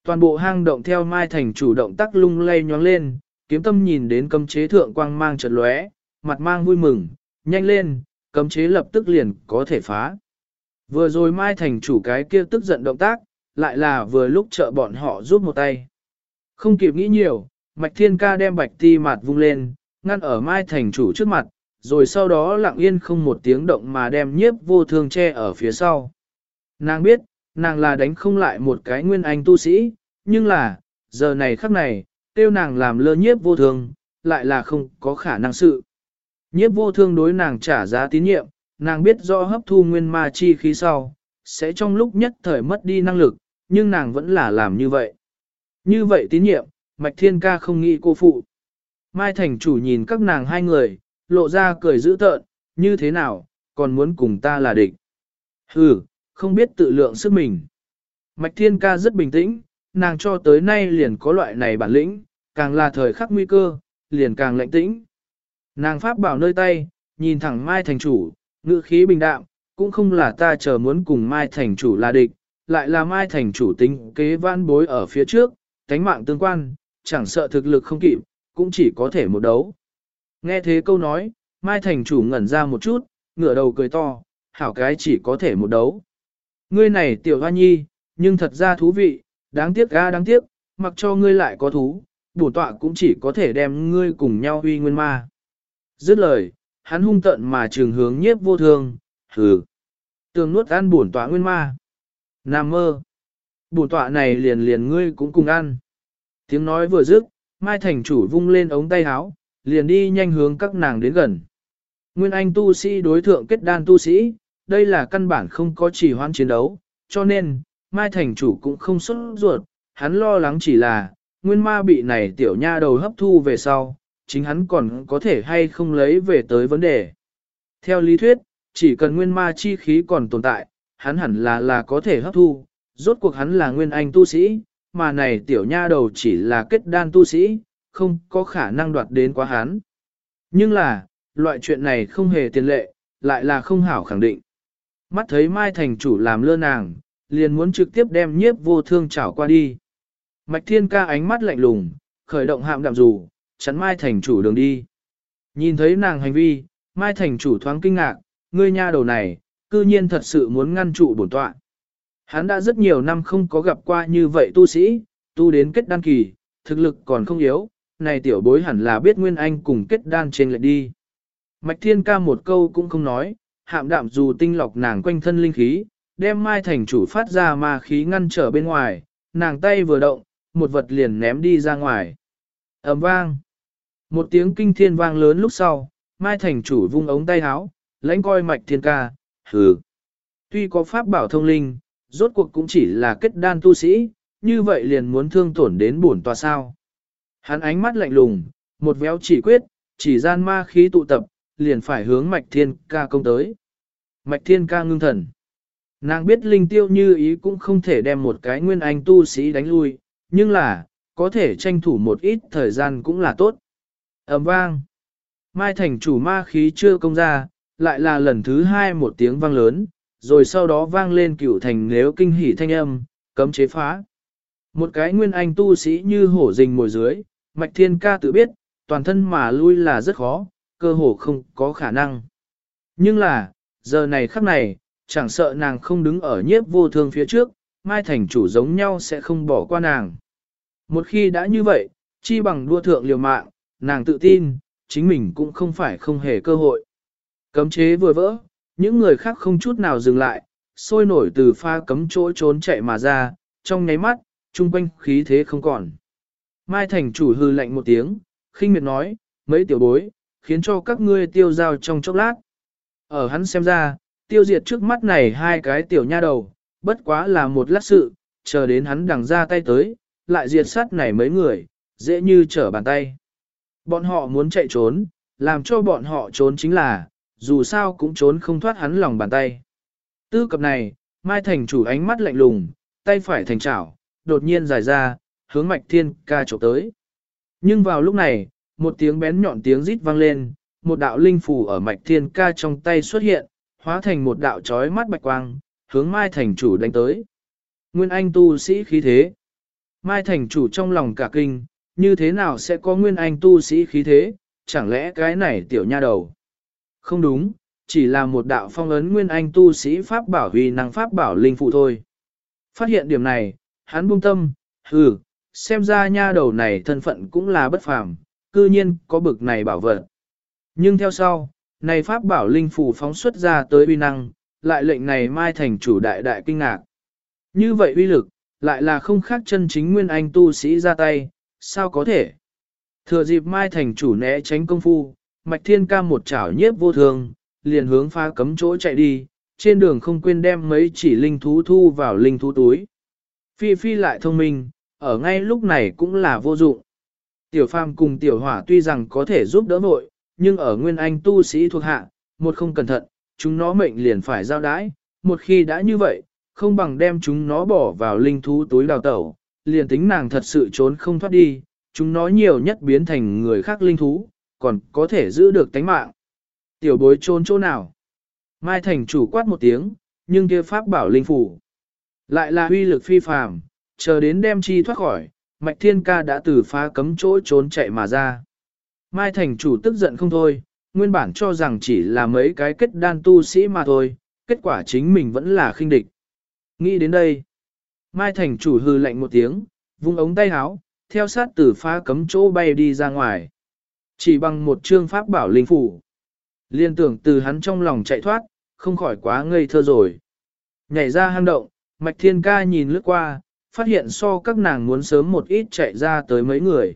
Toàn bộ hang động theo Mai Thành chủ động tác lung lay nhoáng lên, kiếm tâm nhìn đến cấm chế thượng quang mang chợt lóe, mặt mang vui mừng, nhanh lên, cấm chế lập tức liền có thể phá. Vừa rồi Mai Thành chủ cái kia tức giận động tác, lại là vừa lúc trợ bọn họ giúp một tay. Không kịp nghĩ nhiều, Mạch Thiên Ca đem bạch ti mặt vung lên, ngăn ở Mai Thành chủ trước mặt, rồi sau đó lặng yên không một tiếng động mà đem nhiếp vô thương che ở phía sau. Nàng biết, nàng là đánh không lại một cái nguyên anh tu sĩ, nhưng là, giờ này khắc này, tiêu nàng làm lơ nhiếp vô thương, lại là không có khả năng sự. Nhiếp vô thương đối nàng trả giá tín nhiệm, nàng biết rõ hấp thu nguyên ma chi khí sau, sẽ trong lúc nhất thời mất đi năng lực, nhưng nàng vẫn là làm như vậy. Như vậy tín nhiệm, Mạch Thiên Ca không nghĩ cô phụ. Mai Thành chủ nhìn các nàng hai người, lộ ra cười dữ tợn, như thế nào, còn muốn cùng ta là địch. Hừ, không biết tự lượng sức mình. Mạch Thiên Ca rất bình tĩnh, nàng cho tới nay liền có loại này bản lĩnh, càng là thời khắc nguy cơ, liền càng lạnh tĩnh. Nàng pháp bảo nơi tay, nhìn thẳng Mai Thành chủ, ngữ khí bình đạm, cũng không là ta chờ muốn cùng Mai Thành chủ là địch, lại là Mai Thành chủ tính kế vãn bối ở phía trước, tánh mạng tương quan, chẳng sợ thực lực không kịp, cũng chỉ có thể một đấu. Nghe thế câu nói, Mai Thành chủ ngẩn ra một chút, ngửa đầu cười to, hảo cái chỉ có thể một đấu. Ngươi này tiểu hoa nhi, nhưng thật ra thú vị, đáng tiếc ga đáng tiếc, mặc cho ngươi lại có thú, bổn tọa cũng chỉ có thể đem ngươi cùng nhau huy nguyên ma. Dứt lời, hắn hung tận mà trường hướng nhiếp vô thương, hừ. Tường nuốt ăn bổn tọa nguyên ma. Nam mơ. Bổn tọa này liền liền ngươi cũng cùng ăn. Tiếng nói vừa dứt, Mai Thành chủ vung lên ống tay áo, liền đi nhanh hướng các nàng đến gần. Nguyên Anh tu sĩ đối thượng kết đan tu sĩ, đây là căn bản không có chỉ hoãn chiến đấu, cho nên, Mai Thành chủ cũng không xuất ruột, hắn lo lắng chỉ là, nguyên ma bị này tiểu nha đầu hấp thu về sau, chính hắn còn có thể hay không lấy về tới vấn đề. Theo lý thuyết, chỉ cần nguyên ma chi khí còn tồn tại, hắn hẳn là là có thể hấp thu, rốt cuộc hắn là nguyên anh tu sĩ, mà này tiểu nha đầu chỉ là kết đan tu sĩ, không có khả năng đoạt đến quá hắn. Nhưng là, loại chuyện này không hề tiền lệ, lại là không hảo khẳng định. Mắt thấy Mai Thành chủ làm lơ nàng, liền muốn trực tiếp đem nhiếp vô thương chảo qua đi. Mạch Thiên ca ánh mắt lạnh lùng, khởi động hạm đạm dù, chắn Mai Thành chủ đường đi. Nhìn thấy nàng hành vi, Mai Thành chủ thoáng kinh ngạc, ngươi nha đầu này, cư nhiên thật sự muốn ngăn trụ bổn tọa. Hắn đã rất nhiều năm không có gặp qua như vậy tu sĩ, tu đến kết đan kỳ, thực lực còn không yếu, này tiểu bối hẳn là biết Nguyên Anh cùng kết đan trên lại đi. Mạch Thiên ca một câu cũng không nói, hạm đạm dù tinh lọc nàng quanh thân linh khí, đem Mai Thành chủ phát ra ma khí ngăn trở bên ngoài, nàng tay vừa động, một vật liền ném đi ra ngoài. ầm vang. Một tiếng kinh thiên vang lớn lúc sau, Mai Thành chủ vung ống tay áo, lãnh coi mạch thiên ca, hừ. Tuy có pháp bảo thông linh, rốt cuộc cũng chỉ là kết đan tu sĩ, như vậy liền muốn thương tổn đến bổn tòa sao. Hắn ánh mắt lạnh lùng, một véo chỉ quyết, chỉ gian ma khí tụ tập, liền phải hướng mạch thiên ca công tới. Mạch thiên ca ngưng thần. Nàng biết linh tiêu như ý cũng không thể đem một cái nguyên anh tu sĩ đánh lui, nhưng là, có thể tranh thủ một ít thời gian cũng là tốt. ầm vang. Mai thành chủ ma khí chưa công ra, lại là lần thứ hai một tiếng vang lớn, rồi sau đó vang lên cửu thành nếu kinh hỉ thanh âm, cấm chế phá. Một cái nguyên anh tu sĩ như hổ rình ngồi dưới, mạch thiên ca tự biết, toàn thân mà lui là rất khó, cơ hồ không có khả năng. Nhưng là, giờ này khắc này, chẳng sợ nàng không đứng ở nhiếp vô thương phía trước, mai thành chủ giống nhau sẽ không bỏ qua nàng. Một khi đã như vậy, chi bằng đua thượng liều mạng, nàng tự tin, chính mình cũng không phải không hề cơ hội. Cấm chế vừa vỡ, những người khác không chút nào dừng lại, sôi nổi từ pha cấm chỗ trốn chạy mà ra, trong nháy mắt, trung quanh khí thế không còn. Mai thành chủ hư lạnh một tiếng, khinh miệt nói, mấy tiểu bối, khiến cho các ngươi tiêu giao trong chốc lát. Ở hắn xem ra, tiêu diệt trước mắt này hai cái tiểu nha đầu, bất quá là một lát sự, chờ đến hắn đằng ra tay tới, lại diệt sát này mấy người, dễ như trở bàn tay. Bọn họ muốn chạy trốn, làm cho bọn họ trốn chính là, dù sao cũng trốn không thoát hắn lòng bàn tay. Tư cập này, Mai Thành chủ ánh mắt lạnh lùng, tay phải thành chảo, đột nhiên dài ra, hướng mạch thiên ca trộm tới. Nhưng vào lúc này, một tiếng bén nhọn tiếng rít vang lên, một đạo linh phù ở mạch thiên ca trong tay xuất hiện, hóa thành một đạo chói mắt bạch quang, hướng Mai Thành chủ đánh tới. Nguyên Anh tu sĩ khí thế. Mai Thành chủ trong lòng cả kinh, như thế nào sẽ có Nguyên Anh tu sĩ khí thế, chẳng lẽ cái này tiểu nha đầu. Không đúng, chỉ là một đạo phong ấn Nguyên Anh tu sĩ pháp bảo huy năng pháp bảo linh phụ thôi. Phát hiện điểm này, hắn buông tâm, hừ, xem ra nha đầu này thân phận cũng là bất phàm, cư nhiên có bực này bảo vật. Nhưng theo sau, này pháp bảo linh phù phóng xuất ra tới uy năng, lại lệnh này mai thành chủ đại đại kinh ngạc. Như vậy uy lực, lại là không khác chân chính nguyên anh tu sĩ ra tay, sao có thể? Thừa dịp mai thành chủ né tránh công phu, mạch thiên ca một chảo nhiếp vô thường, liền hướng pha cấm chỗ chạy đi, trên đường không quên đem mấy chỉ linh thú thu vào linh thú túi. Phi phi lại thông minh, ở ngay lúc này cũng là vô dụng. Tiểu phàm cùng tiểu hỏa tuy rằng có thể giúp đỡ vội, nhưng ở nguyên anh tu sĩ thuộc hạ, một không cẩn thận, chúng nó mệnh liền phải giao đái, một khi đã như vậy, không bằng đem chúng nó bỏ vào linh thú túi đào tẩu, liền tính nàng thật sự trốn không thoát đi, chúng nó nhiều nhất biến thành người khác linh thú, còn có thể giữ được tánh mạng. Tiểu bối trốn chỗ nào? Mai thành chủ quát một tiếng, nhưng kia pháp bảo linh phủ. Lại là huy lực phi phàm, chờ đến đem chi thoát khỏi, mạch thiên ca đã từ phá cấm chỗ trốn chạy mà ra. Mai thành chủ tức giận không thôi, nguyên bản cho rằng chỉ là mấy cái kết đan tu sĩ mà thôi, kết quả chính mình vẫn là khinh địch. Nghĩ đến đây, Mai thành chủ hư lạnh một tiếng, vung ống tay háo, theo sát tử phá cấm chỗ bay đi ra ngoài. Chỉ bằng một chương pháp bảo linh phủ. Liên tưởng từ hắn trong lòng chạy thoát, không khỏi quá ngây thơ rồi. Nhảy ra hang động, Mạch Thiên Ca nhìn lướt qua, phát hiện so các nàng muốn sớm một ít chạy ra tới mấy người.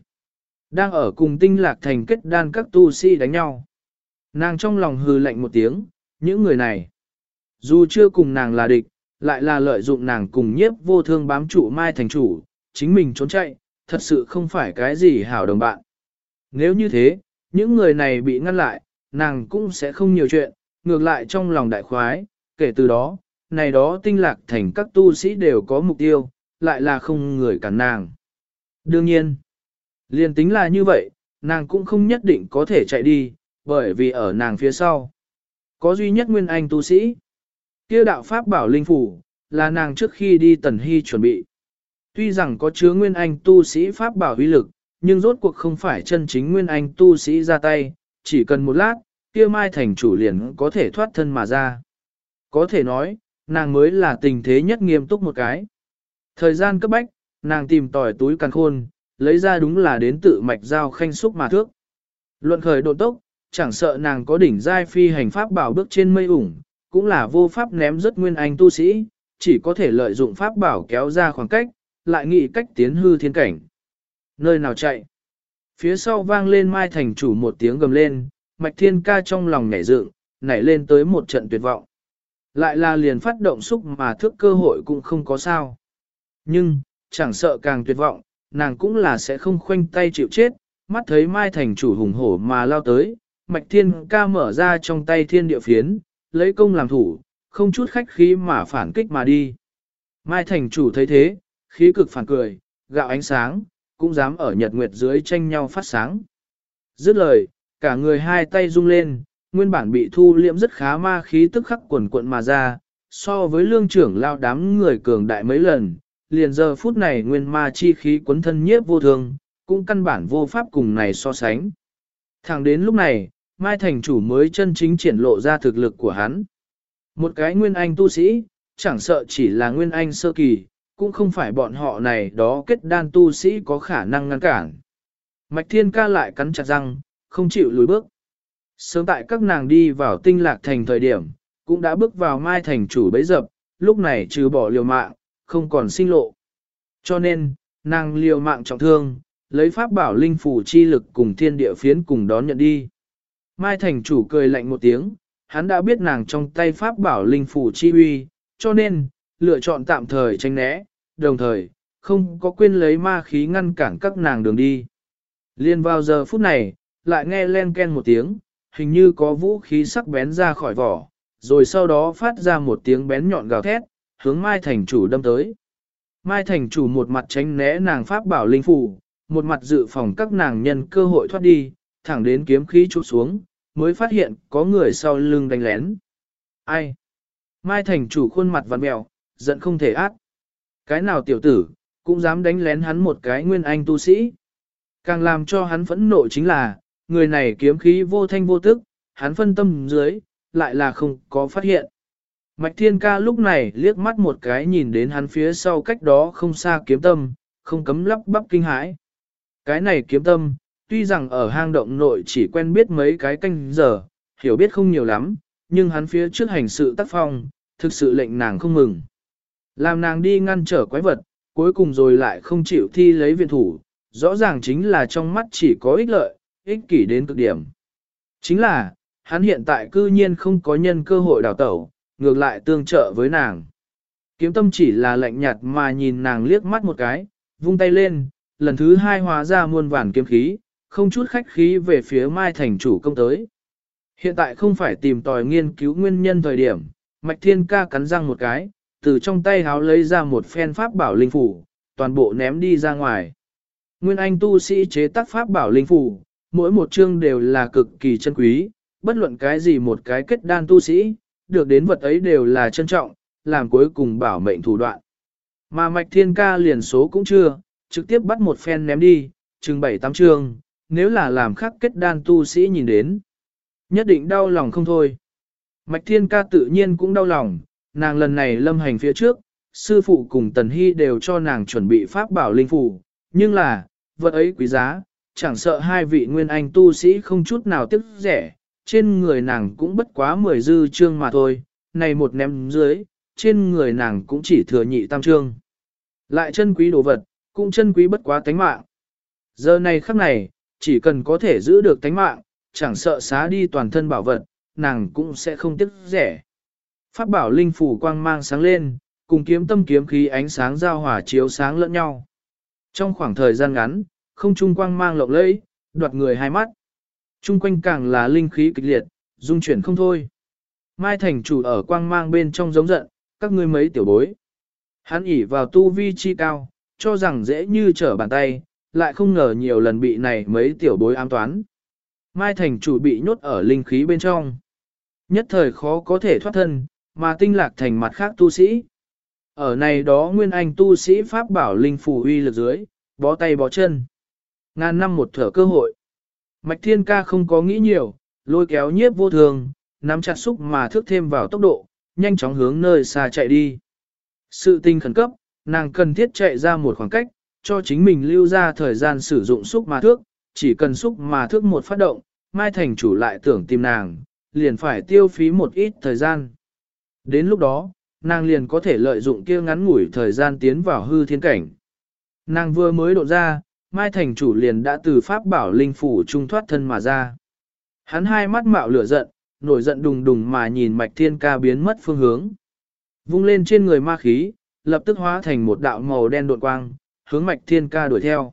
Đang ở cùng tinh lạc thành kết đan các tu sĩ đánh nhau. Nàng trong lòng hừ lạnh một tiếng, những người này, dù chưa cùng nàng là địch, lại là lợi dụng nàng cùng nhiếp vô thương bám trụ mai thành chủ, chính mình trốn chạy, thật sự không phải cái gì hảo đồng bạn. Nếu như thế, những người này bị ngăn lại, nàng cũng sẽ không nhiều chuyện, ngược lại trong lòng đại khoái, kể từ đó, này đó tinh lạc thành các tu sĩ đều có mục tiêu, lại là không người cản nàng. Đương nhiên, liền tính là như vậy, nàng cũng không nhất định có thể chạy đi, bởi vì ở nàng phía sau, có duy nhất nguyên anh tu sĩ. Kia đạo pháp bảo linh phủ, là nàng trước khi đi tần hy chuẩn bị. Tuy rằng có chứa nguyên anh tu sĩ pháp bảo uy lực, nhưng rốt cuộc không phải chân chính nguyên anh tu sĩ ra tay, chỉ cần một lát, kia mai thành chủ liền có thể thoát thân mà ra. Có thể nói, nàng mới là tình thế nhất nghiêm túc một cái. Thời gian cấp bách, nàng tìm tỏi túi càn khôn, lấy ra đúng là đến tự mạch giao khanh xúc mà thước. Luận khởi độ tốc, chẳng sợ nàng có đỉnh giai phi hành pháp bảo bước trên mây ủng, cũng là vô pháp ném rất nguyên anh tu sĩ, chỉ có thể lợi dụng pháp bảo kéo ra khoảng cách, lại nghĩ cách tiến hư thiên cảnh. Nơi nào chạy? Phía sau vang lên mai thành chủ một tiếng gầm lên, mạch thiên ca trong lòng nhảy dựng, nảy lên tới một trận tuyệt vọng. Lại là liền phát động xúc mà thước cơ hội cũng không có sao. Nhưng, chẳng sợ càng tuyệt vọng, nàng cũng là sẽ không khoanh tay chịu chết, mắt thấy mai thành chủ hùng hổ mà lao tới, mạch thiên ca mở ra trong tay thiên địa phiến, lấy công làm thủ, không chút khách khí mà phản kích mà đi. Mai thành chủ thấy thế, khí cực phản cười, gạo ánh sáng, cũng dám ở nhật nguyệt dưới tranh nhau phát sáng. Dứt lời, cả người hai tay rung lên, nguyên bản bị thu liễm rất khá ma khí tức khắc quần cuộn mà ra, so với lương trưởng lao đám người cường đại mấy lần, liền giờ phút này nguyên ma chi khí quấn thân nhiếp vô thường, cũng căn bản vô pháp cùng này so sánh. Thẳng đến lúc này, Mai Thành chủ mới chân chính triển lộ ra thực lực của hắn. Một cái nguyên anh tu sĩ, chẳng sợ chỉ là nguyên anh sơ kỳ, cũng không phải bọn họ này đó kết đan tu sĩ có khả năng ngăn cản. Mạch Thiên ca lại cắn chặt răng, không chịu lùi bước. Sớm tại các nàng đi vào tinh lạc thành thời điểm, cũng đã bước vào mai thành chủ bấy dập, lúc này trừ bỏ liều mạng, không còn sinh lộ. Cho nên, nàng liều mạng trọng thương, lấy pháp bảo linh phủ chi lực cùng thiên địa phiến cùng đón nhận đi. Mai thành chủ cười lạnh một tiếng, hắn đã biết nàng trong tay pháp bảo linh phủ chi uy, cho nên, lựa chọn tạm thời tránh né, đồng thời, không có quên lấy ma khí ngăn cản các nàng đường đi. Liên vào giờ phút này, lại nghe len ken một tiếng, hình như có vũ khí sắc bén ra khỏi vỏ, rồi sau đó phát ra một tiếng bén nhọn gào thét, hướng Mai Thành chủ đâm tới. Mai Thành chủ một mặt tránh né nàng pháp bảo linh phủ, một mặt dự phòng các nàng nhân cơ hội thoát đi, thẳng đến kiếm khí chụp xuống, mới phát hiện có người sau lưng đánh lén. Ai? Mai Thành chủ khuôn mặt vặn mèo, giận không thể át. Cái nào tiểu tử, cũng dám đánh lén hắn một cái nguyên anh tu sĩ. Càng làm cho hắn phẫn nộ chính là, người này kiếm khí vô thanh vô tức, hắn phân tâm dưới, lại là không có phát hiện. Mạch Thiên Ca lúc này liếc mắt một cái nhìn đến hắn phía sau cách đó không xa kiếm tâm, không cấm lắp bắp kinh hãi. Cái này kiếm tâm, tuy rằng ở hang động nội chỉ quen biết mấy cái canh giờ, hiểu biết không nhiều lắm, nhưng hắn phía trước hành sự tác phong, thực sự lệnh nàng không mừng. Làm nàng đi ngăn trở quái vật, cuối cùng rồi lại không chịu thi lấy viện thủ, rõ ràng chính là trong mắt chỉ có ích lợi, ích kỷ đến cực điểm. Chính là, hắn hiện tại cư nhiên không có nhân cơ hội đào tẩu, ngược lại tương trợ với nàng. Kiếm tâm chỉ là lạnh nhạt mà nhìn nàng liếc mắt một cái, vung tay lên, lần thứ hai hóa ra muôn vàn kiếm khí, không chút khách khí về phía Mai Thành chủ công tới. Hiện tại không phải tìm tòi nghiên cứu nguyên nhân thời điểm, Mạch Thiên ca cắn răng một cái, từ trong tay háo lấy ra một phen pháp bảo linh phủ, toàn bộ ném đi ra ngoài. Nguyên Anh tu sĩ chế tác pháp bảo linh phủ, mỗi một chương đều là cực kỳ chân quý, bất luận cái gì một cái kết đan tu sĩ, được đến vật ấy đều là trân trọng, làm cuối cùng bảo mệnh thủ đoạn. Mà Mạch Thiên ca liền số cũng chưa, trực tiếp bắt một phen ném đi, chừng bảy tám chương, nếu là làm khác kết đan tu sĩ nhìn đến. Nhất định đau lòng không thôi. Mạch Thiên ca tự nhiên cũng đau lòng, nàng lần này lâm hành phía trước, sư phụ cùng Tần Hy đều cho nàng chuẩn bị pháp bảo linh phủ, nhưng là, vật ấy quý giá, chẳng sợ hai vị nguyên anh tu sĩ không chút nào tiếc rẻ, trên người nàng cũng bất quá mười dư trương mà thôi, này một ném dưới, trên người nàng cũng chỉ thừa nhị tam trương. Lại chân quý đồ vật, cũng chân quý bất quá tánh mạng. Giờ này khắc này, chỉ cần có thể giữ được tánh mạng, chẳng sợ xá đi toàn thân bảo vật, nàng cũng sẽ không tiếc rẻ. Pháp bảo linh phủ quang mang sáng lên, cùng kiếm tâm kiếm khí ánh sáng giao hòa chiếu sáng lẫn nhau. Trong khoảng thời gian ngắn, không trung quang mang lộng lẫy, đoạt người hai mắt. Trung quanh càng là linh khí kịch liệt, dung chuyển không thôi. Mai thành chủ ở quang mang bên trong giống giận, các ngươi mấy tiểu bối. Hắn ỉ vào tu vi chi cao, cho rằng dễ như trở bàn tay, lại không ngờ nhiều lần bị này mấy tiểu bối ám toán. Mai thành chủ bị nhốt ở linh khí bên trong. Nhất thời khó có thể thoát thân, mà tinh lạc thành mặt khác tu sĩ. Ở này đó nguyên anh tu sĩ pháp bảo linh phù uy lực dưới, bó tay bó chân. Ngàn năm một thở cơ hội. Mạch thiên ca không có nghĩ nhiều, lôi kéo nhiếp vô thường, nắm chặt xúc mà thước thêm vào tốc độ, nhanh chóng hướng nơi xa chạy đi. Sự tình khẩn cấp, nàng cần thiết chạy ra một khoảng cách, cho chính mình lưu ra thời gian sử dụng xúc mà thước, chỉ cần xúc mà thước một phát động, Mai Thành chủ lại tưởng tìm nàng, liền phải tiêu phí một ít thời gian. Đến lúc đó, nàng liền có thể lợi dụng kia ngắn ngủi thời gian tiến vào hư thiên cảnh. Nàng vừa mới độ ra, Mai Thành chủ liền đã từ pháp bảo linh phủ trung thoát thân mà ra. Hắn hai mắt mạo lửa giận, nổi giận đùng đùng mà nhìn mạch thiên ca biến mất phương hướng. Vung lên trên người ma khí, lập tức hóa thành một đạo màu đen đột quang, hướng mạch thiên ca đuổi theo.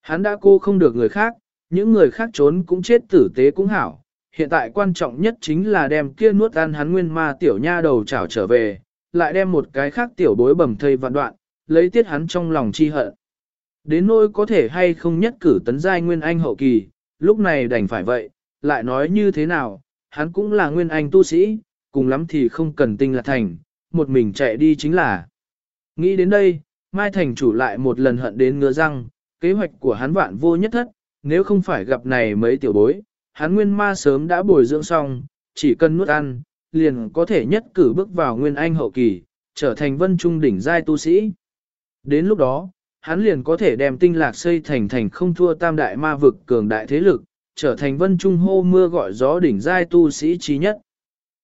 Hắn đã cô không được người khác, những người khác trốn cũng chết tử tế cũng hảo. Hiện tại quan trọng nhất chính là đem kia nuốt ăn hắn nguyên ma tiểu nha đầu trảo trở về, lại đem một cái khác tiểu bối bầm thây vạn đoạn, lấy tiết hắn trong lòng chi hận. Đến nỗi có thể hay không nhất cử tấn giai nguyên anh hậu kỳ, lúc này đành phải vậy, lại nói như thế nào, hắn cũng là nguyên anh tu sĩ, cùng lắm thì không cần tinh là thành, một mình chạy đi chính là. Nghĩ đến đây, Mai Thành chủ lại một lần hận đến ngứa răng, kế hoạch của hắn vạn vô nhất thất, nếu không phải gặp này mấy tiểu bối, hắn nguyên ma sớm đã bồi dưỡng xong, chỉ cần nuốt ăn, liền có thể nhất cử bước vào nguyên anh hậu kỳ, trở thành vân trung đỉnh giai tu sĩ. Đến lúc đó, hắn liền có thể đem tinh lạc xây thành thành không thua tam đại ma vực cường đại thế lực, trở thành vân trung hô mưa gọi gió đỉnh giai tu sĩ trí nhất.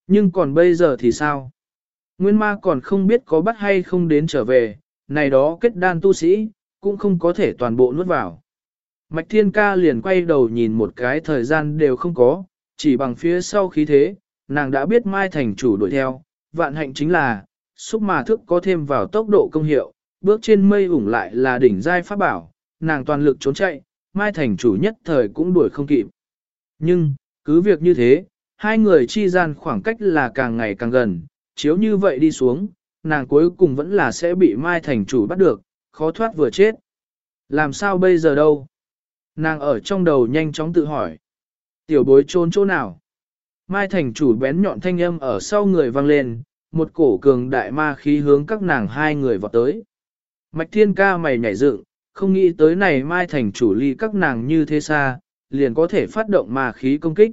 Nhưng còn bây giờ thì sao? Nguyên ma còn không biết có bắt hay không đến trở về, này đó kết đan tu sĩ, cũng không có thể toàn bộ nuốt vào. Mạch thiên ca liền quay đầu nhìn một cái thời gian đều không có, chỉ bằng phía sau khí thế, nàng đã biết Mai Thành chủ đuổi theo, vạn hạnh chính là, xúc mà thức có thêm vào tốc độ công hiệu, bước trên mây ủng lại là đỉnh giai pháp bảo, nàng toàn lực trốn chạy, Mai Thành chủ nhất thời cũng đuổi không kịp. Nhưng, cứ việc như thế, hai người chi gian khoảng cách là càng ngày càng gần, chiếu như vậy đi xuống, nàng cuối cùng vẫn là sẽ bị Mai Thành chủ bắt được, khó thoát vừa chết. Làm sao bây giờ đâu? Nàng ở trong đầu nhanh chóng tự hỏi. Tiểu bối trốn chỗ nào? Mai Thành chủ bén nhọn thanh âm ở sau người vang lên, một cổ cường đại ma khí hướng các nàng hai người vọt tới. Mạch thiên ca mày nhảy dựng, không nghĩ tới này Mai Thành chủ ly các nàng như thế xa, liền có thể phát động ma khí công kích.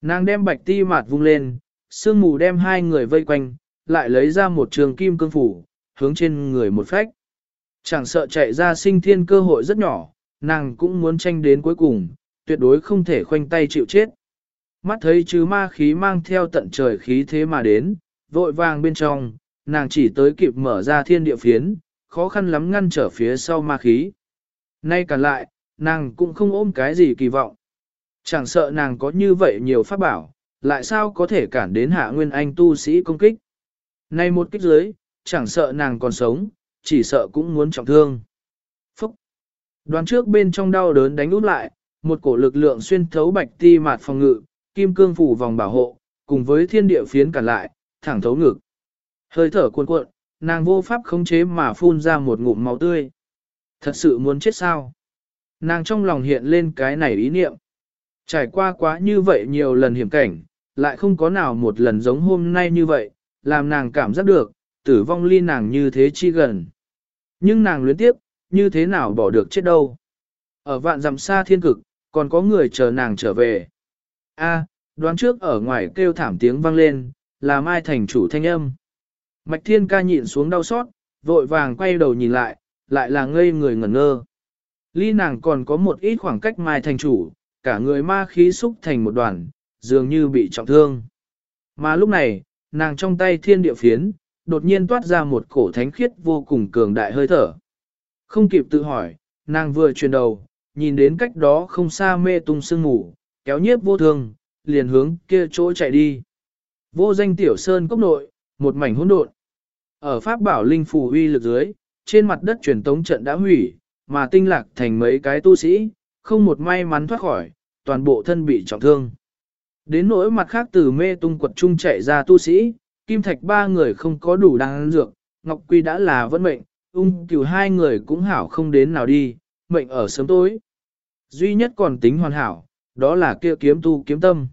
Nàng đem bạch ti mạt vung lên, sương mù đem hai người vây quanh, lại lấy ra một trường kim cương phủ, hướng trên người một phách. Chẳng sợ chạy ra sinh thiên cơ hội rất nhỏ, nàng cũng muốn tranh đến cuối cùng, tuyệt đối không thể khoanh tay chịu chết. Mắt thấy chứ ma khí mang theo tận trời khí thế mà đến, vội vàng bên trong, nàng chỉ tới kịp mở ra thiên địa phiến, khó khăn lắm ngăn trở phía sau ma khí. Nay cả lại, nàng cũng không ôm cái gì kỳ vọng. Chẳng sợ nàng có như vậy nhiều pháp bảo, lại sao có thể cản đến hạ nguyên anh tu sĩ công kích. Nay một kích dưới, chẳng sợ nàng còn sống, chỉ sợ cũng muốn trọng thương. Phúc! Đoán trước bên trong đau đớn đánh út lại, một cổ lực lượng xuyên thấu bạch ti mạt phòng ngự, kim cương phủ vòng bảo hộ, cùng với thiên địa phiến cản lại, thẳng thấu ngực. Hơi thở cuộn cuộn, nàng vô pháp khống chế mà phun ra một ngụm máu tươi. Thật sự muốn chết sao? Nàng trong lòng hiện lên cái này ý niệm. Trải qua quá như vậy nhiều lần hiểm cảnh, lại không có nào một lần giống hôm nay như vậy, làm nàng cảm giác được, tử vong ly nàng như thế chi gần. Nhưng nàng luyến tiếp, như thế nào bỏ được chết đâu. Ở vạn dặm xa thiên cực, còn có người chờ nàng trở về. A, đoán trước ở ngoài kêu thảm tiếng vang lên, là Mai Thành chủ thanh âm. Mạch Thiên ca nhịn xuống đau xót, vội vàng quay đầu nhìn lại, lại là ngây người ngẩn ngơ. Ly nàng còn có một ít khoảng cách Mai Thành chủ, cả người ma khí xúc thành một đoàn, dường như bị trọng thương. Mà lúc này, nàng trong tay thiên địa phiến, đột nhiên toát ra một cổ thánh khiết vô cùng cường đại hơi thở. Không kịp tự hỏi, nàng vừa chuyển đầu, nhìn đến cách đó không xa mê tung sương ngủ, kéo nhiếp vô thương, liền hướng kia chỗ chạy đi. Vô danh tiểu sơn cốc nội, một mảnh hỗn độn. Ở Pháp bảo linh phù uy lực dưới, trên mặt đất truyền tống trận đã hủy, mà tinh lạc thành mấy cái tu sĩ, không một may mắn thoát khỏi, toàn bộ thân bị trọng thương. Đến nỗi mặt khác từ mê tung quật trung chạy ra tu sĩ, kim thạch ba người không có đủ đáng dược, Ngọc Quy đã là vẫn mệnh, ung cửu hai người cũng hảo không đến nào đi, mệnh ở sớm tối. Duy nhất còn tính hoàn hảo, đó là kia kiếm tu kiếm tâm.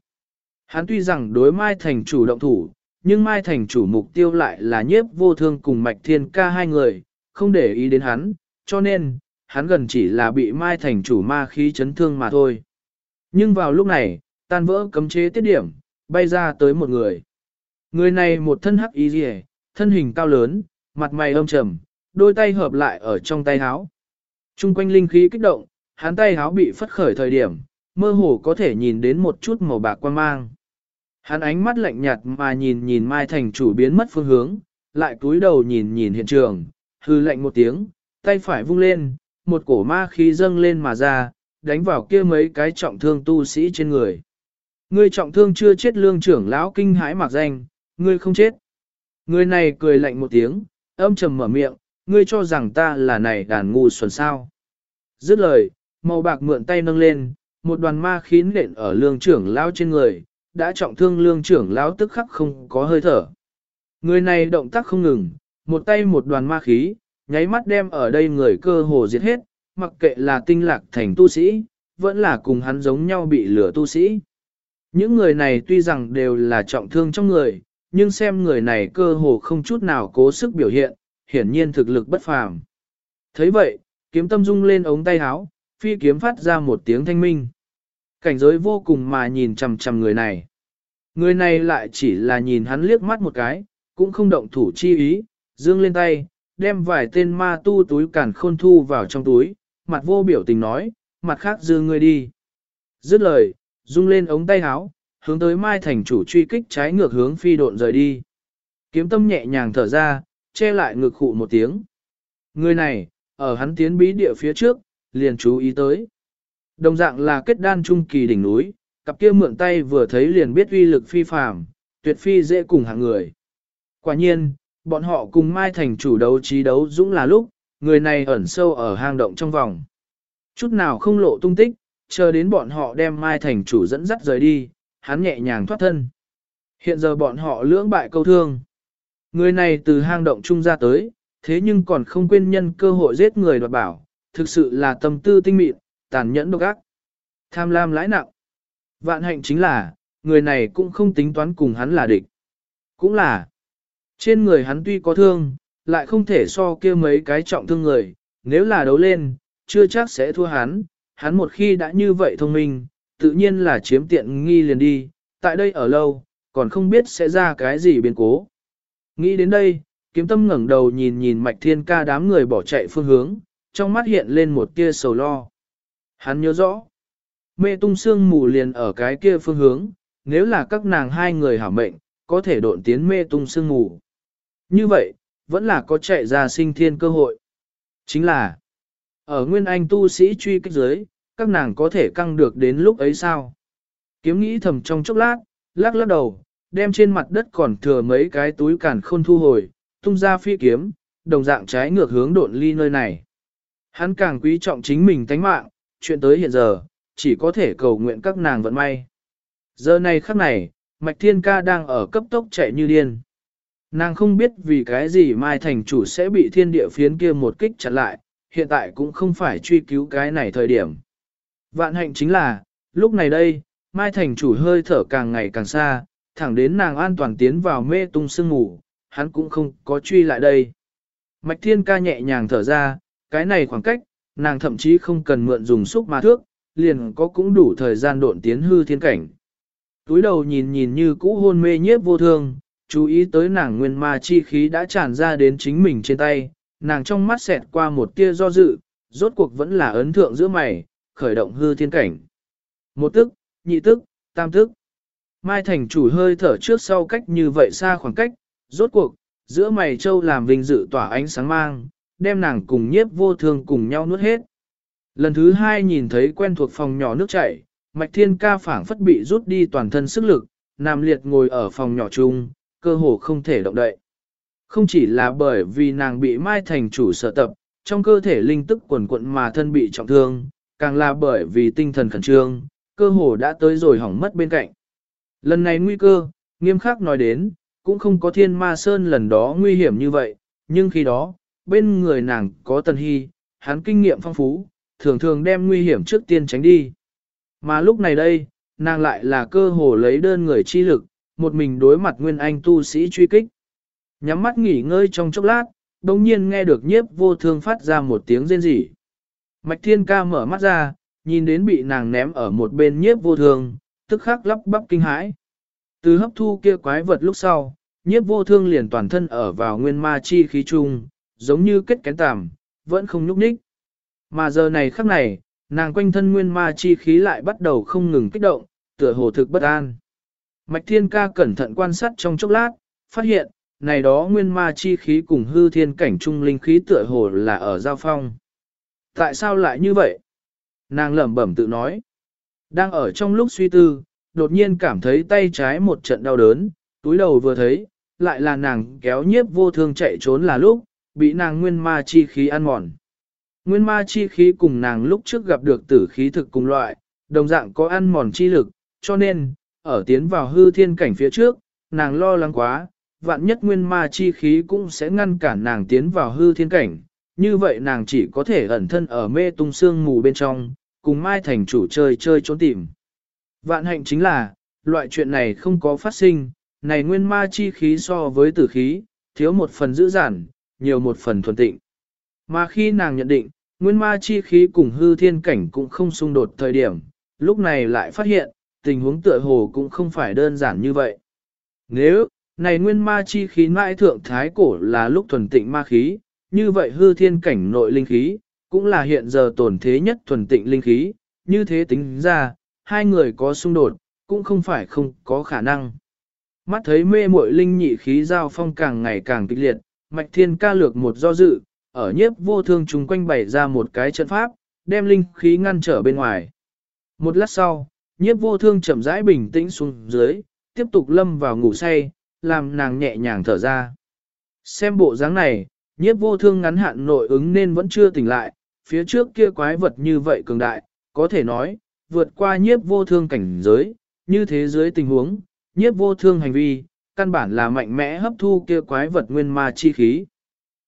Hắn tuy rằng đối Mai Thành chủ động thủ, nhưng Mai Thành chủ mục tiêu lại là nhiếp vô thương cùng Mạch Thiên ca hai người, không để ý đến hắn, cho nên, hắn gần chỉ là bị Mai Thành chủ ma khí chấn thương mà thôi. Nhưng vào lúc này, tan vỡ cấm chế tiết điểm, bay ra tới một người. Người này một thân hắc y rìa, thân hình cao lớn, mặt mày âm trầm, đôi tay hợp lại ở trong tay háo. Trung quanh linh khí kích động, hắn tay háo bị phất khởi thời điểm, mơ hồ có thể nhìn đến một chút màu bạc quan mang. Hắn ánh mắt lạnh nhạt mà nhìn nhìn Mai Thành chủ biến mất phương hướng, lại cúi đầu nhìn nhìn hiện trường, hư lạnh một tiếng, tay phải vung lên, một cổ ma khí dâng lên mà ra, đánh vào kia mấy cái trọng thương tu sĩ trên người. Ngươi trọng thương chưa chết lương trưởng lão kinh hãi mặc danh, ngươi không chết. Người này cười lạnh một tiếng, âm trầm mở miệng, ngươi cho rằng ta là này đàn ngu xuẩn sao. Dứt lời, màu bạc mượn tay nâng lên, một đoàn ma khí nện ở lương trưởng lão trên người, đã trọng thương lương trưởng lão tức khắc không có hơi thở. Người này động tác không ngừng, một tay một đoàn ma khí, nháy mắt đem ở đây người cơ hồ diệt hết, mặc kệ là tinh lạc thành tu sĩ, vẫn là cùng hắn giống nhau bị lửa tu sĩ. Những người này tuy rằng đều là trọng thương trong người, nhưng xem người này cơ hồ không chút nào cố sức biểu hiện, hiển nhiên thực lực bất phàm. thấy vậy, kiếm tâm rung lên ống tay háo, phi kiếm phát ra một tiếng thanh minh. Cảnh giới vô cùng mà nhìn chằm chằm người này. Người này lại chỉ là nhìn hắn liếc mắt một cái, cũng không động thủ chi ý, dương lên tay, đem vài tên ma tu túi cản khôn thu vào trong túi, mặt vô biểu tình nói, mặt khác dư ngươi đi. Dứt lời, rung lên ống tay áo, hướng tới Mai Thành chủ truy kích trái ngược hướng phi độn rời đi. Kiếm tâm nhẹ nhàng thở ra, che lại ngực khụ một tiếng. Người này, ở hắn tiến bí địa phía trước, liền chú ý tới. Đồng dạng là kết đan trung kỳ đỉnh núi, cặp kia mượn tay vừa thấy liền biết uy lực phi phàm, tuyệt phi dễ cùng hạng người. Quả nhiên, bọn họ cùng Mai Thành chủ đấu trí đấu dũng là lúc, người này ẩn sâu ở hang động trong vòng. Chút nào không lộ tung tích, chờ đến bọn họ đem Mai Thành chủ dẫn dắt rời đi, hắn nhẹ nhàng thoát thân. Hiện giờ bọn họ lưỡng bại câu thương. Người này từ hang động trung ra tới, thế nhưng còn không quên nhân cơ hội giết người đoạt bảo, thực sự là tâm tư tinh mịn, tàn nhẫn độc ác. Tham lam lãi nặng. Vạn hạnh chính là, người này cũng không tính toán cùng hắn là địch. Cũng là, trên người hắn tuy có thương, lại không thể so kia mấy cái trọng thương người, nếu là đấu lên, chưa chắc sẽ thua hắn, hắn một khi đã như vậy thông minh, tự nhiên là chiếm tiện nghi liền đi, tại đây ở lâu, còn không biết sẽ ra cái gì biến cố. Nghĩ đến đây, kiếm tâm ngẩng đầu nhìn nhìn mạch thiên ca đám người bỏ chạy phương hướng, trong mắt hiện lên một tia sầu lo. Hắn nhớ rõ, mê tung xương mù liền ở cái kia phương hướng, nếu là các nàng hai người hảo mệnh, có thể độn tiến mê tung xương mù. Như vậy, vẫn là có chạy ra sinh thiên cơ hội. Chính là, ở nguyên anh tu sĩ truy kích giới, các nàng có thể căng được đến lúc ấy sao? Kiếm nghĩ thầm trong chốc lát, lắc lắc đầu, đem trên mặt đất còn thừa mấy cái túi cản khôn thu hồi, tung ra phi kiếm, đồng dạng trái ngược hướng độn ly nơi này. Hắn càng quý trọng chính mình tánh mạng, chuyện tới hiện giờ, chỉ có thể cầu nguyện các nàng vận may. Giờ này khắc này, Mạch Thiên Ca đang ở cấp tốc chạy như điên. Nàng không biết vì cái gì Mai Thành chủ sẽ bị thiên địa phiến kia một kích chặn lại, hiện tại cũng không phải truy cứu cái này thời điểm. Vạn hạnh chính là, lúc này đây, Mai Thành chủ hơi thở càng ngày càng xa, thẳng đến nàng an toàn tiến vào mê tung sương ngủ, hắn cũng không có truy lại đây. Mạch Thiên ca nhẹ nhàng thở ra, cái này khoảng cách, nàng thậm chí không cần mượn dùng xúc ma thước, liền có cũng đủ thời gian độn tiến hư thiên cảnh. Túi đầu nhìn nhìn như cũ hôn mê nhiếp vô thương, chú ý tới nàng nguyên ma chi khí đã tràn ra đến chính mình trên tay, nàng trong mắt xẹt qua một tia do dự, rốt cuộc vẫn là ấn thượng giữa mày, khởi động hư thiên cảnh. Một tức, nhị tức, tam tức. Mai thành chủ hơi thở trước sau cách như vậy xa khoảng cách, rốt cuộc, giữa mày châu làm vinh dự tỏa ánh sáng mang, đem nàng cùng nhiếp vô thương cùng nhau nuốt hết. Lần thứ hai nhìn thấy quen thuộc phòng nhỏ nước chảy, mạch thiên ca phảng phất bị rút đi toàn thân sức lực, nằm liệt ngồi ở phòng nhỏ chung, cơ hồ không thể động đậy. Không chỉ là bởi vì nàng bị mai thành chủ sợ tập, trong cơ thể linh tức quần quận mà thân bị trọng thương, càng là bởi vì tinh thần khẩn trương, cơ hồ đã tới rồi hỏng mất bên cạnh. Lần này nguy cơ, nghiêm khắc nói đến, cũng không có thiên ma sơn lần đó nguy hiểm như vậy, nhưng khi đó, bên người nàng có tần hy, hắn kinh nghiệm phong phú, thường thường đem nguy hiểm trước tiên tránh đi. Mà lúc này đây, nàng lại là cơ hồ lấy đơn người chi lực, một mình đối mặt nguyên anh tu sĩ truy kích. Nhắm mắt nghỉ ngơi trong chốc lát, đồng nhiên nghe được nhiếp vô thương phát ra một tiếng rên rỉ. Mạch thiên ca mở mắt ra, nhìn đến bị nàng ném ở một bên nhiếp vô thương, tức khắc lắp bắp kinh hãi. Từ hấp thu kia quái vật lúc sau, nhiếp vô thương liền toàn thân ở vào nguyên ma chi khí chung, giống như kết kén tàm, vẫn không nhúc nhích. Mà giờ này khắc này, nàng quanh thân nguyên ma chi khí lại bắt đầu không ngừng kích động, tựa hồ thực bất an. Mạch thiên ca cẩn thận quan sát trong chốc lát, phát hiện, này đó nguyên ma chi khí cùng hư thiên cảnh trung linh khí tựa hồ là ở giao phong. Tại sao lại như vậy? Nàng lẩm bẩm tự nói. Đang ở trong lúc suy tư, đột nhiên cảm thấy tay trái một trận đau đớn, túi đầu vừa thấy, lại là nàng kéo nhiếp vô thương chạy trốn là lúc, bị nàng nguyên ma chi khí ăn mòn. Nguyên ma chi khí cùng nàng lúc trước gặp được tử khí thực cùng loại, đồng dạng có ăn mòn chi lực, cho nên, ở tiến vào hư thiên cảnh phía trước, nàng lo lắng quá, vạn nhất nguyên ma chi khí cũng sẽ ngăn cản nàng tiến vào hư thiên cảnh, như vậy nàng chỉ có thể ẩn thân ở mê tung sương mù bên trong, cùng Mai Thành chủ chơi chơi trốn tìm. Vạn hạnh chính là, loại chuyện này không có phát sinh, này nguyên ma chi khí so với tử khí, thiếu một phần dữ dản, nhiều một phần thuần tịnh. Mà khi nàng nhận định, nguyên ma chi khí cùng hư thiên cảnh cũng không xung đột thời điểm, lúc này lại phát hiện, tình huống tựa hồ cũng không phải đơn giản như vậy. Nếu, này nguyên ma chi khí mãi thượng thái cổ là lúc thuần tịnh ma khí, như vậy hư thiên cảnh nội linh khí, cũng là hiện giờ tổn thế nhất thuần tịnh linh khí, như thế tính ra, hai người có xung đột, cũng không phải không có khả năng. Mắt thấy mê muội linh nhị khí giao phong càng ngày càng kịch liệt, mạch thiên ca lược một do dự, ở nhiếp vô thương chung quanh bày ra một cái trận pháp, đem linh khí ngăn trở bên ngoài. Một lát sau, nhiếp vô thương chậm rãi bình tĩnh xuống dưới, tiếp tục lâm vào ngủ say, làm nàng nhẹ nhàng thở ra. Xem bộ dáng này, nhiếp vô thương ngắn hạn nội ứng nên vẫn chưa tỉnh lại, phía trước kia quái vật như vậy cường đại, có thể nói, vượt qua nhiếp vô thương cảnh giới, như thế giới tình huống, nhiếp vô thương hành vi, căn bản là mạnh mẽ hấp thu kia quái vật nguyên ma chi khí.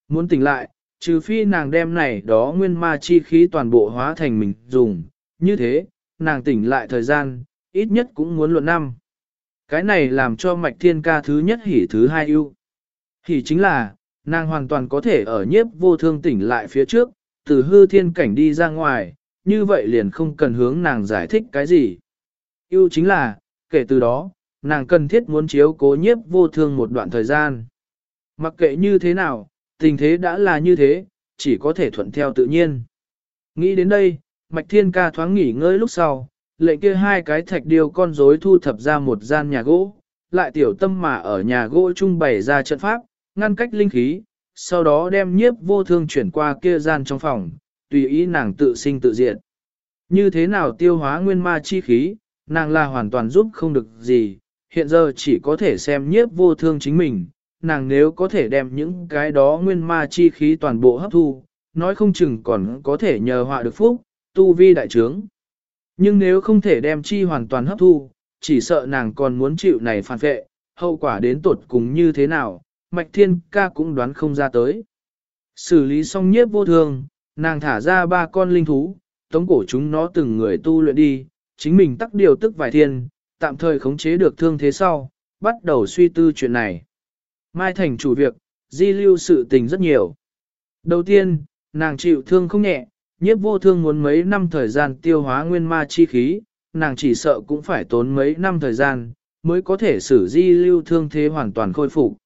Muốn tỉnh lại, trừ phi nàng đem này đó nguyên ma chi khí toàn bộ hóa thành mình dùng, như thế, nàng tỉnh lại thời gian, ít nhất cũng muốn luận năm. Cái này làm cho mạch thiên ca thứ nhất hỉ thứ hai ưu. Hỉ chính là, nàng hoàn toàn có thể ở nhiếp vô thương tỉnh lại phía trước, từ hư thiên cảnh đi ra ngoài, như vậy liền không cần hướng nàng giải thích cái gì. Ưu chính là, kể từ đó, nàng cần thiết muốn chiếu cố nhiếp vô thương một đoạn thời gian. Mặc kệ như thế nào, tình thế đã là như thế, chỉ có thể thuận theo tự nhiên. Nghĩ đến đây, Mạch Thiên Ca thoáng nghỉ ngơi lúc sau, lệnh kia hai cái thạch điêu con rối thu thập ra một gian nhà gỗ, lại tiểu tâm mà ở nhà gỗ trung bày ra trận pháp, ngăn cách linh khí, sau đó đem nhiếp vô thương chuyển qua kia gian trong phòng, tùy ý nàng tự sinh tự diệt. Như thế nào tiêu hóa nguyên ma chi khí, nàng là hoàn toàn giúp không được gì, hiện giờ chỉ có thể xem nhiếp vô thương chính mình, nàng nếu có thể đem những cái đó nguyên ma chi khí toàn bộ hấp thu, nói không chừng còn có thể nhờ họa được phúc, tu vi đại trướng. Nhưng nếu không thể đem chi hoàn toàn hấp thu, chỉ sợ nàng còn muốn chịu này phản vệ, hậu quả đến tột cùng như thế nào, Mạch Thiên Ca cũng đoán không ra tới. Xử lý xong nhiếp vô thương, nàng thả ra ba con linh thú, tống cổ chúng nó từng người tu luyện đi, chính mình tắc điều tức vài thiên, tạm thời khống chế được thương thế sau, bắt đầu suy tư chuyện này. Mai thành chủ việc, di lưu sự tình rất nhiều. Đầu tiên, nàng chịu thương không nhẹ, nhiếp vô thương muốn mấy năm thời gian tiêu hóa nguyên ma chi khí, nàng chỉ sợ cũng phải tốn mấy năm thời gian, mới có thể xử di lưu thương thế hoàn toàn khôi phục.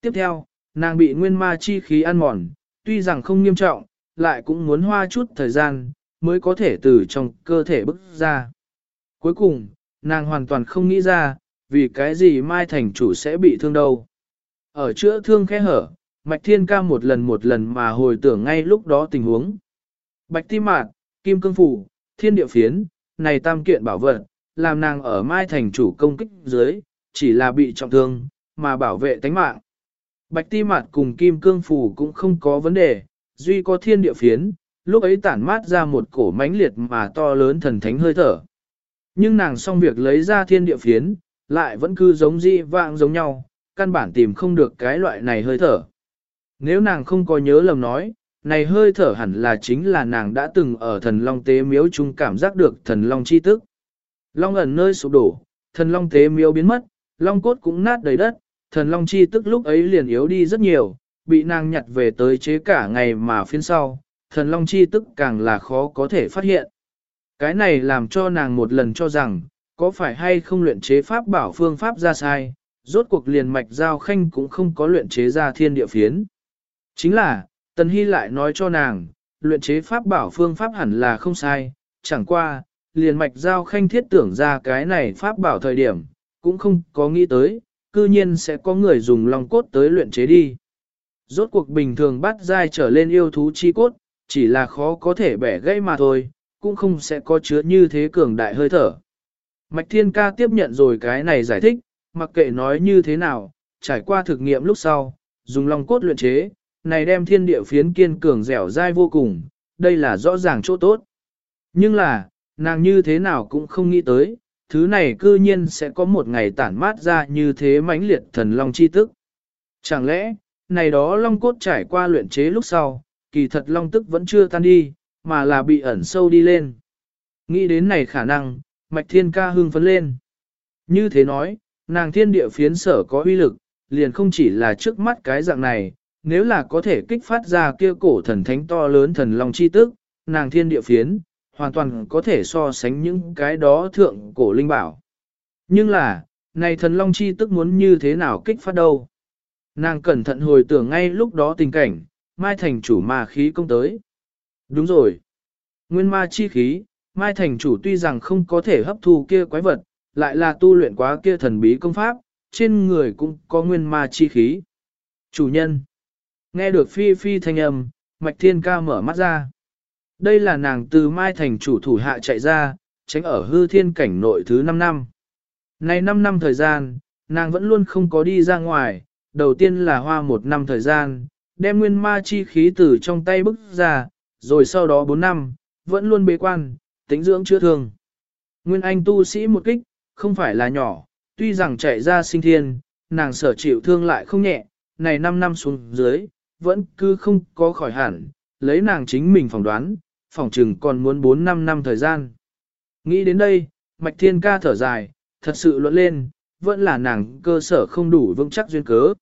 Tiếp theo, nàng bị nguyên ma chi khí ăn mòn, tuy rằng không nghiêm trọng, lại cũng muốn hoa chút thời gian, mới có thể từ trong cơ thể bức ra. Cuối cùng, nàng hoàn toàn không nghĩ ra, vì cái gì Mai Thành chủ sẽ bị thương đâu. Ở chữa thương khe hở, Mạch Thiên ca một lần một lần mà hồi tưởng ngay lúc đó tình huống. Bạch Ti Mạt, Kim Cương Phủ, Thiên Địa Phiến, này tam kiện bảo vật, làm nàng ở Mai Thành chủ công kích dưới, chỉ là bị trọng thương, mà bảo vệ tánh mạng. Bạch Ti Mạt cùng Kim Cương Phủ cũng không có vấn đề, duy có Thiên Địa Phiến, lúc ấy tản mát ra một cổ mãnh liệt mà to lớn thần thánh hơi thở. Nhưng nàng xong việc lấy ra Thiên Địa Phiến, lại vẫn cứ giống dị vạng giống nhau, căn bản tìm không được cái loại này hơi thở. Nếu nàng không có nhớ lầm nói, này hơi thở hẳn là chính là nàng đã từng ở thần long tế miếu chung cảm giác được thần long chi tức. Long ẩn nơi sụp đổ, thần long tế miếu biến mất, long cốt cũng nát đầy đất, thần long chi tức lúc ấy liền yếu đi rất nhiều, bị nàng nhặt về tới chế cả ngày mà phiên sau, thần long chi tức càng là khó có thể phát hiện. Cái này làm cho nàng một lần cho rằng, có phải hay không luyện chế pháp bảo phương pháp ra sai, rốt cuộc liền mạch giao khanh cũng không có luyện chế ra thiên địa phiến. Chính là, Tần Hy lại nói cho nàng, luyện chế pháp bảo phương pháp hẳn là không sai, chẳng qua, liền mạch giao khanh thiết tưởng ra cái này pháp bảo thời điểm, cũng không có nghĩ tới, cư nhiên sẽ có người dùng long cốt tới luyện chế đi. Rốt cuộc bình thường bắt dai trở lên yêu thú chi cốt, chỉ là khó có thể bẻ gãy mà thôi, cũng không sẽ có chứa như thế cường đại hơi thở. Mạch Thiên Ca tiếp nhận rồi cái này giải thích, mặc kệ nói như thế nào, trải qua thực nghiệm lúc sau, dùng long cốt luyện chế, này đem thiên địa phiến kiên cường dẻo dai vô cùng, đây là rõ ràng chỗ tốt. Nhưng là, nàng như thế nào cũng không nghĩ tới, thứ này cư nhiên sẽ có một ngày tản mát ra như thế mãnh liệt thần long chi tức. Chẳng lẽ, này đó long cốt trải qua luyện chế lúc sau, kỳ thật long tức vẫn chưa tan đi, mà là bị ẩn sâu đi lên. Nghĩ đến này khả năng, mạch thiên ca hưng phấn lên. Như thế nói, nàng thiên địa phiến sở có uy lực, liền không chỉ là trước mắt cái dạng này, nếu là có thể kích phát ra kia cổ thần thánh to lớn thần long chi tức, nàng thiên địa phiến, hoàn toàn có thể so sánh những cái đó thượng cổ linh bảo. Nhưng là, này thần long chi tức muốn như thế nào kích phát đâu? Nàng cẩn thận hồi tưởng ngay lúc đó tình cảnh, Mai Thành chủ ma khí công tới. Đúng rồi. Nguyên ma chi khí, Mai Thành chủ tuy rằng không có thể hấp thu kia quái vật, lại là tu luyện quá kia thần bí công pháp, trên người cũng có nguyên ma chi khí. Chủ nhân. Nghe được phi phi thanh âm, Mạch Thiên Ca mở mắt ra. Đây là nàng từ Mai Thành chủ thủ hạ chạy ra, tránh ở hư thiên cảnh nội thứ 5 năm. Này 5 năm thời gian, nàng vẫn luôn không có đi ra ngoài, đầu tiên là hoa một năm thời gian, đem nguyên ma chi khí từ trong tay bức ra, rồi sau đó 4 năm, vẫn luôn bế quan, tính dưỡng chữa thương. Nguyên Anh tu sĩ một kích, không phải là nhỏ, tuy rằng chạy ra sinh thiên, nàng sở chịu thương lại không nhẹ, này 5 năm xuống dưới, vẫn cứ không có khỏi hẳn, lấy nàng chính mình phỏng đoán, phỏng chừng còn muốn 4-5 năm thời gian. Nghĩ đến đây, Mạch Thiên ca thở dài, thật sự luận lên, vẫn là nàng cơ sở không đủ vững chắc duyên cớ.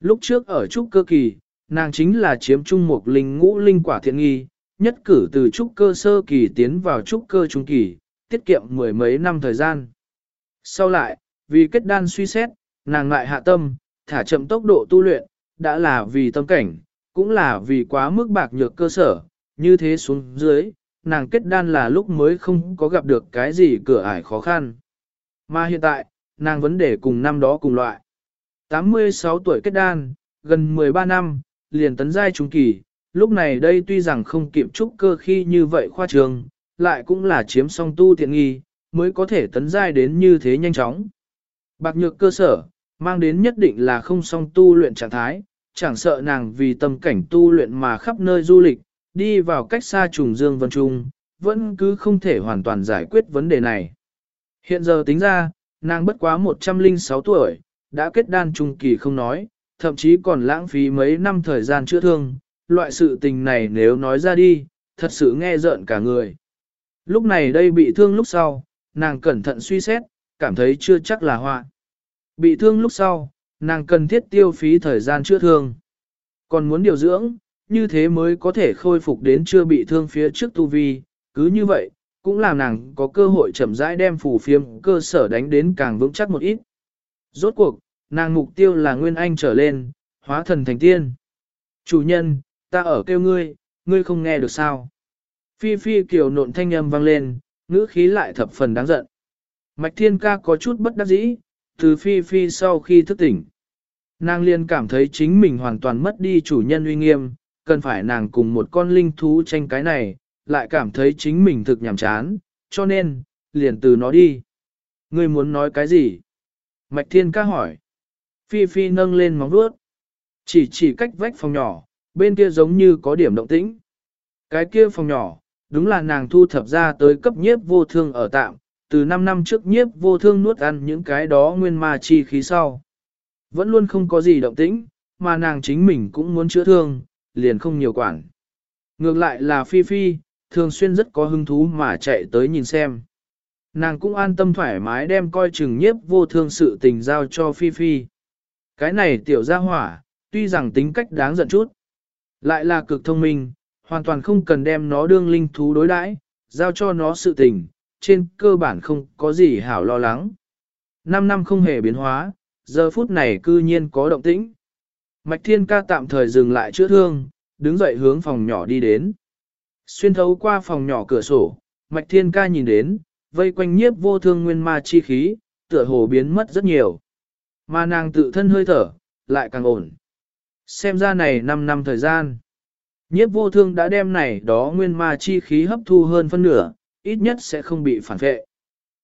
Lúc trước ở trúc cơ kỳ, nàng chính là chiếm trung một linh ngũ linh quả thiện nghi, nhất cử từ trúc cơ sơ kỳ tiến vào trúc cơ trung kỳ, tiết kiệm mười mấy năm thời gian. Sau lại, vì kết đan suy xét, nàng lại hạ tâm, thả chậm tốc độ tu luyện, đã là vì tâm cảnh, cũng là vì quá mức bạc nhược cơ sở, như thế xuống dưới, nàng kết đan là lúc mới không có gặp được cái gì cửa ải khó khăn. Mà hiện tại, nàng vấn đề cùng năm đó cùng loại. 86 tuổi kết đan, gần 13 năm, liền tấn giai trung kỳ, lúc này đây tuy rằng không kiệm trúc cơ khi như vậy khoa trường, lại cũng là chiếm song tu tiện nghi, mới có thể tấn giai đến như thế nhanh chóng. Bạc nhược cơ sở, mang đến nhất định là không song tu luyện trạng thái, chẳng sợ nàng vì tâm cảnh tu luyện mà khắp nơi du lịch, đi vào cách xa trùng dương vân trung, vẫn cứ không thể hoàn toàn giải quyết vấn đề này. Hiện giờ tính ra, nàng bất quá 106 tuổi, đã kết đan trung kỳ không nói, thậm chí còn lãng phí mấy năm thời gian chữa thương, loại sự tình này nếu nói ra đi, thật sự nghe rợn cả người. Lúc này đây bị thương lúc sau, nàng cẩn thận suy xét, cảm thấy chưa chắc là họa. Bị thương lúc sau, nàng cần thiết tiêu phí thời gian chữa thương. Còn muốn điều dưỡng, như thế mới có thể khôi phục đến chưa bị thương phía trước tu vi, cứ như vậy, cũng làm nàng có cơ hội chậm rãi đem phù phiếm cơ sở đánh đến càng vững chắc một ít. Rốt cuộc, nàng mục tiêu là Nguyên Anh trở lên, hóa thần thành tiên. Chủ nhân, ta ở kêu ngươi, ngươi không nghe được sao. Phi phi kiều nộn thanh âm vang lên, ngữ khí lại thập phần đáng giận. Mạch thiên ca có chút bất đắc dĩ, từ phi phi sau khi thức tỉnh, nàng liền cảm thấy chính mình hoàn toàn mất đi chủ nhân uy nghiêm, cần phải nàng cùng một con linh thú tranh cái này, lại cảm thấy chính mình thực nhàm chán, cho nên, liền từ nó đi. Ngươi muốn nói cái gì? Mạch Thiên ca hỏi. Phi Phi nâng lên móng vuốt. Chỉ chỉ cách vách phòng nhỏ, bên kia giống như có điểm động tĩnh. Cái kia phòng nhỏ, đúng là nàng thu thập ra tới cấp nhiếp vô thương ở tạm, từ 5 năm trước nhiếp vô thương nuốt ăn những cái đó nguyên ma chi khí sau. Vẫn luôn không có gì động tĩnh, mà nàng chính mình cũng muốn chữa thương, liền không nhiều quản. Ngược lại là Phi Phi, thường xuyên rất có hứng thú mà chạy tới nhìn xem. Nàng cũng an tâm thoải mái đem coi chừng nhiếp vô thương sự tình giao cho Phi Phi. Cái này tiểu gia hỏa, tuy rằng tính cách đáng giận chút, lại là cực thông minh, hoàn toàn không cần đem nó đương linh thú đối đãi, giao cho nó sự tình, trên cơ bản không có gì hảo lo lắng. Năm năm không hề biến hóa, giờ phút này cư nhiên có động tĩnh. Mạch Thiên ca tạm thời dừng lại chữa thương, đứng dậy hướng phòng nhỏ đi đến. Xuyên thấu qua phòng nhỏ cửa sổ, Mạch Thiên ca nhìn đến, vây quanh nhiếp vô thương nguyên ma chi khí, tựa hồ biến mất rất nhiều. Mà nàng tự thân hơi thở, lại càng ổn. Xem ra này 5 năm thời gian. Nhiếp vô thương đã đem này đó nguyên ma chi khí hấp thu hơn phân nửa, ít nhất sẽ không bị phản vệ.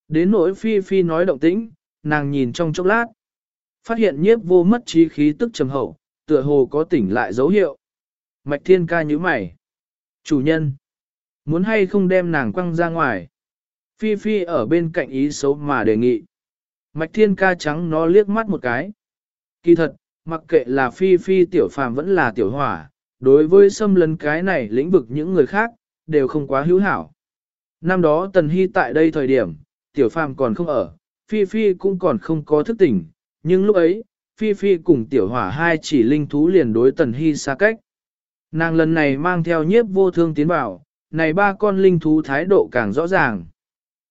Đến nỗi phi phi nói động tĩnh, nàng nhìn trong chốc lát. Phát hiện nhiếp vô mất trí khí tức trầm hậu, tựa hồ có tỉnh lại dấu hiệu. Mạch thiên ca như mày. Chủ nhân. Muốn hay không đem nàng quăng ra ngoài. Phi phi ở bên cạnh ý xấu mà đề nghị. Mạch thiên ca trắng nó liếc mắt một cái. Kỳ thật, mặc kệ là phi phi tiểu phàm vẫn là tiểu hỏa, đối với xâm lấn cái này lĩnh vực những người khác, đều không quá hữu hảo. Năm đó Tần Hy tại đây thời điểm, tiểu phàm còn không ở, phi phi cũng còn không có thức tỉnh, nhưng lúc ấy, phi phi cùng tiểu hỏa hai chỉ linh thú liền đối Tần Hy xa cách. Nàng lần này mang theo nhiếp vô thương tiến vào, này ba con linh thú thái độ càng rõ ràng.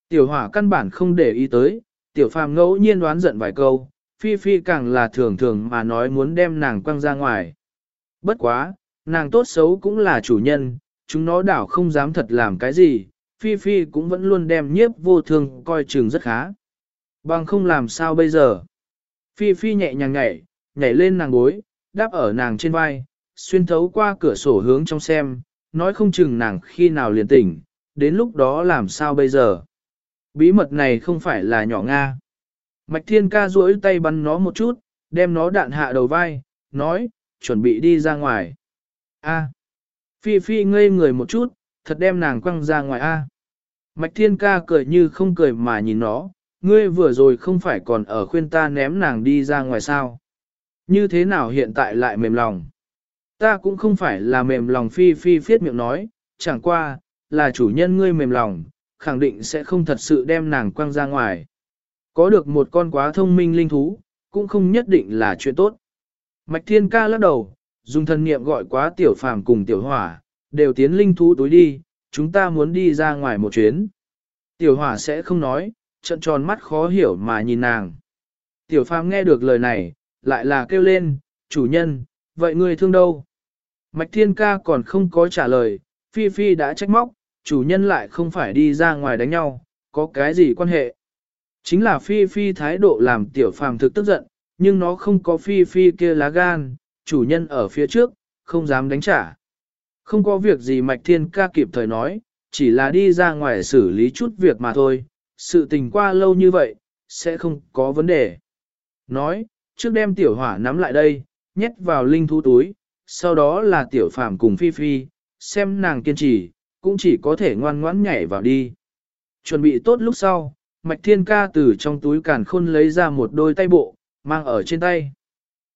Tiểu hỏa căn bản không để ý tới, tiểu phàm ngẫu nhiên đoán giận vài câu, phi phi càng là thường thường mà nói muốn đem nàng quăng ra ngoài. Bất quá, nàng tốt xấu cũng là chủ nhân, chúng nó đảo không dám thật làm cái gì, phi phi cũng vẫn luôn đem nhiếp vô thương coi chừng rất khá. Bằng không làm sao bây giờ. Phi phi nhẹ nhàng nhảy, nhảy lên nàng gối, đáp ở nàng trên vai, xuyên thấu qua cửa sổ hướng trong xem, nói không chừng nàng khi nào liền tỉnh, đến lúc đó làm sao bây giờ. Bí mật này không phải là nhỏ Nga. Mạch thiên ca duỗi tay bắn nó một chút, đem nó đạn hạ đầu vai, nói, chuẩn bị đi ra ngoài. A. Phi Phi ngây người một chút, thật đem nàng quăng ra ngoài A. Mạch thiên ca cười như không cười mà nhìn nó, ngươi vừa rồi không phải còn ở khuyên ta ném nàng đi ra ngoài sao. Như thế nào hiện tại lại mềm lòng? Ta cũng không phải là mềm lòng Phi Phi phiết miệng nói, chẳng qua, là chủ nhân ngươi mềm lòng, khẳng định sẽ không thật sự đem nàng quăng ra ngoài. Có được một con quá thông minh linh thú, cũng không nhất định là chuyện tốt. Mạch Thiên Ca lắc đầu, dùng thần niệm gọi quá tiểu phàm cùng tiểu hỏa, đều tiến linh thú tối đi, chúng ta muốn đi ra ngoài một chuyến. Tiểu hỏa sẽ không nói, trận tròn mắt khó hiểu mà nhìn nàng. Tiểu phàm nghe được lời này, lại là kêu lên, chủ nhân, vậy ngươi thương đâu? Mạch Thiên Ca còn không có trả lời, Phi Phi đã trách móc, chủ nhân lại không phải đi ra ngoài đánh nhau, có cái gì quan hệ. Chính là Phi Phi thái độ làm tiểu phàm thực tức giận, nhưng nó không có Phi Phi kia lá gan, chủ nhân ở phía trước, không dám đánh trả. Không có việc gì Mạch Thiên ca kịp thời nói, chỉ là đi ra ngoài xử lý chút việc mà thôi, sự tình qua lâu như vậy, sẽ không có vấn đề. Nói, trước đem tiểu hỏa nắm lại đây, nhét vào linh thú túi, sau đó là tiểu phàm cùng Phi Phi, xem nàng kiên trì, cũng chỉ có thể ngoan ngoãn nhảy vào đi. Chuẩn bị tốt lúc sau, Mạch Thiên Ca từ trong túi càn khôn lấy ra một đôi tay bộ, mang ở trên tay.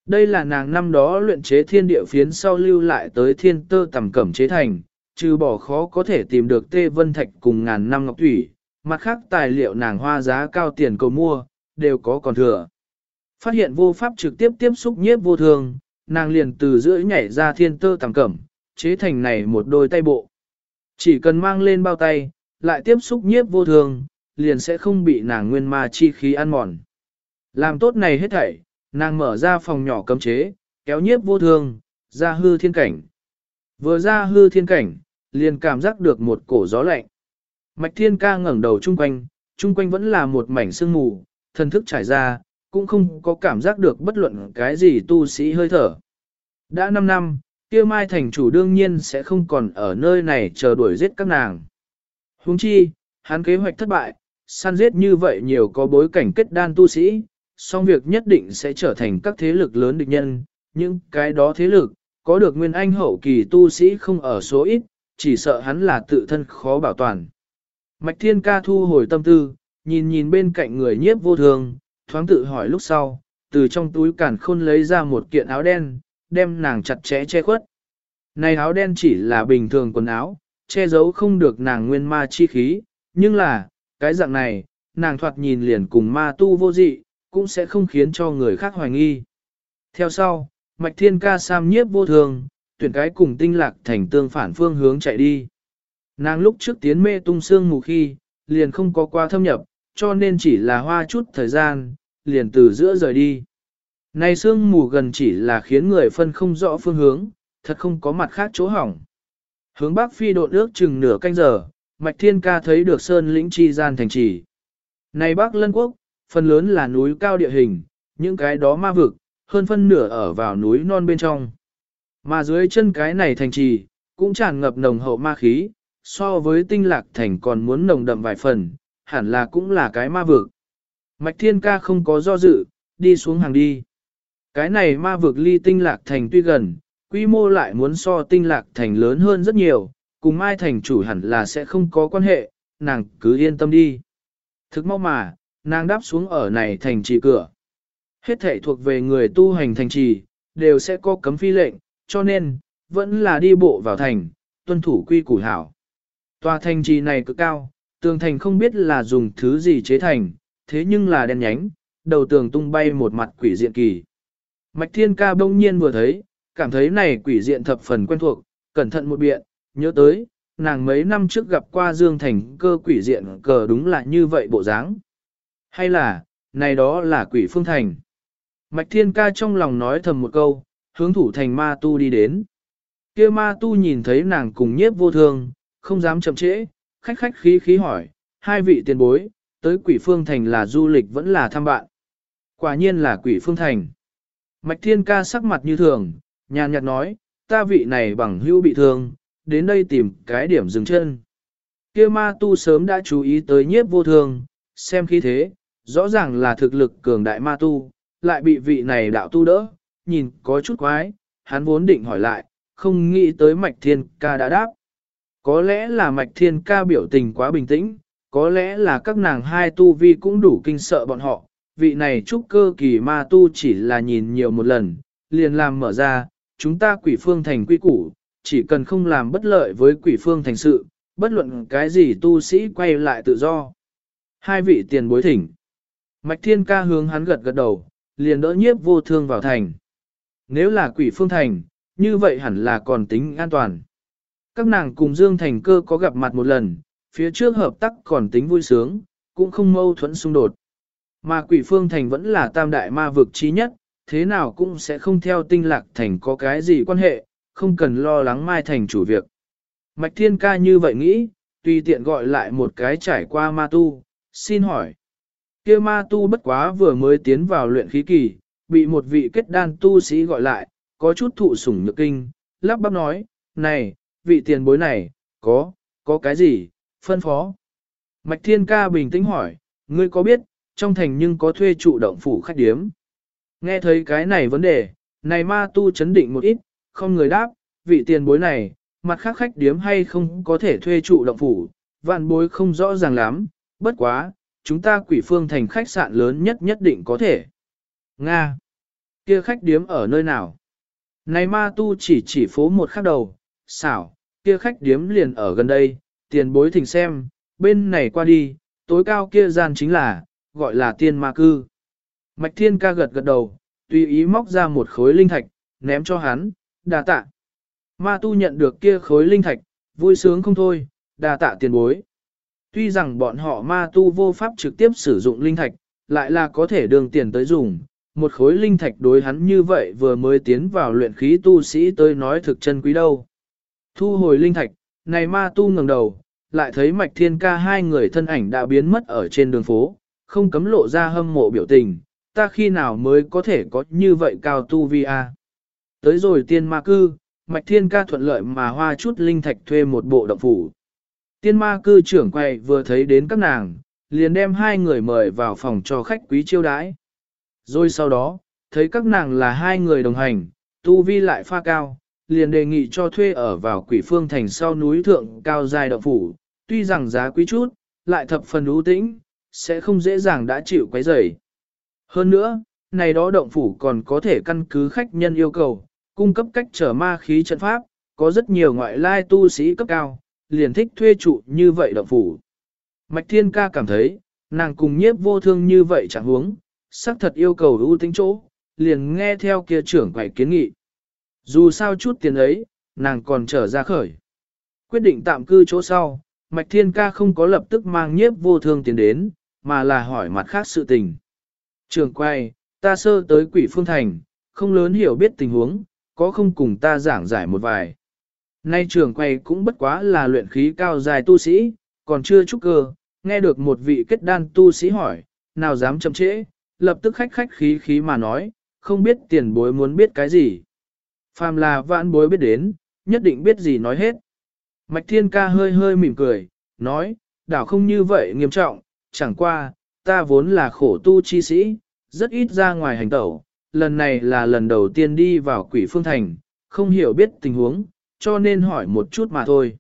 Đây là nàng năm đó luyện chế thiên địa phiến sau lưu lại tới thiên tơ tầm cẩm chế thành, trừ bỏ khó có thể tìm được tê vân thạch cùng ngàn năm ngọc thủy, mặt khác tài liệu nàng hoa giá cao tiền cầu mua, đều có còn thừa. Phát hiện vô pháp trực tiếp tiếp xúc nhiếp vô thường, nàng liền từ giữa nhảy ra thiên tơ tầm cẩm, chế thành này một đôi tay bộ. Chỉ cần mang lên bao tay, lại tiếp xúc nhiếp vô thường, liền sẽ không bị nàng nguyên ma chi khí ăn mòn. Làm tốt này hết thảy, nàng mở ra phòng nhỏ cấm chế, kéo nhiếp vô thường, ra hư thiên cảnh. Vừa ra hư thiên cảnh, liền cảm giác được một cổ gió lạnh. Mạch thiên ca ngẩng đầu chung quanh, chung quanh vẫn là một mảnh sương mù, thần thức trải ra, cũng không có cảm giác được bất luận cái gì tu sĩ hơi thở. Đã 5 năm, kia mai thành chủ đương nhiên sẽ không còn ở nơi này chờ đuổi giết các nàng. Huống chi, hắn kế hoạch thất bại, săn giết như vậy nhiều có bối cảnh kết đan tu sĩ, song việc nhất định sẽ trở thành các thế lực lớn địch nhân, nhưng cái đó thế lực, có được nguyên anh hậu kỳ tu sĩ không ở số ít, chỉ sợ hắn là tự thân khó bảo toàn. Mạch Thiên Ca thu hồi tâm tư, nhìn nhìn bên cạnh người nhiếp vô thường, thoáng tự hỏi lúc sau, từ trong túi cản khôn lấy ra một kiện áo đen, đem nàng chặt chẽ che khuất. Này áo đen chỉ là bình thường quần áo, che giấu không được nàng nguyên ma chi khí, nhưng là, cái dạng này, nàng thoạt nhìn liền cùng ma tu vô dị, cũng sẽ không khiến cho người khác hoài nghi. Theo sau, Mạch Thiên Ca Sam nhiếp vô thường, tuyển cái cùng tinh lạc thành tương phản phương hướng chạy đi. Nàng lúc trước tiến mê tung xương mù khi, liền không có qua thâm nhập, cho nên chỉ là hoa chút thời gian, liền từ giữa rời đi. Này sương mù gần chỉ là khiến người phân không rõ phương hướng, thật không có mặt khác chỗ hỏng. Hướng bắc phi độn ước chừng nửa canh giờ, Mạch Thiên Ca thấy được sơn lĩnh chi gian thành trì. Này Bắc Lân Quốc, phần lớn là núi cao địa hình, những cái đó ma vực, hơn phân nửa ở vào núi non bên trong. Mà dưới chân cái này thành trì, cũng tràn ngập nồng hậu ma khí, so với tinh lạc thành còn muốn nồng đậm vài phần, hẳn là cũng là cái ma vực. Mạch Thiên Ca không có do dự, đi xuống hàng đi. Cái này ma vực ly tinh lạc thành tuy gần, quy mô lại muốn so tinh lạc thành lớn hơn rất nhiều, cùng Mai thành chủ hẳn là sẽ không có quan hệ, nàng cứ yên tâm đi. Thực mau mà, nàng đáp xuống ở này thành trì cửa. Hết thể thuộc về người tu hành thành trì, đều sẽ có cấm phi lệnh, cho nên, vẫn là đi bộ vào thành, tuân thủ quy củ hảo. Tòa thành trì này cực cao, tường thành không biết là dùng thứ gì chế thành, thế nhưng là đen nhánh, đầu tường tung bay một mặt quỷ diện kỳ. Mạch Thiên Ca bỗng nhiên vừa thấy, cảm thấy này quỷ diện thập phần quen thuộc, cẩn thận một biện, nhớ tới, nàng mấy năm trước gặp qua Dương Thành cơ quỷ diện cờ đúng là như vậy bộ dáng. Hay là, này đó là quỷ phương thành. Mạch Thiên Ca trong lòng nói thầm một câu, hướng thủ thành ma tu đi đến. kia ma tu nhìn thấy nàng cùng nhiếp vô thương, không dám chậm trễ, khách khách khí khí hỏi, hai vị tiền bối, tới quỷ phương thành là du lịch vẫn là thăm bạn. Quả nhiên là quỷ phương thành. Mạch Thiên Ca sắc mặt như thường, nhàn nhạt nói, ta vị này bằng hữu bị thương, đến đây tìm cái điểm dừng chân. Kia ma tu sớm đã chú ý tới nhiếp vô thương, xem khi thế, rõ ràng là thực lực cường đại ma tu, lại bị vị này đạo tu đỡ, nhìn có chút quái, hắn vốn định hỏi lại, không nghĩ tới mạch thiên ca đã đáp. Có lẽ là mạch thiên ca biểu tình quá bình tĩnh, có lẽ là các nàng hai tu vi cũng đủ kinh sợ bọn họ, vị này trúc cơ kỳ ma tu chỉ là nhìn nhiều một lần, liền làm mở ra, chúng ta quỷ phương thành quy củ, chỉ cần không làm bất lợi với quỷ phương thành sự, bất luận cái gì tu sĩ quay lại tự do. Hai vị tiền bối thỉnh. Mạch thiên ca hướng hắn gật gật đầu, liền đỡ nhiếp vô thương vào thành. Nếu là quỷ phương thành, như vậy hẳn là còn tính an toàn. Các nàng cùng Dương Thành cơ có gặp mặt một lần, phía trước hợp tác còn tính vui sướng, cũng không mâu thuẫn xung đột. Mà quỷ phương thành vẫn là tam đại ma vực trí nhất, thế nào cũng sẽ không theo tinh lạc thành có cái gì quan hệ, không cần lo lắng mai thành chủ việc. Mạch thiên ca như vậy nghĩ, tùy tiện gọi lại một cái trải qua ma tu, xin hỏi kia ma tu bất quá vừa mới tiến vào luyện khí kỳ, bị một vị kết đan tu sĩ gọi lại, có chút thụ sủng nhược kinh, lắp bắp nói, này, vị tiền bối này, có, có cái gì, phân phó. Mạch thiên ca bình tĩnh hỏi, ngươi có biết, trong thành nhưng có thuê trụ động phủ khách điếm. Nghe thấy cái này vấn đề, này ma tu chấn định một ít, không người đáp, vị tiền bối này, mặt khác khách điếm hay không có thể thuê trụ động phủ, vạn bối không rõ ràng lắm, bất quá, chúng ta quỷ phương thành khách sạn lớn nhất nhất định có thể. Nga! kia khách điếm ở nơi nào? Này ma tu chỉ chỉ phố một khắc đầu, xảo, kia khách điếm liền ở gần đây, tiền bối thỉnh xem, bên này qua đi, tối cao kia gian chính là, gọi là tiên ma cư. Mạch thiên ca gật gật đầu, tùy ý móc ra một khối linh thạch, ném cho hắn, đà tạ. Ma tu nhận được kia khối linh thạch, vui sướng không thôi, đà tạ tiền bối. Tuy rằng bọn họ ma tu vô pháp trực tiếp sử dụng linh thạch, lại là có thể đường tiền tới dùng. Một khối linh thạch đối hắn như vậy vừa mới tiến vào luyện khí tu sĩ tới nói thực chân quý đâu. Thu hồi linh thạch, này ma tu ngẩng đầu, lại thấy mạch thiên ca hai người thân ảnh đã biến mất ở trên đường phố, không cấm lộ ra hâm mộ biểu tình, ta khi nào mới có thể có như vậy cao tu vi a? Tới rồi tiên ma cư, Mạch Thiên Ca thuận lợi mà hoa chút linh thạch thuê một bộ động phủ. Tiên ma cư trưởng quay vừa thấy đến các nàng, liền đem hai người mời vào phòng cho khách quý chiêu đãi. Rồi sau đó, thấy các nàng là hai người đồng hành, tu vi lại pha cao, liền đề nghị cho thuê ở vào quỷ phương thành sau núi thượng cao dài động phủ, tuy rằng giá quý chút, lại thập phần ưu tĩnh, sẽ không dễ dàng đã chịu quấy rầy. Hơn nữa, này đó động phủ còn có thể căn cứ khách nhân yêu cầu, cung cấp cách trở ma khí trận pháp, có rất nhiều ngoại lai tu sĩ cấp cao, liền thích thuê trụ như vậy động phủ. Mạch Thiên Ca cảm thấy, nàng cùng nhiếp vô thương như vậy chẳng huống, xác thật yêu cầu ưu tính chỗ, liền nghe theo kia trưởng quầy kiến nghị. Dù sao chút tiền ấy, nàng còn trở ra khởi. Quyết định tạm cư chỗ sau, Mạch Thiên Ca không có lập tức mang nhiếp vô thương tiền đến, mà là hỏi mặt khác sự tình. Trường quay, ta sơ tới quỷ phương thành, không lớn hiểu biết tình huống, có không cùng ta giảng giải một vài. Nay trưởng quay cũng bất quá là luyện khí cao dài tu sĩ, còn chưa trúc cơ, nghe được một vị kết đan tu sĩ hỏi, nào dám chậm trễ, lập tức khách khách khí khí mà nói, không biết tiền bối muốn biết cái gì. Phàm là vãn bối biết đến, nhất định biết gì nói hết. Mạch Thiên Ca hơi hơi mỉm cười, nói, đảo không như vậy nghiêm trọng, chẳng qua, ta vốn là khổ tu chi sĩ, rất ít ra ngoài hành tẩu, lần này là lần đầu tiên đi vào quỷ phương thành, không hiểu biết tình huống, cho nên hỏi một chút mà thôi.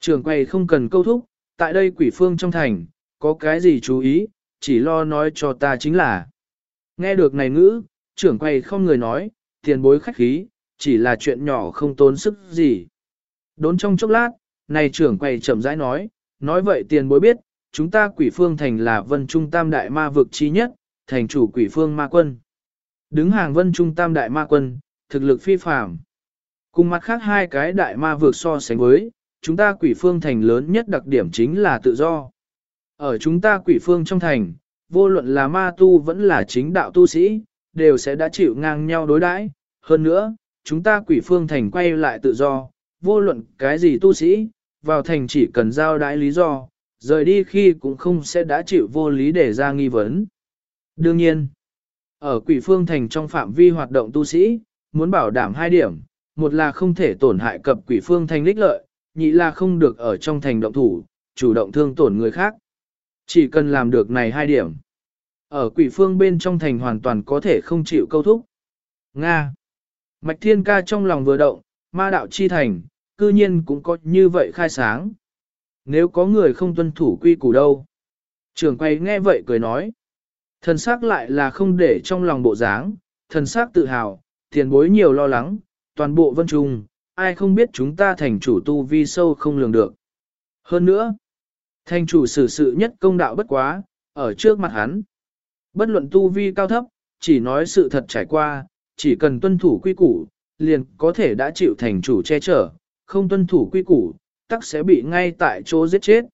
Trường quay không cần câu thúc, tại đây quỷ phương trong thành, có cái gì chú ý, chỉ lo nói cho ta chính là. Nghe được này ngữ, trưởng quay không người nói, tiền bối khách khí, chỉ là chuyện nhỏ không tốn sức gì. Đốn trong chốc lát, này trưởng quay chậm rãi nói, nói vậy tiền bối biết, chúng ta quỷ phương thành là vân trung tam đại ma vực chi nhất, thành chủ quỷ phương ma quân. Đứng hàng vân trung tam đại ma quân, thực lực phi phàm. Cùng mặt khác hai cái đại ma vượt so sánh với, chúng ta quỷ phương thành lớn nhất đặc điểm chính là tự do. Ở chúng ta quỷ phương trong thành, vô luận là ma tu vẫn là chính đạo tu sĩ, đều sẽ đã chịu ngang nhau đối đãi. Hơn nữa, chúng ta quỷ phương thành quay lại tự do, vô luận cái gì tu sĩ, vào thành chỉ cần giao đãi lý do, rời đi khi cũng không sẽ đã chịu vô lý để ra nghi vấn. Đương nhiên, ở quỷ phương thành trong phạm vi hoạt động tu sĩ, muốn bảo đảm hai điểm, một là không thể tổn hại cập quỷ phương thành lích lợi, nhị là không được ở trong thành động thủ, chủ động thương tổn người khác. Chỉ cần làm được này hai điểm. Ở quỷ phương bên trong thành hoàn toàn có thể không chịu câu thúc. Nga. Mạch Thiên Ca trong lòng vừa động, ma đạo chi thành, cư nhiên cũng có như vậy khai sáng. Nếu có người không tuân thủ quy củ đâu. Trường quay nghe vậy cười nói. Thần sắc lại là không để trong lòng bộ dáng, thần sắc tự hào, tiền bối nhiều lo lắng, toàn bộ vân trung, ai không biết chúng ta thành chủ tu vi sâu không lường được. Hơn nữa, thành chủ xử sự nhất công đạo bất quá, ở trước mặt hắn. Bất luận tu vi cao thấp, chỉ nói sự thật trải qua, chỉ cần tuân thủ quy củ, liền có thể đã chịu thành chủ che chở, không tuân thủ quy củ, tắc sẽ bị ngay tại chỗ giết chết.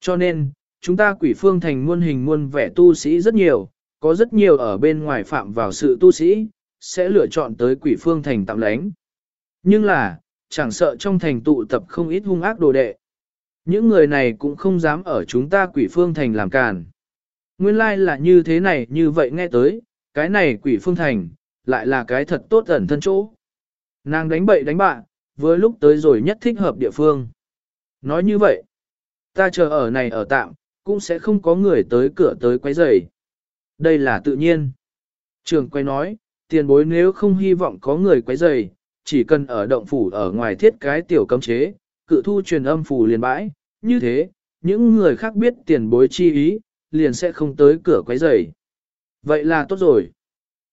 Cho nên, chúng ta quỷ phương thành muôn hình muôn vẻ tu sĩ rất nhiều, có rất nhiều ở bên ngoài phạm vào sự tu sĩ, sẽ lựa chọn tới quỷ phương thành tạm lánh. Nhưng là, chẳng sợ trong thành tụ tập không ít hung ác đồ đệ. Những người này cũng không dám ở chúng ta quỷ phương thành làm càn. Nguyên lai like là như thế này như vậy nghe tới, cái này quỷ phương thành, lại là cái thật tốt ẩn thân chỗ. Nàng đánh bậy đánh bạ, với lúc tới rồi nhất thích hợp địa phương. Nói như vậy, ta chờ ở này ở tạm, cũng sẽ không có người tới cửa tới quấy rầy. Đây là tự nhiên. Trường quay nói, tiền bối nếu không hy vọng có người quấy rầy, chỉ cần ở động phủ ở ngoài thiết cái tiểu cấm chế, cự thu truyền âm phủ liền bãi, như thế, những người khác biết tiền bối chi ý, liền sẽ không tới cửa quấy rầy. Vậy là tốt rồi.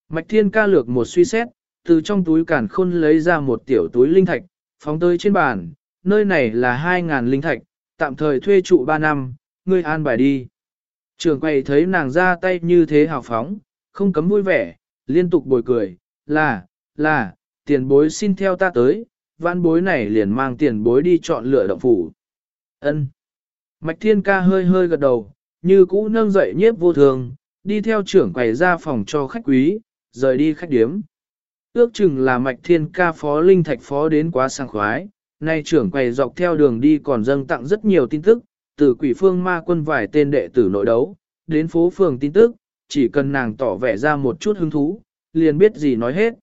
Mạch Thiên ca lược một suy xét, từ trong túi cản khôn lấy ra một tiểu túi linh thạch, phóng tới trên bàn, nơi này là 2.000 linh thạch, tạm thời thuê trụ 3 năm, ngươi an bài đi. Trường quầy thấy nàng ra tay như thế hào phóng, không cấm vui vẻ, liên tục bồi cười, là, là, tiền bối xin theo ta tới, văn bối này liền mang tiền bối đi chọn lựa động phủ. ân Mạch thiên ca hơi hơi gật đầu, như cũ nâng dậy nhiếp vô thường, đi theo trưởng quầy ra phòng cho khách quý, rời đi khách điếm. Ước chừng là mạch thiên ca phó linh thạch phó đến quá sang khoái, nay trưởng quầy dọc theo đường đi còn dâng tặng rất nhiều tin tức, từ quỷ phương ma quân vài tên đệ tử nội đấu, đến phố phường tin tức, chỉ cần nàng tỏ vẻ ra một chút hứng thú, liền biết gì nói hết.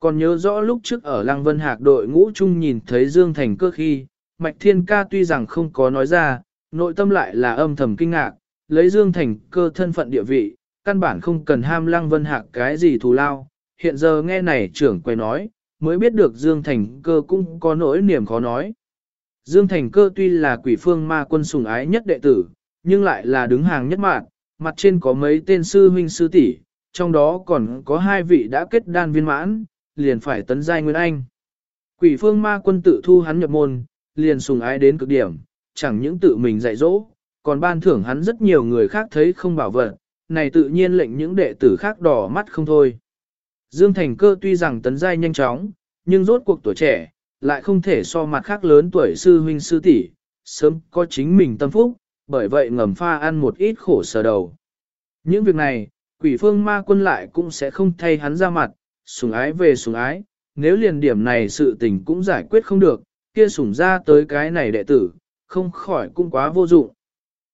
Còn nhớ rõ lúc trước ở Lăng Vân Hạc đội ngũ chung nhìn thấy Dương Thành cơ khi, Mạch Thiên Ca tuy rằng không có nói ra, nội tâm lại là âm thầm kinh ngạc, lấy Dương Thành cơ thân phận địa vị, căn bản không cần ham Lăng Vân Hạc cái gì thù lao. Hiện giờ nghe này trưởng quay nói, mới biết được Dương Thành cơ cũng có nỗi niềm khó nói. Dương Thành cơ tuy là quỷ phương ma quân sùng ái nhất đệ tử, nhưng lại là đứng hàng nhất mạng, mặt trên có mấy tên sư huynh sư tỷ, trong đó còn có hai vị đã kết đan viên mãn, liền phải tấn giai Nguyên Anh. Quỷ phương ma quân tự thu hắn nhập môn, liền sùng ái đến cực điểm, chẳng những tự mình dạy dỗ, còn ban thưởng hắn rất nhiều người khác thấy không bảo vật, này tự nhiên lệnh những đệ tử khác đỏ mắt không thôi. Dương Thành Cơ tuy rằng tấn giai nhanh chóng, nhưng rốt cuộc tuổi trẻ, lại không thể so mặt khác lớn tuổi sư huynh sư tỷ, sớm có chính mình tâm phúc, bởi vậy ngầm pha ăn một ít khổ sở đầu. Những việc này, quỷ phương ma quân lại cũng sẽ không thay hắn ra mặt, sùng ái về sùng ái, nếu liền điểm này sự tình cũng giải quyết không được, kia sủng ra tới cái này đệ tử, không khỏi cũng quá vô dụng.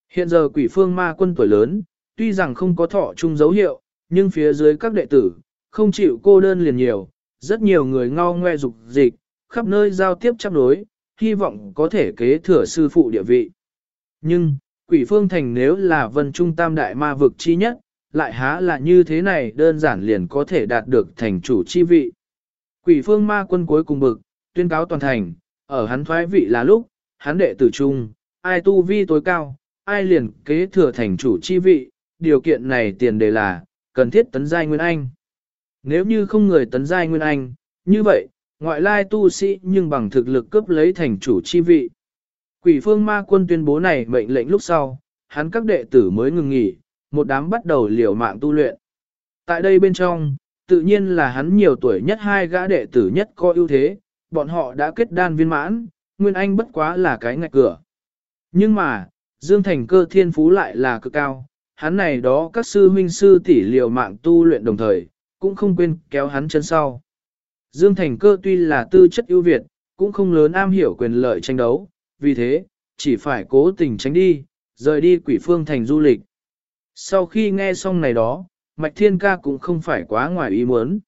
Hiện giờ quỷ phương ma quân tuổi lớn, tuy rằng không có thọ chung dấu hiệu, nhưng phía dưới các đệ tử, không chịu cô đơn liền nhiều, rất nhiều người ngao ngoe dục dịch, khắp nơi giao tiếp chấp đối, hy vọng có thể kế thừa sư phụ địa vị. Nhưng, quỷ phương thành nếu là vân trung tam đại ma vực chi nhất, lại há là như thế này đơn giản liền có thể đạt được thành chủ chi vị. Quỷ phương ma quân cuối cùng bực, tuyên cáo toàn thành, ở hắn thoái vị là lúc, hắn đệ tử trung, ai tu vi tối cao, ai liền kế thừa thành chủ chi vị, điều kiện này tiền đề là, cần thiết tấn giai Nguyên Anh. Nếu như không người tấn giai Nguyên Anh, như vậy, ngoại lai tu sĩ nhưng bằng thực lực cướp lấy thành chủ chi vị. Quỷ phương ma quân tuyên bố này mệnh lệnh lúc sau, hắn các đệ tử mới ngừng nghỉ, một đám bắt đầu liều mạng tu luyện. Tại đây bên trong, tự nhiên là hắn nhiều tuổi nhất hai gã đệ tử nhất có ưu thế, bọn họ đã kết đan viên mãn, Nguyên Anh bất quá là cái ngạch cửa. Nhưng mà, Dương Thành cơ thiên phú lại là cực cao, hắn này đó các sư huynh sư tỷ liều mạng tu luyện đồng thời, cũng không quên kéo hắn chân sau. Dương Thành cơ tuy là tư chất ưu việt, cũng không lớn am hiểu quyền lợi tranh đấu, vì thế, chỉ phải cố tình tránh đi, rời đi quỷ phương thành du lịch. Sau khi nghe xong này đó, Mạch Thiên Ca cũng không phải quá ngoài ý muốn.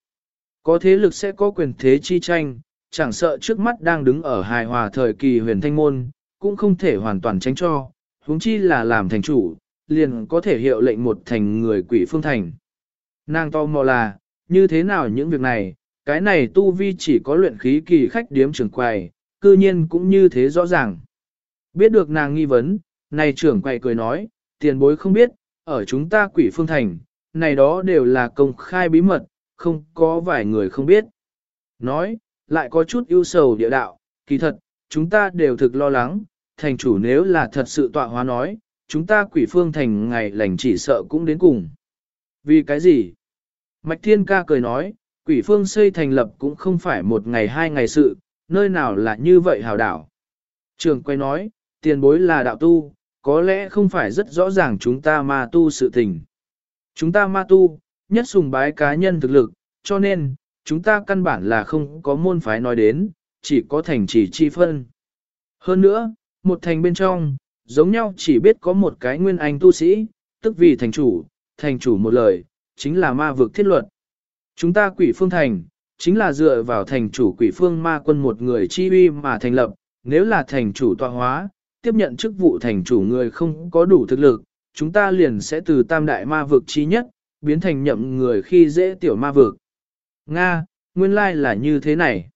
Có thế lực sẽ có quyền thế chi tranh, chẳng sợ trước mắt đang đứng ở hài hòa thời kỳ huyền thanh môn, cũng không thể hoàn toàn tránh cho, huống chi là làm thành chủ, liền có thể hiệu lệnh một thành người quỷ phương thành. Nàng to mò là, như thế nào những việc này, cái này tu vi chỉ có luyện khí kỳ khách điếm trường quầy, cư nhiên cũng như thế rõ ràng. Biết được nàng nghi vấn, này trưởng quầy cười nói, tiền bối không biết, ở chúng ta quỷ phương thành, này đó đều là công khai bí mật, không có vài người không biết. Nói, lại có chút ưu sầu địa đạo, kỳ thật, chúng ta đều thực lo lắng, thành chủ nếu là thật sự tọa hóa nói, chúng ta quỷ phương thành ngày lành chỉ sợ cũng đến cùng. Vì cái gì? Mạch Thiên Ca cười nói, quỷ phương xây thành lập cũng không phải một ngày hai ngày sự, nơi nào là như vậy hào đảo. Trường quay nói, tiền bối là đạo tu, có lẽ không phải rất rõ ràng chúng ta ma tu sự tình. Chúng ta ma tu, nhất sùng bái cá nhân thực lực, cho nên, chúng ta căn bản là không có môn phái nói đến, chỉ có thành chỉ chi phân. Hơn nữa, một thành bên trong, giống nhau chỉ biết có một cái nguyên anh tu sĩ, tức vì thành chủ, thành chủ một lời, chính là ma vực thiết luật. Chúng ta quỷ phương thành, chính là dựa vào thành chủ quỷ phương ma quân một người chi uy mà thành lập, nếu là thành chủ tọa hóa, tiếp nhận chức vụ thành chủ người không có đủ thực lực, chúng ta liền sẽ từ tam đại ma vực chi nhất, biến thành nhậm người khi dễ tiểu ma vực. Nga, nguyên lai là như thế này.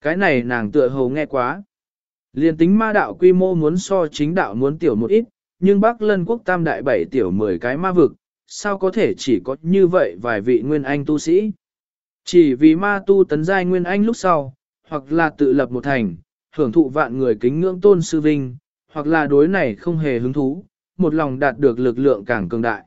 Cái này nàng tựa hồ nghe quá. Liền tính ma đạo quy mô muốn so chính đạo muốn tiểu một ít, nhưng Bắc Lân quốc tam đại bảy tiểu 10 cái ma vực, sao có thể chỉ có như vậy vài vị nguyên anh tu sĩ. Chỉ vì ma tu tấn giai nguyên anh lúc sau, hoặc là tự lập một thành, hưởng thụ vạn người kính ngưỡng tôn sư vinh, hoặc là đối này không hề hứng thú, một lòng đạt được lực lượng càng cường đại.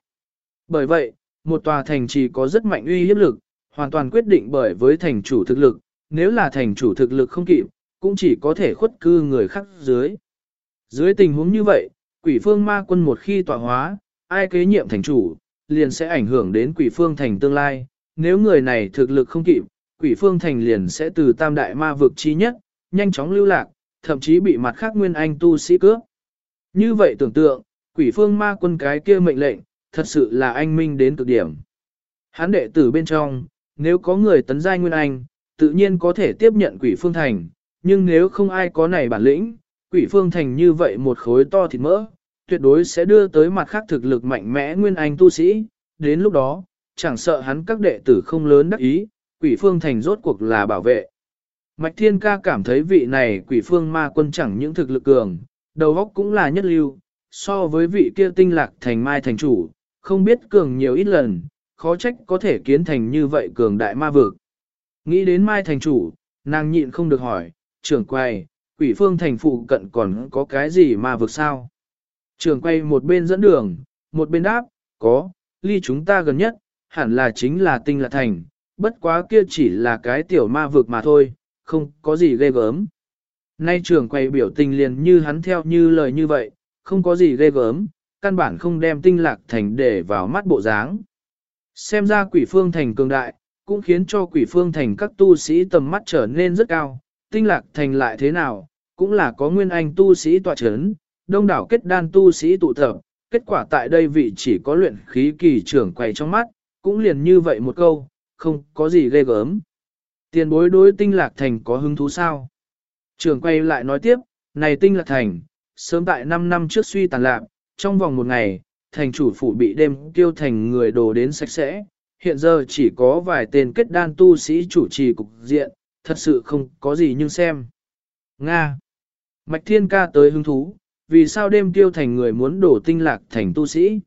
Bởi vậy, một tòa thành chỉ có rất mạnh uy hiếp lực, hoàn toàn quyết định bởi với thành chủ thực lực, nếu là thành chủ thực lực không kịp, cũng chỉ có thể khuất cư người khác dưới. Dưới tình huống như vậy, quỷ phương ma quân một khi tọa hóa, ai kế nhiệm thành chủ, liền sẽ ảnh hưởng đến quỷ phương thành tương lai. Nếu người này thực lực không kịp, quỷ phương thành liền sẽ từ tam đại ma vực chi nhất, nhanh chóng lưu lạc, thậm chí bị mặt khác nguyên anh tu sĩ cướp. Như vậy tưởng tượng, quỷ phương ma quân cái kia mệnh lệnh, thật sự là anh minh đến cực điểm. Hắn đệ tử bên trong, nếu có người tấn giai nguyên anh, tự nhiên có thể tiếp nhận quỷ phương thành, nhưng nếu không ai có này bản lĩnh, quỷ phương thành như vậy một khối to thịt mỡ, tuyệt đối sẽ đưa tới mặt khác thực lực mạnh mẽ nguyên anh tu sĩ, đến lúc đó, chẳng sợ hắn các đệ tử không lớn đắc ý, quỷ phương thành rốt cuộc là bảo vệ. Mạch Thiên Ca cảm thấy vị này quỷ phương ma quân chẳng những thực lực cường, đầu óc cũng là nhất lưu, so với vị kia tinh lạc thành mai thành chủ, không biết cường nhiều ít lần, khó trách có thể kiến thành như vậy cường đại ma vực. Nghĩ đến mai thành chủ, nàng nhịn không được hỏi, trưởng quay, quỷ phương thành phụ cận còn có cái gì ma vực sao? Trưởng quay một bên dẫn đường, một bên đáp, có, ly chúng ta gần nhất, hẳn là chính là tinh lạc thành, bất quá kia chỉ là cái tiểu ma vực mà thôi, không có gì ghê gớm. Nay trưởng quay biểu tình liền như hắn theo như lời như vậy, không có gì ghê gớm, căn bản không đem tinh lạc thành để vào mắt bộ dáng. Xem ra quỷ phương thành cường đại, cũng khiến cho quỷ phương thành các tu sĩ tầm mắt trở nên rất cao, tinh lạc thành lại thế nào, cũng là có nguyên anh tu sĩ tọa chấn, đông đảo kết đan tu sĩ tụ tập, kết quả tại đây vị chỉ có luyện khí kỳ trưởng quay trong mắt, cũng liền như vậy một câu, không có gì ghê gớm. Tiền bối đối tinh lạc thành có hứng thú sao? Trưởng quay lại nói tiếp, này tinh lạc thành, sớm tại 5 năm trước suy tàn lạc, trong vòng một ngày, thành chủ phủ bị đêm tiêu thành người đồ đến sạch sẽ, hiện giờ chỉ có vài tên kết đan tu sĩ chủ trì cục diện, thật sự không có gì nhưng xem. Nga Mạch Thiên Ca tới hứng thú, vì sao đêm tiêu thành người muốn đổ tinh lạc thành tu sĩ?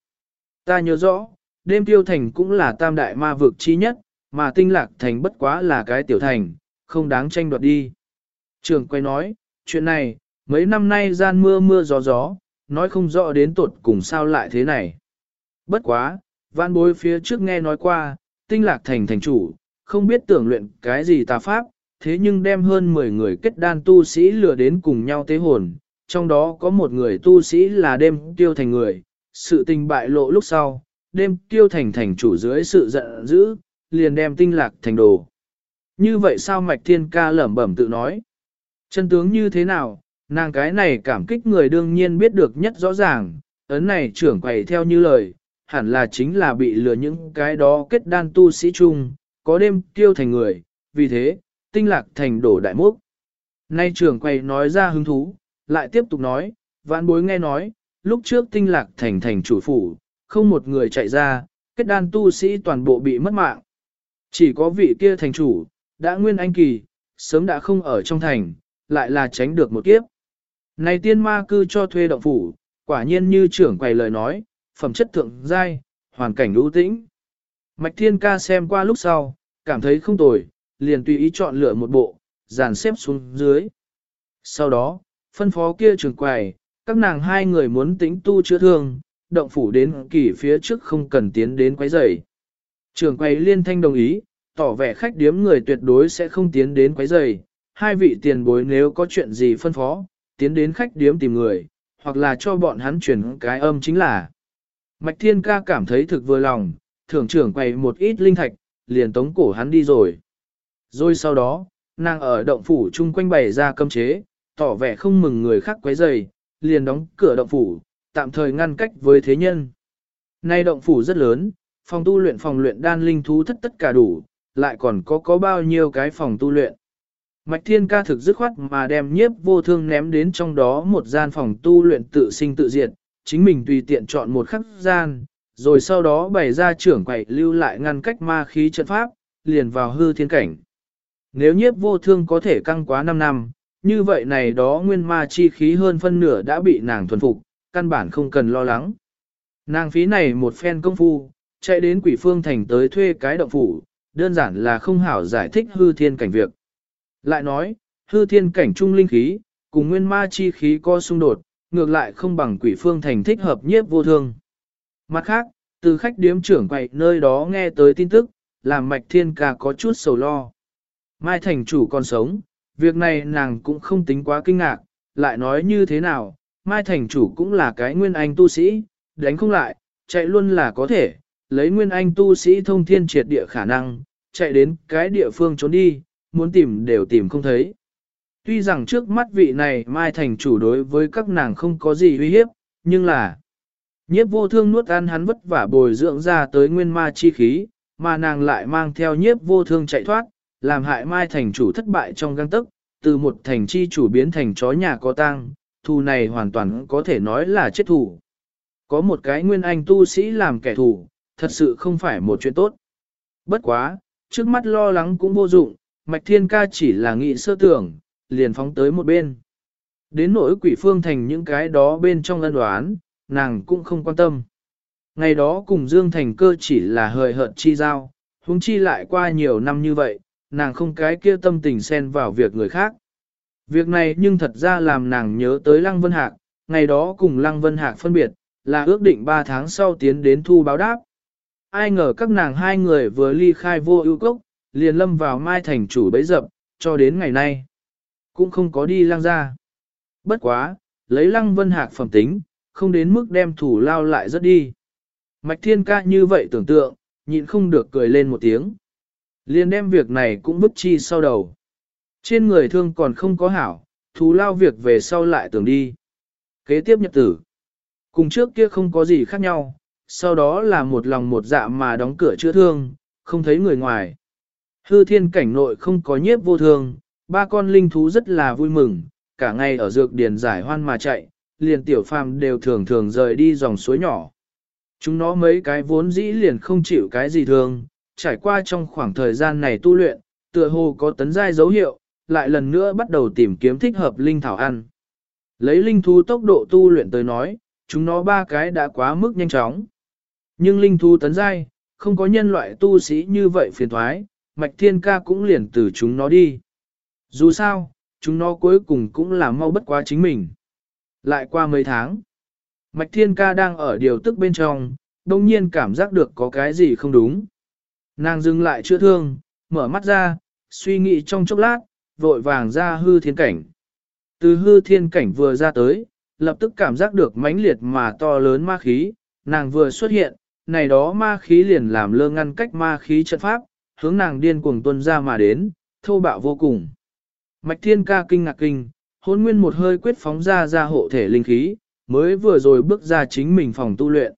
Ta nhớ rõ, đêm tiêu thành cũng là tam đại ma vực chi nhất, mà tinh lạc thành bất quá là cái tiểu thành, không đáng tranh đoạt đi. Trường quay nói, chuyện này, mấy năm nay gian mưa mưa gió gió, nói không rõ đến tột cùng sao lại thế này. Bất quá, vạn bối phía trước nghe nói qua, tinh lạc thành thành chủ, không biết tưởng luyện cái gì tà pháp, thế nhưng đem hơn 10 người kết đan tu sĩ lừa đến cùng nhau tế hồn, trong đó có một người tu sĩ là đêm tiêu thành người, sự tình bại lộ lúc sau, đêm tiêu thành thành chủ dưới sự giận dữ, liền đem tinh lạc thành đồ. Như vậy sao Mạch Thiên Ca lẩm bẩm tự nói? Chân tướng như thế nào, nàng cái này cảm kích người đương nhiên biết được nhất rõ ràng, ấn này trưởng quầy theo như lời, hẳn là chính là bị lừa những cái đó kết đan tu sĩ chung, có đêm tiêu thành người, vì thế, tinh lạc thành đổ đại múc. Nay trưởng quầy nói ra hứng thú, lại tiếp tục nói, vãn bối nghe nói, lúc trước tinh lạc thành thành chủ phủ, không một người chạy ra, kết đan tu sĩ toàn bộ bị mất mạng. Chỉ có vị kia thành chủ, đã nguyên anh kỳ, sớm đã không ở trong thành, lại là tránh được một kiếp. Này tiên ma cư cho thuê động phủ, quả nhiên như trưởng quầy lời nói, phẩm chất thượng giai, hoàn cảnh ưu tĩnh. Mạch thiên ca xem qua lúc sau, cảm thấy không tồi, liền tùy ý chọn lựa một bộ, dàn xếp xuống dưới. Sau đó, phân phó kia trưởng quầy, các nàng hai người muốn tính tu chữa thương, động phủ đến kỳ phía trước không cần tiến đến quấy rầy. Trưởng quầy liên thanh đồng ý, tỏ vẻ khách điếm người tuyệt đối sẽ không tiến đến quấy rầy. Hai vị tiền bối nếu có chuyện gì phân phó, tiến đến khách điếm tìm người, hoặc là cho bọn hắn chuyển cái âm chính là. Mạch Thiên Ca cảm thấy thực vừa lòng, thưởng trưởng quầy một ít linh thạch, liền tống cổ hắn đi rồi. Rồi sau đó, nàng ở động phủ chung quanh bày ra cấm chế, tỏ vẻ không mừng người khác quấy rầy, liền đóng cửa động phủ, tạm thời ngăn cách với thế nhân. Nay động phủ rất lớn, phòng tu luyện phòng luyện đan linh thú thất tất cả đủ, lại còn có có bao nhiêu cái phòng tu luyện. Mạch Thiên ca thực dứt khoát mà đem nhiếp vô thương ném đến trong đó một gian phòng tu luyện tự sinh tự diệt, chính mình tùy tiện chọn một khắc gian, rồi sau đó bày ra trưởng quậy lưu lại ngăn cách ma khí trận pháp, liền vào hư thiên cảnh. Nếu nhiếp vô thương có thể căng quá 5 năm, như vậy này đó nguyên ma chi khí hơn phân nửa đã bị nàng thuần phục, căn bản không cần lo lắng. Nàng phí này một phen công phu, chạy đến quỷ phương thành tới thuê cái động phủ, đơn giản là không hảo giải thích hư thiên cảnh việc. Lại nói, hư thiên cảnh trung linh khí, cùng nguyên ma chi khí co xung đột, ngược lại không bằng quỷ phương thành thích hợp nhiếp vô thương. Mặt khác, từ khách điếm trưởng quậy nơi đó nghe tới tin tức, làm mạch thiên ca có chút sầu lo. Mai thành chủ còn sống, việc này nàng cũng không tính quá kinh ngạc, lại nói như thế nào, Mai thành chủ cũng là cái nguyên anh tu sĩ, đánh không lại, chạy luôn là có thể, lấy nguyên anh tu sĩ thông thiên triệt địa khả năng, chạy đến cái địa phương trốn đi, muốn tìm đều tìm không thấy. Tuy rằng trước mắt vị này Mai Thành chủ đối với các nàng không có gì uy hiếp, nhưng là Nhiếp vô thương nuốt ăn hắn vất vả bồi dưỡng ra tới nguyên ma chi khí, mà nàng lại mang theo nhiếp vô thương chạy thoát, làm hại mai thành chủ thất bại trong găng tức, từ một thành chi chủ biến thành chó nhà có tang, thù này hoàn toàn có thể nói là chết thù. Có một cái nguyên anh tu sĩ làm kẻ thù, thật sự không phải một chuyện tốt. Bất quá, trước mắt lo lắng cũng vô dụng, Mạch Thiên Ca chỉ là nghĩ sơ tưởng, liền phóng tới một bên. Đến nỗi quỷ phương thành những cái đó bên trong ân đoán, nàng cũng không quan tâm. Ngày đó cùng Dương Thành cơ chỉ là hời hợt chi giao, huống chi lại qua nhiều năm như vậy, nàng không cái kia tâm tình xen vào việc người khác. Việc này nhưng thật ra làm nàng nhớ tới Lăng Vân Hạc, ngày đó cùng Lăng Vân Hạc phân biệt, là ước định 3 tháng sau tiến đến thu báo đáp. Ai ngờ các nàng hai người vừa ly khai vô ưu cốc, liền lâm vào mai thành chủ bấy dập, cho đến ngày nay. Cũng không có đi lăng ra. Bất quá, lấy lăng vân hạc phẩm tính, không đến mức đem thủ lao lại rất đi. Mạch thiên ca như vậy tưởng tượng, nhịn không được cười lên một tiếng. Liền đem việc này cũng vứt chi sau đầu. Trên người thương còn không có hảo, thú lao việc về sau lại tưởng đi. Kế tiếp nhật tử. Cùng trước kia không có gì khác nhau, sau đó là một lòng một dạ mà đóng cửa chữa thương, không thấy người ngoài. Hư thiên cảnh nội không có nhiếp vô thương, ba con linh thú rất là vui mừng, cả ngày ở dược điền giải hoan mà chạy, liền tiểu phàm đều thường thường rời đi dòng suối nhỏ. Chúng nó mấy cái vốn dĩ liền không chịu cái gì thường, trải qua trong khoảng thời gian này tu luyện, tựa hồ có tấn giai dấu hiệu, lại lần nữa bắt đầu tìm kiếm thích hợp linh thảo ăn. Lấy linh thú tốc độ tu luyện tới nói, chúng nó ba cái đã quá mức nhanh chóng. Nhưng linh thú tấn giai, không có nhân loại tu sĩ như vậy phiền thoái, mạch thiên ca cũng liền từ chúng nó đi. Dù sao, chúng nó cuối cùng cũng là mau bất quá chính mình. Lại qua mấy tháng, mạch thiên ca đang ở điều tức bên trong, đông nhiên cảm giác được có cái gì không đúng. Nàng dừng lại chữa thương, mở mắt ra, suy nghĩ trong chốc lát, vội vàng ra hư thiên cảnh. Từ hư thiên cảnh vừa ra tới, lập tức cảm giác được mãnh liệt mà to lớn ma khí, nàng vừa xuất hiện, này đó ma khí liền làm lơ ngăn cách ma khí trận pháp, hướng nàng điên cuồng tuân ra mà đến, thô bạo vô cùng. Mạch thiên ca kinh ngạc kinh, hôn nguyên một hơi quyết phóng ra ra hộ thể linh khí, mới vừa rồi bước ra chính mình phòng tu luyện.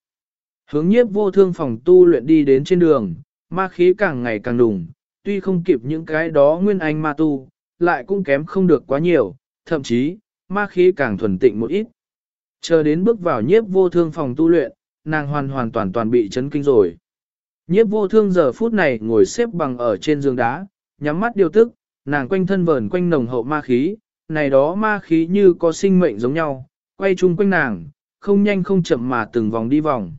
Hướng nhiếp vô thương phòng tu luyện đi đến trên đường, ma khí càng ngày càng đùng, tuy không kịp những cái đó nguyên anh ma tu, lại cũng kém không được quá nhiều, thậm chí, ma khí càng thuần tịnh một ít. Chờ đến bước vào nhiếp vô thương phòng tu luyện, nàng hoàn hoàn toàn toàn bị chấn kinh rồi. Nhiếp vô thương giờ phút này ngồi xếp bằng ở trên giường đá, nhắm mắt điều tức, nàng quanh thân vờn quanh nồng hậu ma khí, này đó ma khí như có sinh mệnh giống nhau, quay chung quanh nàng, không nhanh không chậm mà từng vòng đi vòng.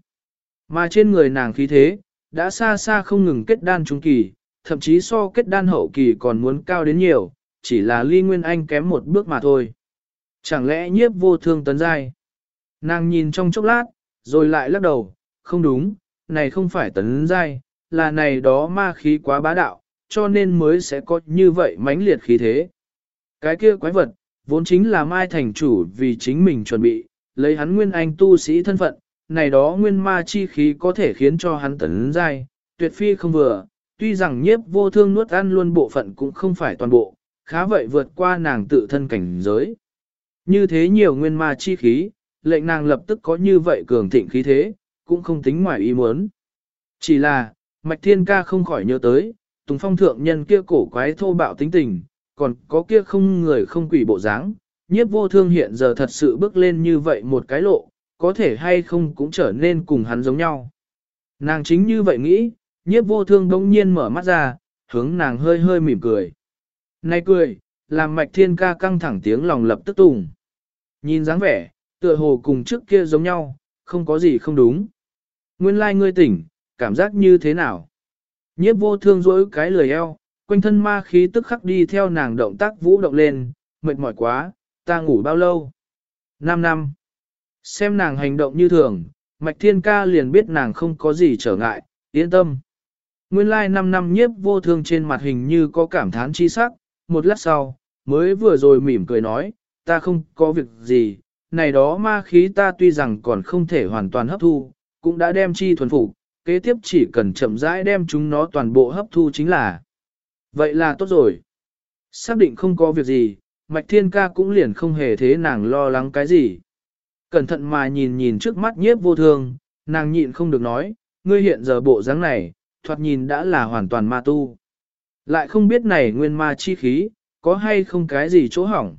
Mà trên người nàng khí thế, đã xa xa không ngừng kết đan trung kỳ, thậm chí so kết đan hậu kỳ còn muốn cao đến nhiều, chỉ là ly nguyên anh kém một bước mà thôi. Chẳng lẽ nhiếp vô thương tấn giai? Nàng nhìn trong chốc lát, rồi lại lắc đầu, không đúng, này không phải tấn giai, là này đó ma khí quá bá đạo, cho nên mới sẽ có như vậy mãnh liệt khí thế. Cái kia quái vật, vốn chính là mai thành chủ vì chính mình chuẩn bị, lấy hắn nguyên anh tu sĩ thân phận, này đó nguyên ma chi khí có thể khiến cho hắn tấn giai, tuyệt phi không vừa, tuy rằng nhiếp vô thương nuốt ăn luôn bộ phận cũng không phải toàn bộ, khá vậy vượt qua nàng tự thân cảnh giới. Như thế nhiều nguyên ma chi khí, lệnh nàng lập tức có như vậy cường thịnh khí thế, cũng không tính ngoài ý muốn. Chỉ là, Mạch Thiên Ca không khỏi nhớ tới, Tùng Phong thượng nhân kia cổ quái thô bạo tính tình, còn có kia không người không quỷ bộ dáng, nhiếp vô thương hiện giờ thật sự bước lên như vậy một cái lộ, có thể hay không cũng trở nên cùng hắn giống nhau. Nàng chính như vậy nghĩ, nhiếp vô thương đống nhiên mở mắt ra, hướng nàng hơi hơi mỉm cười. Này cười, làm mạch thiên ca căng thẳng tiếng lòng lập tức tùng. Nhìn dáng vẻ, tựa hồ cùng trước kia giống nhau, không có gì không đúng. Nguyên lai like ngươi tỉnh, cảm giác như thế nào? Nhiếp vô thương dỗi cái lười eo, quanh thân ma khí tức khắc đi theo nàng động tác vũ động lên, mệt mỏi quá, ta ngủ bao lâu? 5 năm. Xem nàng hành động như thường, Mạch Thiên Ca liền biết nàng không có gì trở ngại, yên tâm. Nguyên lai like 5 năm nhiếp vô thương trên mặt hình như có cảm thán chi sắc, một lát sau, mới vừa rồi mỉm cười nói, ta không có việc gì, này đó ma khí ta tuy rằng còn không thể hoàn toàn hấp thu, cũng đã đem chi thuần phục, kế tiếp chỉ cần chậm rãi đem chúng nó toàn bộ hấp thu chính là. Vậy là tốt rồi. Xác định không có việc gì, Mạch Thiên Ca cũng liền không hề thế nàng lo lắng cái gì. Cẩn thận mà nhìn nhìn trước mắt nhiếp vô thương, nàng nhịn không được nói, ngươi hiện giờ bộ dáng này, thoạt nhìn đã là hoàn toàn ma tu. Lại không biết này nguyên ma chi khí, có hay không cái gì chỗ hỏng.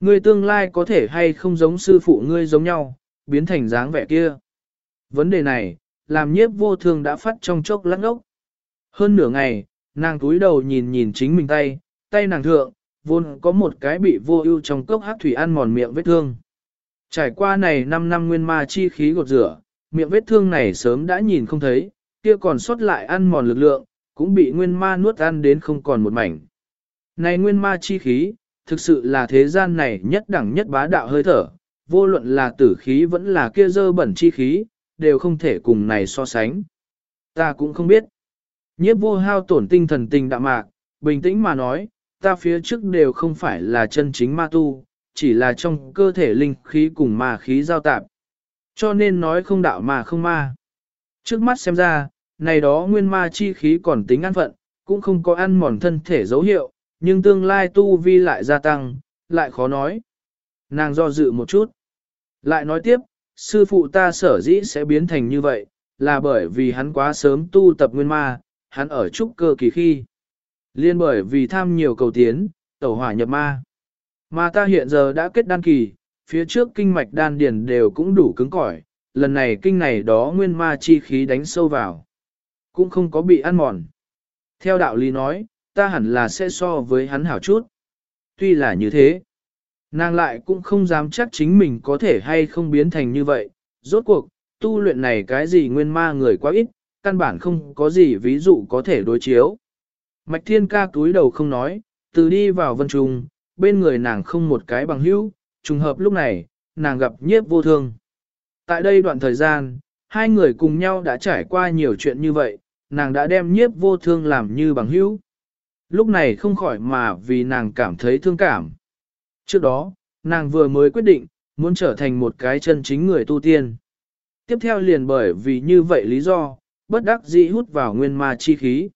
Ngươi tương lai có thể hay không giống sư phụ ngươi giống nhau, biến thành dáng vẻ kia. Vấn đề này, làm nhiếp vô thường đã phát trong chốc lắc ốc. Hơn nửa ngày, nàng túi đầu nhìn nhìn chính mình tay, tay nàng thượng, vốn có một cái bị vô ưu trong cốc hát thủy ăn mòn miệng vết thương. Trải qua này 5 năm nguyên ma chi khí gột rửa, miệng vết thương này sớm đã nhìn không thấy, kia còn sót lại ăn mòn lực lượng, cũng bị nguyên ma nuốt ăn đến không còn một mảnh. Này nguyên ma chi khí, thực sự là thế gian này nhất đẳng nhất bá đạo hơi thở, vô luận là tử khí vẫn là kia dơ bẩn chi khí, đều không thể cùng này so sánh. Ta cũng không biết. Nhiếp vô hao tổn tinh thần tình đạm mạc, bình tĩnh mà nói, ta phía trước đều không phải là chân chính ma tu, chỉ là trong cơ thể linh khí cùng ma khí giao tạp. Cho nên nói không đạo mà không ma. Trước mắt xem ra, này đó nguyên ma chi khí còn tính ăn phận, cũng không có ăn mòn thân thể dấu hiệu, nhưng tương lai tu vi lại gia tăng, lại khó nói. Nàng do dự một chút. Lại nói tiếp, sư phụ ta sở dĩ sẽ biến thành như vậy, là bởi vì hắn quá sớm tu tập nguyên ma, hắn ở trúc cơ kỳ khi. Liên bởi vì tham nhiều cầu tiến, tẩu hỏa nhập ma. Mà ta hiện giờ đã kết đan kỳ, phía trước kinh mạch đan điền đều cũng đủ cứng cỏi, lần này kinh này đó nguyên ma chi khí đánh sâu vào. Cũng không có bị ăn mòn. Theo đạo lý nói, ta hẳn là sẽ so với hắn hảo chút. Tuy là như thế, nàng lại cũng không dám chắc chính mình có thể hay không biến thành như vậy. Rốt cuộc, tu luyện này cái gì nguyên ma người quá ít, căn bản không có gì ví dụ có thể đối chiếu. Mạch thiên ca túi đầu không nói, từ đi vào vân trùng, bên người nàng không một cái bằng hữu, trùng hợp lúc này, nàng gặp nhiếp vô thương. Tại đây đoạn thời gian, hai người cùng nhau đã trải qua nhiều chuyện như vậy, nàng đã đem nhiếp vô thương làm như bằng hữu. Lúc này không khỏi mà vì nàng cảm thấy thương cảm. Trước đó, nàng vừa mới quyết định, muốn trở thành một cái chân chính người tu tiên. Tiếp theo liền bởi vì như vậy lý do, bất đắc dĩ hút vào nguyên ma chi khí.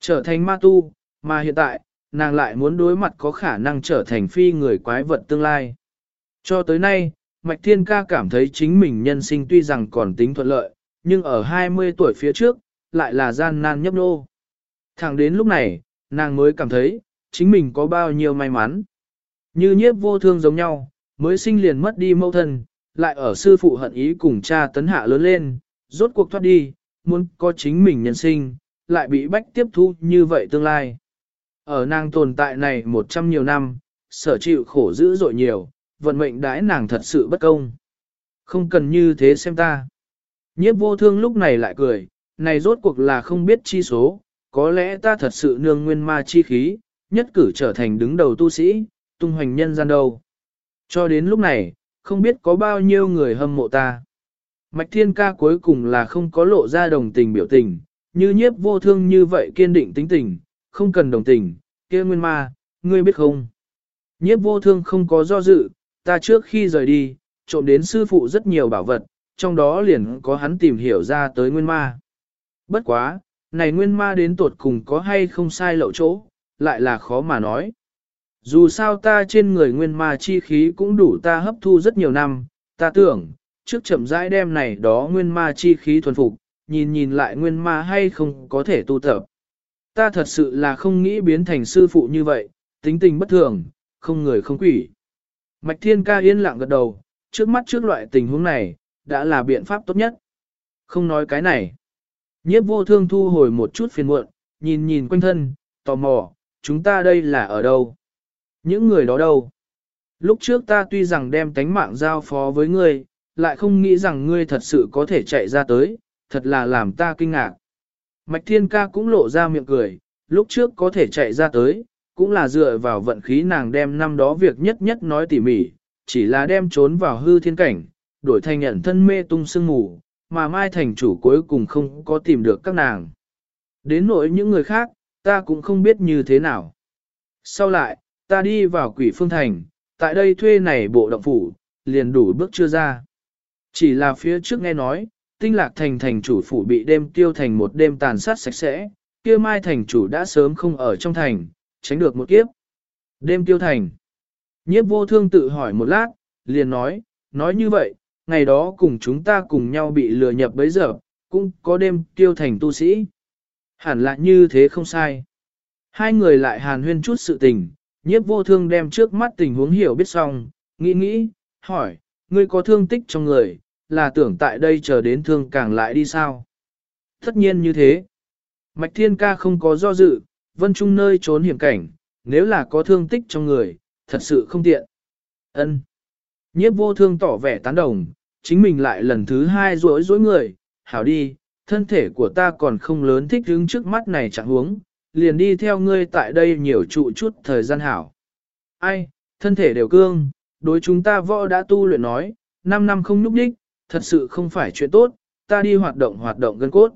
Trở thành ma tu, mà hiện tại, nàng lại muốn đối mặt có khả năng trở thành phi người quái vật tương lai. Cho tới nay, Mạch Thiên Ca cảm thấy chính mình nhân sinh tuy rằng còn tính thuận lợi, nhưng ở 20 tuổi phía trước, lại là gian nan nhấp nô. Thẳng đến lúc này, nàng mới cảm thấy, chính mình có bao nhiêu may mắn. Như nhiếp vô thương giống nhau, mới sinh liền mất đi mâu thân, lại ở sư phụ hận ý cùng cha tấn hạ lớn lên, rốt cuộc thoát đi, muốn có chính mình nhân sinh, lại bị bách tiếp thu như vậy tương lai. Ở nàng tồn tại này một trăm nhiều năm, sở chịu khổ dữ dội nhiều, vận mệnh đãi nàng thật sự bất công. Không cần như thế xem ta. Nhiếp vô thương lúc này lại cười, này rốt cuộc là không biết chi số, có lẽ ta thật sự nương nguyên ma chi khí, nhất cử trở thành đứng đầu tu sĩ, tung hoành nhân gian đâu. Cho đến lúc này, không biết có bao nhiêu người hâm mộ ta. Mạch thiên ca cuối cùng là không có lộ ra đồng tình biểu tình, như nhiếp vô thương như vậy kiên định tính tình, không cần đồng tình, kia nguyên ma, ngươi biết không? Nhiếp vô thương không có do dự, ta trước khi rời đi, trộm đến sư phụ rất nhiều bảo vật, trong đó liền có hắn tìm hiểu ra tới nguyên ma. Bất quá, này nguyên ma đến tuột cùng có hay không sai lậu chỗ, lại là khó mà nói. Dù sao ta trên người nguyên ma chi khí cũng đủ ta hấp thu rất nhiều năm, ta tưởng, trước chậm rãi đem này đó nguyên ma chi khí thuần phục, nhìn nhìn lại nguyên ma hay không có thể tu tập. Ta thật sự là không nghĩ biến thành sư phụ như vậy, tính tình bất thường, không người không quỷ. Mạch Thiên Ca yên lặng gật đầu, trước mắt trước loại tình huống này, đã là biện pháp tốt nhất. Không nói cái này. Nhiếp vô thương thu hồi một chút phiền muộn, nhìn nhìn quanh thân, tò mò, chúng ta đây là ở đâu? Những người đó đâu? Lúc trước ta tuy rằng đem tánh mạng giao phó với ngươi, lại không nghĩ rằng ngươi thật sự có thể chạy ra tới, thật là làm ta kinh ngạc. Mạch Thiên Ca cũng lộ ra miệng cười, lúc trước có thể chạy ra tới, cũng là dựa vào vận khí nàng đem năm đó việc nhất nhất nói tỉ mỉ, chỉ là đem trốn vào hư thiên cảnh, đổi thành nhận thân mê tung sương mù, mà Mai thành chủ cuối cùng không có tìm được các nàng. Đến nỗi những người khác, ta cũng không biết như thế nào. Sau lại, ta đi vào quỷ phương thành, tại đây thuê này bộ động phủ, liền đủ bước chưa ra. Chỉ là phía trước nghe nói, tinh lạc thành thành chủ phủ bị đêm tiêu thành một đêm tàn sát sạch sẽ, kia mai thành chủ đã sớm không ở trong thành, tránh được một kiếp. Đêm tiêu thành. Nhiếp vô thương tự hỏi một lát, liền nói, nói như vậy, ngày đó cùng chúng ta cùng nhau bị lừa nhập bấy giờ, cũng có đêm tiêu thành tu sĩ. Hẳn là như thế không sai. Hai người lại hàn huyên chút sự tình, nhiếp vô thương đem trước mắt tình huống hiểu biết xong, nghĩ nghĩ, hỏi, ngươi có thương tích trong người, là tưởng tại đây chờ đến thương càng lại đi sao? Tất nhiên như thế. Mạch Thiên Ca không có do dự, vân trung nơi trốn hiểm cảnh, nếu là có thương tích trong người, thật sự không tiện. Ân. Nhiếp vô thương tỏ vẻ tán đồng, chính mình lại lần thứ hai rối rối người, hảo đi, thân thể của ta còn không lớn thích hứng trước mắt này chẳng huống, liền đi theo ngươi tại đây nhiều trụ chút thời gian hảo. Ai, thân thể đều cương, đối chúng ta võ đã tu luyện nói, 5 năm không núp đích, thật sự không phải chuyện tốt, ta đi hoạt động hoạt động gân cốt.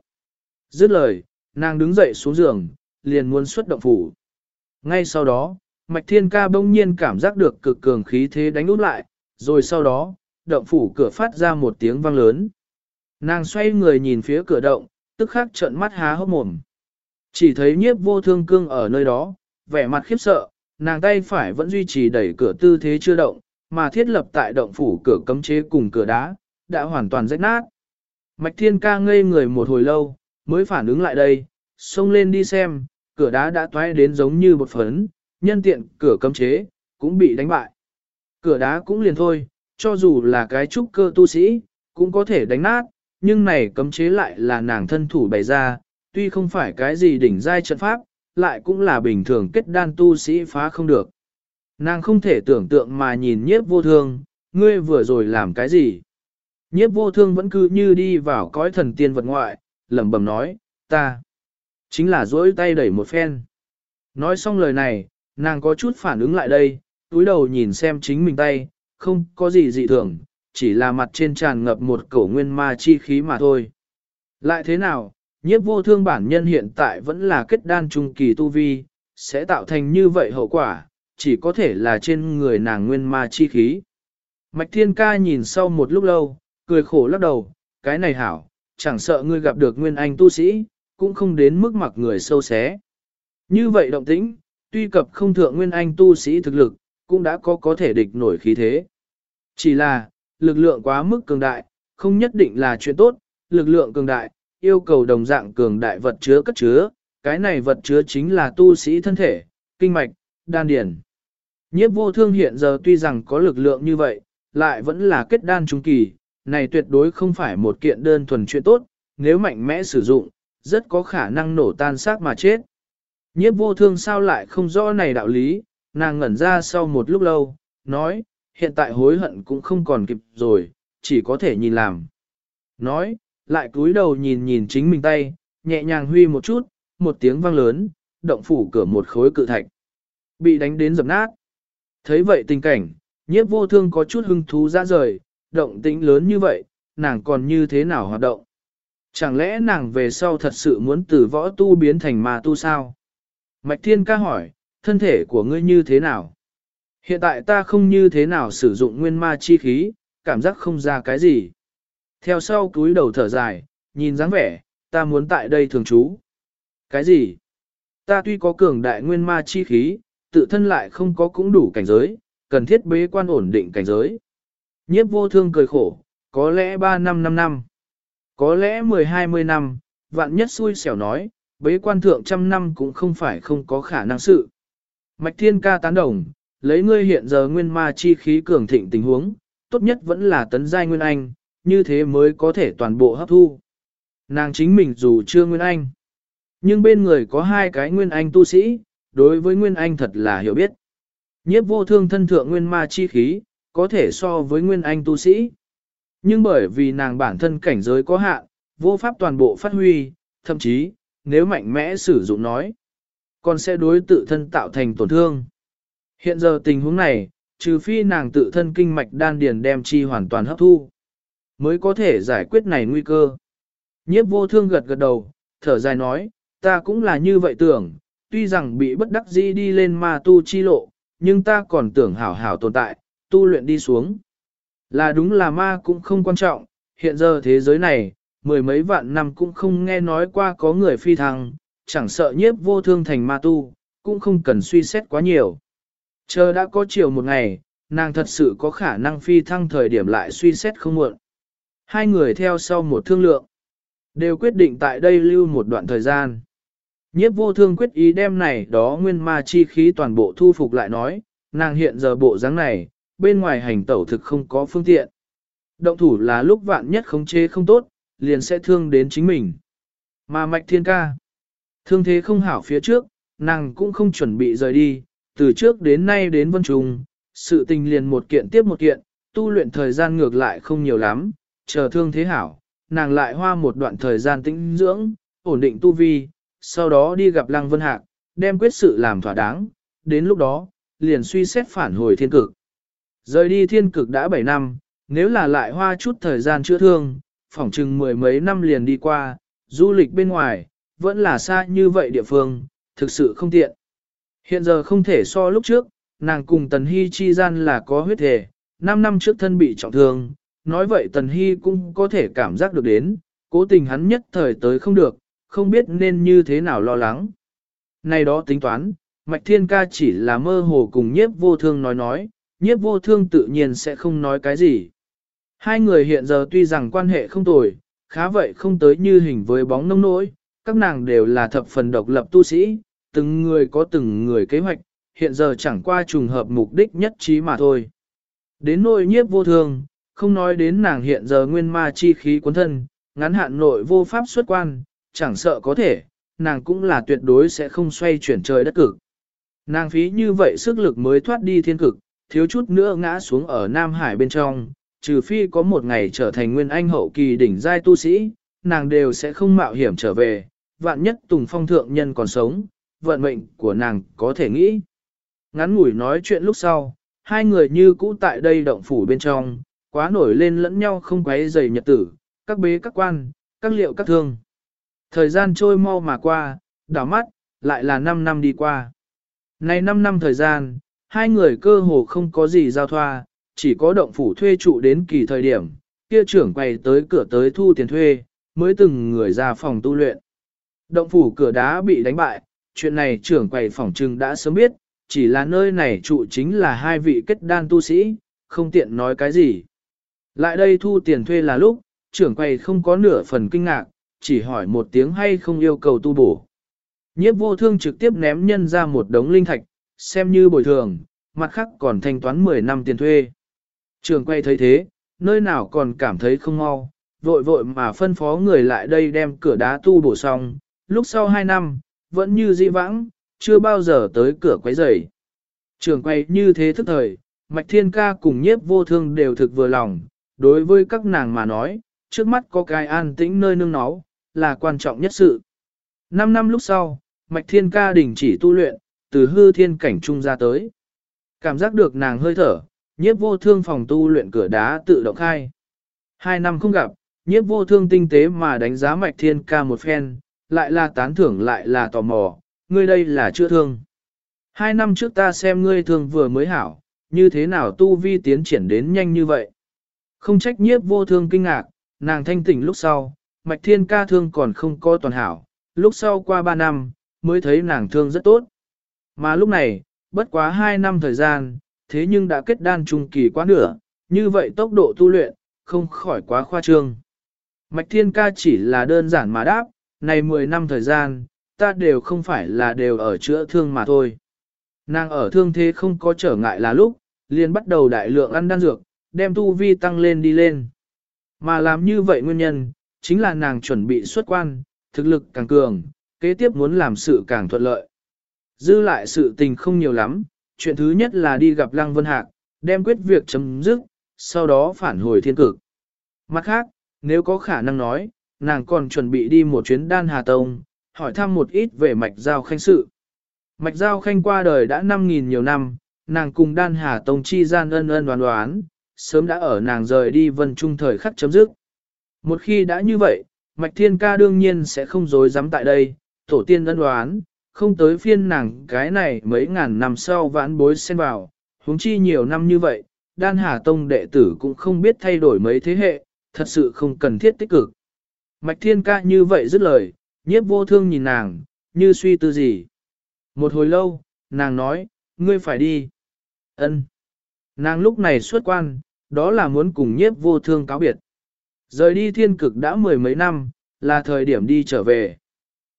Dứt lời, nàng đứng dậy xuống giường, liền muốn xuất động phủ. Ngay sau đó, Mạch Thiên Ca bỗng nhiên cảm giác được cực cường khí thế đánh út lại, rồi sau đó, động phủ cửa phát ra một tiếng vang lớn. Nàng xoay người nhìn phía cửa động, tức khắc trợn mắt há hốc mồm. Chỉ thấy nhiếp vô thương cương ở nơi đó, vẻ mặt khiếp sợ, nàng tay phải vẫn duy trì đẩy cửa tư thế chưa động, mà thiết lập tại động phủ cửa cấm chế cùng cửa đá, đã hoàn toàn rách nát. Mạch thiên ca ngây người một hồi lâu, mới phản ứng lại đây, xông lên đi xem, cửa đá đã toái đến giống như bột phấn, nhân tiện cửa cấm chế, cũng bị đánh bại. Cửa đá cũng liền thôi, cho dù là cái trúc cơ tu sĩ, cũng có thể đánh nát, nhưng này cấm chế lại là nàng thân thủ bày ra, tuy không phải cái gì đỉnh giai trận pháp, lại cũng là bình thường kết đan tu sĩ phá không được. Nàng không thể tưởng tượng mà nhìn nhiếp vô thương, ngươi vừa rồi làm cái gì? Nhiếp vô thương vẫn cứ như đi vào cõi thần tiên vật ngoại, lẩm bẩm nói, ta, chính là duỗi tay đẩy một phen. Nói xong lời này, nàng có chút phản ứng lại đây, túi đầu nhìn xem chính mình tay, không có gì dị thường, chỉ là mặt trên tràn ngập một cổ nguyên ma chi khí mà thôi. Lại thế nào, nhiếp vô thương bản nhân hiện tại vẫn là kết đan trung kỳ tu vi, sẽ tạo thành như vậy hậu quả, chỉ có thể là trên người nàng nguyên ma chi khí. Mạch thiên ca nhìn sau một lúc lâu, cười khổ lắc đầu, cái này hảo, chẳng sợ ngươi gặp được nguyên anh tu sĩ, cũng không đến mức mặc người sâu xé. Như vậy động tĩnh, tuy cập không thượng nguyên anh tu sĩ thực lực, cũng đã có có thể địch nổi khí thế. Chỉ là, lực lượng quá mức cường đại, không nhất định là chuyện tốt, lực lượng cường đại, yêu cầu đồng dạng cường đại vật chứa cất chứa, cái này vật chứa chính là tu sĩ thân thể, kinh mạch, đan điển. Nhiếp vô thương hiện giờ tuy rằng có lực lượng như vậy, lại vẫn là kết đan trung kỳ, này tuyệt đối không phải một kiện đơn thuần chuyện tốt, nếu mạnh mẽ sử dụng, rất có khả năng nổ tan xác mà chết. Nhiếp vô thương sao lại không rõ này đạo lý, nàng ngẩn ra sau một lúc lâu, nói, hiện tại hối hận cũng không còn kịp rồi, chỉ có thể nhìn làm. Nói, lại cúi đầu nhìn nhìn chính mình tay, nhẹ nhàng huy một chút, một tiếng vang lớn, động phủ cửa một khối cự thạch. Bị đánh đến dập nát. Thấy vậy tình cảnh, nhiếp vô thương có chút hưng thú ra rời, động tĩnh lớn như vậy, nàng còn như thế nào hoạt động? Chẳng lẽ nàng về sau thật sự muốn từ võ tu biến thành ma tu sao? Mạch Thiên ca hỏi, thân thể của ngươi như thế nào? Hiện tại ta không như thế nào sử dụng nguyên ma chi khí, cảm giác không ra cái gì. Theo sau túi đầu thở dài, nhìn dáng vẻ, ta muốn tại đây thường trú. Cái gì? Ta tuy có cường đại nguyên ma chi khí, tự thân lại không có cũng đủ cảnh giới, cần thiết bế quan ổn định cảnh giới. Nhiếp vô thương cười khổ, có lẽ 3 năm 5 năm, có lẽ 10-20 năm, vạn nhất xui xẻo nói, bế quan thượng trăm năm cũng không phải không có khả năng sự. Mạch thiên ca tán đồng, lấy ngươi hiện giờ nguyên ma chi khí cường thịnh tình huống, tốt nhất vẫn là tấn giai nguyên anh, như thế mới có thể toàn bộ hấp thu. Nàng chính mình dù chưa nguyên anh, nhưng bên người có hai cái nguyên anh tu sĩ, đối với nguyên anh thật là hiểu biết. Nhiếp vô thương thân thượng nguyên ma chi khí, có thể so với nguyên anh tu sĩ. Nhưng bởi vì nàng bản thân cảnh giới có hạn, vô pháp toàn bộ phát huy, thậm chí, nếu mạnh mẽ sử dụng nói, còn sẽ đối tự thân tạo thành tổn thương. Hiện giờ tình huống này, trừ phi nàng tự thân kinh mạch đan điền đem chi hoàn toàn hấp thu, mới có thể giải quyết này nguy cơ. Nhiếp vô thương gật gật đầu, thở dài nói, ta cũng là như vậy tưởng, tuy rằng bị bất đắc dĩ đi lên ma tu chi lộ, nhưng ta còn tưởng hảo hảo tồn tại, tu luyện đi xuống. Là đúng là ma cũng không quan trọng, hiện giờ thế giới này, mười mấy vạn năm cũng không nghe nói qua có người phi thăng, chẳng sợ nhiếp vô thương thành ma tu, cũng không cần suy xét quá nhiều. Chờ đã có chiều một ngày, nàng thật sự có khả năng phi thăng thời điểm lại suy xét không muộn. Hai người theo sau một thương lượng, đều quyết định tại đây lưu một đoạn thời gian. Nhiếp vô thương quyết ý đem này đó nguyên ma chi khí toàn bộ thu phục lại nói, nàng hiện giờ bộ dáng này, bên ngoài hành tẩu thực không có phương tiện. Động thủ là lúc vạn nhất khống chế không tốt, liền sẽ thương đến chính mình. Mà mạch thiên ca, thương thế không hảo phía trước, nàng cũng không chuẩn bị rời đi, từ trước đến nay đến vân trùng, sự tình liền một kiện tiếp một kiện, tu luyện thời gian ngược lại không nhiều lắm, chờ thương thế hảo, nàng lại hoa một đoạn thời gian tĩnh dưỡng, ổn định tu vi, sau đó đi gặp Lăng Vân Hạc, đem quyết sự làm thỏa đáng, đến lúc đó, liền suy xét phản hồi thiên cực. Rời đi thiên cực đã 7 năm, nếu là lại hoa chút thời gian chữa thương, phỏng chừng mười mấy năm liền đi qua, du lịch bên ngoài, vẫn là xa như vậy địa phương, thực sự không tiện. Hiện giờ không thể so lúc trước, nàng cùng Tần Hy chi gian là có huyết thể, 5 năm trước thân bị trọng thương, nói vậy Tần Hy cũng có thể cảm giác được đến, cố tình hắn nhất thời tới không được, không biết nên như thế nào lo lắng. Này đó tính toán, Mạch Thiên Ca chỉ là mơ hồ cùng nhiếp vô thương nói nói, nhiếp vô thương tự nhiên sẽ không nói cái gì. Hai người hiện giờ tuy rằng quan hệ không tồi, khá vậy không tới như hình với bóng nông nỗi, các nàng đều là thập phần độc lập tu sĩ, từng người có từng người kế hoạch, hiện giờ chẳng qua trùng hợp mục đích nhất trí mà thôi. Đến nội nhiếp vô thường không nói đến nàng hiện giờ nguyên ma chi khí cuốn thân, ngắn hạn nội vô pháp xuất quan, chẳng sợ có thể, nàng cũng là tuyệt đối sẽ không xoay chuyển trời đất cực. Nàng phí như vậy sức lực mới thoát đi thiên cực, thiếu chút nữa ngã xuống ở Nam Hải bên trong, trừ phi có một ngày trở thành nguyên anh hậu kỳ đỉnh giai tu sĩ, nàng đều sẽ không mạo hiểm trở về, vạn nhất Tùng Phong thượng nhân còn sống, vận mệnh của nàng có thể nghĩ. Ngắn ngủi nói chuyện lúc sau, hai người như cũ tại đây động phủ bên trong, quá nổi lên lẫn nhau không quấy dày nhật tử, các bế các quan, các liệu các thương. Thời gian trôi mau mà qua, đảo mắt, lại là 5 năm đi qua. Này 5 năm thời gian, hai người cơ hồ không có gì giao thoa, chỉ có động phủ thuê trụ đến kỳ thời điểm, kia trưởng quay tới cửa tới thu tiền thuê, mới từng người ra phòng tu luyện. Động phủ cửa đá bị đánh bại, chuyện này trưởng quầy phòng trừng đã sớm biết, chỉ là nơi này trụ chính là hai vị kết đan tu sĩ, không tiện nói cái gì. Lại đây thu tiền thuê là lúc, trưởng quầy không có nửa phần kinh ngạc, chỉ hỏi một tiếng hay không yêu cầu tu bổ. Nhiếp vô thương trực tiếp ném nhân ra một đống linh thạch, xem như bồi thường, mặt khác còn thanh toán 10 năm tiền thuê. Trường quay thấy thế, nơi nào còn cảm thấy không mau, vội vội mà phân phó người lại đây đem cửa đá tu bổ xong, lúc sau 2 năm, vẫn như di vãng, chưa bao giờ tới cửa quấy rầy. Trường quay như thế thức thời, Mạch Thiên Ca cùng nhiếp vô thương đều thực vừa lòng, đối với các nàng mà nói, trước mắt có cái an tĩnh nơi nương náu, là quan trọng nhất sự. Năm năm lúc sau, Mạch Thiên Ca đình chỉ tu luyện, từ hư thiên cảnh trung ra tới. Cảm giác được nàng hơi thở, nhiếp vô thương phòng tu luyện cửa đá tự động khai. Hai năm không gặp, nhiếp vô thương tinh tế mà đánh giá Mạch Thiên Ca một phen, lại là tán thưởng lại là tò mò, ngươi đây là chưa thương. Hai năm trước ta xem ngươi thương vừa mới hảo, như thế nào tu vi tiến triển đến nhanh như vậy. Không trách nhiếp vô thương kinh ngạc, nàng thanh tỉnh lúc sau, mạch thiên ca thương còn không có toàn hảo, lúc sau qua ba năm, mới thấy nàng thương rất tốt. Mà lúc này, bất quá hai năm thời gian, thế nhưng đã kết đan trung kỳ quá nửa, như vậy tốc độ tu luyện, không khỏi quá khoa trương. Mạch thiên ca chỉ là đơn giản mà đáp, này 10 năm thời gian, ta đều không phải là đều ở chữa thương mà thôi. Nàng ở thương thế không có trở ngại là lúc, liền bắt đầu đại lượng ăn đan dược, đem tu vi tăng lên đi lên. Mà làm như vậy nguyên nhân, chính là nàng chuẩn bị xuất quan, thực lực càng cường, kế tiếp muốn làm sự càng thuận lợi. Dư lại sự tình không nhiều lắm, chuyện thứ nhất là đi gặp Lăng Vân Hạc, đem quyết việc chấm dứt, sau đó phản hồi thiên cực. Mặt khác, nếu có khả năng nói, nàng còn chuẩn bị đi một chuyến đan Hà Tông, hỏi thăm một ít về mạch giao khanh sự. Mạch giao khanh qua đời đã 5.000 nhiều năm, nàng cùng đan Hà Tông chi gian ân ân đoán đoán, sớm đã ở nàng rời đi vân trung thời khắc chấm dứt. Một khi đã như vậy, Mạch Thiên Ca đương nhiên sẽ không dối dám tại đây, tổ tiên ân đoán, không tới phiên nàng cái này mấy ngàn năm sau vãn bối xen vào, huống chi nhiều năm như vậy, đan hà tông đệ tử cũng không biết thay đổi mấy thế hệ, thật sự không cần thiết tích cực. Mạch Thiên Ca như vậy dứt lời, nhiếp vô thương nhìn nàng, như suy tư gì. Một hồi lâu, nàng nói, ngươi phải đi. Ân. Nàng lúc này xuất quan, đó là muốn cùng nhiếp vô thương cáo biệt. Rời đi thiên cực đã mười mấy năm, là thời điểm đi trở về.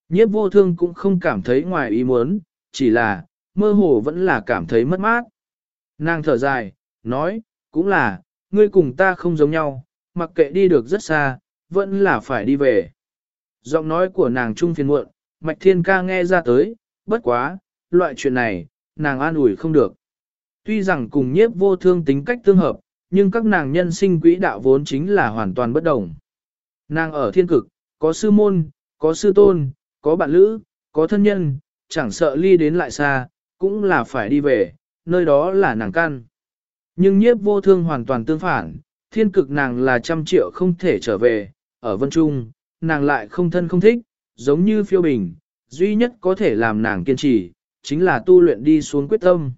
Nhiếp vô thương cũng không cảm thấy ngoài ý muốn, chỉ là, mơ hồ vẫn là cảm thấy mất mát. Nàng thở dài, nói, cũng là, ngươi cùng ta không giống nhau, mặc kệ đi được rất xa, vẫn là phải đi về. Giọng nói của nàng trung phiền muộn, Mạch Thiên ca nghe ra tới, bất quá, loại chuyện này, nàng an ủi không được. Tuy rằng cùng nhiếp vô thương tính cách tương hợp, nhưng các nàng nhân sinh quỹ đạo vốn chính là hoàn toàn bất đồng. Nàng ở thiên cực, có sư môn, có sư tôn, có bạn lữ, có thân nhân, chẳng sợ ly đến lại xa, cũng là phải đi về, nơi đó là nàng căn. Nhưng nhiếp vô thương hoàn toàn tương phản, thiên cực nàng là trăm triệu không thể trở về, ở vân trung, nàng lại không thân không thích, giống như phiêu bình, duy nhất có thể làm nàng kiên trì, chính là tu luyện đi xuống quyết tâm.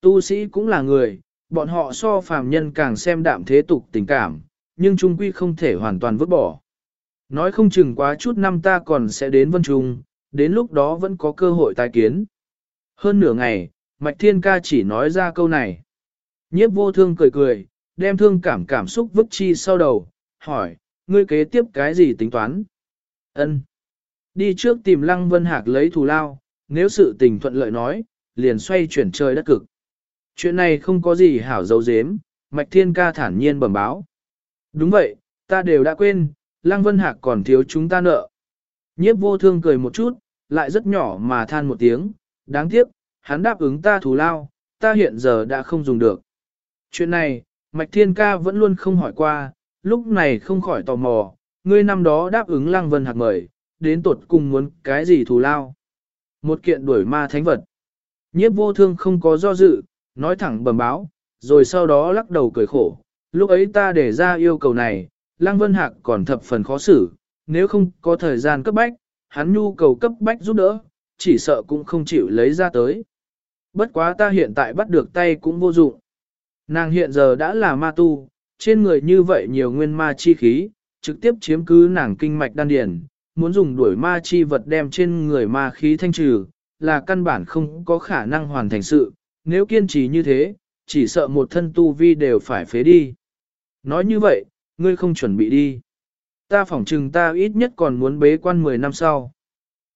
Tu sĩ cũng là người, bọn họ so phàm nhân càng xem đạm thế tục tình cảm, nhưng trung quy không thể hoàn toàn vứt bỏ. Nói không chừng quá chút năm ta còn sẽ đến vân trung, đến lúc đó vẫn có cơ hội tái kiến. Hơn nửa ngày, Mạch Thiên Ca chỉ nói ra câu này. Nhiếp vô thương cười cười, đem thương cảm cảm xúc vứt chi sau đầu, hỏi, ngươi kế tiếp cái gì tính toán? Ân. Đi trước tìm Lăng Vân Hạc lấy thù lao, nếu sự tình thuận lợi nói, liền xoay chuyển trời đất cực. Chuyện này không có gì hảo dấu dếm, Mạch Thiên Ca thản nhiên bẩm báo. Đúng vậy, ta đều đã quên, Lăng Vân Hạc còn thiếu chúng ta nợ. Nhiếp vô thương cười một chút, lại rất nhỏ mà than một tiếng, đáng tiếc, hắn đáp ứng ta thù lao, ta hiện giờ đã không dùng được. Chuyện này, Mạch Thiên Ca vẫn luôn không hỏi qua, lúc này không khỏi tò mò, ngươi năm đó đáp ứng Lăng Vân Hạc mời, đến tột cùng muốn cái gì thù lao. Một kiện đuổi ma thánh vật. Nhiếp vô thương không có do dự, nói thẳng bẩm báo, rồi sau đó lắc đầu cười khổ. Lúc ấy ta để ra yêu cầu này, Lăng Vân Hạc còn thập phần khó xử, nếu không có thời gian cấp bách, hắn nhu cầu cấp bách giúp đỡ, chỉ sợ cũng không chịu lấy ra tới. Bất quá ta hiện tại bắt được tay cũng vô dụng. Nàng hiện giờ đã là ma tu, trên người như vậy nhiều nguyên ma chi khí, trực tiếp chiếm cứ nàng kinh mạch đan điển, muốn dùng đuổi ma chi vật đem trên người ma khí thanh trừ, là căn bản không có khả năng hoàn thành sự, nếu kiên trì như thế, chỉ sợ một thân tu vi đều phải phế đi. Nói như vậy, ngươi không chuẩn bị đi. Ta phỏng chừng ta ít nhất còn muốn bế quan 10 năm sau.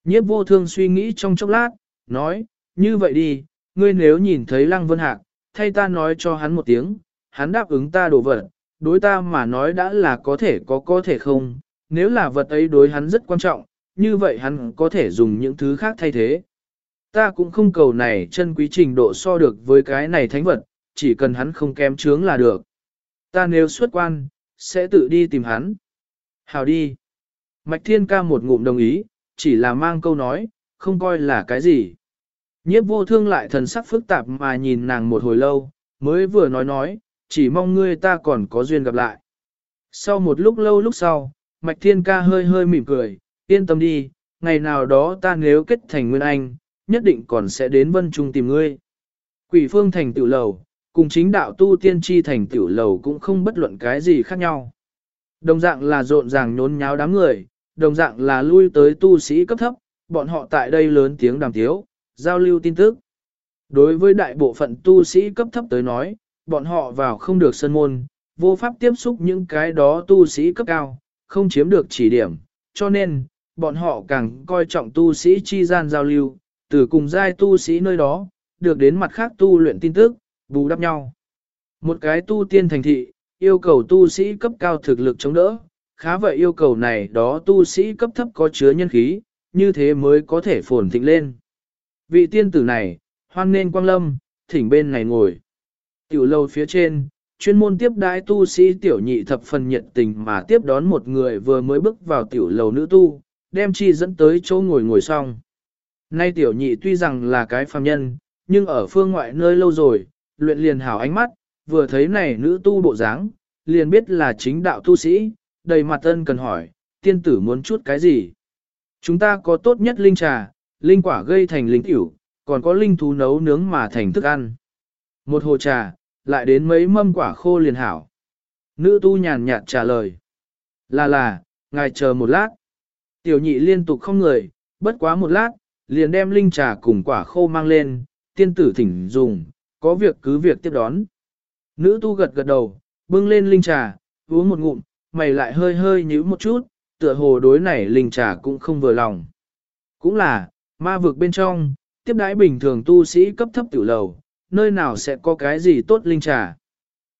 Nhiếp vô thương suy nghĩ trong chốc lát, nói, như vậy đi, ngươi nếu nhìn thấy Lăng Vân Hạc, thay ta nói cho hắn một tiếng, hắn đáp ứng ta đồ vật, đối ta mà nói đã là có thể có có thể không, nếu là vật ấy đối hắn rất quan trọng, như vậy hắn có thể dùng những thứ khác thay thế. Ta cũng không cầu này chân quý trình độ so được với cái này thánh vật, chỉ cần hắn không kém chướng là được. Ta nếu xuất quan, sẽ tự đi tìm hắn. Hào đi. Mạch Thiên ca một ngụm đồng ý, chỉ là mang câu nói, không coi là cái gì. Nhiếp vô thương lại thần sắc phức tạp mà nhìn nàng một hồi lâu, mới vừa nói nói, chỉ mong ngươi ta còn có duyên gặp lại. Sau một lúc lâu lúc sau, Mạch Thiên ca hơi hơi mỉm cười, yên tâm đi, ngày nào đó ta nếu kết thành nguyên anh, nhất định còn sẽ đến vân trung tìm ngươi. Quỷ phương thành tiểu lầu, cùng chính đạo tu tiên tri thành tiểu lầu cũng không bất luận cái gì khác nhau. Đồng dạng là rộn ràng nhốn nháo đám người, đồng dạng là lui tới tu sĩ cấp thấp, bọn họ tại đây lớn tiếng đàm tiếu, giao lưu tin tức. Đối với đại bộ phận tu sĩ cấp thấp tới nói, bọn họ vào không được sân môn, vô pháp tiếp xúc những cái đó tu sĩ cấp cao, không chiếm được chỉ điểm, cho nên, bọn họ càng coi trọng tu sĩ chi gian giao lưu, từ cùng giai tu sĩ nơi đó, được đến mặt khác tu luyện tin tức, bù đắp nhau. Một cái tu tiên thành thị, yêu cầu tu sĩ cấp cao thực lực chống đỡ, khá vậy yêu cầu này đó tu sĩ cấp thấp có chứa nhân khí, như thế mới có thể phồn thịnh lên. Vị tiên tử này, hoan nên quang lâm, thỉnh bên này ngồi. Tiểu lâu phía trên, chuyên môn tiếp đái tu sĩ tiểu nhị thập phần nhiệt tình mà tiếp đón một người vừa mới bước vào tiểu lầu nữ tu, đem chi dẫn tới chỗ ngồi ngồi xong. Nay tiểu nhị tuy rằng là cái phàm nhân, nhưng ở phương ngoại nơi lâu rồi, luyện liền hảo ánh mắt, vừa thấy này nữ tu bộ dáng, liền biết là chính đạo tu sĩ, đầy mặt ân cần hỏi, tiên tử muốn chút cái gì? Chúng ta có tốt nhất linh trà, linh quả gây thành linh tiểu, còn có linh thú nấu nướng mà thành thức ăn. Một hồ trà, lại đến mấy mâm quả khô liền hảo. Nữ tu nhàn nhạt trả lời. Là là, ngài chờ một lát. Tiểu nhị liên tục không người, bất quá một lát, liền đem linh trà cùng quả khô mang lên, tiên tử thỉnh dùng, có việc cứ việc tiếp đón. Nữ tu gật gật đầu, bưng lên linh trà, uống một ngụm, mày lại hơi hơi nhíu một chút, tựa hồ đối này linh trà cũng không vừa lòng. Cũng là, ma vực bên trong, tiếp đãi bình thường tu sĩ cấp thấp tiểu lầu, nơi nào sẽ có cái gì tốt linh trà.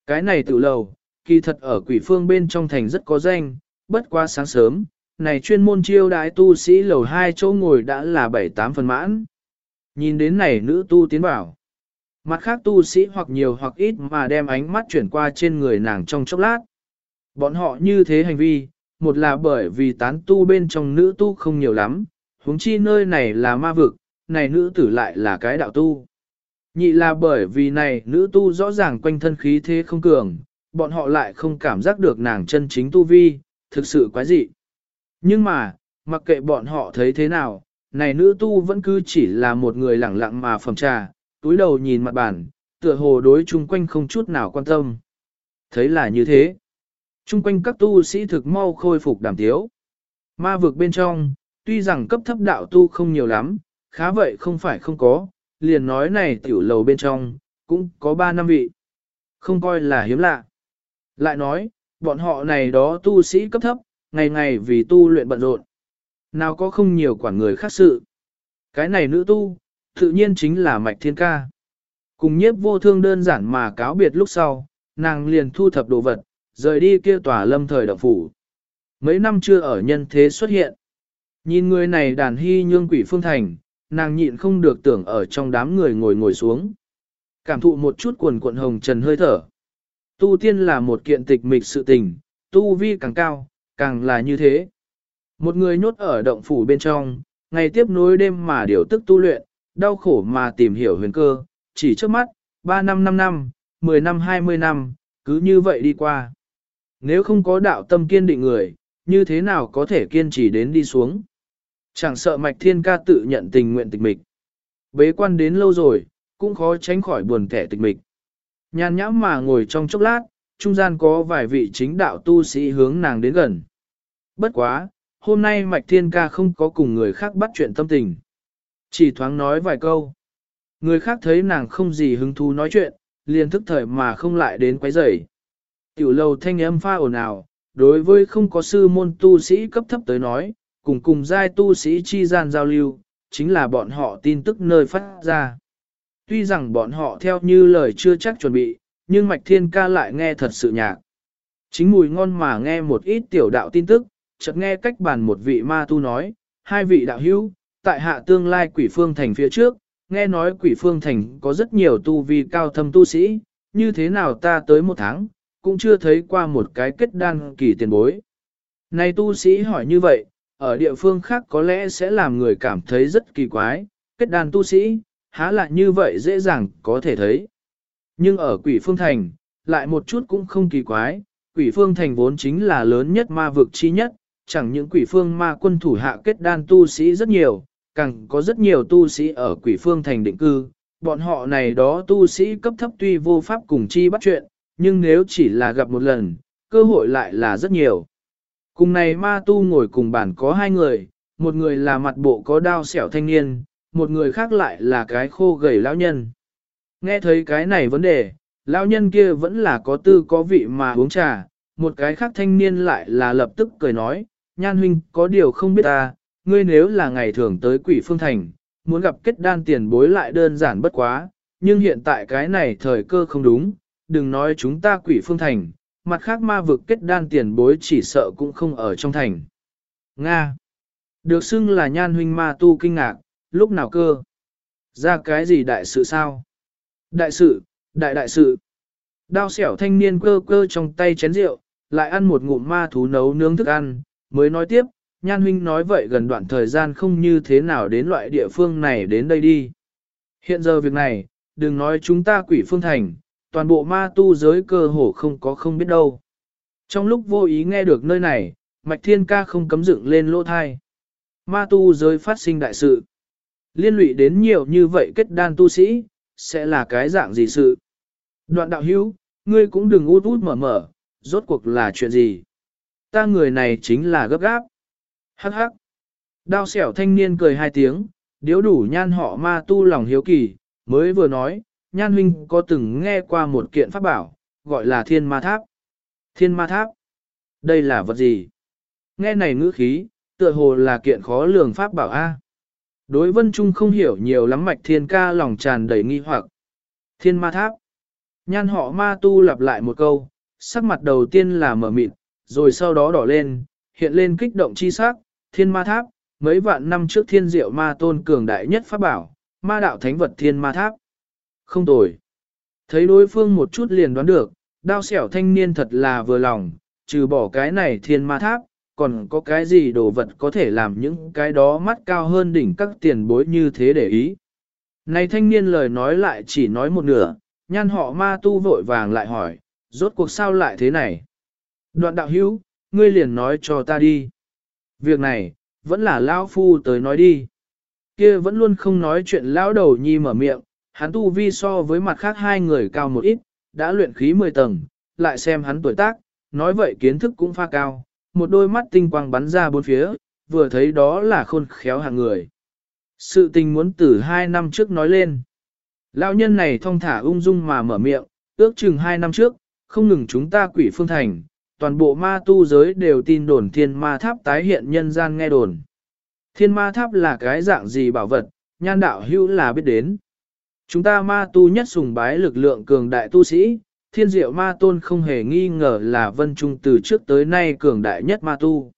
Cái này tiểu lầu, kỳ thật ở quỷ phương bên trong thành rất có danh, bất qua sáng sớm, này chuyên môn chiêu đãi tu sĩ lầu hai chỗ ngồi đã là bảy tám phần mãn. Nhìn đến này nữ tu tiến bảo. Mặt khác tu sĩ hoặc nhiều hoặc ít mà đem ánh mắt chuyển qua trên người nàng trong chốc lát. Bọn họ như thế hành vi, một là bởi vì tán tu bên trong nữ tu không nhiều lắm, huống chi nơi này là ma vực, này nữ tử lại là cái đạo tu. Nhị là bởi vì này nữ tu rõ ràng quanh thân khí thế không cường, bọn họ lại không cảm giác được nàng chân chính tu vi, thực sự quái dị. Nhưng mà, mặc kệ bọn họ thấy thế nào, này nữ tu vẫn cứ chỉ là một người lẳng lặng mà phẩm trà, túi đầu nhìn mặt bản, tựa hồ đối chung quanh không chút nào quan tâm. Thấy là như thế. Chung quanh các tu sĩ thực mau khôi phục đảm tiếu. Ma vực bên trong, tuy rằng cấp thấp đạo tu không nhiều lắm, khá vậy không phải không có, liền nói này tiểu lầu bên trong, cũng có ba năm vị. Không coi là hiếm lạ. Lại nói, bọn họ này đó tu sĩ cấp thấp, ngày ngày vì tu luyện bận rộn. Nào có không nhiều quản người khác sự. Cái này nữ tu, tự nhiên chính là mạch thiên ca. Cùng nhiếp vô thương đơn giản mà cáo biệt lúc sau, nàng liền thu thập đồ vật, rời đi kia tòa lâm thời động phủ. Mấy năm chưa ở nhân thế xuất hiện. Nhìn người này đàn hy nhương quỷ phương thành, nàng nhịn không được tưởng ở trong đám người ngồi ngồi xuống. Cảm thụ một chút quần cuộn hồng trần hơi thở. Tu tiên là một kiện tịch mịch sự tình, tu vi càng cao, càng là như thế. Một người nhốt ở động phủ bên trong, ngày tiếp nối đêm mà điều tức tu luyện, đau khổ mà tìm hiểu huyền cơ, chỉ trước mắt, 3 năm 5 năm, 10 năm 20 năm, cứ như vậy đi qua. Nếu không có đạo tâm kiên định người, như thế nào có thể kiên trì đến đi xuống? Chẳng sợ mạch thiên ca tự nhận tình nguyện tịch mịch. Bế quan đến lâu rồi, cũng khó tránh khỏi buồn kẻ tịch mịch. Nhàn nhãm mà ngồi trong chốc lát, trung gian có vài vị chính đạo tu sĩ hướng nàng đến gần. Bất quá, hôm nay mạch thiên ca không có cùng người khác bắt chuyện tâm tình. Chỉ thoáng nói vài câu. Người khác thấy nàng không gì hứng thú nói chuyện, liền thức thời mà không lại đến quấy rầy. Tiểu lầu thanh âm pha ồn ào, đối với không có sư môn tu sĩ cấp thấp tới nói, cùng cùng giai tu sĩ chi gian giao lưu, chính là bọn họ tin tức nơi phát ra. Tuy rằng bọn họ theo như lời chưa chắc chuẩn bị, nhưng Mạch Thiên Ca lại nghe thật sự nhạc. Chính mùi ngon mà nghe một ít tiểu đạo tin tức, chợt nghe cách bàn một vị ma tu nói, hai vị đạo hữu, tại hạ tương lai quỷ phương thành phía trước, nghe nói quỷ phương thành có rất nhiều tu vi cao thâm tu sĩ, như thế nào ta tới một tháng, cũng chưa thấy qua một cái kết đan kỳ tiền bối. Này tu sĩ hỏi như vậy, ở địa phương khác có lẽ sẽ làm người cảm thấy rất kỳ quái, kết đàn tu sĩ, há lại như vậy dễ dàng có thể thấy. Nhưng ở quỷ phương thành, lại một chút cũng không kỳ quái, quỷ phương thành vốn chính là lớn nhất ma vực chi nhất, chẳng những quỷ phương ma quân thủ hạ kết đan tu sĩ rất nhiều, càng có rất nhiều tu sĩ ở quỷ phương thành định cư, bọn họ này đó tu sĩ cấp thấp tuy vô pháp cùng chi bắt chuyện, nhưng nếu chỉ là gặp một lần, cơ hội lại là rất nhiều. Cùng này ma tu ngồi cùng bàn có hai người, một người là mặt bộ có đao xẻo thanh niên, một người khác lại là cái khô gầy lão nhân. Nghe thấy cái này vấn đề, lão nhân kia vẫn là có tư có vị mà uống trà, một cái khác thanh niên lại là lập tức cười nói, nhan huynh có điều không biết ta, ngươi nếu là ngày thường tới quỷ phương thành, muốn gặp kết đan tiền bối lại đơn giản bất quá, nhưng hiện tại cái này thời cơ không đúng, đừng nói chúng ta quỷ phương thành, mặt khác ma vực kết đan tiền bối chỉ sợ cũng không ở trong thành. Nga. Được xưng là nhan huynh ma tu kinh ngạc, lúc nào cơ? Ra cái gì đại sự sao? Đại sự, đại đại sự. Đao xẻo thanh niên cơ cơ trong tay chén rượu, lại ăn một ngụm ma thú nấu nướng thức ăn, mới nói tiếp, nhan huynh nói vậy gần đoạn thời gian không như thế nào đến loại địa phương này đến đây đi. Hiện giờ việc này, đừng nói chúng ta quỷ phương thành, toàn bộ ma tu giới cơ hồ không có không biết đâu. Trong lúc vô ý nghe được nơi này, Mạch Thiên Ca không cấm dựng lên lỗ thai. Ma tu giới phát sinh đại sự. Liên lụy đến nhiều như vậy kết đan tu sĩ, sẽ là cái dạng gì sự? Đoạn đạo hữu, ngươi cũng đừng út út mở mở, rốt cuộc là chuyện gì? Ta người này chính là gấp gáp. Hắc hắc. Đao xẻo thanh niên cười hai tiếng, điếu đủ nhan họ ma tu lòng hiếu kỳ, mới vừa nói, nhan huynh có từng nghe qua một kiện pháp bảo, gọi là thiên ma tháp. Thiên ma tháp? Đây là vật gì? Nghe này ngữ khí, tựa hồ là kiện khó lường pháp bảo A. Đối vân trung không hiểu nhiều lắm mạch thiên ca lòng tràn đầy nghi hoặc. Thiên ma tháp. Nhan họ ma tu lặp lại một câu, sắc mặt đầu tiên là mở mịt, rồi sau đó đỏ lên, hiện lên kích động chi sắc, thiên ma tháp, mấy vạn năm trước thiên diệu ma tôn cường đại nhất pháp bảo, ma đạo thánh vật thiên ma tháp. Không tồi. Thấy đối phương một chút liền đoán được, đao xẻo thanh niên thật là vừa lòng, trừ bỏ cái này thiên ma tháp, còn có cái gì đồ vật có thể làm những cái đó mắt cao hơn đỉnh các tiền bối như thế để ý. Này thanh niên lời nói lại chỉ nói một nửa, nhan họ ma tu vội vàng lại hỏi, rốt cuộc sao lại thế này? Đoạn đạo hữu, ngươi liền nói cho ta đi. Việc này, vẫn là lão phu tới nói đi. Kia vẫn luôn không nói chuyện lão đầu nhi mở miệng, hắn tu vi so với mặt khác hai người cao một ít, đã luyện khí 10 tầng, lại xem hắn tuổi tác, nói vậy kiến thức cũng pha cao, một đôi mắt tinh quang bắn ra bốn phía, vừa thấy đó là khôn khéo hàng người. Sự tình muốn từ hai năm trước nói lên. Lão nhân này thong thả ung dung mà mở miệng, ước chừng hai năm trước, không ngừng chúng ta quỷ phương thành, toàn bộ ma tu giới đều tin đồn thiên ma tháp tái hiện nhân gian nghe đồn. Thiên ma tháp là cái dạng gì bảo vật, nhan đạo hữu là biết đến. Chúng ta ma tu nhất sùng bái lực lượng cường đại tu sĩ, thiên diệu ma tôn không hề nghi ngờ là vân trung từ trước tới nay cường đại nhất ma tu.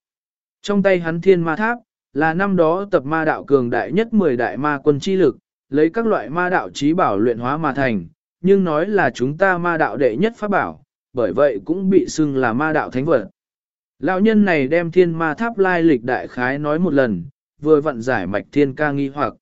Trong tay hắn thiên ma tháp, là năm đó tập ma đạo cường đại nhất 10 đại ma quân chi lực, lấy các loại ma đạo trí bảo luyện hóa mà thành, nhưng nói là chúng ta ma đạo đệ nhất pháp bảo, bởi vậy cũng bị xưng là ma đạo thánh vật. Lão nhân này đem thiên ma tháp lai lịch đại khái nói một lần, vừa vận giải mạch thiên ca nghi hoặc.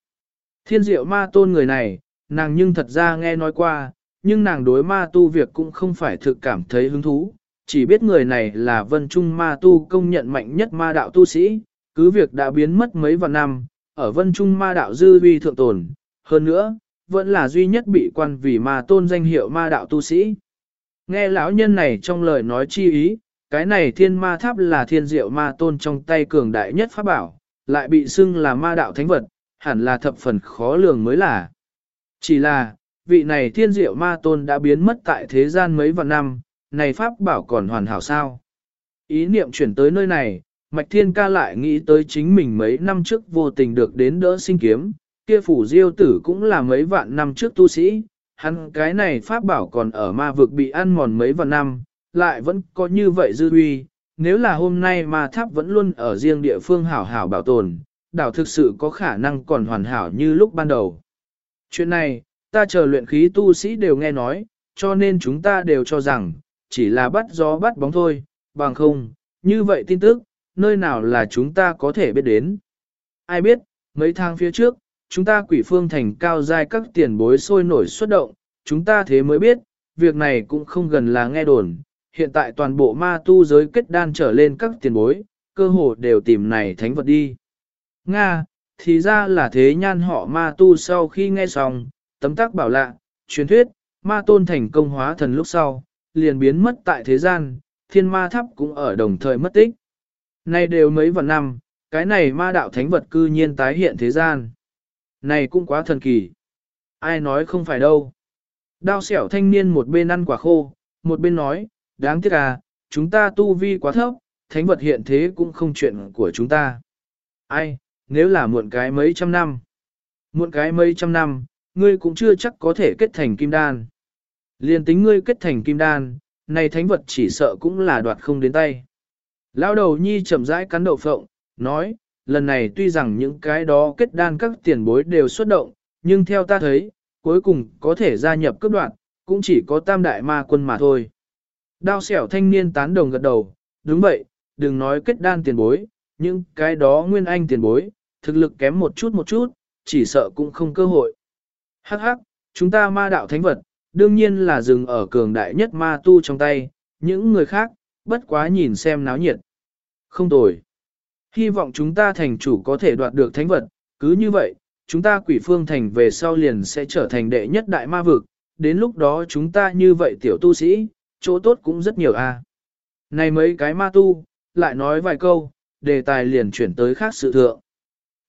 Thiên diệu ma tôn người này, nàng nhưng thật ra nghe nói qua, nhưng nàng đối ma tu việc cũng không phải thực cảm thấy hứng thú, chỉ biết người này là vân trung ma tu công nhận mạnh nhất ma đạo tu sĩ, cứ việc đã biến mất mấy vạn năm, ở vân trung ma đạo dư vi thượng tồn, hơn nữa, vẫn là duy nhất bị quan vì ma tôn danh hiệu ma đạo tu sĩ. Nghe lão nhân này trong lời nói chi ý, cái này thiên ma tháp là thiên diệu ma tôn trong tay cường đại nhất pháp bảo, lại bị xưng là ma đạo thánh vật, hẳn là thập phần khó lường mới là. Chỉ là, vị này thiên diệu ma tôn đã biến mất tại thế gian mấy vạn năm, này pháp bảo còn hoàn hảo sao. Ý niệm chuyển tới nơi này, Mạch Thiên ca lại nghĩ tới chính mình mấy năm trước vô tình được đến đỡ sinh kiếm, kia phủ diêu tử cũng là mấy vạn năm trước tu sĩ, hắn cái này pháp bảo còn ở ma vực bị ăn mòn mấy vạn năm, lại vẫn có như vậy dư uy, nếu là hôm nay ma tháp vẫn luôn ở riêng địa phương hảo hảo bảo tồn, đảo thực sự có khả năng còn hoàn hảo như lúc ban đầu. Chuyện này, ta chờ luyện khí tu sĩ đều nghe nói, cho nên chúng ta đều cho rằng, chỉ là bắt gió bắt bóng thôi, bằng không, như vậy tin tức, nơi nào là chúng ta có thể biết đến. Ai biết, mấy tháng phía trước, chúng ta quỷ phương thành cao giai các tiền bối sôi nổi xuất động, chúng ta thế mới biết, việc này cũng không gần là nghe đồn, hiện tại toàn bộ ma tu giới kết đan trở lên các tiền bối, cơ hồ đều tìm này thánh vật đi. Nga, thì ra là thế nhan họ ma tu sau khi nghe xong, tấm tác bảo lạ, truyền thuyết, ma tôn thành công hóa thần lúc sau, liền biến mất tại thế gian, thiên ma tháp cũng ở đồng thời mất tích. nay đều mấy vạn năm, cái này ma đạo thánh vật cư nhiên tái hiện thế gian. Này cũng quá thần kỳ. Ai nói không phải đâu. Đao xẻo thanh niên một bên ăn quả khô, một bên nói, đáng tiếc à, chúng ta tu vi quá thấp, thánh vật hiện thế cũng không chuyện của chúng ta. Ai, nếu là muộn cái mấy trăm năm. Muộn cái mấy trăm năm, ngươi cũng chưa chắc có thể kết thành kim đan. Liên tính ngươi kết thành kim đan, này thánh vật chỉ sợ cũng là đoạt không đến tay. lao đầu nhi chậm rãi cắn đậu phộng, nói, lần này tuy rằng những cái đó kết đan các tiền bối đều xuất động, nhưng theo ta thấy, cuối cùng có thể gia nhập cấp đoạn, cũng chỉ có tam đại ma quân mà thôi. Đao xẻo thanh niên tán đồng gật đầu, đúng vậy, đừng nói kết đan tiền bối, nhưng cái đó nguyên anh tiền bối, thực lực kém một chút một chút, chỉ sợ cũng không cơ hội. Hắc hắc, chúng ta ma đạo thánh vật, đương nhiên là dừng ở cường đại nhất ma tu trong tay, những người khác, bất quá nhìn xem náo nhiệt. Không tồi. Hy vọng chúng ta thành chủ có thể đoạt được thánh vật, cứ như vậy, chúng ta quỷ phương thành về sau liền sẽ trở thành đệ nhất đại ma vực, đến lúc đó chúng ta như vậy tiểu tu sĩ, chỗ tốt cũng rất nhiều a. Này mấy cái ma tu, lại nói vài câu, đề tài liền chuyển tới khác sự thượng.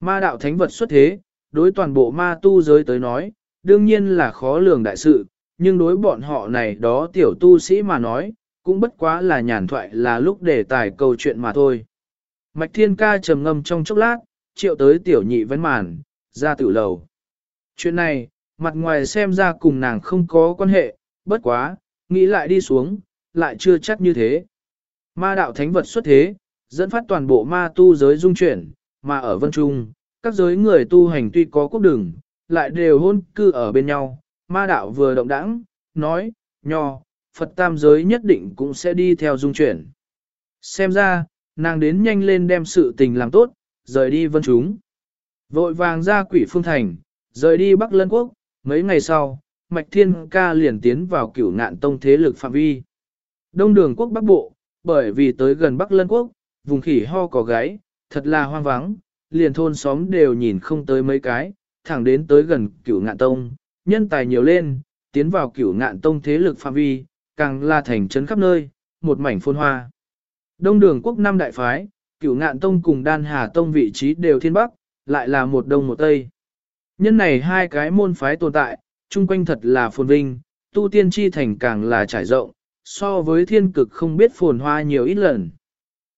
Ma đạo thánh vật xuất thế, đối toàn bộ ma tu giới tới nói, đương nhiên là khó lường đại sự, nhưng đối bọn họ này đó tiểu tu sĩ mà nói, cũng bất quá là nhàn thoại là lúc để tài câu chuyện mà thôi. Mạch Thiên Ca trầm ngâm trong chốc lát, triệu tới tiểu nhị vấn màn, ra tự lầu. Chuyện này, mặt ngoài xem ra cùng nàng không có quan hệ, bất quá, nghĩ lại đi xuống, lại chưa chắc như thế. Ma đạo thánh vật xuất thế, dẫn phát toàn bộ ma tu giới dung chuyển, mà ở vân trung, các giới người tu hành tuy có quốc đường, lại đều hôn cư ở bên nhau. Ma đạo vừa động đãng, nói, nho, Phật tam giới nhất định cũng sẽ đi theo dung chuyển. Xem ra, nàng đến nhanh lên đem sự tình làm tốt, rời đi vân chúng. Vội vàng ra quỷ phương thành, rời đi Bắc Lân Quốc, mấy ngày sau, Mạch Thiên Ca liền tiến vào cửu ngạn tông thế lực phạm vi. Đông đường quốc Bắc Bộ, bởi vì tới gần Bắc Lân Quốc, vùng khỉ ho có gáy, thật là hoang vắng, liền thôn xóm đều nhìn không tới mấy cái, thẳng đến tới gần cửu ngạn tông, nhân tài nhiều lên, tiến vào cửu ngạn tông thế lực phạm vi, càng là thành trấn khắp nơi, một mảnh phôn hoa. Đông đường quốc năm đại phái, cửu ngạn tông cùng đan hà tông vị trí đều thiên bắc, lại là một đông một tây. Nhân này hai cái môn phái tồn tại, chung quanh thật là phồn vinh, tu tiên chi thành càng là trải rộng, so với thiên cực không biết phồn hoa nhiều ít lần.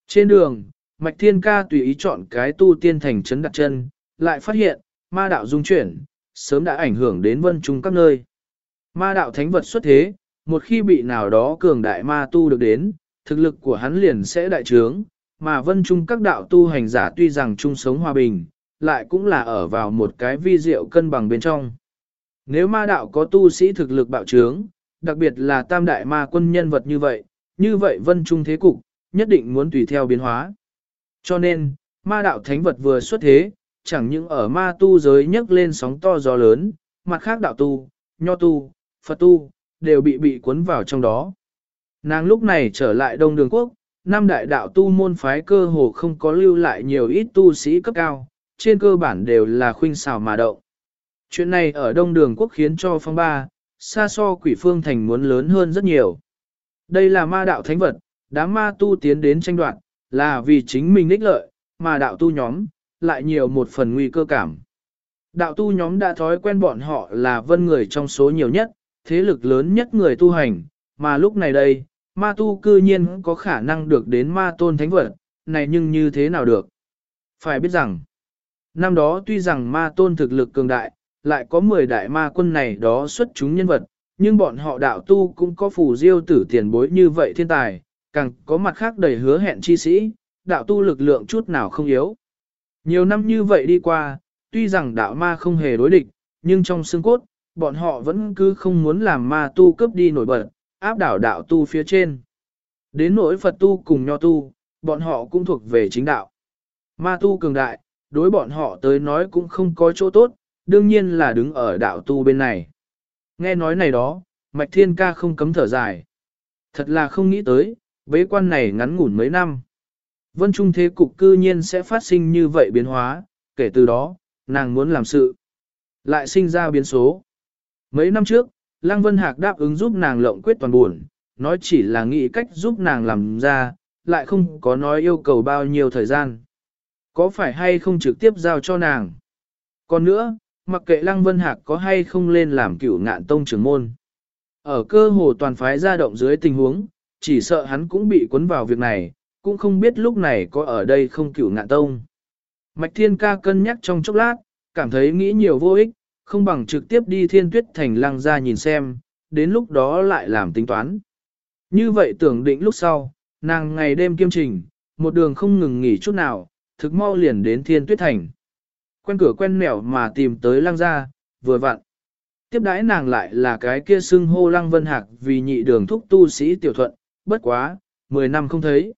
Trên đường, Mạch Thiên Ca tùy ý chọn cái tu tiên thành trấn đặt chân, lại phát hiện, ma đạo dung chuyển, sớm đã ảnh hưởng đến vân trung các nơi. Ma đạo thánh vật xuất thế, một khi bị nào đó cường đại ma tu được đến, thực lực của hắn liền sẽ đại trướng, mà vân trung các đạo tu hành giả tuy rằng chung sống hòa bình, lại cũng là ở vào một cái vi diệu cân bằng bên trong. Nếu ma đạo có tu sĩ thực lực bạo trướng, đặc biệt là tam đại ma quân nhân vật như vậy, như vậy vân trung thế cục, nhất định muốn tùy theo biến hóa. Cho nên, ma đạo thánh vật vừa xuất thế, chẳng những ở ma tu giới nhấc lên sóng to gió lớn, mặt khác đạo tu, nho tu, Phật tu, đều bị bị cuốn vào trong đó. Nàng lúc này trở lại Đông Đường Quốc, năm đại đạo tu môn phái cơ hồ không có lưu lại nhiều ít tu sĩ cấp cao, trên cơ bản đều là khuynh xào mà động. Chuyện này ở Đông Đường Quốc khiến cho phong ba, xa so quỷ phương thành muốn lớn hơn rất nhiều. Đây là ma đạo thánh vật, đám ma tu tiến đến tranh đoạt, là vì chính mình ních lợi, mà đạo tu nhóm, lại nhiều một phần nguy cơ cảm. Đạo tu nhóm đã thói quen bọn họ là vân người trong số nhiều nhất, thế lực lớn nhất người tu hành, mà lúc này đây, ma tu cư nhiên có khả năng được đến ma tôn thánh vật, này nhưng như thế nào được? Phải biết rằng, năm đó tuy rằng ma tôn thực lực cường đại, lại có 10 đại ma quân này đó xuất chúng nhân vật, nhưng bọn họ đạo tu cũng có phù diêu tử tiền bối như vậy thiên tài, càng có mặt khác đầy hứa hẹn chi sĩ, đạo tu lực lượng chút nào không yếu. Nhiều năm như vậy đi qua, tuy rằng đạo ma không hề đối địch, nhưng trong xương cốt, bọn họ vẫn cứ không muốn làm ma tu cấp đi nổi bật, áp đảo đạo tu phía trên. Đến nỗi Phật tu cùng nho tu, bọn họ cũng thuộc về chính đạo. Ma tu cường đại, đối bọn họ tới nói cũng không có chỗ tốt, đương nhiên là đứng ở đạo tu bên này. Nghe nói này đó, Mạch Thiên Ca không cấm thở dài. Thật là không nghĩ tới, bế quan này ngắn ngủn mấy năm. Vân Trung thế cục cư nhiên sẽ phát sinh như vậy biến hóa, kể từ đó, nàng muốn làm sự. Lại sinh ra biến số. Mấy năm trước, Lăng Vân Hạc đáp ứng giúp nàng lộng quyết toàn buồn, nói chỉ là nghĩ cách giúp nàng làm ra, lại không có nói yêu cầu bao nhiêu thời gian. Có phải hay không trực tiếp giao cho nàng? Còn nữa, mặc kệ Lăng Vân Hạc có hay không lên làm cửu ngạn tông trưởng môn. Ở cơ hồ toàn phái ra động dưới tình huống, chỉ sợ hắn cũng bị cuốn vào việc này, cũng không biết lúc này có ở đây không cửu ngạn tông. Mạch Thiên Ca cân nhắc trong chốc lát, cảm thấy nghĩ nhiều vô ích, không bằng trực tiếp đi thiên tuyết thành lăng ra nhìn xem, đến lúc đó lại làm tính toán. Như vậy tưởng định lúc sau, nàng ngày đêm kiêm trình, một đường không ngừng nghỉ chút nào, thực mau liền đến thiên tuyết thành. Quen cửa quen mẻo mà tìm tới lăng ra, vừa vặn. Tiếp đãi nàng lại là cái kia xưng hô lăng vân hạc vì nhị đường thúc tu sĩ tiểu thuận, bất quá, 10 năm không thấy.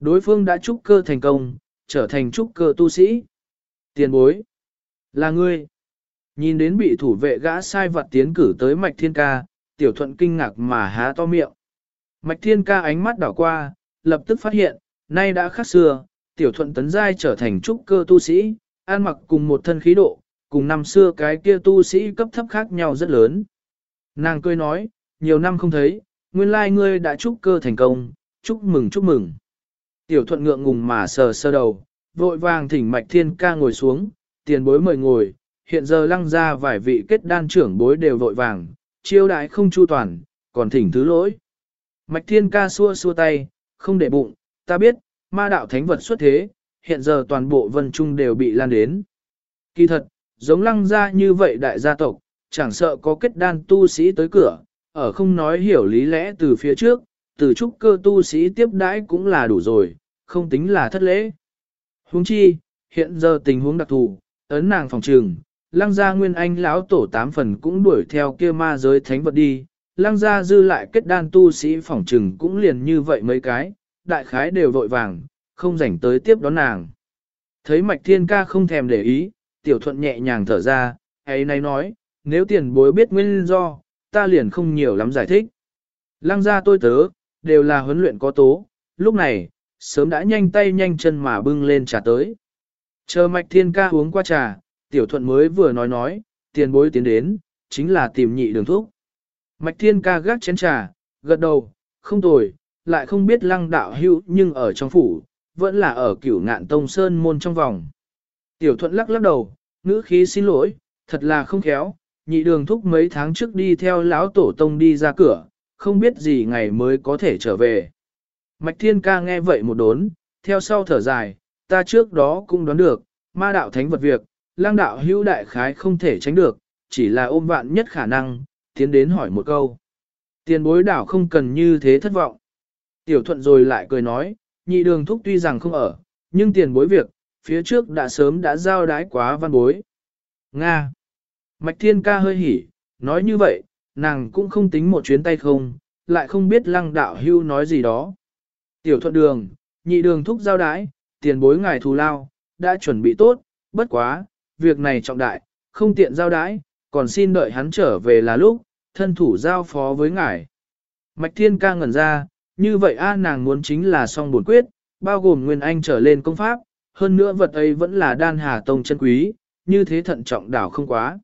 Đối phương đã trúc cơ thành công, trở thành trúc cơ tu sĩ. Tiền bối. Là ngươi. Nhìn đến bị thủ vệ gã sai vật tiến cử tới mạch thiên ca, tiểu thuận kinh ngạc mà há to miệng. Mạch thiên ca ánh mắt đảo qua, lập tức phát hiện, nay đã khác xưa, tiểu thuận tấn giai trở thành trúc cơ tu sĩ, an mặc cùng một thân khí độ, cùng năm xưa cái kia tu sĩ cấp thấp khác nhau rất lớn. Nàng cười nói, nhiều năm không thấy, nguyên lai ngươi đã chúc cơ thành công, chúc mừng chúc mừng. Tiểu thuận ngượng ngùng mà sờ sơ đầu, vội vàng thỉnh mạch thiên ca ngồi xuống, tiền bối mời ngồi, hiện giờ lăng ra vài vị kết đan trưởng bối đều vội vàng, chiêu đại không chu toàn, còn thỉnh thứ lỗi. Mạch thiên ca xua xua tay, không để bụng, ta biết, ma đạo thánh vật xuất thế, hiện giờ toàn bộ vân trung đều bị lan đến. Kỳ thật, giống lăng gia như vậy đại gia tộc, chẳng sợ có kết đan tu sĩ tới cửa, ở không nói hiểu lý lẽ từ phía trước, từ trúc cơ tu sĩ tiếp đãi cũng là đủ rồi, không tính là thất lễ. Huống chi, hiện giờ tình huống đặc thù, ấn nàng phòng trường, lăng gia nguyên anh lão tổ tám phần cũng đuổi theo kia ma giới thánh vật đi, lăng gia dư lại kết đan tu sĩ phòng trường cũng liền như vậy mấy cái, đại khái đều vội vàng, không rảnh tới tiếp đón nàng. Thấy mạch thiên ca không thèm để ý, tiểu thuận nhẹ nhàng thở ra, ấy nay nói, nếu tiền bối biết nguyên do, ta liền không nhiều lắm giải thích. Lăng gia tôi tớ, đều là huấn luyện có tố, lúc này, sớm đã nhanh tay nhanh chân mà bưng lên trà tới. Chờ mạch thiên ca uống qua trà, tiểu thuận mới vừa nói nói, tiền bối tiến đến, chính là tìm nhị đường thuốc. Mạch thiên ca gác chén trà, gật đầu, không tồi, lại không biết lăng đạo hữu nhưng ở trong phủ, vẫn là ở cửu ngạn tông sơn môn trong vòng. Tiểu thuận lắc lắc đầu, ngữ khí xin lỗi, thật là không khéo, nhị đường thúc mấy tháng trước đi theo lão tổ tông đi ra cửa, không biết gì ngày mới có thể trở về. Mạch thiên ca nghe vậy một đốn, theo sau thở dài, ta trước đó cũng đoán được, ma đạo thánh vật việc, lang đạo hữu đại khái không thể tránh được, chỉ là ôm vạn nhất khả năng, tiến đến hỏi một câu. Tiền bối đảo không cần như thế thất vọng. Tiểu thuận rồi lại cười nói, nhị đường thúc tuy rằng không ở, nhưng tiền bối việc, phía trước đã sớm đã giao đái quá văn bối. Nga. Mạch thiên ca hơi hỉ, nói như vậy, nàng cũng không tính một chuyến tay không, lại không biết lăng đạo hưu nói gì đó. Tiểu thuận đường, nhị đường thúc giao đái, tiền bối ngài thù lao, đã chuẩn bị tốt, bất quá, việc này trọng đại, không tiện giao đái, còn xin đợi hắn trở về là lúc, thân thủ giao phó với ngài. Mạch thiên ca ngẩn ra, như vậy a nàng muốn chính là song bổn quyết, bao gồm nguyên anh trở lên công pháp, hơn nữa vật ấy vẫn là đan hà tông chân quý, như thế thận trọng đảo không quá.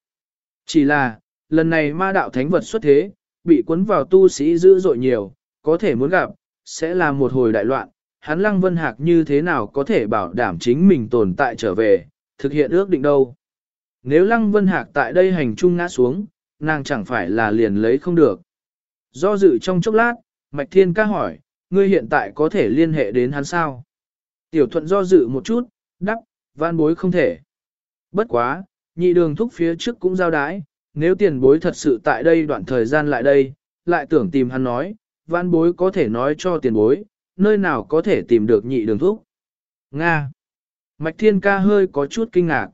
Chỉ là, lần này ma đạo thánh vật xuất thế, bị cuốn vào tu sĩ dữ dội nhiều, có thể muốn gặp, sẽ là một hồi đại loạn, hắn lăng vân hạc như thế nào có thể bảo đảm chính mình tồn tại trở về, thực hiện ước định đâu. Nếu lăng vân hạc tại đây hành trung ngã xuống, nàng chẳng phải là liền lấy không được. Do dự trong chốc lát, Mạch Thiên ca hỏi, ngươi hiện tại có thể liên hệ đến hắn sao? Tiểu thuận do dự một chút, đắc, van bối không thể. Bất quá, nhị đường thúc phía trước cũng giao đái, nếu tiền bối thật sự tại đây đoạn thời gian lại đây, lại tưởng tìm hắn nói, văn bối có thể nói cho tiền bối, nơi nào có thể tìm được nhị đường thúc. Nga. Mạch Thiên ca hơi có chút kinh ngạc.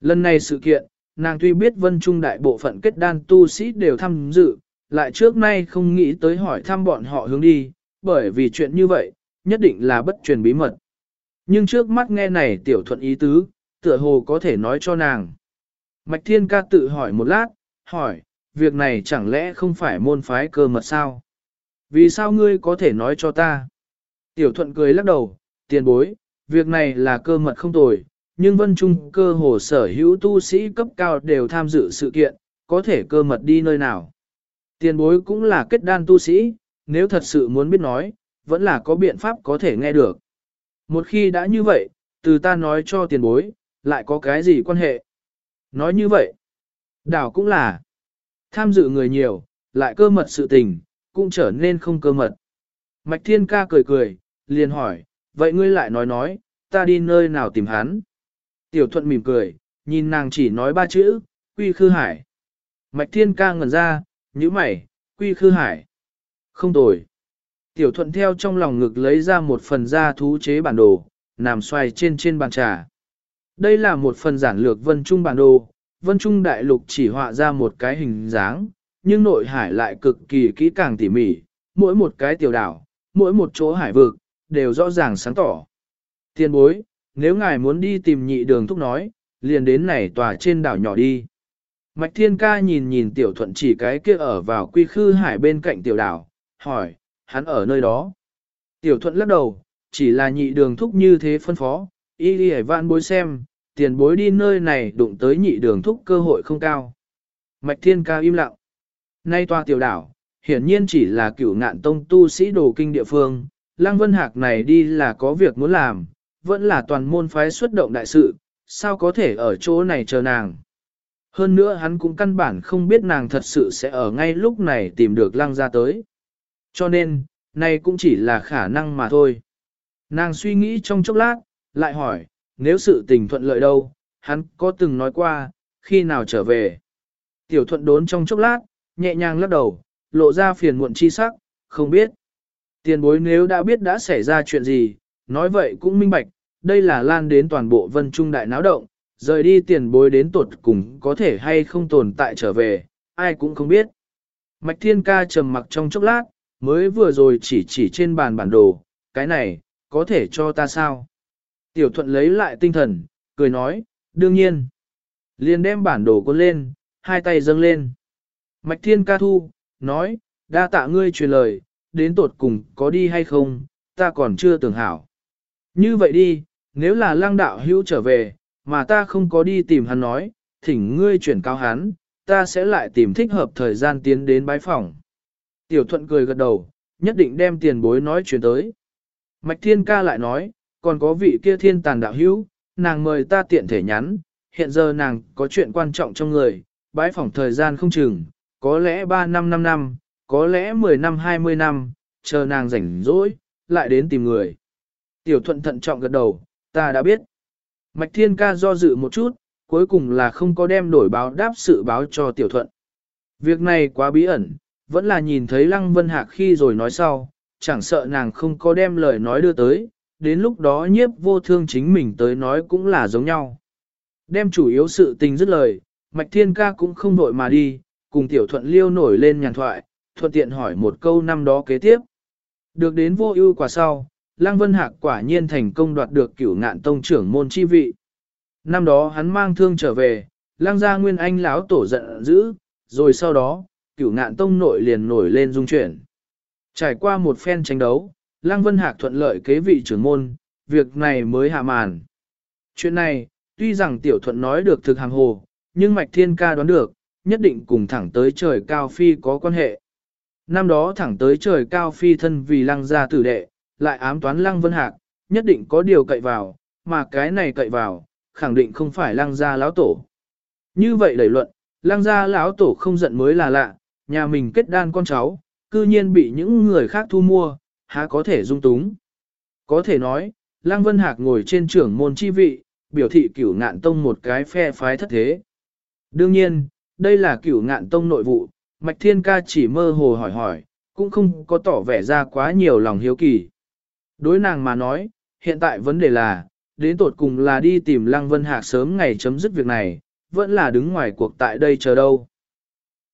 Lần này sự kiện, nàng tuy biết vân trung đại bộ phận kết đan tu sĩ đều tham dự, lại trước nay không nghĩ tới hỏi thăm bọn họ hướng đi, bởi vì chuyện như vậy, nhất định là bất truyền bí mật. Nhưng trước mắt nghe này tiểu thuận ý tứ, tựa hồ có thể nói cho nàng. Mạch Thiên ca tự hỏi một lát, hỏi, việc này chẳng lẽ không phải môn phái cơ mật sao? Vì sao ngươi có thể nói cho ta? Tiểu thuận cười lắc đầu, tiền bối, việc này là cơ mật không tồi, nhưng vân trung cơ hồ sở hữu tu sĩ cấp cao đều tham dự sự kiện, có thể cơ mật đi nơi nào. Tiền bối cũng là kết đan tu sĩ, nếu thật sự muốn biết nói, vẫn là có biện pháp có thể nghe được. Một khi đã như vậy, từ ta nói cho tiền bối, lại có cái gì quan hệ? Nói như vậy, đảo cũng là tham dự người nhiều, lại cơ mật sự tình, cũng trở nên không cơ mật. Mạch Thiên Ca cười cười, liền hỏi, vậy ngươi lại nói nói, ta đi nơi nào tìm hắn? Tiểu Thuận mỉm cười, nhìn nàng chỉ nói ba chữ, quy khư hải. Mạch Thiên Ca ngẩn ra, như mày, quy khư hải. Không tồi. Tiểu thuận theo trong lòng ngực lấy ra một phần da thú chế bản đồ, nằm xoay trên trên bàn trà. Đây là một phần giản lược vân trung bản đồ, vân trung đại lục chỉ họa ra một cái hình dáng, nhưng nội hải lại cực kỳ kỹ càng tỉ mỉ, mỗi một cái tiểu đảo, mỗi một chỗ hải vực, đều rõ ràng sáng tỏ. Tiên bối, nếu ngài muốn đi tìm nhị đường thúc nói, liền đến này tòa trên đảo nhỏ đi. Mạch Thiên Ca nhìn nhìn tiểu thuận chỉ cái kia ở vào quy khư hải bên cạnh tiểu đảo, hỏi, hắn ở nơi đó. Tiểu thuận lắc đầu, chỉ là nhị đường thúc như thế phân phó, y đi hải vạn bối xem, tiền bối đi nơi này đụng tới nhị đường thúc cơ hội không cao. Mạch Thiên Ca im lặng. Nay toa tiểu đảo, hiển nhiên chỉ là cửu ngạn tông tu sĩ đồ kinh địa phương, Lăng Vân Hạc này đi là có việc muốn làm, vẫn là toàn môn phái xuất động đại sự, sao có thể ở chỗ này chờ nàng. hơn nữa hắn cũng căn bản không biết nàng thật sự sẽ ở ngay lúc này tìm được lăng ra tới. Cho nên, này cũng chỉ là khả năng mà thôi. Nàng suy nghĩ trong chốc lát, lại hỏi, nếu sự tình thuận lợi đâu, hắn có từng nói qua, khi nào trở về. Tiểu thuận đốn trong chốc lát, nhẹ nhàng lắc đầu, lộ ra phiền muộn chi sắc, không biết. Tiền bối nếu đã biết đã xảy ra chuyện gì, nói vậy cũng minh bạch, đây là lan đến toàn bộ vân trung đại náo động, rời đi tiền bối đến tuột cùng có thể hay không tồn tại trở về, ai cũng không biết. Mạch thiên ca trầm mặc trong chốc lát, mới vừa rồi chỉ chỉ trên bàn bản đồ, cái này, có thể cho ta sao? Tiểu thuận lấy lại tinh thần, cười nói, đương nhiên. Liền đem bản đồ con lên, hai tay dâng lên. Mạch thiên ca thu, nói, đa tạ ngươi truyền lời, đến tột cùng có đi hay không, ta còn chưa tưởng hảo. Như vậy đi, nếu là lăng đạo hữu trở về, mà ta không có đi tìm hắn nói, thỉnh ngươi chuyển cao hắn, ta sẽ lại tìm thích hợp thời gian tiến đến bái phòng. Tiểu thuận cười gật đầu, nhất định đem tiền bối nói chuyển tới. Mạch thiên ca lại nói, còn có vị kia thiên tàn đạo hữu, nàng mời ta tiện thể nhắn, hiện giờ nàng có chuyện quan trọng trong người, bãi phỏng thời gian không chừng, có lẽ 3 năm 5 năm, có lẽ 10 năm 20 năm, chờ nàng rảnh rỗi, lại đến tìm người. Tiểu thuận thận trọng gật đầu, ta đã biết. Mạch thiên ca do dự một chút, cuối cùng là không có đem đổi báo đáp sự báo cho tiểu thuận. Việc này quá bí ẩn, vẫn là nhìn thấy Lăng Vân Hạc khi rồi nói sau, chẳng sợ nàng không có đem lời nói đưa tới, đến lúc đó nhiếp vô thương chính mình tới nói cũng là giống nhau. Đem chủ yếu sự tình dứt lời, Mạch Thiên Ca cũng không đội mà đi, cùng Tiểu Thuận Liêu nổi lên nhàn thoại, thuận tiện hỏi một câu năm đó kế tiếp. Được đến vô ưu quả sau, Lăng Vân Hạc quả nhiên thành công đoạt được cửu ngạn tông trưởng môn chi vị. Năm đó hắn mang thương trở về, Lăng gia Nguyên Anh lão tổ giận dữ, rồi sau đó, cửu ngạn tông nội liền nổi lên dung chuyển. Trải qua một phen tranh đấu, Lăng Vân Hạc thuận lợi kế vị trưởng môn, việc này mới hạ màn. Chuyện này, tuy rằng tiểu thuận nói được thực hàng hồ, nhưng Mạch Thiên Ca đoán được, nhất định cùng thẳng tới trời cao phi có quan hệ. Năm đó thẳng tới trời cao phi thân vì lăng gia tử đệ, lại ám toán lăng vân hạc, nhất định có điều cậy vào, mà cái này cậy vào, khẳng định không phải lăng gia lão tổ. Như vậy đẩy luận, lăng gia lão tổ không giận mới là lạ, nhà mình kết đan con cháu, cư nhiên bị những người khác thu mua, há có thể dung túng. Có thể nói, lăng vân hạc ngồi trên trưởng môn chi vị, biểu thị cửu ngạn tông một cái phe phái thất thế. Đương nhiên, đây là cửu ngạn tông nội vụ, Mạch Thiên Ca chỉ mơ hồ hỏi hỏi, cũng không có tỏ vẻ ra quá nhiều lòng hiếu kỳ. Đối nàng mà nói, hiện tại vấn đề là, đến tột cùng là đi tìm Lăng Vân Hạc sớm ngày chấm dứt việc này, vẫn là đứng ngoài cuộc tại đây chờ đâu.